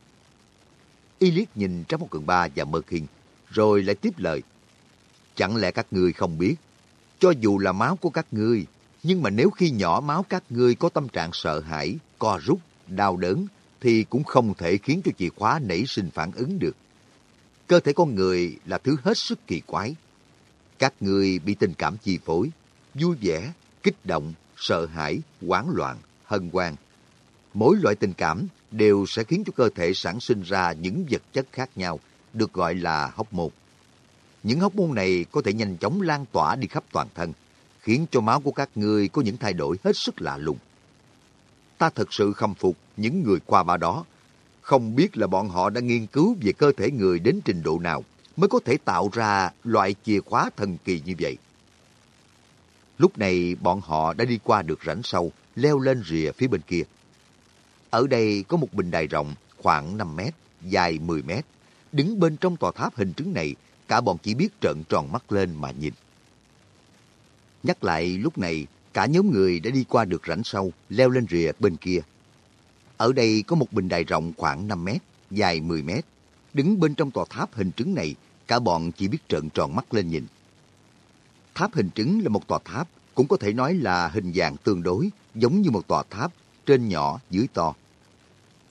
Y liếc nhìn Trang một cường ba và Mơ Kinh, rồi lại tiếp lời. Chẳng lẽ các ngươi không biết, cho dù là máu của các ngươi, nhưng mà nếu khi nhỏ máu các ngươi có tâm trạng sợ hãi, co rút, đau đớn, thì cũng không thể khiến cho chìa khóa nảy sinh phản ứng được. Cơ thể con người là thứ hết sức kỳ quái. Các người bị tình cảm chi phối, vui vẻ, kích động, sợ hãi, hoảng loạn, hân hoan. Mỗi loại tình cảm đều sẽ khiến cho cơ thể sản sinh ra những vật chất khác nhau, được gọi là hóc môn. Những hóc môn này có thể nhanh chóng lan tỏa đi khắp toàn thân, khiến cho máu của các người có những thay đổi hết sức lạ lùng. Ta thật sự khâm phục những người qua ba đó không biết là bọn họ đã nghiên cứu về cơ thể người đến trình độ nào mới có thể tạo ra loại chìa khóa thần kỳ như vậy. Lúc này bọn họ đã đi qua được rãnh sâu, leo lên rìa phía bên kia. Ở đây có một bình đài rộng khoảng 5 mét, dài 10 mét. Đứng bên trong tòa tháp hình trứng này, cả bọn chỉ biết trợn tròn mắt lên mà nhìn. Nhắc lại lúc này, cả nhóm người đã đi qua được rãnh sâu, leo lên rìa bên kia. Ở đây có một bình đài rộng khoảng 5 mét, dài 10 mét. Đứng bên trong tòa tháp hình trứng này, cả bọn chỉ biết trợn tròn mắt lên nhìn. Tháp hình trứng là một tòa tháp, cũng có thể nói là hình dạng tương đối, giống như một tòa tháp, trên nhỏ, dưới to.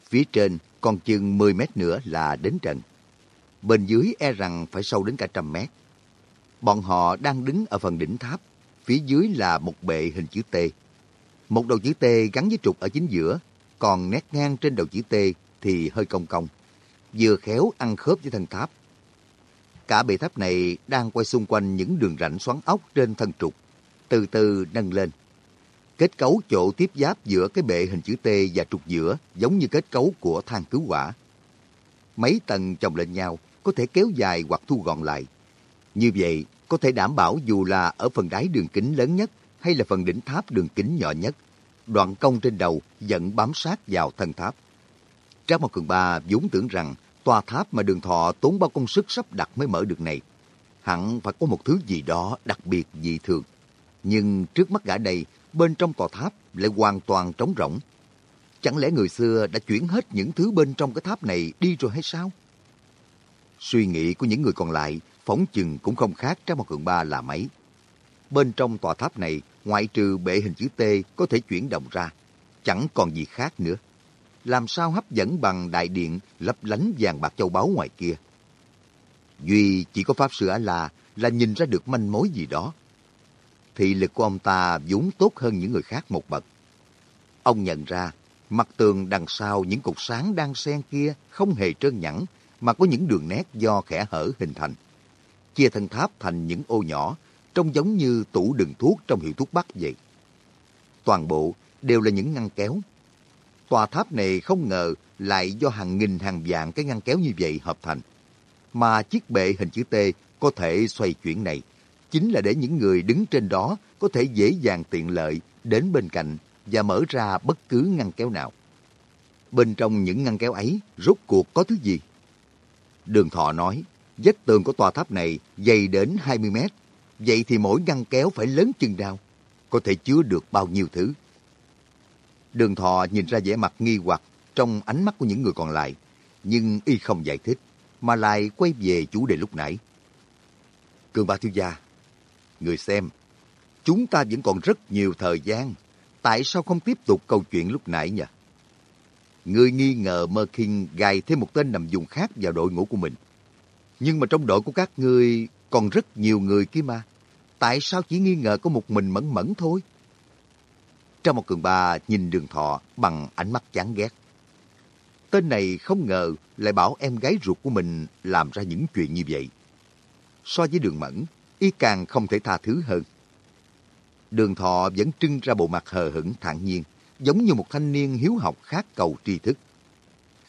Phía trên còn chừng 10 mét nữa là đến trần. Bên dưới e rằng phải sâu đến cả trăm mét. Bọn họ đang đứng ở phần đỉnh tháp, phía dưới là một bệ hình chữ T. Một đầu chữ T gắn với trục ở chính giữa, còn nét ngang trên đầu chữ T thì hơi cong cong, vừa khéo ăn khớp với thân tháp. Cả bệ tháp này đang quay xung quanh những đường rãnh xoắn ốc trên thân trục, từ từ nâng lên. Kết cấu chỗ tiếp giáp giữa cái bệ hình chữ T và trục giữa giống như kết cấu của thang cứu hỏa. Mấy tầng chồng lên nhau có thể kéo dài hoặc thu gọn lại. Như vậy, có thể đảm bảo dù là ở phần đáy đường kính lớn nhất hay là phần đỉnh tháp đường kính nhỏ nhất, đoạn cong trên đầu vẫn bám sát vào thân tháp. Trác Mộc Cường Ba vốn tưởng rằng tòa tháp mà đường thọ tốn bao công sức sắp đặt mới mở được này, hẳn phải có một thứ gì đó đặc biệt dị thường. Nhưng trước mắt gã đây, bên trong tòa tháp lại hoàn toàn trống rỗng. Chẳng lẽ người xưa đã chuyển hết những thứ bên trong cái tháp này đi rồi hay sao? Suy nghĩ của những người còn lại phóng chừng cũng không khác Trác một Cường Ba là mấy. Bên trong tòa tháp này ngoại trừ bệ hình chữ T có thể chuyển động ra, chẳng còn gì khác nữa. Làm sao hấp dẫn bằng đại điện lấp lánh vàng bạc châu báu ngoài kia? Duy chỉ có Pháp Sư A-La là nhìn ra được manh mối gì đó. Thị lực của ông ta vốn tốt hơn những người khác một bậc. Ông nhận ra, mặt tường đằng sau những cục sáng đang xen kia không hề trơn nhẵn, mà có những đường nét do khẽ hở hình thành. Chia thân tháp thành những ô nhỏ, trông giống như tủ đựng thuốc trong hiệu thuốc bắc vậy. Toàn bộ đều là những ngăn kéo. Tòa tháp này không ngờ lại do hàng nghìn hàng vạn cái ngăn kéo như vậy hợp thành. Mà chiếc bệ hình chữ T có thể xoay chuyển này chính là để những người đứng trên đó có thể dễ dàng tiện lợi đến bên cạnh và mở ra bất cứ ngăn kéo nào. Bên trong những ngăn kéo ấy rốt cuộc có thứ gì? Đường Thọ nói, vách tường của tòa tháp này dày đến 20 mét, Vậy thì mỗi ngăn kéo phải lớn chừng nào? Có thể chứa được bao nhiêu thứ? Đường thọ nhìn ra vẻ mặt nghi hoặc trong ánh mắt của những người còn lại, nhưng y không giải thích, mà lại quay về chủ đề lúc nãy. Cường ba thiếu gia, người xem, chúng ta vẫn còn rất nhiều thời gian, tại sao không tiếp tục câu chuyện lúc nãy nhỉ? Người nghi ngờ Mơ Kinh gài thêm một tên nằm dùng khác vào đội ngũ của mình. Nhưng mà trong đội của các ngươi còn rất nhiều người kia mà. Tại sao chỉ nghi ngờ có một mình mẫn mẫn thôi? Trong một cường ba nhìn đường thọ bằng ánh mắt chán ghét. Tên này không ngờ lại bảo em gái ruột của mình làm ra những chuyện như vậy. So với đường mẫn, y càng không thể tha thứ hơn. Đường thọ vẫn trưng ra bộ mặt hờ hững thản nhiên, giống như một thanh niên hiếu học khát cầu tri thức.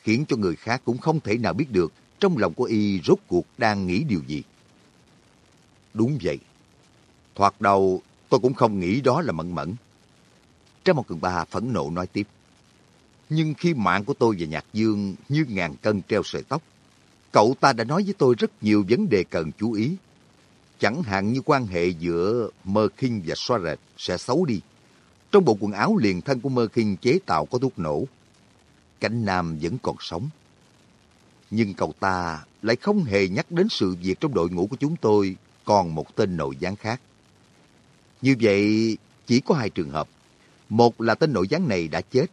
Khiến cho người khác cũng không thể nào biết được trong lòng của y rốt cuộc đang nghĩ điều gì. Đúng vậy. Thoạt đầu tôi cũng không nghĩ đó là mẫn mẫn. Trang một cường ba phẫn nộ nói tiếp. Nhưng khi mạng của tôi và Nhạc Dương như ngàn cân treo sợi tóc, cậu ta đã nói với tôi rất nhiều vấn đề cần chú ý. Chẳng hạn như quan hệ giữa Mơ Kinh và Soaret sẽ xấu đi. Trong bộ quần áo liền thân của Mơ Kinh chế tạo có thuốc nổ. Cảnh Nam vẫn còn sống. Nhưng cậu ta lại không hề nhắc đến sự việc trong đội ngũ của chúng tôi còn một tên nội gián khác. Như vậy, chỉ có hai trường hợp. Một là tên nội gián này đã chết.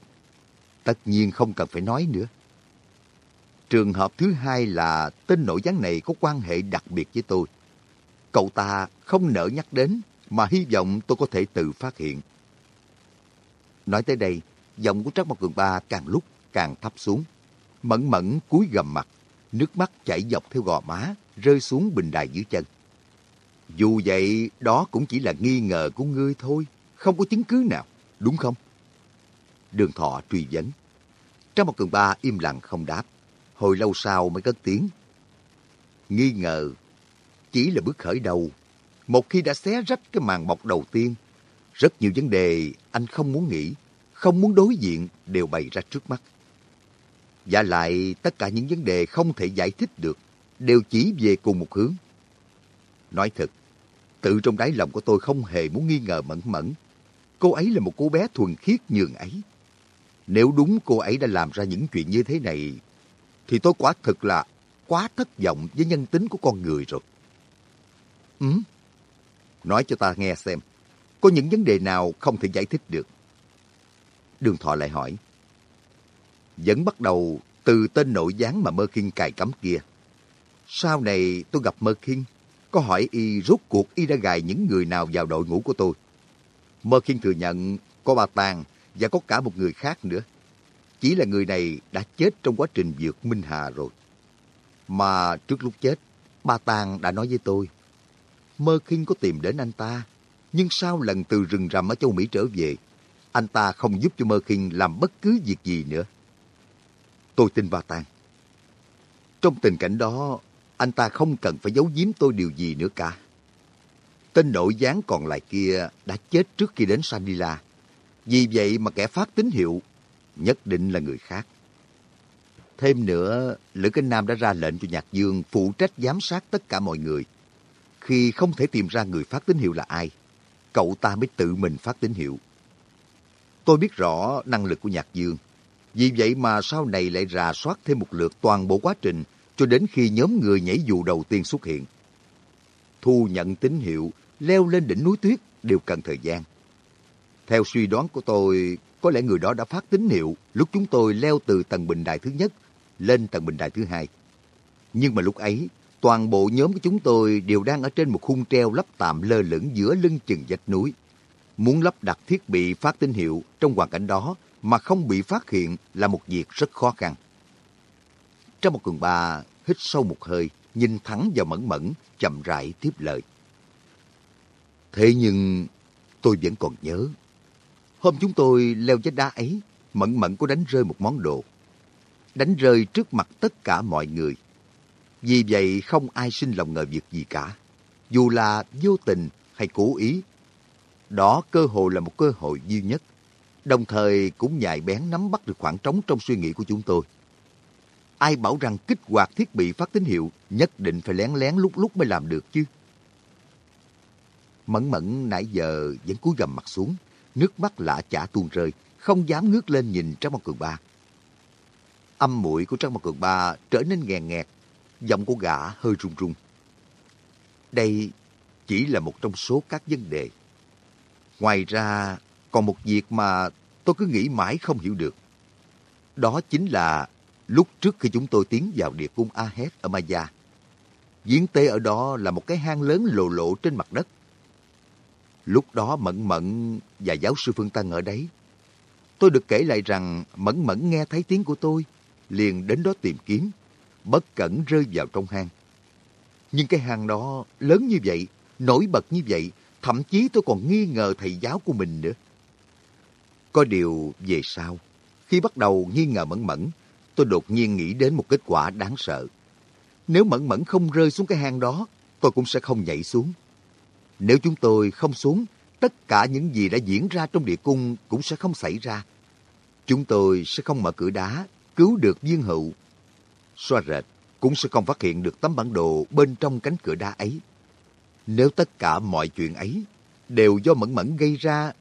Tất nhiên không cần phải nói nữa. Trường hợp thứ hai là tên nội gián này có quan hệ đặc biệt với tôi. Cậu ta không nỡ nhắc đến mà hy vọng tôi có thể tự phát hiện. Nói tới đây, giọng của Trác Mộc Cường Ba càng lúc càng thấp xuống. Mẫn mẫn cúi gầm mặt, nước mắt chảy dọc theo gò má, rơi xuống bình đài dưới chân. Dù vậy, đó cũng chỉ là nghi ngờ của ngươi thôi, không có chứng cứ nào, đúng không? Đường thọ truy vấn. Trong một cường ba im lặng không đáp, hồi lâu sau mới cất tiếng. Nghi ngờ, chỉ là bước khởi đầu. Một khi đã xé rách cái màn bọc đầu tiên, rất nhiều vấn đề anh không muốn nghĩ, không muốn đối diện đều bày ra trước mắt. Và lại tất cả những vấn đề không thể giải thích được đều chỉ về cùng một hướng. Nói thật, tự trong đáy lòng của tôi không hề muốn nghi ngờ Mẫn Mẫn. Cô ấy là một cô bé thuần khiết nhường ấy. Nếu đúng cô ấy đã làm ra những chuyện như thế này, thì tôi quả thực là quá thất vọng với nhân tính của con người rồi. Ừ? Nói cho ta nghe xem, có những vấn đề nào không thể giải thích được? Đường Thọ lại hỏi. Vẫn bắt đầu từ tên nội gián mà Mơ Kinh cài cắm kia. Sau này tôi gặp Mơ Kinh, có hỏi y rốt cuộc y đã gài những người nào vào đội ngũ của tôi. Mơ Khiên thừa nhận có bà Tàng và có cả một người khác nữa. Chỉ là người này đã chết trong quá trình vượt Minh Hà rồi. Mà trước lúc chết, bà Tàng đã nói với tôi, Mơ Khiên có tìm đến anh ta, nhưng sau lần từ rừng rậm ở châu Mỹ trở về, anh ta không giúp cho Mơ Khiên làm bất cứ việc gì nữa. Tôi tin bà Tàng. Trong tình cảnh đó, anh ta không cần phải giấu giếm tôi điều gì nữa cả. Tên nội gián còn lại kia đã chết trước khi đến Sandila. Vì vậy mà kẻ phát tín hiệu nhất định là người khác. Thêm nữa, Lữ Kinh Nam đã ra lệnh cho Nhạc Dương phụ trách giám sát tất cả mọi người. Khi không thể tìm ra người phát tín hiệu là ai, cậu ta mới tự mình phát tín hiệu. Tôi biết rõ năng lực của Nhạc Dương. Vì vậy mà sau này lại rà soát thêm một lượt toàn bộ quá trình cho đến khi nhóm người nhảy dù đầu tiên xuất hiện. Thu nhận tín hiệu, leo lên đỉnh núi tuyết đều cần thời gian. Theo suy đoán của tôi, có lẽ người đó đã phát tín hiệu lúc chúng tôi leo từ tầng bình đài thứ nhất lên tầng bình đài thứ hai. Nhưng mà lúc ấy, toàn bộ nhóm của chúng tôi đều đang ở trên một khung treo lắp tạm lơ lửng giữa lưng chừng vách núi. Muốn lắp đặt thiết bị phát tín hiệu trong hoàn cảnh đó mà không bị phát hiện là một việc rất khó khăn. Trong một cường ba hít sâu một hơi, nhìn thẳng vào mẫn mẫn, chậm rãi tiếp lời. Thế nhưng tôi vẫn còn nhớ. Hôm chúng tôi leo vách đá ấy, mẫn mẫn có đánh rơi một món đồ. Đánh rơi trước mặt tất cả mọi người. Vì vậy không ai sinh lòng ngờ việc gì cả. Dù là vô tình hay cố ý. Đó cơ hội là một cơ hội duy nhất. Đồng thời cũng nhạy bén nắm bắt được khoảng trống trong suy nghĩ của chúng tôi. Ai bảo rằng kích hoạt thiết bị phát tín hiệu nhất định phải lén lén lúc lúc mới làm được chứ? Mẫn mẫn nãy giờ vẫn cúi gầm mặt xuống, nước mắt lạ chả tuôn rơi, không dám ngước lên nhìn Trang Mộc Cường Ba. Âm mũi của Trang Mộc Cường Ba trở nên nghèn nghẹt, giọng của gã hơi run run. Đây chỉ là một trong số các vấn đề. Ngoài ra, còn một việc mà tôi cứ nghĩ mãi không hiểu được. Đó chính là lúc trước khi chúng tôi tiến vào địa cung Ahed ở Maya. Giếng tế ở đó là một cái hang lớn lộ lộ trên mặt đất. Lúc đó Mẫn Mẫn và giáo sư Phương Tân ở đấy. Tôi được kể lại rằng Mẫn Mẫn nghe thấy tiếng của tôi, liền đến đó tìm kiếm, bất cẩn rơi vào trong hang. Nhưng cái hang đó lớn như vậy, nổi bật như vậy, thậm chí tôi còn nghi ngờ thầy giáo của mình nữa. Có điều về sau, khi bắt đầu nghi ngờ Mẫn Mẫn, tôi đột nhiên nghĩ đến một kết quả đáng sợ. Nếu Mẫn Mẫn không rơi xuống cái hang đó, tôi cũng sẽ không nhảy xuống. Nếu chúng tôi không xuống, tất cả những gì đã diễn ra trong địa cung cũng sẽ không xảy ra. Chúng tôi sẽ không mở cửa đá, cứu được viên hữu. Xoa rệt cũng sẽ không phát hiện được tấm bản đồ bên trong cánh cửa đá ấy. Nếu tất cả mọi chuyện ấy đều do Mẫn Mẫn gây ra.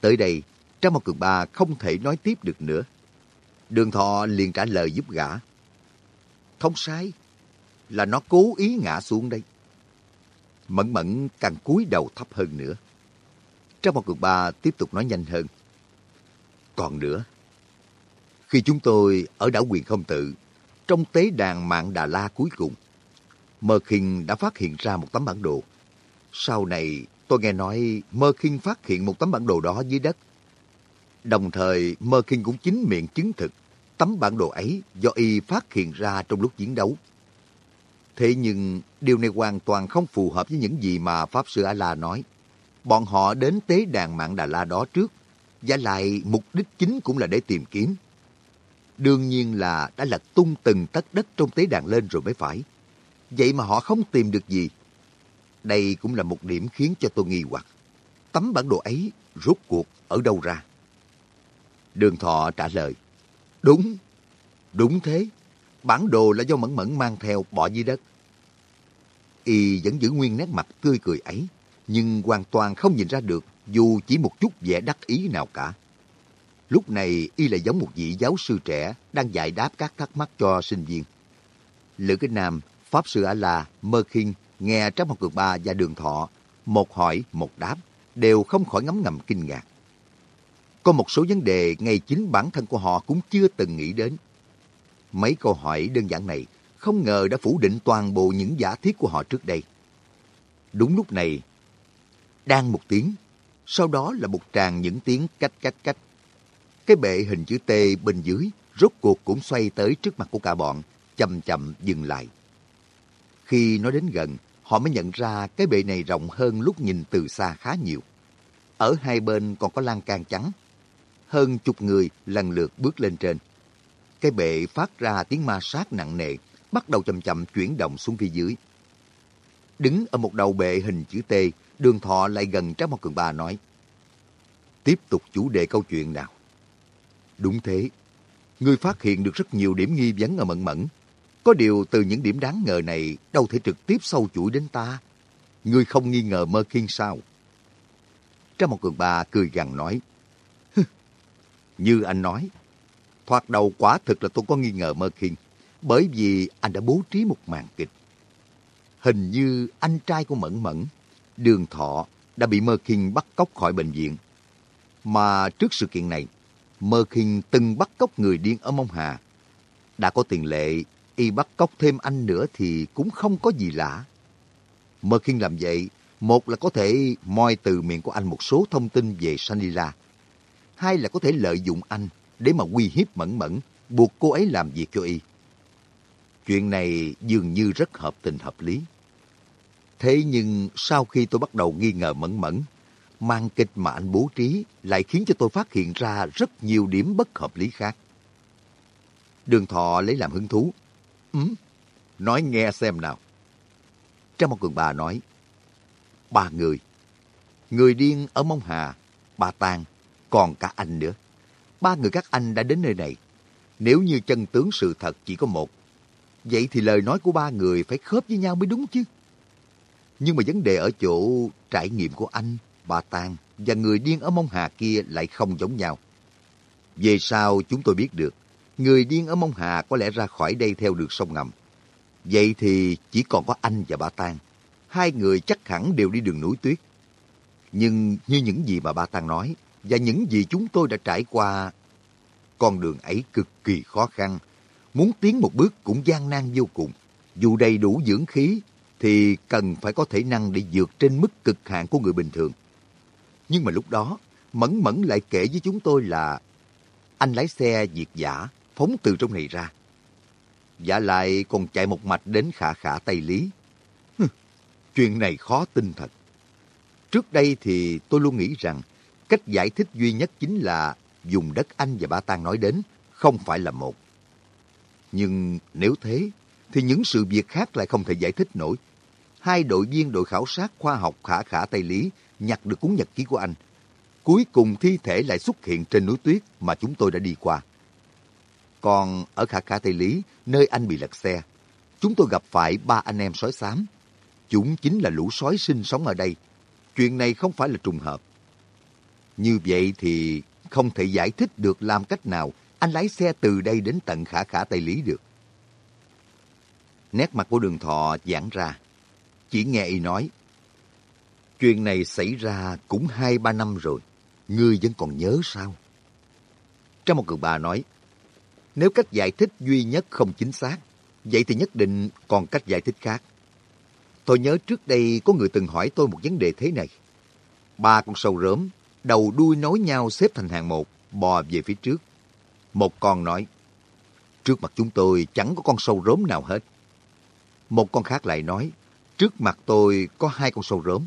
Tới đây, Trang Mộc Cường Ba không thể nói tiếp được nữa. Đường Thọ liền trả lời giúp gã. Không sai, là nó cố ý ngã xuống đây. Mẫn Mẫn càng cúi đầu thấp hơn nữa. Trong một cuộc Ba tiếp tục nói nhanh hơn. Còn nữa, khi chúng tôi ở đảo quyền không tự, trong tế đàn mạng Đà La cuối cùng, Mơ Kinh đã phát hiện ra một tấm bản đồ. Sau này, tôi nghe nói Mơ Kinh phát hiện một tấm bản đồ đó dưới đất. Đồng thời, Mơ Kinh cũng chính miệng chứng thực tấm bản đồ ấy do y phát hiện ra trong lúc chiến đấu. Thế nhưng, điều này hoàn toàn không phù hợp với những gì mà Pháp Sư A-La nói. Bọn họ đến tế đàn mạng Đà La đó trước, và lại mục đích chính cũng là để tìm kiếm. Đương nhiên là đã lật tung từng tất đất trong tế đàn lên rồi mới phải. Vậy mà họ không tìm được gì. Đây cũng là một điểm khiến cho tôi nghi hoặc. Tấm bản đồ ấy rốt cuộc ở đâu ra? Đường Thọ trả lời. Đúng, đúng thế. Bản đồ là do Mẫn Mẫn mang theo bỏ dưới đất. Y vẫn giữ nguyên nét mặt tươi cười ấy, nhưng hoàn toàn không nhìn ra được dù chỉ một chút vẻ đắc ý nào cả. Lúc này y lại giống một vị giáo sư trẻ đang giải đáp các thắc mắc cho sinh viên. Lữ Kinh Nam, Pháp Sư A-La, Mơ Kinh, nghe Trác Mộc Cường Ba và Đường Thọ, một hỏi một đáp, đều không khỏi ngấm ngầm kinh ngạc. Có một số vấn đề ngay chính bản thân của họ cũng chưa từng nghĩ đến. Mấy câu hỏi đơn giản này không ngờ đã phủ định toàn bộ những giả thiết của họ trước đây. Đúng lúc này, đang một tiếng, sau đó là một tràng những tiếng cách cách cách. Cái bệ hình chữ T bên dưới rốt cuộc cũng xoay tới trước mặt của cả bọn, chậm chậm dừng lại. Khi nó đến gần, họ mới nhận ra cái bệ này rộng hơn lúc nhìn từ xa khá nhiều. Ở hai bên còn có lan can trắng. Hơn chục người lần lượt bước lên trên. Cái bệ phát ra tiếng ma sát nặng nề, bắt đầu chậm chậm chuyển động xuống phía dưới. Đứng ở một đầu bệ hình chữ T, đường thọ lại gần Trác Mộc Cường Ba nói. Tiếp tục chủ đề câu chuyện nào. Đúng thế, người phát hiện được rất nhiều điểm nghi vấn ở Mẫn Mẫn. Có điều từ những điểm đáng ngờ này đâu thể trực tiếp sâu chuỗi đến ta. Ngươi không nghi ngờ Mơ Kiên sao? Trác Mộc Cường Ba cười gằn nói. Như anh nói, thoạt đầu quả thực là tôi có nghi ngờ Mơ Khiên, bởi vì anh đã bố trí một màn kịch. Hình như anh trai của Mẫn Mẫn, Đường Thọ, đã bị Mơ Khiên bắt cóc khỏi bệnh viện. Mà trước sự kiện này, Mơ Khiên từng bắt cóc người điên ở Mông Hà. Đã có tiền lệ, y bắt cóc thêm anh nữa thì cũng không có gì lạ. Mơ Khiên làm vậy, một là có thể moi từ miệng của anh một số thông tin về Sanila. Hai là có thể lợi dụng anh để mà uy hiếp Mẫn Mẫn, buộc cô ấy làm việc cho y. Chuyện này dường như rất hợp tình hợp lý. Thế nhưng sau khi tôi bắt đầu nghi ngờ Mẫn Mẫn, mang kịch mà anh bố trí lại khiến cho tôi phát hiện ra rất nhiều điểm bất hợp lý khác. Đường Thọ lấy làm hứng thú. Ừ, nói nghe xem nào. Trong một cường bà nói, ba người. Người điên ở Mông Hà, bà Tàng, còn cả anh nữa. Ba người các anh đã đến nơi này. Nếu như chân tướng sự thật chỉ có một, Vậy thì lời nói của ba người phải khớp với nhau mới đúng chứ. Nhưng mà vấn đề ở chỗ trải nghiệm của anh, bà Tàng và người điên ở Mông Hà kia lại không giống nhau. Về sau chúng tôi biết được, người điên ở Mông Hà có lẽ ra khỏi đây theo được sông ngầm. Vậy thì chỉ còn có anh và bà Tàng. Hai người chắc hẳn đều đi đường núi tuyết. Nhưng như những gì mà bà Tàng nói, và những gì chúng tôi đã trải qua, con đường ấy cực kỳ khó khăn, muốn tiến một bước cũng gian nan vô cùng. Dù đầy đủ dưỡng khí, thì cần phải có thể năng để vượt trên mức cực hạn của người bình thường. Nhưng mà lúc đó, Mẫn Mẫn lại kể với chúng tôi là anh lái xe diệt giả, phóng từ trong này ra. Giả lại còn chạy một mạch đến khả khả Tây Lý. Hừ, chuyện này khó tin thật. Trước đây thì tôi luôn nghĩ rằng cách giải thích duy nhất chính là dùng đất Anh và Ba Tang nói đến không phải là một. Nhưng nếu thế, thì những sự việc khác lại không thể giải thích nổi. Hai đội viên đội khảo sát khoa học khả khả Tây Lý nhặt được cuốn nhật ký của anh. Cuối cùng thi thể lại xuất hiện trên núi tuyết mà chúng tôi đã đi qua. Còn ở khả khả Tây Lý, nơi anh bị lật xe, chúng tôi gặp phải ba anh em sói xám. Chúng chính là lũ sói sinh sống ở đây. Chuyện này không phải là trùng hợp. Như vậy thì không thể giải thích được làm cách nào anh lái xe từ đây đến tận khả khả Tây Lý được. Nét mặt của đường thọ giãn ra. Chỉ nghe y nói, chuyện này xảy ra cũng hai ba năm rồi, ngươi vẫn còn nhớ sao? Trong một cường bà nói, nếu cách giải thích duy nhất không chính xác, vậy thì nhất định còn cách giải thích khác. Tôi nhớ trước đây có người từng hỏi tôi một vấn đề thế này. Ba con sâu rớm, đầu đuôi nối nhau xếp thành hàng một, bò về phía trước. Một con nói, trước mặt chúng tôi chẳng có con sâu rớm nào hết. Một con khác lại nói, trước mặt tôi có hai con sâu rớm.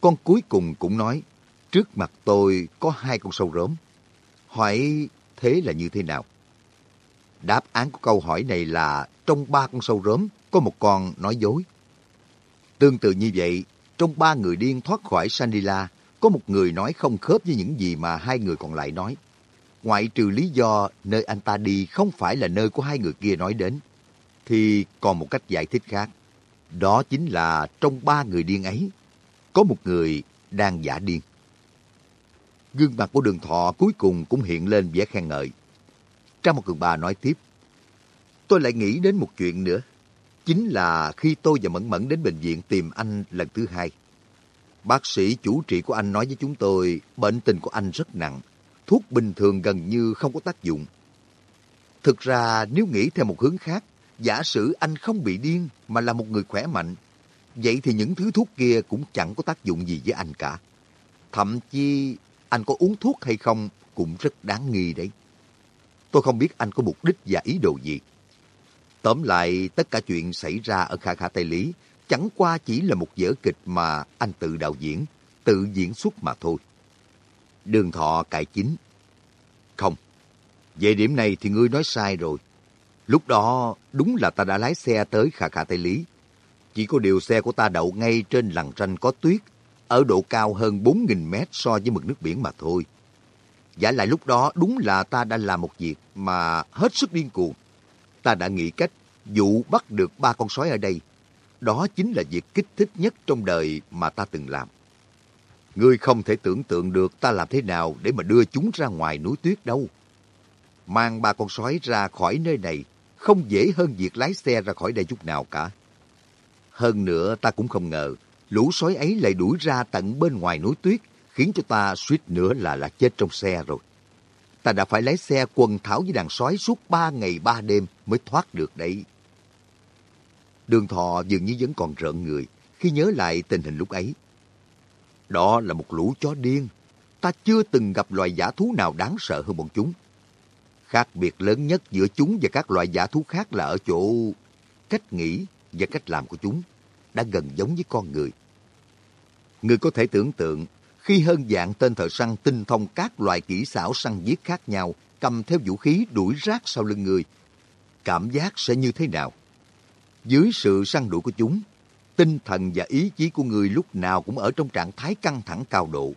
Con cuối cùng cũng nói, trước mặt tôi có hai con sâu rớm. Hỏi thế là như thế nào? Đáp án của câu hỏi này là trong ba con sâu rớm có một con nói dối. Tương tự như vậy, trong ba người điên thoát khỏi Sandila, có một người nói không khớp với những gì mà hai người còn lại nói. Ngoại trừ lý do nơi anh ta đi không phải là nơi của hai người kia nói đến, thì còn một cách giải thích khác. Đó chính là trong ba người điên ấy, có một người đang giả điên. Gương mặt của đường thọ cuối cùng cũng hiện lên vẻ khen ngợi. Trang một cường bà nói tiếp, tôi lại nghĩ đến một chuyện nữa. Chính là khi tôi và Mẫn Mẫn đến bệnh viện tìm anh lần thứ hai. Bác sĩ chủ trị của anh nói với chúng tôi bệnh tình của anh rất nặng. Thuốc bình thường gần như không có tác dụng. Thực ra nếu nghĩ theo một hướng khác, giả sử anh không bị điên mà là một người khỏe mạnh, vậy thì những thứ thuốc kia cũng chẳng có tác dụng gì với anh cả. Thậm chí anh có uống thuốc hay không cũng rất đáng nghi đấy. Tôi không biết anh có mục đích và ý đồ gì. Tóm lại, tất cả chuyện xảy ra ở Kha Kha Tây Lý chẳng qua chỉ là một vở kịch mà anh tự đạo diễn, tự diễn xuất mà thôi. Đường thọ cải chính. Không, về điểm này thì ngươi nói sai rồi. Lúc đó đúng là ta đã lái xe tới Khả Khả Tây Lý. Chỉ có điều xe của ta đậu ngay trên lằn ranh có tuyết, ở độ cao hơn 4.000 mét so với mực nước biển mà thôi. Giả lại lúc đó đúng là ta đã làm một việc mà hết sức điên cuồng. Ta đã nghĩ cách dụ bắt được ba con sói ở đây. Đó chính là việc kích thích nhất trong đời mà ta từng làm. Ngươi không thể tưởng tượng được ta làm thế nào để mà đưa chúng ra ngoài núi tuyết đâu. Mang ba con sói ra khỏi nơi này, không dễ hơn việc lái xe ra khỏi đây chút nào cả. Hơn nữa, ta cũng không ngờ, lũ sói ấy lại đuổi ra tận bên ngoài núi tuyết, khiến cho ta suýt nữa là là chết trong xe rồi. Ta đã phải lái xe quần thảo với đàn sói suốt ba ngày ba đêm mới thoát được đấy. Đường thọ dường như vẫn còn rợn người khi nhớ lại tình hình lúc ấy. Đó là một lũ chó điên. Ta chưa từng gặp loài giả thú nào đáng sợ hơn bọn chúng. Khác biệt lớn nhất giữa chúng và các loài giả thú khác là ở chỗ cách nghĩ và cách làm của chúng đã gần giống với con người. Người có thể tưởng tượng khi hơn dạng tên thợ săn tinh thông các loài kỹ xảo săn giết khác nhau cầm theo vũ khí đuổi rác sau lưng người, cảm giác sẽ như thế nào? Dưới sự săn đuổi của chúng, tinh thần và ý chí của người lúc nào cũng ở trong trạng thái căng thẳng cao độ.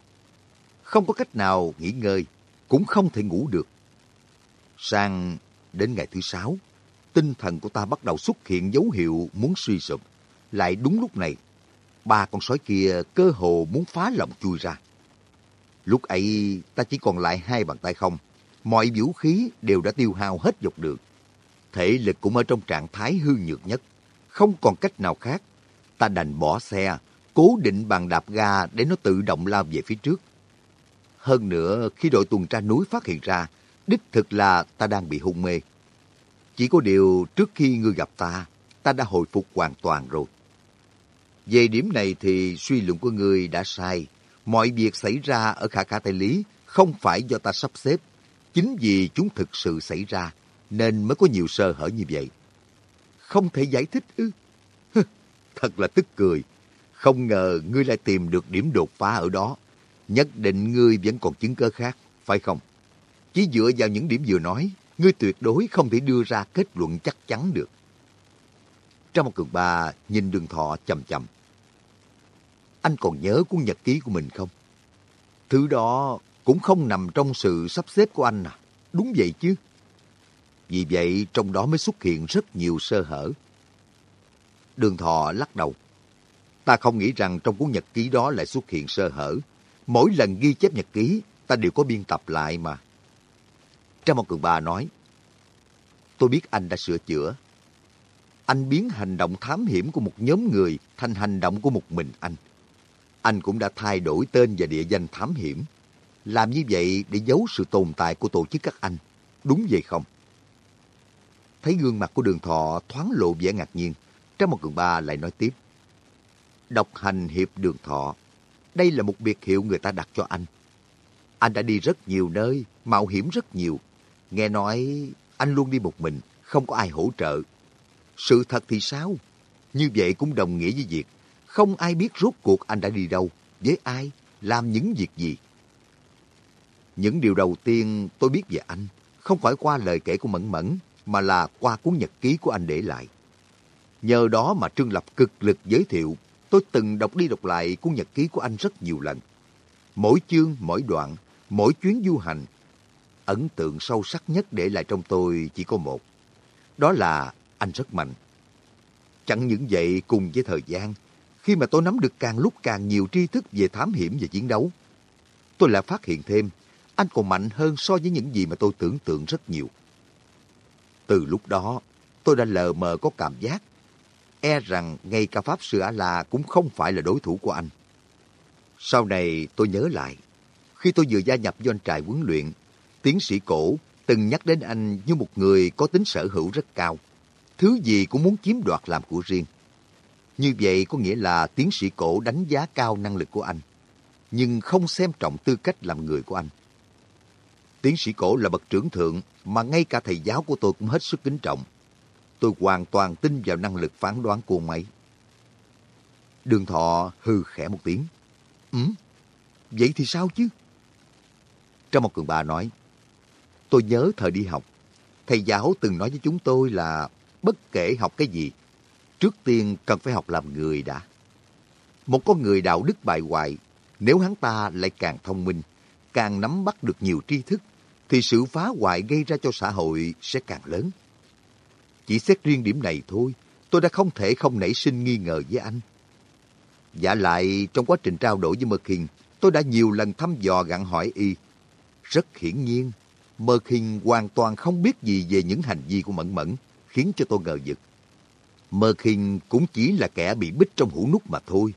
Không có cách nào nghỉ ngơi, cũng không thể ngủ được. Sang đến ngày thứ sáu, tinh thần của ta bắt đầu xuất hiện dấu hiệu muốn suy sụp. Lại đúng lúc này, ba con sói kia cơ hồ muốn phá lồng chui ra. Lúc ấy ta chỉ còn lại hai bàn tay không. Mọi vũ khí đều đã tiêu hao hết dọc đường. Thể lực cũng ở trong trạng thái hư nhược nhất. Không còn cách nào khác. Ta đành bỏ xe, cố định bàn đạp ga để nó tự động lao về phía trước. Hơn nữa, khi đội tuần tra núi phát hiện ra, đích thực là ta đang bị hôn mê. Chỉ có điều trước khi ngươi gặp ta, ta đã hồi phục hoàn toàn rồi. Về điểm này thì suy luận của ngươi đã sai. Mọi việc xảy ra ở khả khả Tây Lý không phải do ta sắp xếp. Chính vì chúng thực sự xảy ra nên mới có nhiều sơ hở như vậy. Không thể giải thích ư? Thật là tức cười. Không ngờ ngươi lại tìm được điểm đột phá ở đó. Nhất định ngươi vẫn còn chứng cơ khác, phải không? Chỉ dựa vào những điểm vừa nói, ngươi tuyệt đối không thể đưa ra kết luận chắc chắn được. Trong một cường ba nhìn đường thọ chầm chầm. Anh còn nhớ cuốn nhật ký của mình không? Thứ đó cũng không nằm trong sự sắp xếp của anh à. Đúng vậy chứ. Vì vậy trong đó mới xuất hiện rất nhiều sơ hở. Đường thọ lắc đầu. Ta không nghĩ rằng trong cuốn nhật ký đó lại xuất hiện sơ hở. Mỗi lần ghi chép nhật ký, ta đều có biên tập lại mà. Trang một cường bà nói, tôi biết anh đã sửa chữa. Anh biến hành động thám hiểm của một nhóm người thành hành động của một mình anh. Anh cũng đã thay đổi tên và địa danh thám hiểm. Làm như vậy để giấu sự tồn tại của tổ chức các anh. Đúng vậy không? Thấy gương mặt của đường thọ thoáng lộ vẻ ngạc nhiên. Trang một cường ba lại nói tiếp. Độc hành hiệp đường thọ. Đây là một biệt hiệu người ta đặt cho anh. Anh đã đi rất nhiều nơi, mạo hiểm rất nhiều. Nghe nói anh luôn đi một mình, không có ai hỗ trợ. Sự thật thì sao? Như vậy cũng đồng nghĩa với việc không ai biết rốt cuộc anh đã đi đâu, với ai, làm những việc gì. Những điều đầu tiên tôi biết về anh không phải qua lời kể của Mẫn Mẫn, mà là qua cuốn nhật ký của anh để lại. Nhờ đó mà Trương Lập cực lực giới thiệu, tôi từng đọc đi đọc lại cuốn nhật ký của anh rất nhiều lần. Mỗi chương, mỗi đoạn, mỗi chuyến du hành, ấn tượng sâu sắc nhất để lại trong tôi chỉ có một. Đó là anh rất mạnh. Chẳng những vậy cùng với thời gian, khi mà tôi nắm được càng lúc càng nhiều tri thức về thám hiểm và chiến đấu, tôi lại phát hiện thêm anh còn mạnh hơn so với những gì mà tôi tưởng tượng rất nhiều. Từ lúc đó, tôi đã lờ mờ có cảm giác e rằng ngay cả Pháp Sư A-La cũng không phải là đối thủ của anh. Sau này tôi nhớ lại, khi tôi vừa gia nhập doanh trại huấn luyện, tiến sĩ cổ từng nhắc đến anh như một người có tính sở hữu rất cao. Thứ gì cũng muốn chiếm đoạt làm của riêng. Như vậy có nghĩa là tiến sĩ cổ đánh giá cao năng lực của anh, nhưng không xem trọng tư cách làm người của anh. Tiến sĩ cổ là bậc trưởng thượng mà ngay cả thầy giáo của tôi cũng hết sức kính trọng. Tôi hoàn toàn tin vào năng lực phán đoán của ông ấy. Đường thọ hư khẽ một tiếng. Ừ, vậy thì sao chứ? Trong một cường bà nói, tôi nhớ thời đi học, thầy giáo từng nói với chúng tôi là bất kể học cái gì, trước tiên cần phải học làm người đã. Một con người đạo đức bài hoại, nếu hắn ta lại càng thông minh, càng nắm bắt được nhiều tri thức, thì sự phá hoại gây ra cho xã hội sẽ càng lớn. Chỉ xét riêng điểm này thôi, tôi đã không thể không nảy sinh nghi ngờ với anh. Giả lại, trong quá trình trao đổi với Mơ Kinh, tôi đã nhiều lần thăm dò gặn hỏi y. Rất hiển nhiên, Mơ Kinh hoàn toàn không biết gì về những hành vi của Mẫn Mẫn, khiến cho tôi ngờ vực. Mơ Kinh cũng chỉ là kẻ bị bích trong hũ nút mà thôi.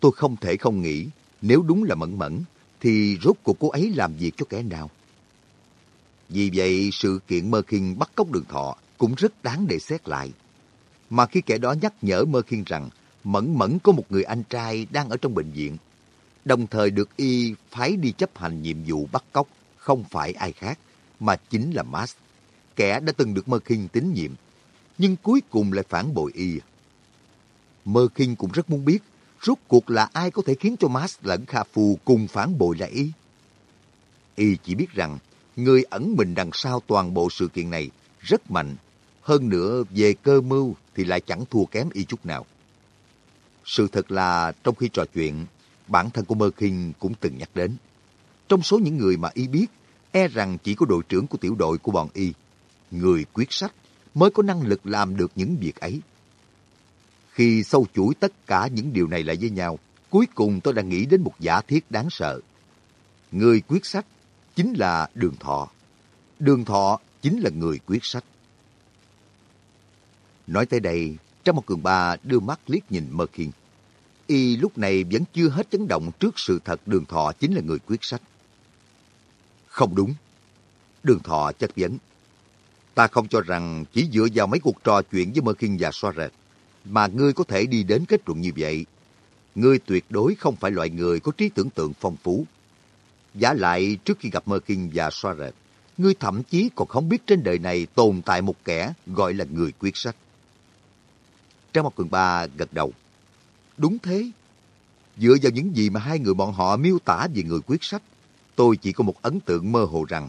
Tôi không thể không nghĩ, nếu đúng là Mẫn Mẫn, thì rốt cuộc cô ấy làm việc cho kẻ nào? Vì vậy, sự kiện Mơ Khiên bắt cóc đường thọ cũng rất đáng để xét lại. Mà khi kẻ đó nhắc nhở Mơ Khiên rằng Mẫn Mẫn có một người anh trai đang ở trong bệnh viện, đồng thời được y phái đi chấp hành nhiệm vụ bắt cóc không phải ai khác, mà chính là Max, kẻ đã từng được Mơ Khiên tín nhiệm, nhưng cuối cùng lại phản bội y. Mơ Khiên cũng rất muốn biết rốt cuộc là ai có thể khiến cho Max lẫn Kha Phu cùng phản bội lại y. Y chỉ biết rằng người ẩn mình đằng sau toàn bộ sự kiện này rất mạnh, hơn nữa về cơ mưu thì lại chẳng thua kém y chút nào. Sự thật là trong khi trò chuyện, bản thân của Mơ Kinh cũng từng nhắc đến. Trong số những người mà y biết, e rằng chỉ có đội trưởng của tiểu đội của bọn y, người quyết sách, mới có năng lực làm được những việc ấy. Khi sâu chuỗi tất cả những điều này lại với nhau, cuối cùng tôi đã nghĩ đến một giả thiết đáng sợ. Người quyết sách chính là đường thọ. Đường thọ chính là người quyết sách. Nói tới đây, trong một cường ba đưa mắt liếc nhìn Mơ Khiên. Y lúc này vẫn chưa hết chấn động trước sự thật đường thọ chính là người quyết sách. Không đúng. Đường thọ chất vấn. Ta không cho rằng chỉ dựa vào mấy cuộc trò chuyện với Mơ Khiên và Xoa Rệt mà ngươi có thể đi đến kết luận như vậy. ngươi tuyệt đối không phải loại người có trí tưởng tượng phong phú. Giả lại trước khi gặp Mơ Kinh và Soaret, ngươi thậm chí còn không biết trên đời này tồn tại một kẻ gọi là người quyết sách. Trang một cường ba gật đầu. Đúng thế. Dựa vào những gì mà hai người bọn họ miêu tả về người quyết sách, tôi chỉ có một ấn tượng mơ hồ rằng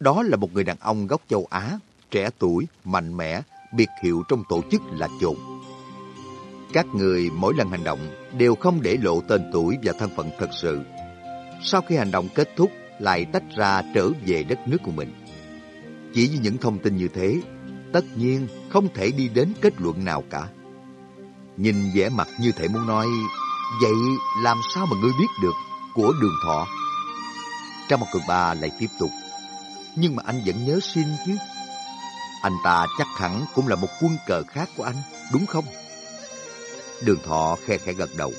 đó là một người đàn ông gốc châu Á, trẻ tuổi, mạnh mẽ, biệt hiệu trong tổ chức là chồn. Các người mỗi lần hành động đều không để lộ tên tuổi và thân phận thật sự. Sau khi hành động kết thúc, lại tách ra trở về đất nước của mình. Chỉ với những thông tin như thế, tất nhiên không thể đi đến kết luận nào cả. Nhìn vẻ mặt như thể muốn nói, vậy làm sao mà ngươi biết được của đường thọ? Trong một cực ba lại tiếp tục, nhưng mà anh vẫn nhớ xin chứ. Anh ta chắc hẳn cũng là một quân cờ khác của anh, đúng không? Đường thọ khe khẽ gật đầu.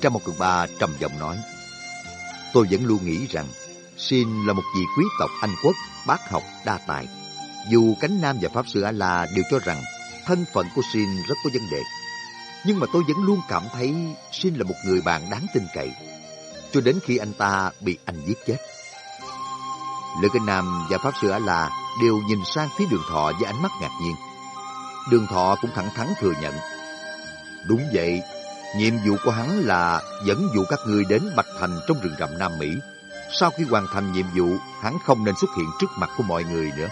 Trong một cực ba trầm giọng nói, tôi vẫn luôn nghĩ rằng Xin là một vị quý tộc Anh quốc, bác học, đa tài. Dù cánh nam và Pháp Sư A-La đều cho rằng thân phận của Xin rất có vấn đề. Nhưng mà tôi vẫn luôn cảm thấy Xin là một người bạn đáng tin cậy. Cho đến khi anh ta bị anh giết chết. Lữ cánh Nam và Pháp Sư A-La đều nhìn sang phía đường thọ với ánh mắt ngạc nhiên. Đường thọ cũng thẳng thắn thừa nhận. Đúng vậy, nhiệm vụ của hắn là dẫn dụ các ngươi đến Bạch Thành trong rừng rậm Nam Mỹ sau khi hoàn thành nhiệm vụ, hắn không nên xuất hiện trước mặt của mọi người nữa.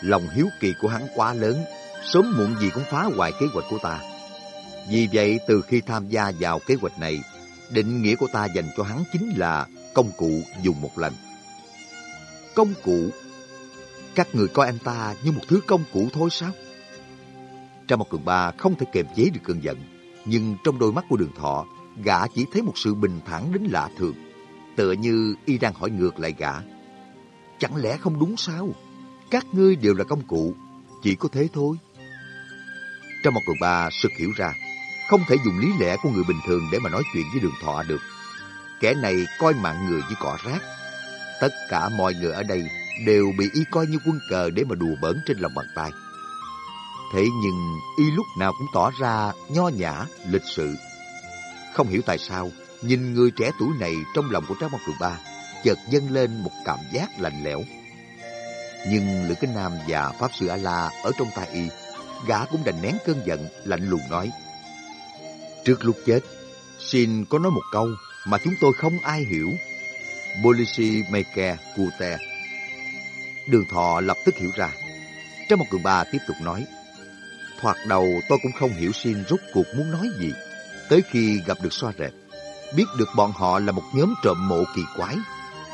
Lòng hiếu kỳ của hắn quá lớn, sớm muộn gì cũng phá hoại kế hoạch của ta. Vì vậy, từ khi tham gia vào kế hoạch này, định nghĩa của ta dành cho hắn chính là công cụ dùng một lần. Công cụ? Các người coi anh ta như một thứ công cụ thôi sao? Trong một cường ba không thể kiềm chế được cơn giận, nhưng trong đôi mắt của đường thọ, gã chỉ thấy một sự bình thản đến lạ thường tựa như y đang hỏi ngược lại gã. Chẳng lẽ không đúng sao? Các ngươi đều là công cụ, chỉ có thế thôi. Trong một cường ba sực hiểu ra, không thể dùng lý lẽ của người bình thường để mà nói chuyện với đường thọ được. Kẻ này coi mạng người như cỏ rác. Tất cả mọi người ở đây đều bị y coi như quân cờ để mà đùa bỡn trên lòng bàn tay. Thế nhưng y lúc nào cũng tỏ ra nho nhã, lịch sự. Không hiểu tại sao Nhìn người trẻ tuổi này trong lòng của Trác Mộc Cường Ba chợt dâng lên một cảm giác lạnh lẽo. Nhưng Lữ Kinh Nam và Pháp Sư A-La ở trong tay y, gã cũng đành nén cơn giận, lạnh lùng nói. Trước lúc chết, xin có nói một câu mà chúng tôi không ai hiểu. Policy Meke Kute. Đường thọ lập tức hiểu ra. Trong một cường ba tiếp tục nói. Thoạt đầu tôi cũng không hiểu xin rút cuộc muốn nói gì. Tới khi gặp được xoa rệt, biết được bọn họ là một nhóm trộm mộ kỳ quái.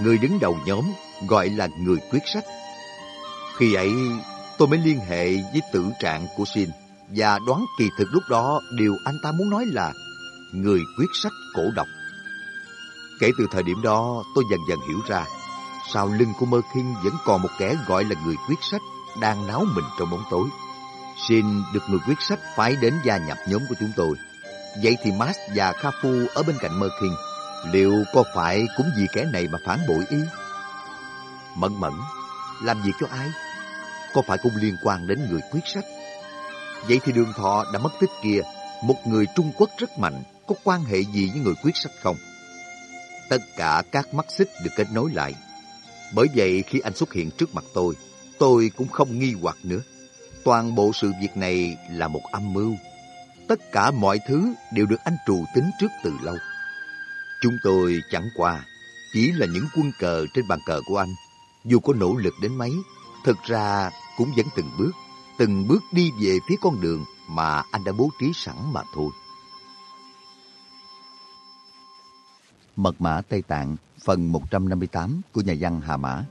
Người đứng đầu nhóm gọi là người quyết sách. Khi ấy, tôi mới liên hệ với tử trạng của Xin và đoán kỳ thực lúc đó điều anh ta muốn nói là người quyết sách cổ độc. Kể từ thời điểm đó, tôi dần dần hiểu ra sau lưng của Mơ Kinh vẫn còn một kẻ gọi là người quyết sách đang náo mình trong bóng tối. Xin được người quyết sách phái đến gia nhập nhóm của chúng tôi. Vậy thì Mas và Kha Phu ở bên cạnh Mơ Kinh, liệu có phải cũng vì kẻ này mà phản bội ý? Mẫn mẫn, làm việc cho ai? Có phải cũng liên quan đến người quyết sách? Vậy thì đường thọ đã mất tích kia, một người Trung Quốc rất mạnh, có quan hệ gì với người quyết sách không? Tất cả các mắt xích được kết nối lại. Bởi vậy khi anh xuất hiện trước mặt tôi, tôi cũng không nghi hoặc nữa. Toàn bộ sự việc này là một âm mưu tất cả mọi thứ đều được anh trù tính trước từ lâu. Chúng tôi chẳng qua chỉ là những quân cờ trên bàn cờ của anh. Dù có nỗ lực đến mấy, thực ra cũng vẫn từng bước, từng bước đi về phía con đường mà anh đã bố trí sẵn mà thôi. Mật mã Tây Tạng phần 158 của nhà văn Hà Mã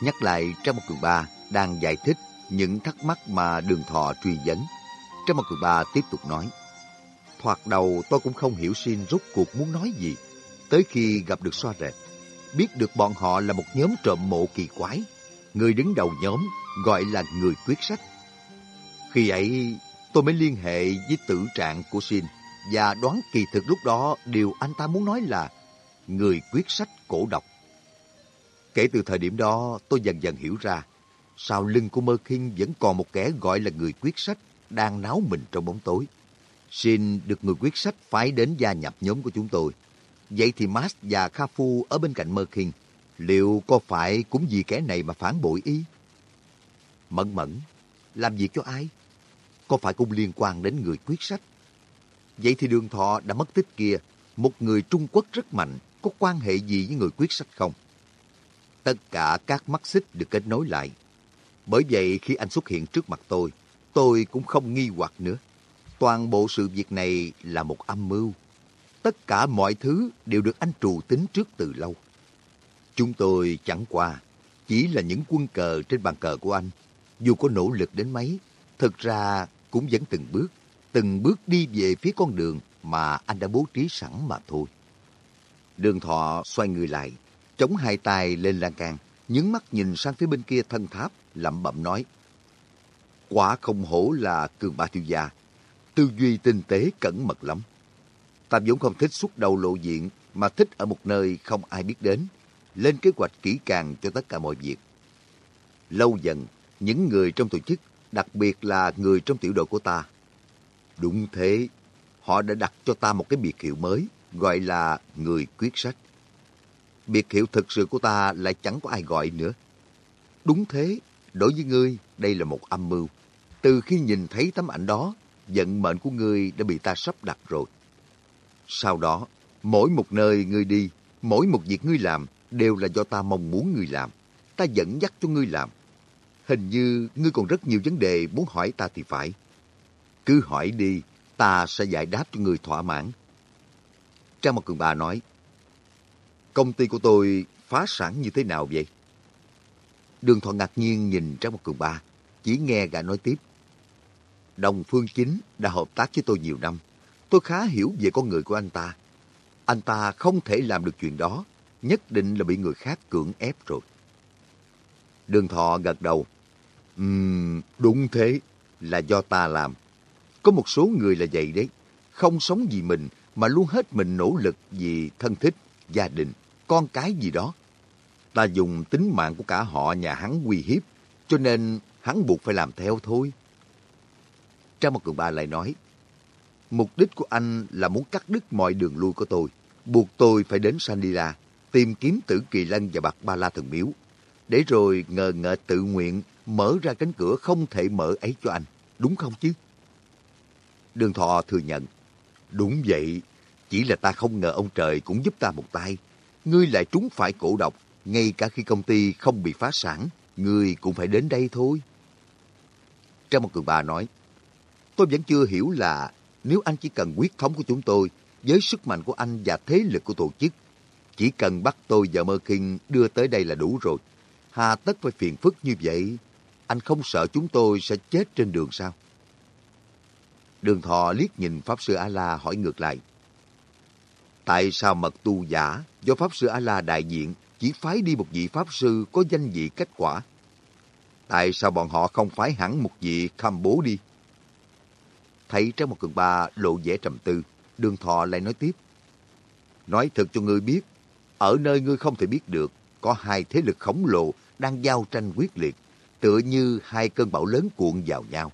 Nhắc lại trong một cường ba đang giải thích những thắc mắc mà đường thọ truy vấn. Trong một cường ba tiếp tục nói. Thoạt đầu tôi cũng không hiểu xin rốt cuộc muốn nói gì. Tới khi gặp được xoa rệt, biết được bọn họ là một nhóm trộm mộ kỳ quái. Người đứng đầu nhóm gọi là người quyết sách. Khi ấy tôi mới liên hệ với tử trạng của Xin và đoán kỳ thực lúc đó điều anh ta muốn nói là người quyết sách cổ độc. Kể từ thời điểm đó, tôi dần dần hiểu ra, sau lưng của Mơ Kinh vẫn còn một kẻ gọi là người quyết sách đang náo mình trong bóng tối. Xin được người quyết sách phái đến gia nhập nhóm của chúng tôi. Vậy thì Mas và Kha Phu ở bên cạnh Mơ Kinh, liệu có phải cũng vì kẻ này mà phản bội ý? Mẫn mẫn, làm việc cho ai? Có phải cũng liên quan đến người quyết sách? Vậy thì đường thọ đã mất tích kia, một người Trung Quốc rất mạnh, có quan hệ gì với người quyết sách không? Tất cả các mắt xích được kết nối lại. Bởi vậy khi anh xuất hiện trước mặt tôi, tôi cũng không nghi hoặc nữa. Toàn bộ sự việc này là một âm mưu. Tất cả mọi thứ đều được anh trù tính trước từ lâu. Chúng tôi chẳng qua chỉ là những quân cờ trên bàn cờ của anh. Dù có nỗ lực đến mấy, thực ra cũng vẫn từng bước, từng bước đi về phía con đường mà anh đã bố trí sẵn mà thôi. Đường thọ xoay người lại, chống hai tay lên lan can, nhướng mắt nhìn sang phía bên kia thân tháp, lẩm bẩm nói. Quả không hổ là cường ba tiêu gia, tư duy tinh tế cẩn mật lắm. Ta vốn không thích xuất đầu lộ diện, mà thích ở một nơi không ai biết đến, lên kế hoạch kỹ càng cho tất cả mọi việc. Lâu dần, những người trong tổ chức, đặc biệt là người trong tiểu đội của ta. Đúng thế, họ đã đặt cho ta một cái biệt hiệu mới, gọi là người quyết sách. Biệt hiệu thực sự của ta lại chẳng có ai gọi nữa. Đúng thế, đối với ngươi, đây là một âm mưu. Từ khi nhìn thấy tấm ảnh đó, vận mệnh của ngươi đã bị ta sắp đặt rồi. Sau đó, mỗi một nơi ngươi đi, mỗi một việc ngươi làm đều là do ta mong muốn ngươi làm. Ta dẫn dắt cho ngươi làm. Hình như ngươi còn rất nhiều vấn đề muốn hỏi ta thì phải. Cứ hỏi đi, ta sẽ giải đáp cho ngươi thỏa mãn. Trang mặt cường bà nói, công ty của tôi phá sản như thế nào vậy? Đường Thọ ngạc nhiên nhìn Trang một cường bà, chỉ nghe gã nói tiếp. Đồng Phương Chính đã hợp tác với tôi nhiều năm. Tôi khá hiểu về con người của anh ta. Anh ta không thể làm được chuyện đó, nhất định là bị người khác cưỡng ép rồi. Đường Thọ gật đầu. Ừm, đúng thế, là do ta làm. Có một số người là vậy đấy, không sống vì mình mà luôn hết mình nỗ lực vì thân thích, gia đình, con cái gì đó. Ta dùng tính mạng của cả họ nhà hắn uy hiếp, cho nên hắn buộc phải làm theo thôi. Trang một cường ba lại nói, mục đích của anh là muốn cắt đứt mọi đường lui của tôi, buộc tôi phải đến Sandila, tìm kiếm tử kỳ lân và bạc ba la thần miếu, để rồi ngờ ngợ tự nguyện mở ra cánh cửa không thể mở ấy cho anh, đúng không chứ? Đường Thọ thừa nhận, đúng vậy, chỉ là ta không ngờ ông trời cũng giúp ta một tay. Ngươi lại trúng phải cổ độc, ngay cả khi công ty không bị phá sản, ngươi cũng phải đến đây thôi. Trong một cường bà nói, tôi vẫn chưa hiểu là nếu anh chỉ cần quyết thống của chúng tôi với sức mạnh của anh và thế lực của tổ chức, chỉ cần bắt tôi và Mơ Kinh đưa tới đây là đủ rồi. Hà tất phải phiền phức như vậy, anh không sợ chúng tôi sẽ chết trên đường sao? Đường thọ liếc nhìn Pháp Sư A-La hỏi ngược lại. Tại sao mật tu giả do Pháp Sư A-La đại diện chỉ phái đi một vị Pháp Sư có danh vị kết quả? Tại sao bọn họ không phái hẳn một vị kham bố đi? Thấy trong một cường ba lộ vẻ trầm tư, đường thọ lại nói tiếp. Nói thật cho ngươi biết, ở nơi ngươi không thể biết được, có hai thế lực khổng lồ đang giao tranh quyết liệt, tựa như hai cơn bão lớn cuộn vào nhau.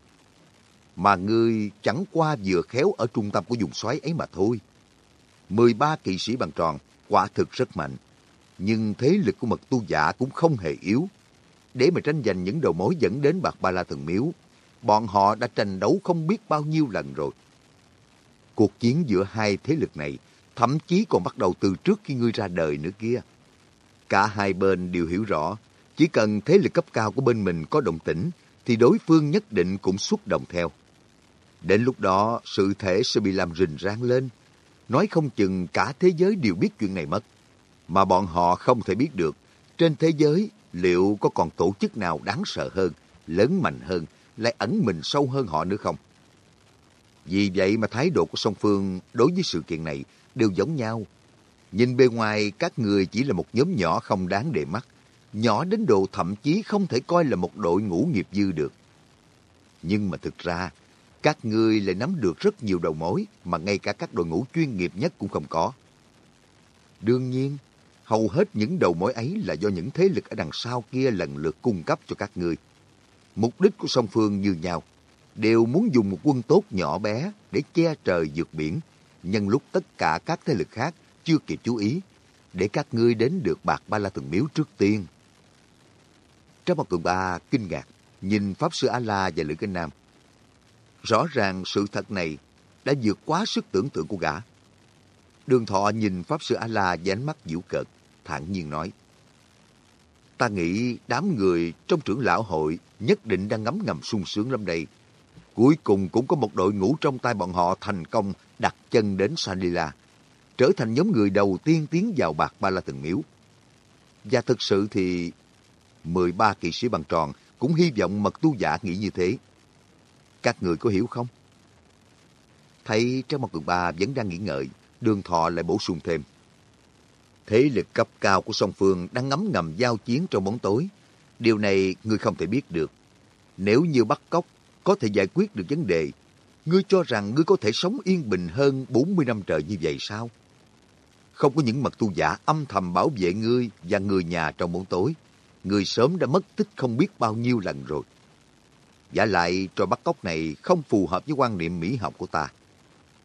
Mà ngươi chẳng qua vừa khéo ở trung tâm của vùng xoáy ấy mà thôi. 13 kỵ sĩ bằng tròn, quả thực rất mạnh. Nhưng thế lực của mật tu giả cũng không hề yếu. Để mà tranh giành những đầu mối dẫn đến bạc ba la thần miếu, bọn họ đã tranh đấu không biết bao nhiêu lần rồi. Cuộc chiến giữa hai thế lực này thậm chí còn bắt đầu từ trước khi ngươi ra đời nữa kia. Cả hai bên đều hiểu rõ, chỉ cần thế lực cấp cao của bên mình có động tĩnh, thì đối phương nhất định cũng xuất động theo. Đến lúc đó, sự thể sẽ bị làm rình rang lên. Nói không chừng cả thế giới đều biết chuyện này mất. Mà bọn họ không thể biết được, trên thế giới liệu có còn tổ chức nào đáng sợ hơn, lớn mạnh hơn, lại ẩn mình sâu hơn họ nữa không? Vì vậy mà thái độ của song phương đối với sự kiện này đều giống nhau. Nhìn bề ngoài các người chỉ là một nhóm nhỏ không đáng để mắt. Nhỏ đến độ thậm chí không thể coi là một đội ngũ nghiệp dư được. Nhưng mà thực ra, các ngươi lại nắm được rất nhiều đầu mối mà ngay cả các đội ngũ chuyên nghiệp nhất cũng không có. Đương nhiên, hầu hết những đầu mối ấy là do những thế lực ở đằng sau kia lần lượt cung cấp cho các ngươi. Mục đích của song phương như nhau, đều muốn dùng một quân tốt nhỏ bé để che trời vượt biển, nhân lúc tất cả các thế lực khác chưa kịp chú ý, để các ngươi đến được bạc ba la thần miếu trước tiên. Trong một cường ba kinh ngạc, nhìn Pháp Sư A-La và Lữ Kinh Nam. Rõ ràng sự thật này đã vượt quá sức tưởng tượng của gã. Đường thọ nhìn Pháp Sư A-La với ánh mắt dịu cợt, thản nhiên nói. Ta nghĩ đám người trong trưởng lão hội nhất định đang ngấm ngầm sung sướng lắm đây. Cuối cùng cũng có một đội ngũ trong tay bọn họ thành công đặt chân đến Sanila, trở thành nhóm người đầu tiên tiến vào bạc ba la từng miếu. Và thực sự thì 13 kỵ sĩ bằng tròn cũng hy vọng mật tu giả nghĩ như thế. Các người có hiểu không? Thấy trong một cường ba vẫn đang nghĩ ngợi, đường thọ lại bổ sung thêm. Thế lực cấp cao của song phương đang ngấm ngầm giao chiến trong bóng tối. Điều này ngươi không thể biết được. Nếu như bắt cóc có thể giải quyết được vấn đề, ngươi cho rằng ngươi có thể sống yên bình hơn 40 năm trời như vậy sao? Không có những mật tu giả âm thầm bảo vệ ngươi và người nhà trong bóng tối. Ngươi sớm đã mất tích không biết bao nhiêu lần rồi. Giả lại trò bắt cóc này không phù hợp với quan niệm mỹ học của ta.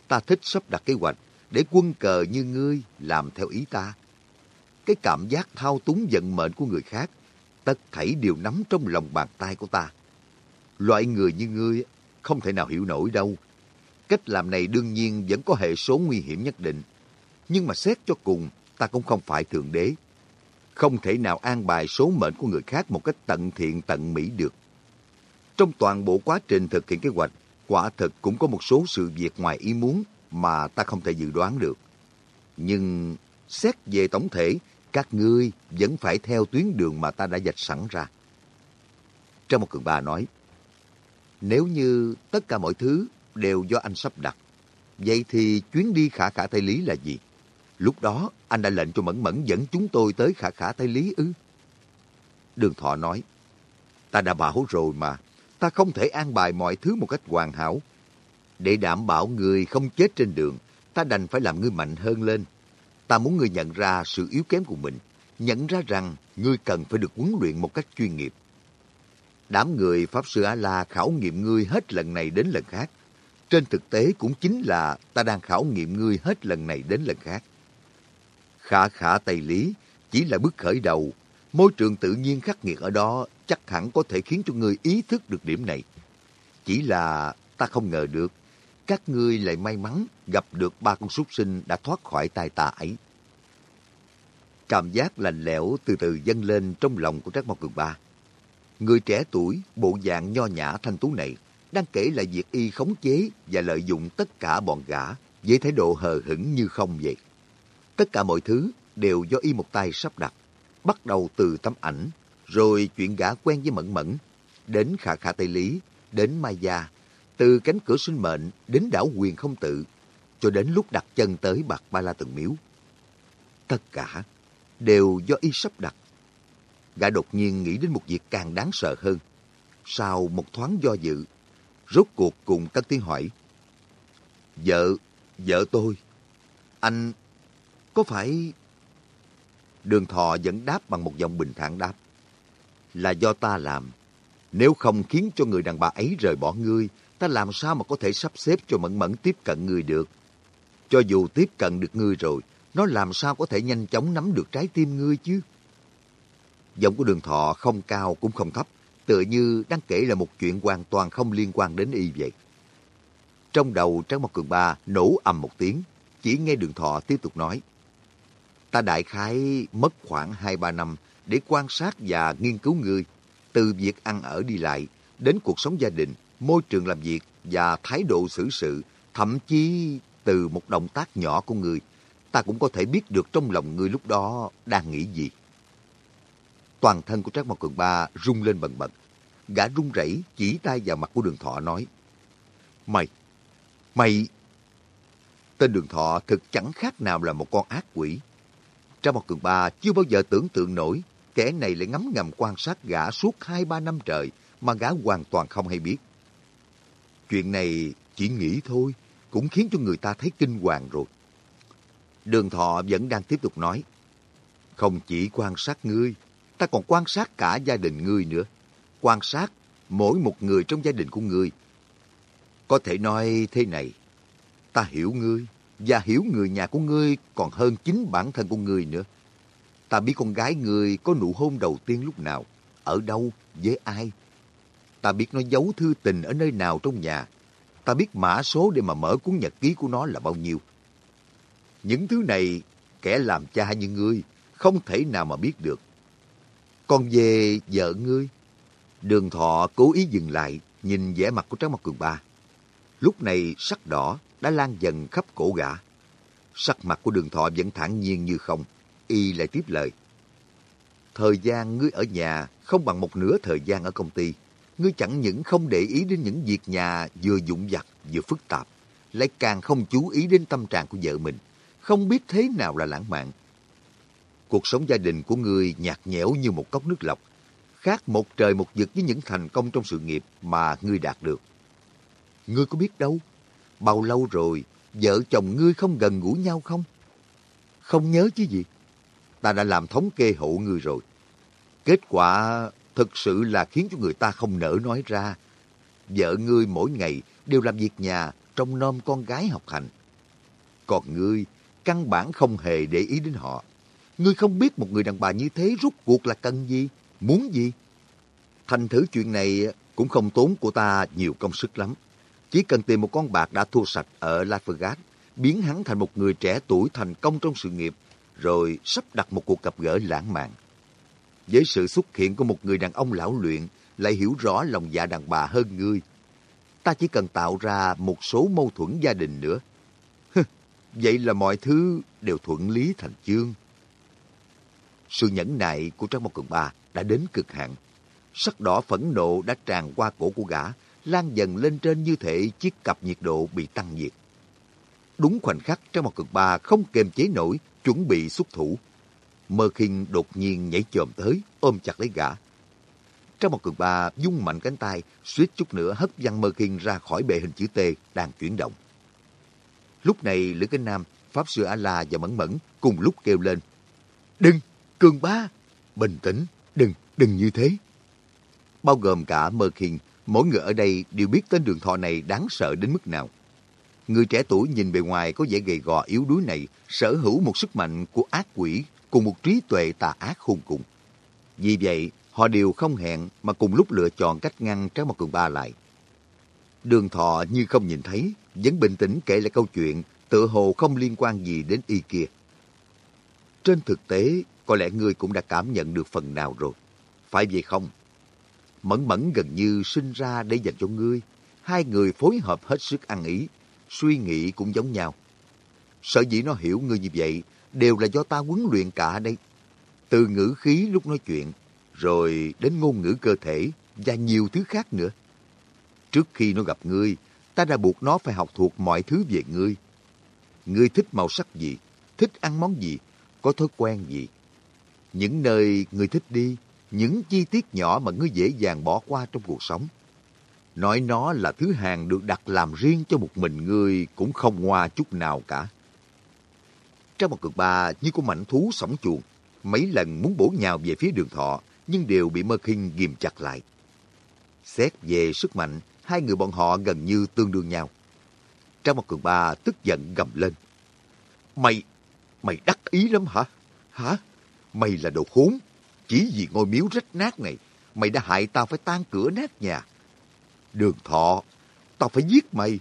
Ta thích sắp đặt kế hoạch để quân cờ như ngươi làm theo ý ta. Cái cảm giác thao túng vận mệnh của người khác, tất thảy đều nắm trong lòng bàn tay của ta. Loại người như ngươi không thể nào hiểu nổi đâu. Cách làm này đương nhiên vẫn có hệ số nguy hiểm nhất định. Nhưng mà xét cho cùng, ta cũng không phải thượng đế. Không thể nào an bài số mệnh của người khác một cách tận thiện tận mỹ được. Trong toàn bộ quá trình thực hiện kế hoạch, quả thực cũng có một số sự việc ngoài ý muốn mà ta không thể dự đoán được. Nhưng xét về tổng thể, các ngươi vẫn phải theo tuyến đường mà ta đã dạch sẵn ra. Trong một cường bà nói, nếu như tất cả mọi thứ đều do anh sắp đặt, vậy thì chuyến đi khả khả Tây Lý là gì? Lúc đó anh đã lệnh cho Mẫn Mẫn dẫn chúng tôi tới khả khả Tây Lý ư? Đường Thọ nói, ta đã bảo rồi mà, ta không thể an bài mọi thứ một cách hoàn hảo. Để đảm bảo người không chết trên đường, ta đành phải làm ngươi mạnh hơn lên. Ta muốn ngươi nhận ra sự yếu kém của mình, nhận ra rằng ngươi cần phải được huấn luyện một cách chuyên nghiệp. Đám người Pháp Sư A-La khảo nghiệm ngươi hết lần này đến lần khác. Trên thực tế cũng chính là ta đang khảo nghiệm ngươi hết lần này đến lần khác. Khả khả Tây Lý chỉ là bước khởi đầu. Môi trường tự nhiên khắc nghiệt ở đó chắc hẳn có thể khiến cho ngươi ý thức được điểm này. Chỉ là ta không ngờ được, các ngươi lại may mắn gặp được ba con súc sinh đã thoát khỏi tay ta ấy. Cảm giác lạnh lẽo từ từ dâng lên trong lòng của Trác Mộc Cường Ba. Người trẻ tuổi, bộ dạng nho nhã thanh tú này, đang kể lại việc y khống chế và lợi dụng tất cả bọn gã với thái độ hờ hững như không vậy. Tất cả mọi thứ đều do y một tay sắp đặt, bắt đầu từ tấm ảnh, rồi chuyện gã quen với Mẫn Mẫn, đến Khả Khả Tây Lý, đến Mai Gia, từ cánh cửa sinh mệnh đến đảo quyền không tự, cho đến lúc đặt chân tới Bạc Ba La Từng Miếu. Tất cả đều do y sắp đặt. Gã đột nhiên nghĩ đến một việc càng đáng sợ hơn. Sau một thoáng do dự, rốt cuộc cùng các tiếng hỏi. Vợ, vợ tôi, anh có phải... Đường thọ vẫn đáp bằng một giọng bình thản đáp. Là do ta làm. Nếu không khiến cho người đàn bà ấy rời bỏ ngươi, ta làm sao mà có thể sắp xếp cho Mẫn Mẫn tiếp cận ngươi được. Cho dù tiếp cận được ngươi rồi, nó làm sao có thể nhanh chóng nắm được trái tim ngươi chứ? Giọng của đường thọ không cao cũng không thấp, tựa như đang kể là một chuyện hoàn toàn không liên quan đến y vậy. Trong đầu Tráng Mộc Cường Ba nổ ầm một tiếng, chỉ nghe đường thọ tiếp tục nói. Ta đại khái mất khoảng 2-3 năm để quan sát và nghiên cứu ngươi, từ việc ăn ở đi lại, đến cuộc sống gia đình, môi trường làm việc và thái độ xử sự, thậm chí từ một động tác nhỏ của ngươi, ta cũng có thể biết được trong lòng ngươi lúc đó đang nghĩ gì. Toàn thân của Trác Mộc Cường Ba rung lên bần bật. Gã run rẩy chỉ tay vào mặt của đường thọ nói. Mày, mày... Tên đường thọ thực chẳng khác nào là một con ác quỷ. Trác Mộc Cường Ba chưa bao giờ tưởng tượng nổi kẻ này lại ngắm ngầm quan sát gã suốt hai ba năm trời mà gã hoàn toàn không hay biết. Chuyện này chỉ nghĩ thôi, cũng khiến cho người ta thấy kinh hoàng rồi. Đường thọ vẫn đang tiếp tục nói. Không chỉ quan sát ngươi, ta còn quan sát cả gia đình ngươi nữa. Quan sát mỗi một người trong gia đình của ngươi. Có thể nói thế này, ta hiểu ngươi và hiểu người nhà của ngươi còn hơn chính bản thân của ngươi nữa. Ta biết con gái người có nụ hôn đầu tiên lúc nào, ở đâu, với ai. Ta biết nó giấu thư tình ở nơi nào trong nhà. Ta biết mã số để mà mở cuốn nhật ký của nó là bao nhiêu. Những thứ này, kẻ làm cha như ngươi không thể nào mà biết được. Còn về vợ ngươi, đường thọ cố ý dừng lại, nhìn vẻ mặt của Tráng Mặt Cường Ba. Lúc này sắc đỏ đã lan dần khắp cổ gã. Sắc mặt của đường thọ vẫn thản nhiên như không, y lại tiếp lời. Thời gian ngươi ở nhà không bằng một nửa thời gian ở công ty. Ngươi chẳng những không để ý đến những việc nhà vừa dụng vặt vừa phức tạp, lại càng không chú ý đến tâm trạng của vợ mình, không biết thế nào là lãng mạn. Cuộc sống gia đình của ngươi nhạt nhẽo như một cốc nước lọc, khác một trời một vực với những thành công trong sự nghiệp mà ngươi đạt được. Ngươi có biết đâu, bao lâu rồi vợ chồng ngươi không gần gũi nhau không? Không nhớ chứ gì? Ta đã làm thống kê hộ ngươi rồi. Kết quả thực sự là khiến cho người ta không nỡ nói ra. Vợ ngươi mỗi ngày đều làm việc nhà trong nom con gái học hành. Còn ngươi, căn bản không hề để ý đến họ. Ngươi không biết một người đàn bà như thế rút cuộc là cần gì, muốn gì. Thành thử chuyện này cũng không tốn của ta nhiều công sức lắm. Chỉ cần tìm một con bạc đã thua sạch ở Las Vegas, biến hắn thành một người trẻ tuổi thành công trong sự nghiệp, rồi sắp đặt một cuộc gặp gỡ lãng mạn. Với sự xuất hiện của một người đàn ông lão luyện, lại hiểu rõ lòng dạ đàn bà hơn ngươi. Ta chỉ cần tạo ra một số mâu thuẫn gia đình nữa. Vậy là mọi thứ đều thuận lý thành chương. Sự nhẫn nại của Trang Mộc Cường Ba đã đến cực hạn. Sắc đỏ phẫn nộ đã tràn qua cổ của gã, lan dần lên trên như thể chiếc cặp nhiệt độ bị tăng nhiệt. Đúng khoảnh khắc Trang Mộc Cực Ba không kềm chế nổi, chuẩn bị xuất thủ. Mơ khinh đột nhiên nhảy chồm tới, ôm chặt lấy gã. Trong một cường Ba dung mạnh cánh tay, suýt chút nữa hất văng Mơ khinh ra khỏi bệ hình chữ T đang chuyển động. Lúc này Lữ Kinh Nam, Pháp Sư A-La và Mẫn Mẫn cùng lúc kêu lên. Đừng, Cường Ba, bình tĩnh, đừng, đừng như thế. Bao gồm cả Mơ khinh mỗi người ở đây đều biết tên đường thọ này đáng sợ đến mức nào. Người trẻ tuổi nhìn bề ngoài có vẻ gầy gò yếu đuối này sở hữu một sức mạnh của ác quỷ cùng một trí tuệ tà ác khôn cùng. Vì vậy, họ đều không hẹn mà cùng lúc lựa chọn cách ngăn trái Mặt Cường Ba lại. Đường thọ như không nhìn thấy, vẫn bình tĩnh kể lại câu chuyện tự hồ không liên quan gì đến y kia. Trên thực tế, có lẽ ngươi cũng đã cảm nhận được phần nào rồi. Phải vậy không? Mẫn mẫn gần như sinh ra để dành cho ngươi. Hai người phối hợp hết sức ăn ý, suy nghĩ cũng giống nhau. Sở dĩ nó hiểu ngươi như vậy đều là do ta huấn luyện cả đây. Từ ngữ khí lúc nói chuyện, rồi đến ngôn ngữ cơ thể và nhiều thứ khác nữa. Trước khi nó gặp ngươi, ta đã buộc nó phải học thuộc mọi thứ về ngươi. Ngươi thích màu sắc gì, thích ăn món gì, có thói quen gì. Những nơi ngươi thích đi, những chi tiết nhỏ mà ngươi dễ dàng bỏ qua trong cuộc sống. Nói nó là thứ hàng được đặt làm riêng cho một mình ngươi cũng không ngoa chút nào cả. Trong một cực ba như con mảnh thú sống chuồng, mấy lần muốn bổ nhào về phía đường thọ, nhưng đều bị Mơ Kinh ghim chặt lại. Xét về sức mạnh, hai người bọn họ gần như tương đương nhau. Trong một cường ba tức giận gầm lên. Mày, mày đắc ý lắm hả? Hả? Mày là đồ khốn. Chỉ vì ngôi miếu rách nát này, mày đã hại tao phải tan cửa nát nhà. Đường thọ, tao phải giết mày.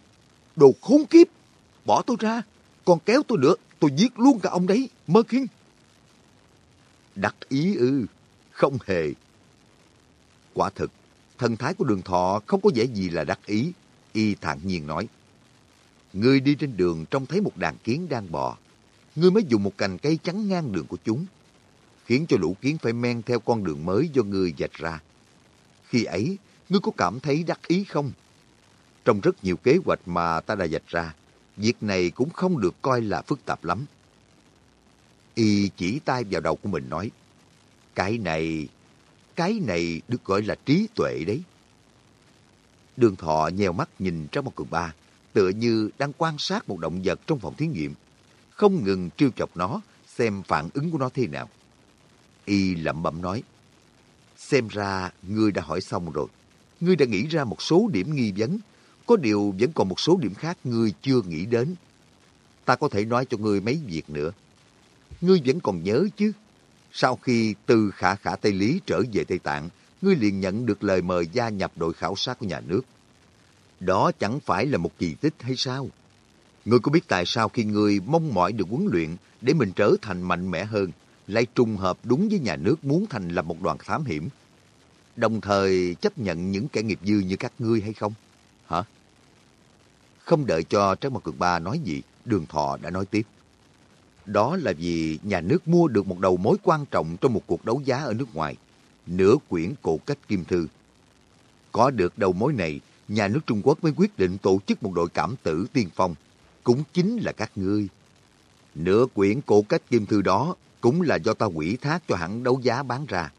Đồ khốn kiếp, bỏ tôi ra. Còn kéo tôi nữa, tôi giết luôn cả ông đấy, mơ kinh. Đắc ý ư, không hề. Quả thực, thần thái của đường thọ không có vẻ gì là đắc ý. Y thản nhiên nói. Ngươi đi trên đường trông thấy một đàn kiến đang bò. Ngươi mới dùng một cành cây chắn ngang đường của chúng khiến cho lũ kiến phải men theo con đường mới do ngươi dạch ra. Khi ấy, ngươi có cảm thấy đắc ý không? Trong rất nhiều kế hoạch mà ta đã dạch ra, việc này cũng không được coi là phức tạp lắm. Y chỉ tay vào đầu của mình nói, cái này, cái này được gọi là trí tuệ đấy. Đường thọ nheo mắt nhìn trong một cường ba, tựa như đang quan sát một động vật trong phòng thí nghiệm, không ngừng trêu chọc nó, xem phản ứng của nó thế nào. Y lẩm bẩm nói, xem ra ngươi đã hỏi xong rồi ngươi đã nghĩ ra một số điểm nghi vấn, có điều vẫn còn một số điểm khác ngươi chưa nghĩ đến. Ta có thể nói cho ngươi mấy việc nữa. Ngươi vẫn còn nhớ chứ? Sau khi từ khả khả Tây Lý trở về Tây Tạng, ngươi liền nhận được lời mời gia nhập đội khảo sát của nhà nước. Đó chẳng phải là một kỳ tích hay sao? Ngươi có biết tại sao khi ngươi mong mỏi được huấn luyện để mình trở thành mạnh mẽ hơn, lại trùng hợp đúng với nhà nước muốn thành lập một đoàn thám hiểm, đồng thời chấp nhận những kẻ nghiệp dư như các ngươi hay không? Hả? Không đợi cho Trác Mộc Cường Ba nói gì, Đường Thọ đã nói tiếp. Đó là vì nhà nước mua được một đầu mối quan trọng trong một cuộc đấu giá ở nước ngoài, nửa quyển cổ cách kim thư. Có được đầu mối này, nhà nước Trung Quốc mới quyết định tổ chức một đội cảm tử tiên phong, cũng chính là các ngươi. Nửa quyển cổ cách kim thư đó cũng là do ta quỷ thác cho hãng đấu giá bán ra.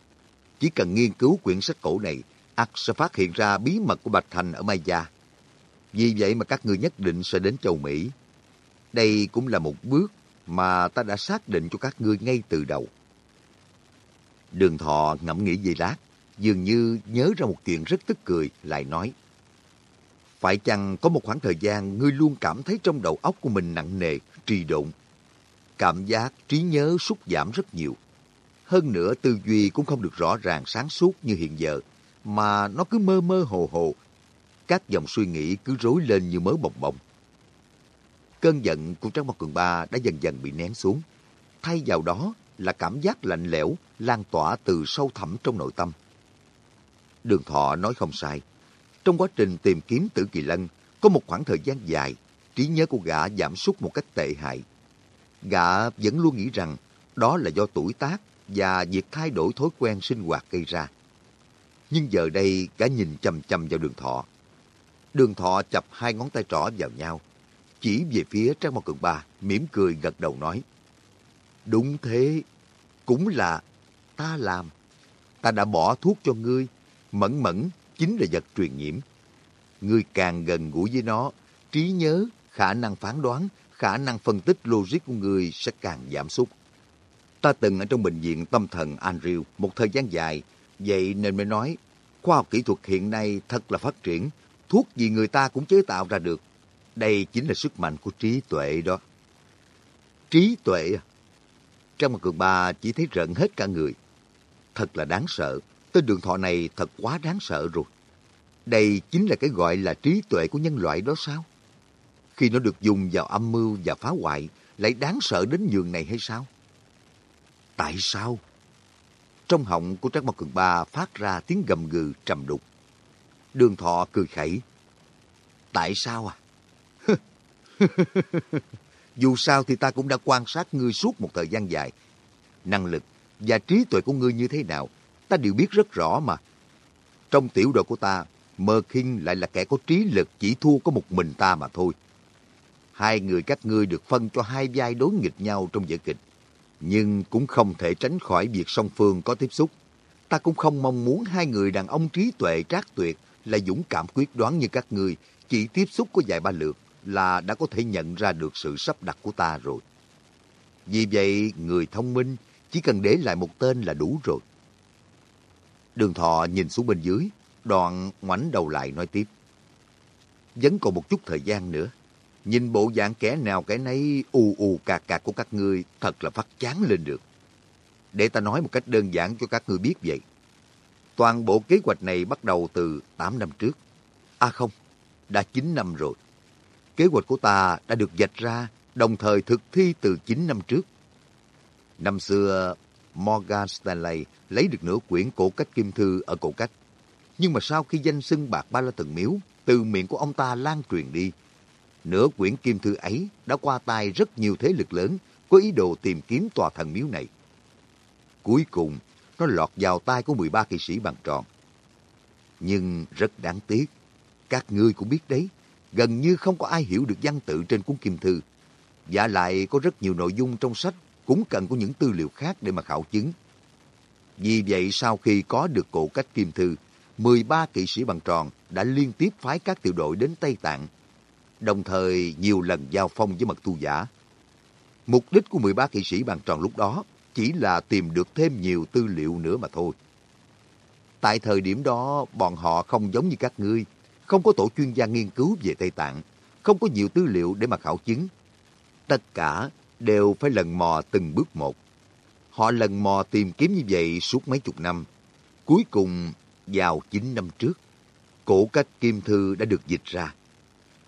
Chỉ cần nghiên cứu quyển sách cổ này, ắt sẽ phát hiện ra bí mật của Bạch Thành ở Mai Gia. Vì vậy mà các ngươi nhất định sẽ đến châu Mỹ. Đây cũng là một bước mà ta đã xác định cho các ngươi ngay từ đầu. Đường thọ ngẫm nghĩ về lát, dường như nhớ ra một chuyện rất tức cười, lại nói. Phải chăng có một khoảng thời gian ngươi luôn cảm thấy trong đầu óc của mình nặng nề, trì độn. Cảm giác, trí nhớ sút giảm rất nhiều. Hơn nữa tư duy cũng không được rõ ràng sáng suốt như hiện giờ, mà nó cứ mơ mơ hồ hồ. Các dòng suy nghĩ cứ rối lên như mớ bồng bồng. Cơn giận của Trang Mặt Cường Ba đã dần dần bị nén xuống. Thay vào đó là cảm giác lạnh lẽo, lan tỏa từ sâu thẳm trong nội tâm. Đường Thọ nói không sai. Trong quá trình tìm kiếm Tử Kỳ Lân, có một khoảng thời gian dài, trí nhớ của gã giảm sút một cách tệ hại. Gã vẫn luôn nghĩ rằng đó là do tuổi tác và việc thay đổi thói quen sinh hoạt gây ra. Nhưng giờ đây cả nhìn chầm chầm vào đường thọ. Đường thọ chập hai ngón tay trỏ vào nhau, chỉ về phía Trang Mộc Cường Ba, mỉm cười gật đầu nói. Đúng thế, cũng là ta làm. Ta đã bỏ thuốc cho ngươi, mẫn mẫn chính là vật truyền nhiễm. Ngươi càng gần gũi với nó, trí nhớ, khả năng phán đoán, khả năng phân tích logic của ngươi sẽ càng giảm sút. Ta từng ở trong bệnh viện tâm thần Andrew một thời gian dài, vậy nên mới nói, khoa học kỹ thuật hiện nay thật là phát triển, thuốc gì người ta cũng chế tạo ra được. Đây chính là sức mạnh của trí tuệ đó. Trí tuệ à? Trong một cường ba chỉ thấy rợn hết cả người. Thật là đáng sợ. Tên đường thọ này thật quá đáng sợ rồi. Đây chính là cái gọi là trí tuệ của nhân loại đó sao? Khi nó được dùng vào âm mưu và phá hoại, lại đáng sợ đến nhường này hay sao? Tại sao? Trong họng của Trác Mộc Cường Ba phát ra tiếng gầm gừ trầm đục. Đường thọ cười khẩy. Tại sao à? [LAUGHS] Dù sao thì ta cũng đã quan sát ngươi suốt một thời gian dài. Năng lực và trí tuệ của ngươi như thế nào, ta đều biết rất rõ mà. Trong tiểu đội của ta, Mơ Kinh lại là kẻ có trí lực chỉ thua có một mình ta mà thôi. Hai người các ngươi được phân cho hai vai đối nghịch nhau trong vở kịch. Nhưng cũng không thể tránh khỏi việc song phương có tiếp xúc. Ta cũng không mong muốn hai người đàn ông trí tuệ trác tuyệt là dũng cảm quyết đoán như các ngươi chỉ tiếp xúc có vài ba lượt là đã có thể nhận ra được sự sắp đặt của ta rồi. Vì vậy, người thông minh chỉ cần để lại một tên là đủ rồi. Đường thọ nhìn xuống bên dưới, đoạn ngoảnh đầu lại nói tiếp. Vẫn còn một chút thời gian nữa. Nhìn bộ dạng kẻ nào kẻ nấy ù ù cà cà của các ngươi thật là phát chán lên được. Để ta nói một cách đơn giản cho các ngươi biết vậy. Toàn bộ kế hoạch này bắt đầu từ 8 năm trước. À không, đã 9 năm rồi. Kế hoạch của ta đã được dạch ra, đồng thời thực thi từ 9 năm trước. Năm xưa, Morgan Stanley lấy được nửa quyển cổ cách kim thư ở cổ cách. Nhưng mà sau khi danh xưng bạc ba la thần miếu từ miệng của ông ta lan truyền đi, nửa quyển kim thư ấy đã qua tay rất nhiều thế lực lớn có ý đồ tìm kiếm tòa thần miếu này. Cuối cùng, nó lọt vào tay của 13 kỵ sĩ bằng tròn. Nhưng rất đáng tiếc, các ngươi cũng biết đấy, gần như không có ai hiểu được văn tự trên cuốn kim thư. Và lại có rất nhiều nội dung trong sách cũng cần có những tư liệu khác để mà khảo chứng. Vì vậy sau khi có được cổ cách kim thư, 13 kỵ sĩ bằng tròn đã liên tiếp phái các tiểu đội đến Tây Tạng, đồng thời nhiều lần giao phong với mật tu giả. Mục đích của 13 kỵ sĩ bằng tròn lúc đó chỉ là tìm được thêm nhiều tư liệu nữa mà thôi. Tại thời điểm đó, bọn họ không giống như các ngươi, không có tổ chuyên gia nghiên cứu về Tây Tạng, không có nhiều tư liệu để mà khảo chứng. Tất cả đều phải lần mò từng bước một. Họ lần mò tìm kiếm như vậy suốt mấy chục năm. Cuối cùng, vào 9 năm trước, cổ cách Kim Thư đã được dịch ra.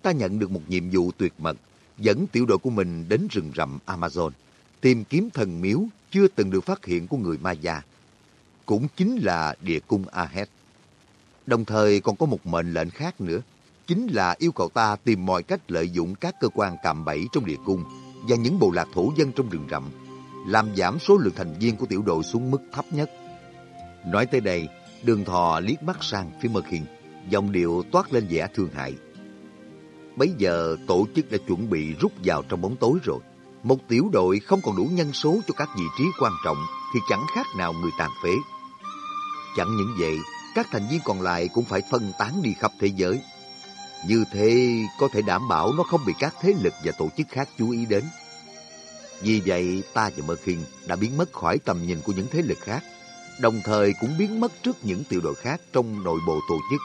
Ta nhận được một nhiệm vụ tuyệt mật, dẫn tiểu đội của mình đến rừng rậm Amazon, tìm kiếm thần miếu chưa từng được phát hiện của người Maya. Cũng chính là địa cung Ahed. Đồng thời còn có một mệnh lệnh khác nữa, chính là yêu cầu ta tìm mọi cách lợi dụng các cơ quan cạm bẫy trong địa cung và những bộ lạc thổ dân trong rừng rậm, làm giảm số lượng thành viên của tiểu đội xuống mức thấp nhất. Nói tới đây, đường thò liếc mắt sang phía Mơ Khiên, dòng điệu toát lên vẻ thương hại. Bấy giờ tổ chức đã chuẩn bị rút vào trong bóng tối rồi. Một tiểu đội không còn đủ nhân số cho các vị trí quan trọng thì chẳng khác nào người tàn phế. Chẳng những vậy, các thành viên còn lại cũng phải phân tán đi khắp thế giới. Như thế có thể đảm bảo nó không bị các thế lực và tổ chức khác chú ý đến. Vì vậy, ta và Mơ Kinh đã biến mất khỏi tầm nhìn của những thế lực khác, đồng thời cũng biến mất trước những tiểu đội khác trong nội bộ tổ chức.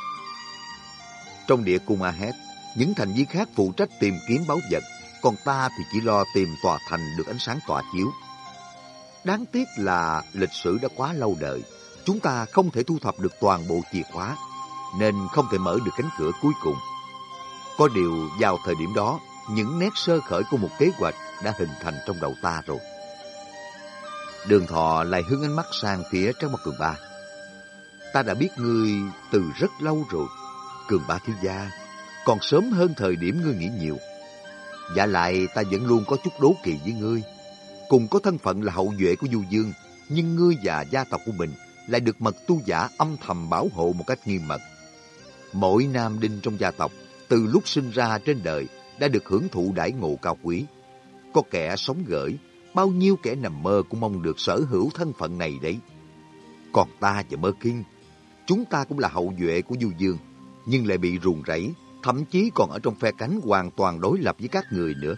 Trong địa cung Ahed, những thành viên khác phụ trách tìm kiếm báu vật, còn ta thì chỉ lo tìm tòa thành được ánh sáng tỏa chiếu. Đáng tiếc là lịch sử đã quá lâu đời, chúng ta không thể thu thập được toàn bộ chìa khóa, nên không thể mở được cánh cửa cuối cùng. Có điều vào thời điểm đó, những nét sơ khởi của một kế hoạch đã hình thành trong đầu ta rồi. Đường thọ lại hướng ánh mắt sang phía Trang Mặt Cường Ba. Ta đã biết ngươi từ rất lâu rồi. Cường Ba thiếu gia, còn sớm hơn thời điểm ngươi nghĩ nhiều. Và lại ta vẫn luôn có chút đố kỵ với ngươi. Cùng có thân phận là hậu duệ của Du Dương, nhưng ngươi và gia tộc của mình lại được mật tu giả âm thầm bảo hộ một cách nghiêm mật. Mỗi nam đinh trong gia tộc, từ lúc sinh ra trên đời, đã được hưởng thụ đãi ngộ cao quý. Có kẻ sống gởi, bao nhiêu kẻ nằm mơ cũng mong được sở hữu thân phận này đấy. Còn ta và Mơ Kinh, chúng ta cũng là hậu duệ của Du Dương, nhưng lại bị ruồng rẫy, thậm chí còn ở trong phe cánh hoàn toàn đối lập với các người nữa.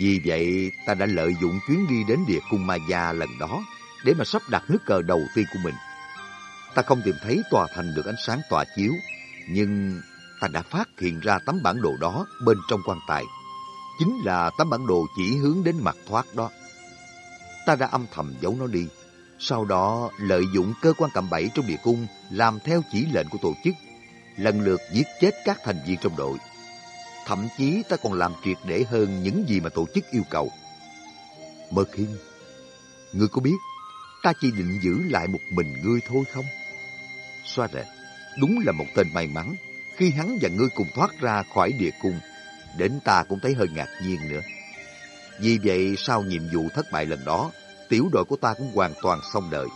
Vì vậy, ta đã lợi dụng chuyến đi đến địa cung Maya lần đó để mà sắp đặt nước cờ đầu tiên của mình. Ta không tìm thấy tòa thành được ánh sáng tỏa chiếu, nhưng ta đã phát hiện ra tấm bản đồ đó bên trong quan tài. Chính là tấm bản đồ chỉ hướng đến mặt thoát đó. Ta đã âm thầm giấu nó đi. Sau đó lợi dụng cơ quan cạm bẫy trong địa cung làm theo chỉ lệnh của tổ chức, lần lượt giết chết các thành viên trong đội. Thậm chí ta còn làm triệt để hơn những gì mà tổ chức yêu cầu. Mơ Khiên, ngươi có biết ta chỉ định giữ lại một mình ngươi thôi không? Xoa rệt, đúng là một tên may mắn khi hắn và ngươi cùng thoát ra khỏi địa cung, đến ta cũng thấy hơi ngạc nhiên nữa. Vì vậy, sau nhiệm vụ thất bại lần đó, tiểu đội của ta cũng hoàn toàn xong đời.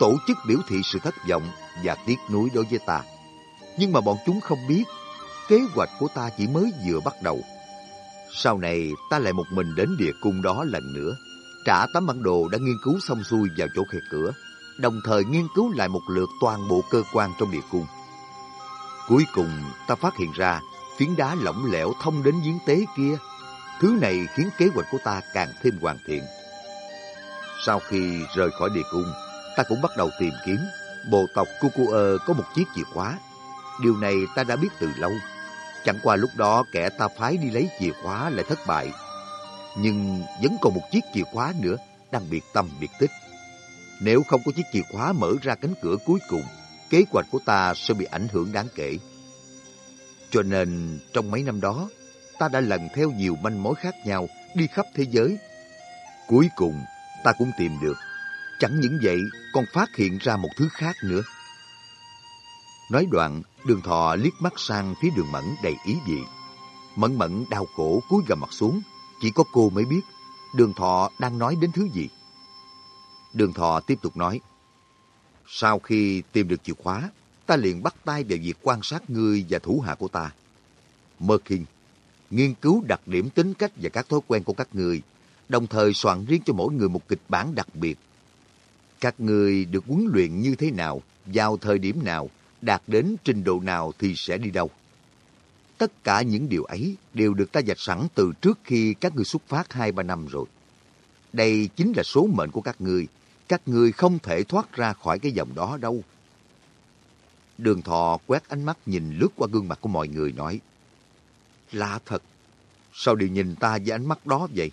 Tổ chức biểu thị sự thất vọng và tiếc nuối đối với ta. Nhưng mà bọn chúng không biết, kế hoạch của ta chỉ mới vừa bắt đầu. Sau này, ta lại một mình đến địa cung đó lần nữa, trả tấm bản đồ đã nghiên cứu xong xuôi vào chỗ khe cửa, đồng thời nghiên cứu lại một lượt toàn bộ cơ quan trong địa cung. Cuối cùng ta phát hiện ra phiến đá lỏng lẻo thông đến giếng tế kia. Thứ này khiến kế hoạch của ta càng thêm hoàn thiện. Sau khi rời khỏi địa cung, ta cũng bắt đầu tìm kiếm. Bộ tộc Cucuơ có một chiếc chìa khóa. Điều này ta đã biết từ lâu. Chẳng qua lúc đó kẻ ta phái đi lấy chìa khóa lại thất bại. Nhưng vẫn còn một chiếc chìa khóa nữa đang biệt tâm biệt tích. Nếu không có chiếc chìa khóa mở ra cánh cửa cuối cùng, kế hoạch của ta sẽ bị ảnh hưởng đáng kể. Cho nên trong mấy năm đó, ta đã lần theo nhiều manh mối khác nhau đi khắp thế giới. Cuối cùng, ta cũng tìm được. Chẳng những vậy, còn phát hiện ra một thứ khác nữa. Nói đoạn, đường thọ liếc mắt sang phía đường mẫn đầy ý vị. Mẫn mẫn đau khổ cúi gầm mặt xuống. Chỉ có cô mới biết đường thọ đang nói đến thứ gì. Đường thọ tiếp tục nói. Sau khi tìm được chìa khóa, ta liền bắt tay vào việc quan sát ngươi và thủ hạ của ta. Mơ Kinh, nghiên cứu đặc điểm tính cách và các thói quen của các người, đồng thời soạn riêng cho mỗi người một kịch bản đặc biệt. Các người được huấn luyện như thế nào, vào thời điểm nào, đạt đến trình độ nào thì sẽ đi đâu. Tất cả những điều ấy đều được ta dạch sẵn từ trước khi các người xuất phát 2-3 năm rồi. Đây chính là số mệnh của các người. Các người không thể thoát ra khỏi cái dòng đó đâu. Đường thọ quét ánh mắt nhìn lướt qua gương mặt của mọi người nói. Lạ thật, sao đều nhìn ta với ánh mắt đó vậy?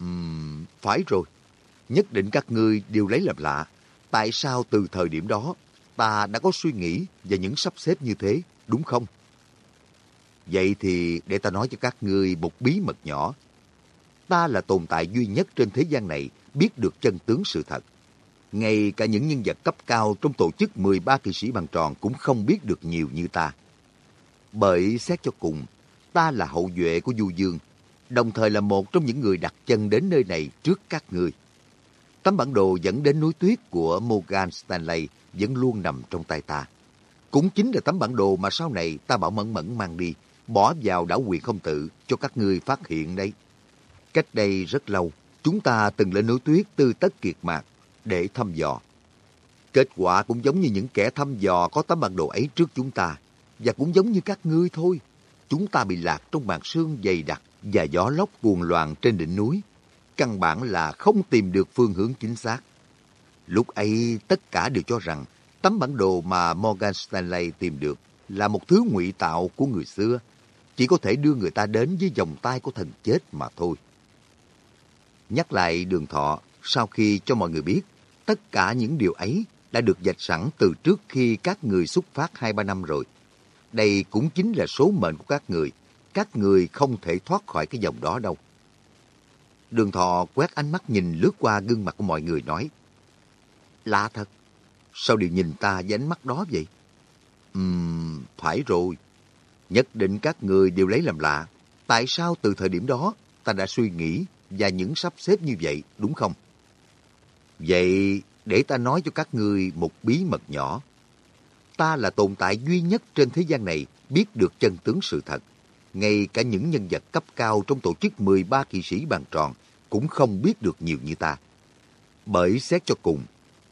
Ừm, phải rồi. Nhất định các ngươi đều lấy làm lạ. Tại sao từ thời điểm đó ta đã có suy nghĩ và những sắp xếp như thế, đúng không? Vậy thì để ta nói cho các ngươi một bí mật nhỏ. Ta là tồn tại duy nhất trên thế gian này biết được chân tướng sự thật. Ngay cả những nhân vật cấp cao trong tổ chức 13 kỵ sĩ bằng tròn cũng không biết được nhiều như ta. Bởi xét cho cùng, ta là hậu duệ của Du Dương, đồng thời là một trong những người đặt chân đến nơi này trước các ngươi. Tấm bản đồ dẫn đến núi tuyết của Morgan Stanley vẫn luôn nằm trong tay ta. Cũng chính là tấm bản đồ mà sau này ta bảo mẫn mẫn mang đi, bỏ vào đảo quyền không tự cho các ngươi phát hiện đấy. Cách đây rất lâu, chúng ta từng lên núi tuyết tư tất kiệt mạc để thăm dò. Kết quả cũng giống như những kẻ thăm dò có tấm bản đồ ấy trước chúng ta, và cũng giống như các ngươi thôi. Chúng ta bị lạc trong màn sương dày đặc và gió lốc cuồng loạn trên đỉnh núi. Căn bản là không tìm được phương hướng chính xác. Lúc ấy tất cả đều cho rằng tấm bản đồ mà Morgan Stanley tìm được là một thứ ngụy tạo của người xưa, chỉ có thể đưa người ta đến với vòng tay của thần chết mà thôi. Nhắc lại đường thọ, sau khi cho mọi người biết, tất cả những điều ấy đã được dạch sẵn từ trước khi các người xuất phát 2-3 năm rồi. Đây cũng chính là số mệnh của các người. Các người không thể thoát khỏi cái dòng đó đâu. Đường thọ quét ánh mắt nhìn lướt qua gương mặt của mọi người nói. Lạ thật, sao đều nhìn ta với ánh mắt đó vậy? Ừm, phải rồi. Nhất định các người đều lấy làm lạ. Tại sao từ thời điểm đó ta đã suy nghĩ và những sắp xếp như vậy, đúng không? Vậy để ta nói cho các ngươi một bí mật nhỏ. Ta là tồn tại duy nhất trên thế gian này biết được chân tướng sự thật. Ngay cả những nhân vật cấp cao trong tổ chức 13 kỵ sĩ bàn tròn cũng không biết được nhiều như ta. Bởi xét cho cùng,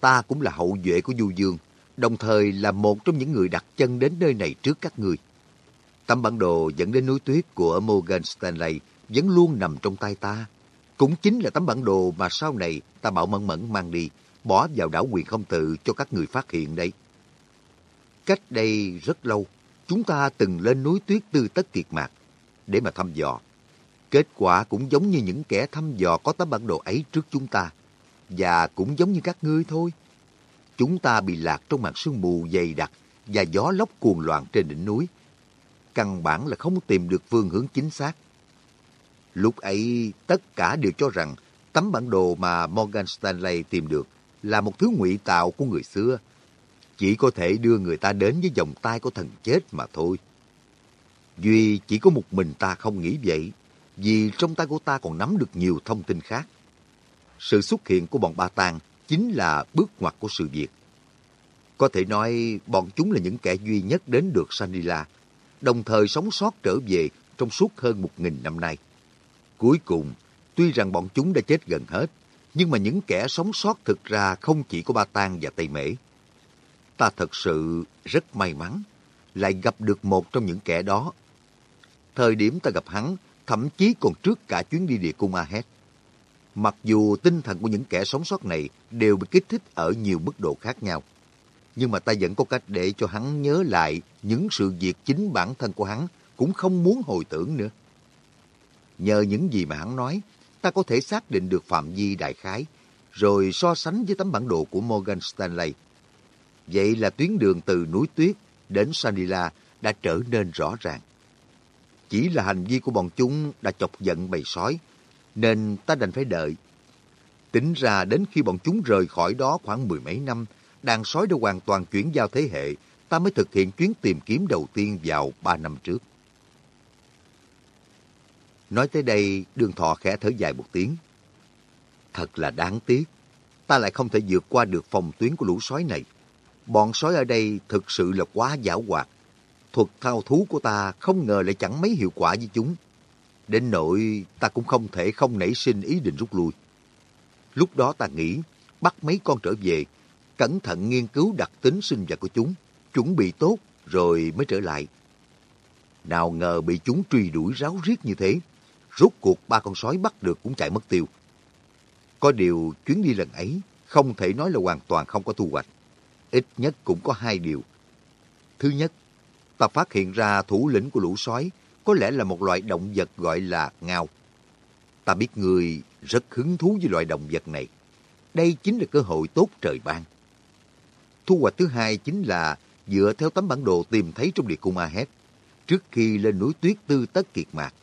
ta cũng là hậu duệ của Du Dương, đồng thời là một trong những người đặt chân đến nơi này trước các người. Tấm bản đồ dẫn đến núi tuyết của Morgan Stanley vẫn luôn nằm trong tay ta. Cũng chính là tấm bản đồ mà sau này ta bảo mẫn mẫn mang đi, bỏ vào đảo quyền không tự cho các người phát hiện đây. Cách đây rất lâu, chúng ta từng lên núi tuyết tư tất kiệt mạc để mà thăm dò. Kết quả cũng giống như những kẻ thăm dò có tấm bản đồ ấy trước chúng ta. Và cũng giống như các ngươi thôi. Chúng ta bị lạc trong màn sương mù dày đặc và gió lốc cuồng loạn trên đỉnh núi. Căn bản là không tìm được phương hướng chính xác. Lúc ấy, tất cả đều cho rằng tấm bản đồ mà Morgan Stanley tìm được là một thứ ngụy tạo của người xưa. Chỉ có thể đưa người ta đến với vòng tay của thần chết mà thôi. Duy chỉ có một mình ta không nghĩ vậy, vì trong tay của ta còn nắm được nhiều thông tin khác. Sự xuất hiện của bọn Ba Tàng chính là bước ngoặt của sự việc. Có thể nói bọn chúng là những kẻ duy nhất đến được Sanila, đồng thời sống sót trở về trong suốt hơn một nghìn năm nay. Cuối cùng, tuy rằng bọn chúng đã chết gần hết, nhưng mà những kẻ sống sót thực ra không chỉ có Ba Tang và Tây Mễ. Ta thật sự rất may mắn, lại gặp được một trong những kẻ đó. Thời điểm ta gặp hắn, thậm chí còn trước cả chuyến đi địa cung Ahed. Mặc dù tinh thần của những kẻ sống sót này đều bị kích thích ở nhiều mức độ khác nhau, nhưng mà ta vẫn có cách để cho hắn nhớ lại những sự việc chính bản thân của hắn cũng không muốn hồi tưởng nữa. Nhờ những gì mà hắn nói, ta có thể xác định được phạm vi đại khái, rồi so sánh với tấm bản đồ của Morgan Stanley. Vậy là tuyến đường từ núi tuyết đến Sanila đã trở nên rõ ràng. Chỉ là hành vi của bọn chúng đã chọc giận bầy sói, nên ta đành phải đợi. Tính ra đến khi bọn chúng rời khỏi đó khoảng mười mấy năm, đàn sói đã hoàn toàn chuyển giao thế hệ, ta mới thực hiện chuyến tìm kiếm đầu tiên vào ba năm trước. Nói tới đây, đường thọ khẽ thở dài một tiếng. Thật là đáng tiếc, ta lại không thể vượt qua được phòng tuyến của lũ sói này. Bọn sói ở đây thực sự là quá giảo hoạt. Thuật thao thú của ta không ngờ lại chẳng mấy hiệu quả với chúng. Đến nỗi ta cũng không thể không nảy sinh ý định rút lui. Lúc đó ta nghĩ, bắt mấy con trở về, cẩn thận nghiên cứu đặc tính sinh vật của chúng, chuẩn bị tốt rồi mới trở lại. Nào ngờ bị chúng truy đuổi ráo riết như thế, Rốt cuộc ba con sói bắt được cũng chạy mất tiêu. Có điều chuyến đi lần ấy không thể nói là hoàn toàn không có thu hoạch. Ít nhất cũng có hai điều. Thứ nhất, ta phát hiện ra thủ lĩnh của lũ sói có lẽ là một loại động vật gọi là ngao. Ta biết người rất hứng thú với loại động vật này. Đây chính là cơ hội tốt trời ban. Thu hoạch thứ hai chính là dựa theo tấm bản đồ tìm thấy trong địa cung Ahed. Trước khi lên núi tuyết tư tất kiệt mạc,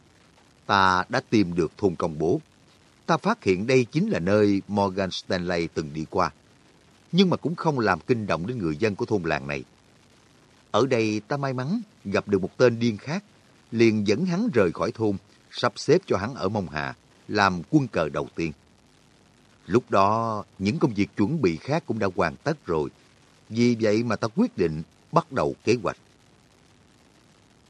ta đã tìm được thôn công bố. Ta phát hiện đây chính là nơi Morgan Stanley từng đi qua. Nhưng mà cũng không làm kinh động đến người dân của thôn làng này. Ở đây ta may mắn gặp được một tên điên khác, liền dẫn hắn rời khỏi thôn, sắp xếp cho hắn ở Mông Hà, làm quân cờ đầu tiên. Lúc đó, những công việc chuẩn bị khác cũng đã hoàn tất rồi. Vì vậy mà ta quyết định bắt đầu kế hoạch.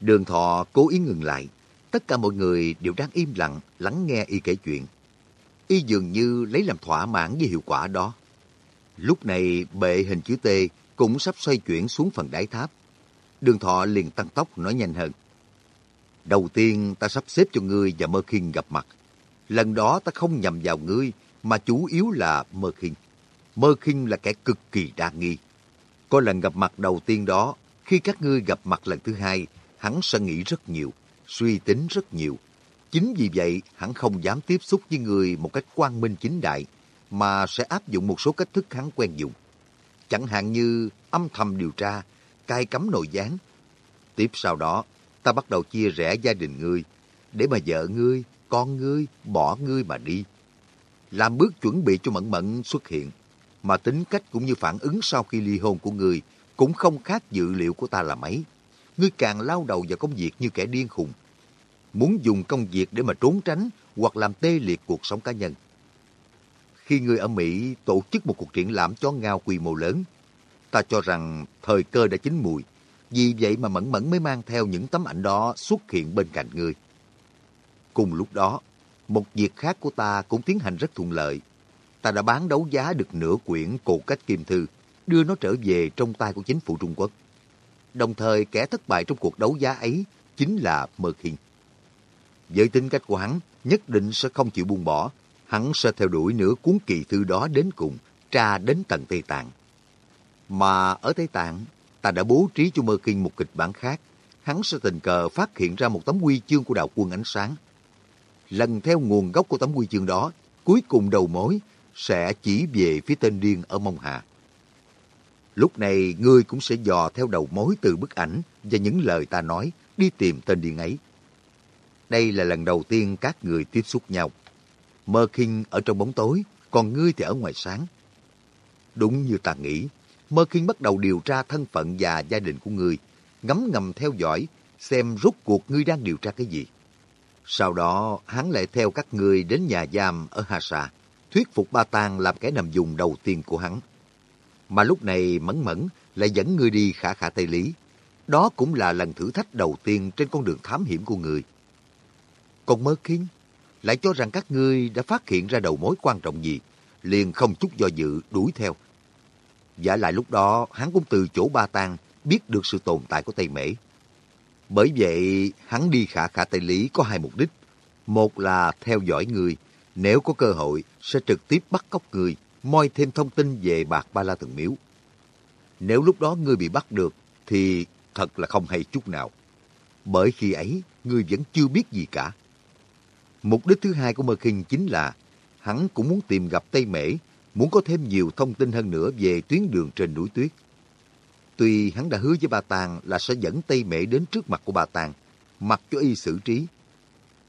Đường thọ cố ý ngừng lại. Tất cả mọi người đều đang im lặng lắng nghe y kể chuyện. Y dường như lấy làm thỏa mãn với hiệu quả đó. Lúc này bệ hình chữ T cũng sắp xoay chuyển xuống phần đáy tháp. Đường thọ liền tăng tốc nói nhanh hơn. Đầu tiên ta sắp xếp cho ngươi và Mơ Kinh gặp mặt. Lần đó ta không nhầm vào ngươi, mà chủ yếu là Mơ Kinh. Mơ Kinh là kẻ cực kỳ đa nghi. Có lần gặp mặt đầu tiên đó, khi các ngươi gặp mặt lần thứ hai, hắn sẽ nghĩ rất nhiều, suy tính rất nhiều. Chính vì vậy, hắn không dám tiếp xúc với người một cách quang minh chính đại, mà sẽ áp dụng một số cách thức hắn quen dùng. Chẳng hạn như âm thầm điều tra, cai cấm nội gián. Tiếp sau đó, ta bắt đầu chia rẽ gia đình ngươi, để mà vợ ngươi, con ngươi bỏ ngươi mà đi. Làm bước chuẩn bị cho Mẫn Mẫn xuất hiện, mà tính cách cũng như phản ứng sau khi ly hôn của ngươi cũng không khác dự liệu của ta là mấy. Ngươi càng lao đầu vào công việc như kẻ điên khùng. Muốn dùng công việc để mà trốn tránh hoặc làm tê liệt cuộc sống cá nhân. Khi ngươi ở Mỹ tổ chức một cuộc triển lãm chó ngao quy mô lớn, ta cho rằng thời cơ đã chín mùi. Vì vậy mà Mẫn Mẫn mới mang theo những tấm ảnh đó xuất hiện bên cạnh ngươi. Cùng lúc đó, một việc khác của ta cũng tiến hành rất thuận lợi. Ta đã bán đấu giá được nửa quyển cổ cách kim thư, đưa nó trở về trong tay của chính phủ Trung Quốc. Đồng thời kẻ thất bại trong cuộc đấu giá ấy chính là Mơ Khiên. Với tính cách của hắn, nhất định sẽ không chịu buông bỏ. Hắn sẽ theo đuổi nửa cuốn kỳ thư đó đến cùng, tra đến tận Tây Tạng. Mà ở Tây Tạng, ta đã bố trí cho Mơ Kinh một kịch bản khác. Hắn sẽ tình cờ phát hiện ra một tấm huy chương của đạo quân ánh sáng. Lần theo nguồn gốc của tấm huy chương đó, cuối cùng đầu mối sẽ chỉ về phía tên điên ở Mông Hà. Lúc này, ngươi cũng sẽ dò theo đầu mối từ bức ảnh và những lời ta nói đi tìm tên điên ấy. Đây là lần đầu tiên các người tiếp xúc nhau. Mơ Kinh ở trong bóng tối, còn ngươi thì ở ngoài sáng. Đúng như ta nghĩ, Mơ Kinh bắt đầu điều tra thân phận và gia đình của ngươi, ngấm ngầm theo dõi, xem rút cuộc ngươi đang điều tra cái gì. Sau đó, hắn lại theo các ngươi đến nhà giam ở Hà Sa, thuyết phục Ba Tàng làm kẻ nằm dùng đầu tiên của hắn. Mà lúc này Mẫn Mẫn lại dẫn ngươi đi khả khả Tây Lý. Đó cũng là lần thử thách đầu tiên trên con đường thám hiểm của người. Còn Mơ Kinh lại cho rằng các ngươi đã phát hiện ra đầu mối quan trọng gì, liền không chút do dự đuổi theo. Giả lại lúc đó, hắn cũng từ chỗ Ba Tang biết được sự tồn tại của Tây Mễ. Bởi vậy, hắn đi khả khả Tây Lý có hai mục đích. Một là theo dõi người, nếu có cơ hội sẽ trực tiếp bắt cóc người, moi thêm thông tin về bạc Ba La Thần Miếu. Nếu lúc đó ngươi bị bắt được, thì thật là không hay chút nào. Bởi khi ấy, ngươi vẫn chưa biết gì cả. Mục đích thứ hai của Mơ Kinh chính là hắn cũng muốn tìm gặp Tây Mễ, muốn có thêm nhiều thông tin hơn nữa về tuyến đường trên núi tuyết. Tuy hắn đã hứa với bà Tàng là sẽ dẫn Tây Mễ đến trước mặt của bà Tàng, mặc cho y xử trí.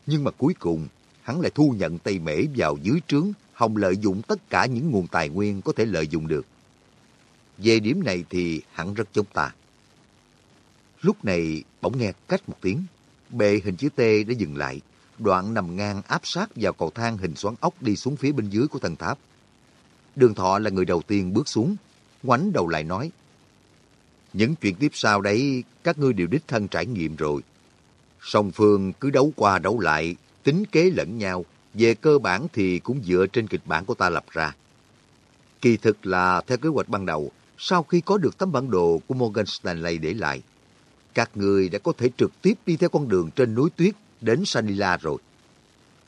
Nhưng mà cuối cùng, hắn lại thu nhận Tây Mễ vào dưới trướng, hòng lợi dụng tất cả những nguồn tài nguyên có thể lợi dụng được. Về điểm này thì hắn rất chống ta. Lúc này bỗng nghe cách một tiếng, bệ hình chữ T đã dừng lại, đoạn nằm ngang áp sát vào cầu thang hình xoắn ốc đi xuống phía bên dưới của thần tháp. Đường Thọ là người đầu tiên bước xuống, ngoảnh đầu lại nói, những chuyện tiếp sau đấy, các ngươi đều đích thân trải nghiệm rồi. Song phương cứ đấu qua đấu lại, tính kế lẫn nhau, về cơ bản thì cũng dựa trên kịch bản của ta lập ra. Kỳ thực là theo kế hoạch ban đầu, sau khi có được tấm bản đồ của Morgan Stanley để lại, các người đã có thể trực tiếp đi theo con đường trên núi tuyết đến Sanila rồi.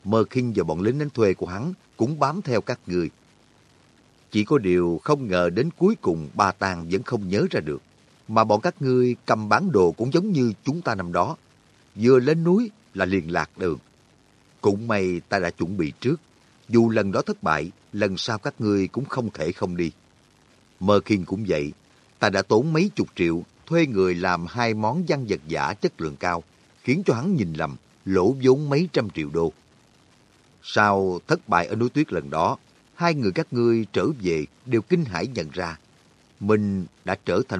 Mơ Kinh và bọn lính đánh thuê của hắn cũng bám theo các người. Chỉ có điều không ngờ đến cuối cùng ba Tàng vẫn không nhớ ra được. Mà bọn các ngươi cầm bán đồ cũng giống như chúng ta năm đó. Vừa lên núi là liền lạc đường. Cũng may ta đã chuẩn bị trước. Dù lần đó thất bại, lần sau các ngươi cũng không thể không đi. Mơ Khiên cũng vậy. Ta đã tốn mấy chục triệu thuê người làm hai món văn vật giả chất lượng cao, khiến cho hắn nhìn lầm, lỗ vốn mấy trăm triệu đô. Sau thất bại ở núi tuyết lần đó, hai người các ngươi trở về đều kinh hãi nhận ra. Mình đã trở thành một